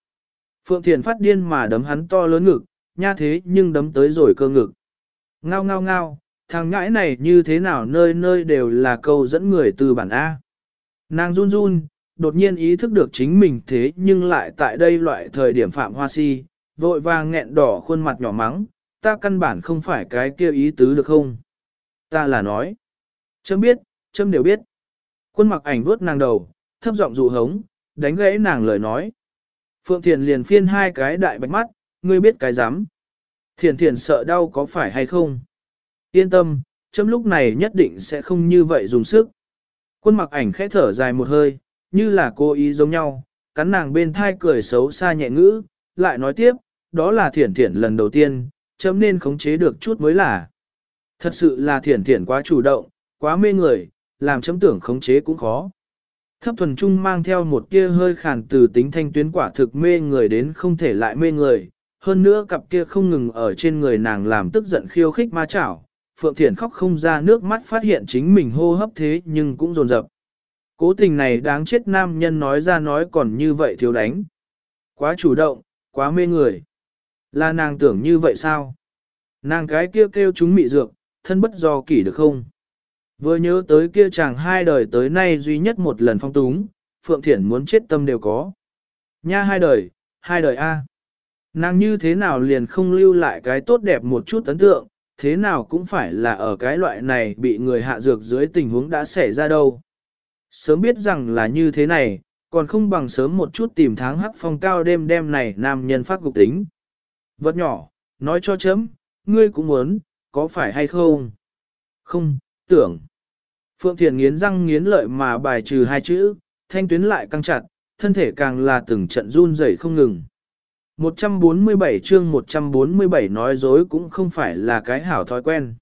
A: Phượng Thiền phát điên mà đấm hắn to lớn ngực, nha thế nhưng đấm tới rồi cơ ngực. Ngao ngao ngao, thằng ngãi này như thế nào nơi nơi đều là câu dẫn người từ bản A. Nàng run run, đột nhiên ý thức được chính mình thế nhưng lại tại đây loại thời điểm phạm hoa si, vội vàng nghẹn đỏ khuôn mặt nhỏ mắng, ta căn bản không phải cái kia ý tứ được không? Ta là nói. Chấm biết, chấm đều biết. Quân mặc ảnh vuốt nàng đầu, thấp giọng dụ hống, đánh gãy nàng lời nói. Phượng Thiền liền phiên hai cái đại bạch mắt, ngươi biết cái dám. Thiền thiền sợ đau có phải hay không? Yên tâm, chấm lúc này nhất định sẽ không như vậy dùng sức. Quân mặc ảnh khẽ thở dài một hơi, như là cô ý giống nhau, cắn nàng bên thai cười xấu xa nhẹ ngữ, lại nói tiếp, đó là thiển thiển lần đầu tiên, chấm nên khống chế được chút mới là. Thật sự là thiển thiển quá chủ động, quá mê người, làm chấm tưởng khống chế cũng khó. Thấp thuần trung mang theo một kia hơi khàn từ tính thanh tuyến quả thực mê người đến không thể lại mê người, hơn nữa cặp kia không ngừng ở trên người nàng làm tức giận khiêu khích ma chảo. Phượng Thiển khóc không ra nước mắt phát hiện chính mình hô hấp thế nhưng cũng dồn dập. Cố tình này đáng chết nam nhân nói ra nói còn như vậy thiếu đánh. Quá chủ động, quá mê người. Là nàng tưởng như vậy sao? Nàng cái kia kêu, kêu chúng mị dược, thân bất do kỷ được không? Vừa nhớ tới kia chàng hai đời tới nay duy nhất một lần phong túng, Phượng Thiển muốn chết tâm đều có. Nha hai đời, hai đời A. Nàng như thế nào liền không lưu lại cái tốt đẹp một chút ấn tượng, thế nào cũng phải là ở cái loại này bị người hạ dược dưới tình huống đã xảy ra đâu. Sớm biết rằng là như thế này, còn không bằng sớm một chút tìm tháng hắc phong cao đêm đêm này nam nhân phát cục tính. Vật nhỏ, nói cho chấm, ngươi cũng muốn, có phải hay không? Không, tưởng. Phượng Thiền nghiến răng nghiến lợi mà bài trừ hai chữ, thanh tuyến lại căng chặt, thân thể càng là từng trận run rẩy không ngừng. 147 chương 147 nói dối cũng không phải là cái hảo thói quen.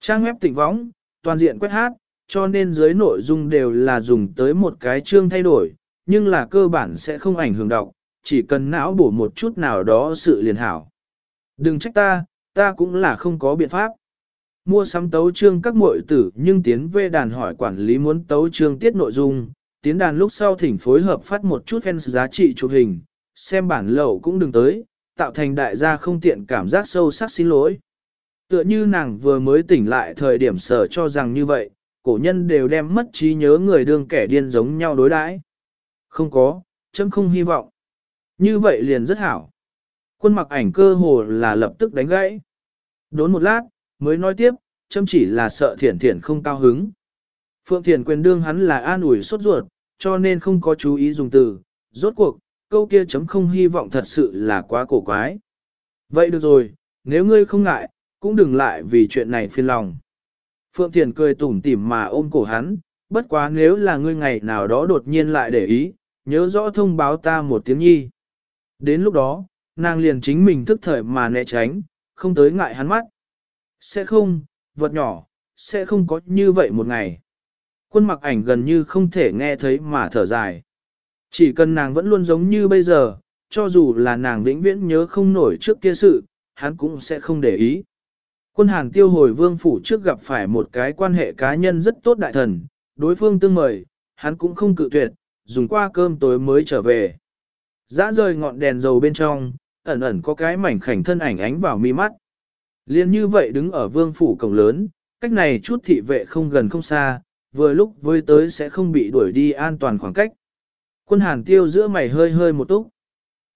A: Trang web tỉnh võng, toàn diện quét hát, cho nên dưới nội dung đều là dùng tới một cái chương thay đổi, nhưng là cơ bản sẽ không ảnh hưởng đọc, chỉ cần não bổ một chút nào đó sự liền hảo. Đừng trách ta, ta cũng là không có biện pháp. Mua sắm tấu chương các muội tử nhưng tiến về đàn hỏi quản lý muốn tấu chương tiết nội dung, tiến đàn lúc sau thỉnh phối hợp phát một chút fans giá trị chụp hình, xem bản lậu cũng đừng tới, tạo thành đại gia không tiện cảm giác sâu sắc xin lỗi. Tựa như nàng vừa mới tỉnh lại thời điểm sở cho rằng như vậy, cổ nhân đều đem mất trí nhớ người đương kẻ điên giống nhau đối đãi. Không có, chấm không hy vọng. Như vậy liền rất hảo. Quân mặc ảnh cơ hồ là lập tức đánh gãy. Đốn một lát, mới nói tiếp, chấm chỉ là sợ thiển thiển không cao hứng. Phượng thiển quyền đương hắn là an ủi sốt ruột, cho nên không có chú ý dùng từ, rốt cuộc, câu kia chấm không hy vọng thật sự là quá cổ quái. Vậy được rồi, nếu ngươi không ngại, cũng đừng lại vì chuyện này phiền lòng. Phượng Thiền cười tủm tỉm mà ôm cổ hắn, bất quá nếu là ngươi ngày nào đó đột nhiên lại để ý, nhớ rõ thông báo ta một tiếng nhi. Đến lúc đó, nàng liền chính mình thức thời mà né tránh, không tới ngại hắn mắt. Sẽ không, vật nhỏ, sẽ không có như vậy một ngày. Quân mặc ảnh gần như không thể nghe thấy mà thở dài. Chỉ cần nàng vẫn luôn giống như bây giờ, cho dù là nàng vĩnh viễn nhớ không nổi trước kia sự, hắn cũng sẽ không để ý. Quân hàng tiêu hồi vương phủ trước gặp phải một cái quan hệ cá nhân rất tốt đại thần, đối phương tương mời, hắn cũng không cự tuyệt, dùng qua cơm tối mới trở về. Dã rời ngọn đèn dầu bên trong, ẩn ẩn có cái mảnh khảnh thân ảnh ánh vào mi mắt. Liên như vậy đứng ở vương phủ cổng lớn, cách này chút thị vệ không gần không xa, vừa lúc với tới sẽ không bị đuổi đi an toàn khoảng cách. Quân hàn tiêu giữa mày hơi hơi một túc.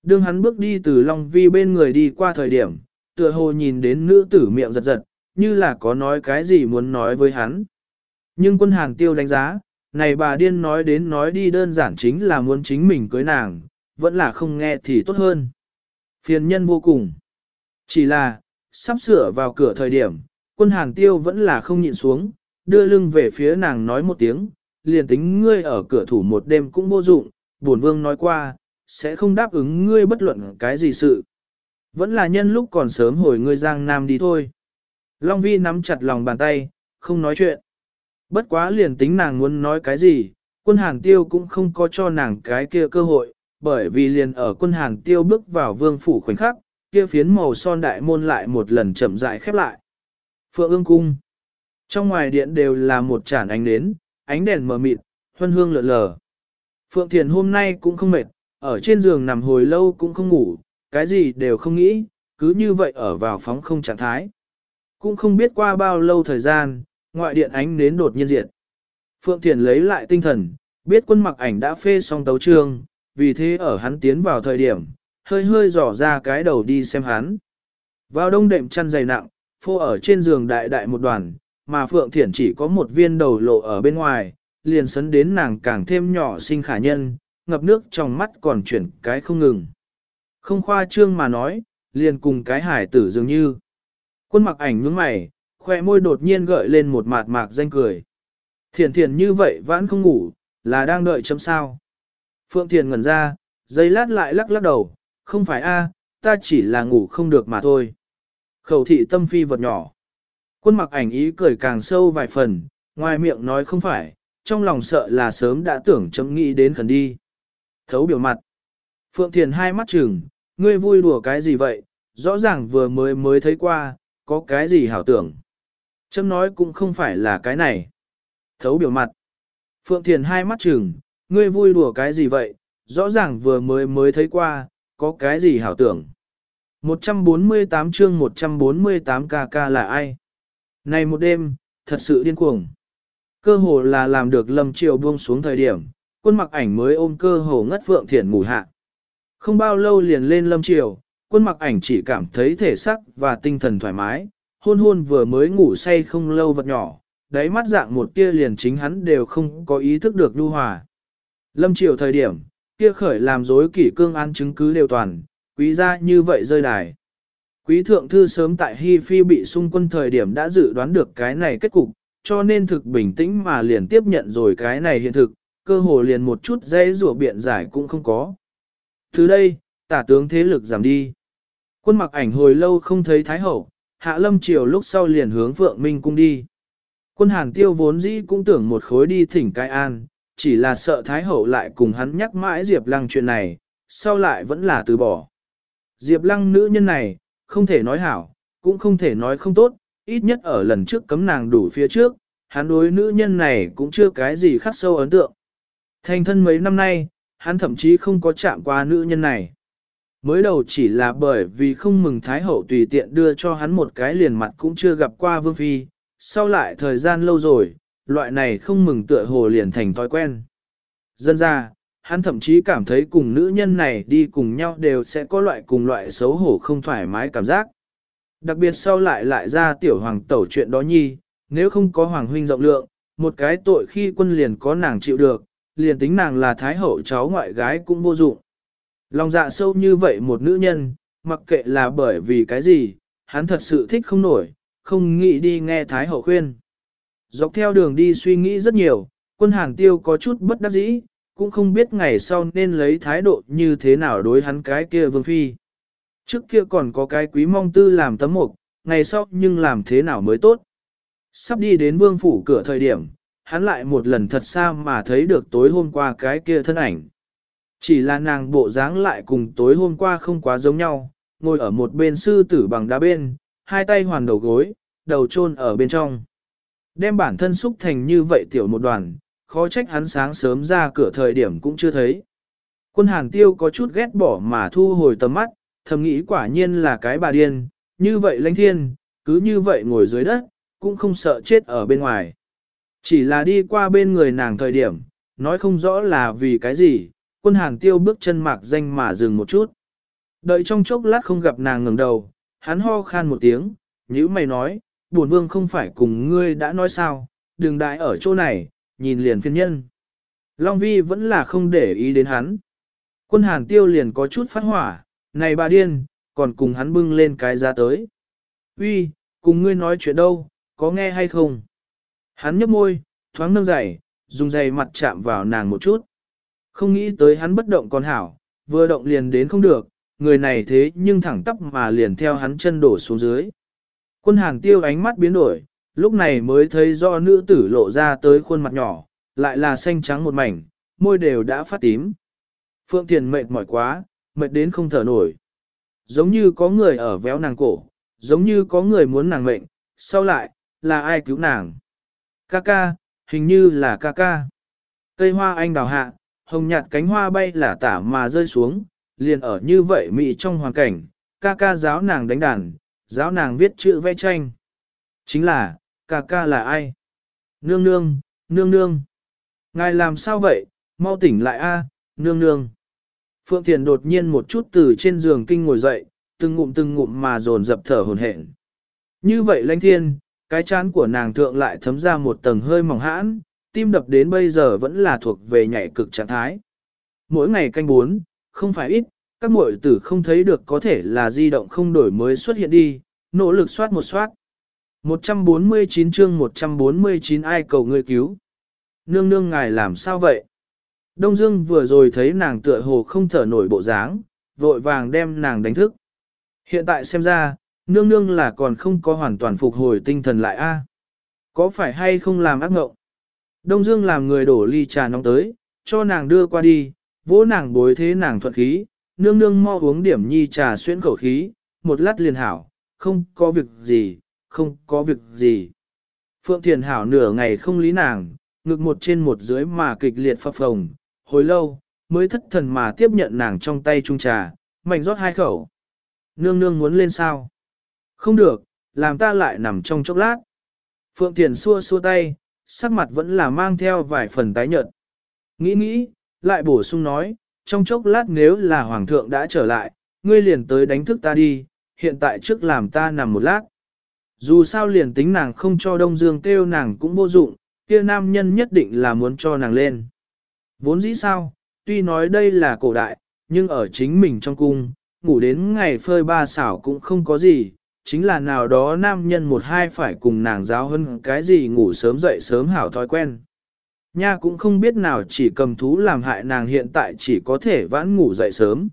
A: Đương hắn bước đi từ Long Vi bên người đi qua thời điểm, tựa hồ nhìn đến nữ tử miệng giật giật, như là có nói cái gì muốn nói với hắn. Nhưng quân hàn tiêu đánh giá, này bà điên nói đến nói đi đơn giản chính là muốn chính mình cưới nàng, vẫn là không nghe thì tốt hơn. Phiền nhân vô cùng. Chỉ là, sắp sửa vào cửa thời điểm, quân hàn tiêu vẫn là không nhịn xuống, đưa lưng về phía nàng nói một tiếng, liền tính ngươi ở cửa thủ một đêm cũng vô dụng, bổn vương nói qua, sẽ không đáp ứng ngươi bất luận cái gì sự. Vẫn là nhân lúc còn sớm hồi ngươi giang nam đi thôi. Long Vi nắm chặt lòng bàn tay, không nói chuyện. Bất quá liền tính nàng muốn nói cái gì, quân hàng tiêu cũng không có cho nàng cái kia cơ hội, bởi vì liền ở quân hàng tiêu bước vào vương phủ khoảnh khắc, kia phiến màu son đại môn lại một lần chậm rãi khép lại. Phượng ương cung. Trong ngoài điện đều là một chản ánh nến, ánh đèn mờ mịt, huân hương lượn lờ. Phượng Thiền hôm nay cũng không mệt, ở trên giường nằm hồi lâu cũng không ngủ, cái gì đều không nghĩ, cứ như vậy ở vào phóng không trạng thái. Cũng không biết qua bao lâu thời gian, ngoại điện ánh nến đột nhiên diệt. Phượng Thiền lấy lại tinh thần, biết quân mặc ảnh đã phê xong tấu trương, vì thế ở hắn tiến vào thời điểm, hơi hơi dò ra cái đầu đi xem hắn. Vào đông đệm chăn dày nặng, phô ở trên giường đại đại một đoàn, mà Phượng Thiển chỉ có một viên đầu lộ ở bên ngoài, liền sấn đến nàng càng thêm nhỏ sinh khả nhân, ngập nước trong mắt còn chuyển cái không ngừng. Không khoa trương mà nói, liền cùng cái hải tử dường như. Quân mặc ảnh nhướng mày, khoe môi đột nhiên gợi lên một mạt mạc danh cười. Thiền thiền như vậy vẫn không ngủ, là đang đợi chấm sao. Phượng Thiền ngẩn ra, giây lát lại lắc lắc đầu, không phải a ta chỉ là ngủ không được mà thôi. Khẩu thị tâm phi vật nhỏ. Quân mặc ảnh ý cười càng sâu vài phần, ngoài miệng nói không phải, trong lòng sợ là sớm đã tưởng chấm nghĩ đến khẩn đi. Thấu biểu mặt. Phượng Thiền hai mắt trừng, ngươi vui đùa cái gì vậy, rõ ràng vừa mới mới thấy qua, có cái gì hảo tưởng. Chấm nói cũng không phải là cái này. Thấu biểu mặt. Phượng Thiền hai mắt trừng, ngươi vui đùa cái gì vậy, rõ ràng vừa mới mới thấy qua, có cái gì hảo tưởng. 148 chương 148 kk là ai? Này một đêm, thật sự điên cuồng. Cơ hồ là làm được lâm triều buông xuống thời điểm, quân mặc ảnh mới ôm cơ hồ ngất Phượng Thiển ngủ hạ. Không bao lâu liền lên lâm triều, quân mặc ảnh chỉ cảm thấy thể sắc và tinh thần thoải mái, hôn hôn vừa mới ngủ say không lâu vật nhỏ, đáy mắt dạng một tia liền chính hắn đều không có ý thức được lưu hòa. Lâm triều thời điểm, kia khởi làm dối kỷ cương an chứng cứ đều toàn, quý gia như vậy rơi đài. Quý thượng thư sớm tại Hy Phi bị xung quân thời điểm đã dự đoán được cái này kết cục, cho nên thực bình tĩnh mà liền tiếp nhận rồi cái này hiện thực, cơ hồ liền một chút dễ rủa biện giải cũng không có. Từ đây, tả tướng thế lực giảm đi. Quân mặc ảnh hồi lâu không thấy Thái Hậu, Hạ Lâm Triều lúc sau liền hướng Phượng Minh cung đi. Quân Hàn Tiêu vốn dĩ cũng tưởng một khối đi thỉnh cai an, chỉ là sợ Thái Hậu lại cùng hắn nhắc mãi Diệp Lăng chuyện này, sau lại vẫn là từ bỏ. Diệp Lăng nữ nhân này, không thể nói hảo, cũng không thể nói không tốt, ít nhất ở lần trước cấm nàng đủ phía trước, hắn đối nữ nhân này cũng chưa cái gì khắc sâu ấn tượng. Thành thân mấy năm nay, hắn thậm chí không có chạm qua nữ nhân này. Mới đầu chỉ là bởi vì không mừng Thái Hậu tùy tiện đưa cho hắn một cái liền mặt cũng chưa gặp qua Vương Phi, sau lại thời gian lâu rồi, loại này không mừng tựa hồ liền thành thói quen. Dân ra, hắn thậm chí cảm thấy cùng nữ nhân này đi cùng nhau đều sẽ có loại cùng loại xấu hổ không thoải mái cảm giác. Đặc biệt sau lại lại ra tiểu hoàng tẩu chuyện đó nhi, nếu không có hoàng huynh rộng lượng, một cái tội khi quân liền có nàng chịu được, liền tính nàng là thái hậu cháu ngoại gái cũng vô dụng. Lòng dạ sâu như vậy một nữ nhân, mặc kệ là bởi vì cái gì, hắn thật sự thích không nổi, không nghĩ đi nghe thái hậu khuyên. Dọc theo đường đi suy nghĩ rất nhiều, quân hàng tiêu có chút bất đắc dĩ, cũng không biết ngày sau nên lấy thái độ như thế nào đối hắn cái kia vương phi. Trước kia còn có cái quý mong tư làm tấm mục, ngày sau nhưng làm thế nào mới tốt. Sắp đi đến vương phủ cửa thời điểm, hắn lại một lần thật xa mà thấy được tối hôm qua cái kia thân ảnh. Chỉ là nàng bộ dáng lại cùng tối hôm qua không quá giống nhau, ngồi ở một bên sư tử bằng đá bên, hai tay hoàn đầu gối, đầu chôn ở bên trong. Đem bản thân xúc thành như vậy tiểu một đoàn, khó trách hắn sáng sớm ra cửa thời điểm cũng chưa thấy. Quân hàng tiêu có chút ghét bỏ mà thu hồi tầm mắt, thầm nghĩ quả nhiên là cái bà điên, như vậy lãnh thiên, cứ như vậy ngồi dưới đất, cũng không sợ chết ở bên ngoài. Chỉ là đi qua bên người nàng thời điểm, nói không rõ là vì cái gì, quân hàng tiêu bước chân mạc danh mà dừng một chút. Đợi trong chốc lát không gặp nàng ngẩng đầu, hắn ho khan một tiếng, nhữ mày nói, buồn vương không phải cùng ngươi đã nói sao, đừng đại ở chỗ này, nhìn liền phiên nhân. Long vi vẫn là không để ý đến hắn. Quân hàn tiêu liền có chút phát hỏa, này bà điên, còn cùng hắn bưng lên cái ra tới. Uy, cùng ngươi nói chuyện đâu, có nghe hay không? Hắn nhấp môi, thoáng nâng giày, dùng dày mặt chạm vào nàng một chút. Không nghĩ tới hắn bất động còn hảo, vừa động liền đến không được, người này thế nhưng thẳng tắp mà liền theo hắn chân đổ xuống dưới. Quân hàng tiêu ánh mắt biến đổi, lúc này mới thấy do nữ tử lộ ra tới khuôn mặt nhỏ, lại là xanh trắng một mảnh, môi đều đã phát tím. Phượng Thiền mệt mỏi quá, mệt đến không thở nổi. Giống như có người ở véo nàng cổ, giống như có người muốn nàng mệnh, sau lại, là ai cứu nàng? Ca ca, hình như là ca ca. Cây hoa anh đào hạ, hồng nhạt cánh hoa bay là tả mà rơi xuống, liền ở như vậy mị trong hoàn cảnh, ca ca giáo nàng đánh đàn, giáo nàng viết chữ vẽ tranh. Chính là, ca ca là ai? Nương nương, nương nương. Ngài làm sao vậy, mau tỉnh lại a, nương nương. Phượng Thiền đột nhiên một chút từ trên giường kinh ngồi dậy, từng ngụm từng ngụm mà dồn dập thở hồn hển. Như vậy lãnh thiên, cái chán của nàng thượng lại thấm ra một tầng hơi mỏng hãn, tim đập đến bây giờ vẫn là thuộc về nhảy cực trạng thái. Mỗi ngày canh bốn, không phải ít, các muội tử không thấy được có thể là di động không đổi mới xuất hiện đi, nỗ lực soát một soát. 149 chương 149 ai cầu người cứu. Nương nương ngài làm sao vậy? Đông Dương vừa rồi thấy nàng tựa hồ không thở nổi bộ dáng, vội vàng đem nàng đánh thức. Hiện tại xem ra, nương nương là còn không có hoàn toàn phục hồi tinh thần lại a. Có phải hay không làm ác ngộng? Đông Dương làm người đổ ly trà nóng tới, cho nàng đưa qua đi, vỗ nàng bối thế nàng thuận khí, nương nương mau uống điểm nhi trà xuyên khẩu khí, một lát liền hảo, không có việc gì, không có việc gì. Phượng Thiền hảo nửa ngày không lý nàng, ngực một trên một dưới mà kịch liệt phập phồng, hồi lâu, mới thất thần mà tiếp nhận nàng trong tay chung trà, mạnh rót hai khẩu. Nương nương muốn lên sao? Không được, làm ta lại nằm trong chốc lát. Phượng Thiền xua xua tay, sắc mặt vẫn là mang theo vài phần tái nhợt. Nghĩ nghĩ, lại bổ sung nói, trong chốc lát nếu là Hoàng thượng đã trở lại, ngươi liền tới đánh thức ta đi, hiện tại trước làm ta nằm một lát. Dù sao liền tính nàng không cho Đông Dương kêu nàng cũng vô dụng, kia nam nhân nhất định là muốn cho nàng lên. Vốn dĩ sao, tuy nói đây là cổ đại, nhưng ở chính mình trong cung, ngủ đến ngày phơi ba xảo cũng không có gì, chính là nào đó nam nhân một hai phải cùng nàng giáo hơn cái gì ngủ sớm dậy sớm hảo thói quen. Nha cũng không biết nào chỉ cầm thú làm hại nàng hiện tại chỉ có thể vãn ngủ dậy sớm.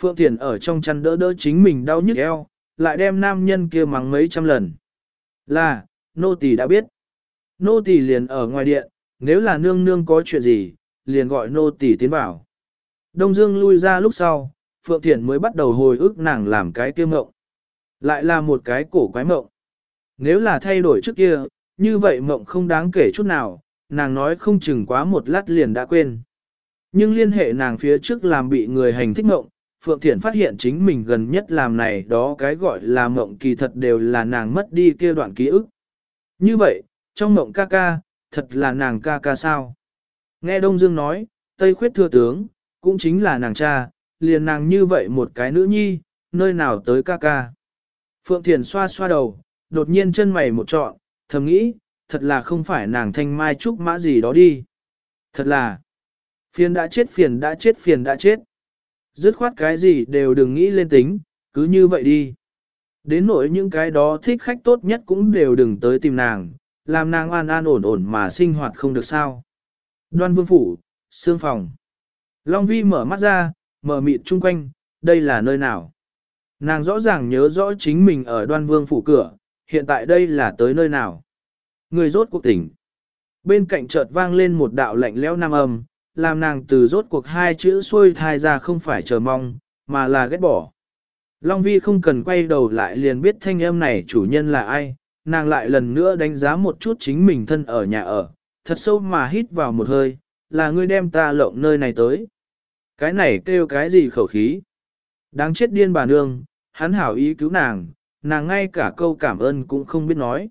A: Phượng Thiền ở trong chăn đỡ đỡ chính mình đau nhức eo, lại đem nam nhân kia mắng mấy trăm lần. Là, nô tỳ đã biết. Nô tỳ liền ở ngoài điện, nếu là nương nương có chuyện gì, liền gọi nô tỳ tiến vào. Đông Dương lui ra lúc sau, Phượng Thiển mới bắt đầu hồi ức nàng làm cái kia mộng. Lại là một cái cổ quái mộng. Nếu là thay đổi trước kia, như vậy mộng không đáng kể chút nào, nàng nói không chừng quá một lát liền đã quên. Nhưng liên hệ nàng phía trước làm bị người hành thích mộng, Phượng Thiển phát hiện chính mình gần nhất làm này đó cái gọi là mộng kỳ thật đều là nàng mất đi kia đoạn ký ức. Như vậy, trong mộng ca ca, thật là nàng ca ca sao? Nghe Đông Dương nói, Tây Khuyết thừa tướng, cũng chính là nàng cha, liền nàng như vậy một cái nữ nhi, nơi nào tới ca ca. Phượng Thiền xoa xoa đầu, đột nhiên chân mày một trọn, thầm nghĩ, thật là không phải nàng thanh mai trúc mã gì đó đi. Thật là, phiền đã chết phiền đã chết phiền đã chết. Dứt khoát cái gì đều đừng nghĩ lên tính, cứ như vậy đi. Đến nỗi những cái đó thích khách tốt nhất cũng đều đừng tới tìm nàng, làm nàng an an ổn ổn mà sinh hoạt không được sao. Đoan vương phủ, xương phòng. Long vi mở mắt ra, mở mịt chung quanh, đây là nơi nào? Nàng rõ ràng nhớ rõ chính mình ở đoan vương phủ cửa, hiện tại đây là tới nơi nào? Người rốt cuộc tỉnh. Bên cạnh chợt vang lên một đạo lạnh lẽo nam âm, làm nàng từ rốt cuộc hai chữ xuôi thai ra không phải chờ mong, mà là ghét bỏ. Long Vi không cần quay đầu lại liền biết thanh âm này chủ nhân là ai, nàng lại lần nữa đánh giá một chút chính mình thân ở nhà ở, thật sâu mà hít vào một hơi, là ngươi đem ta lộng nơi này tới. Cái này kêu cái gì khẩu khí? Đáng chết điên bà nương, hắn hảo ý cứu nàng, nàng ngay cả câu cảm ơn cũng không biết nói.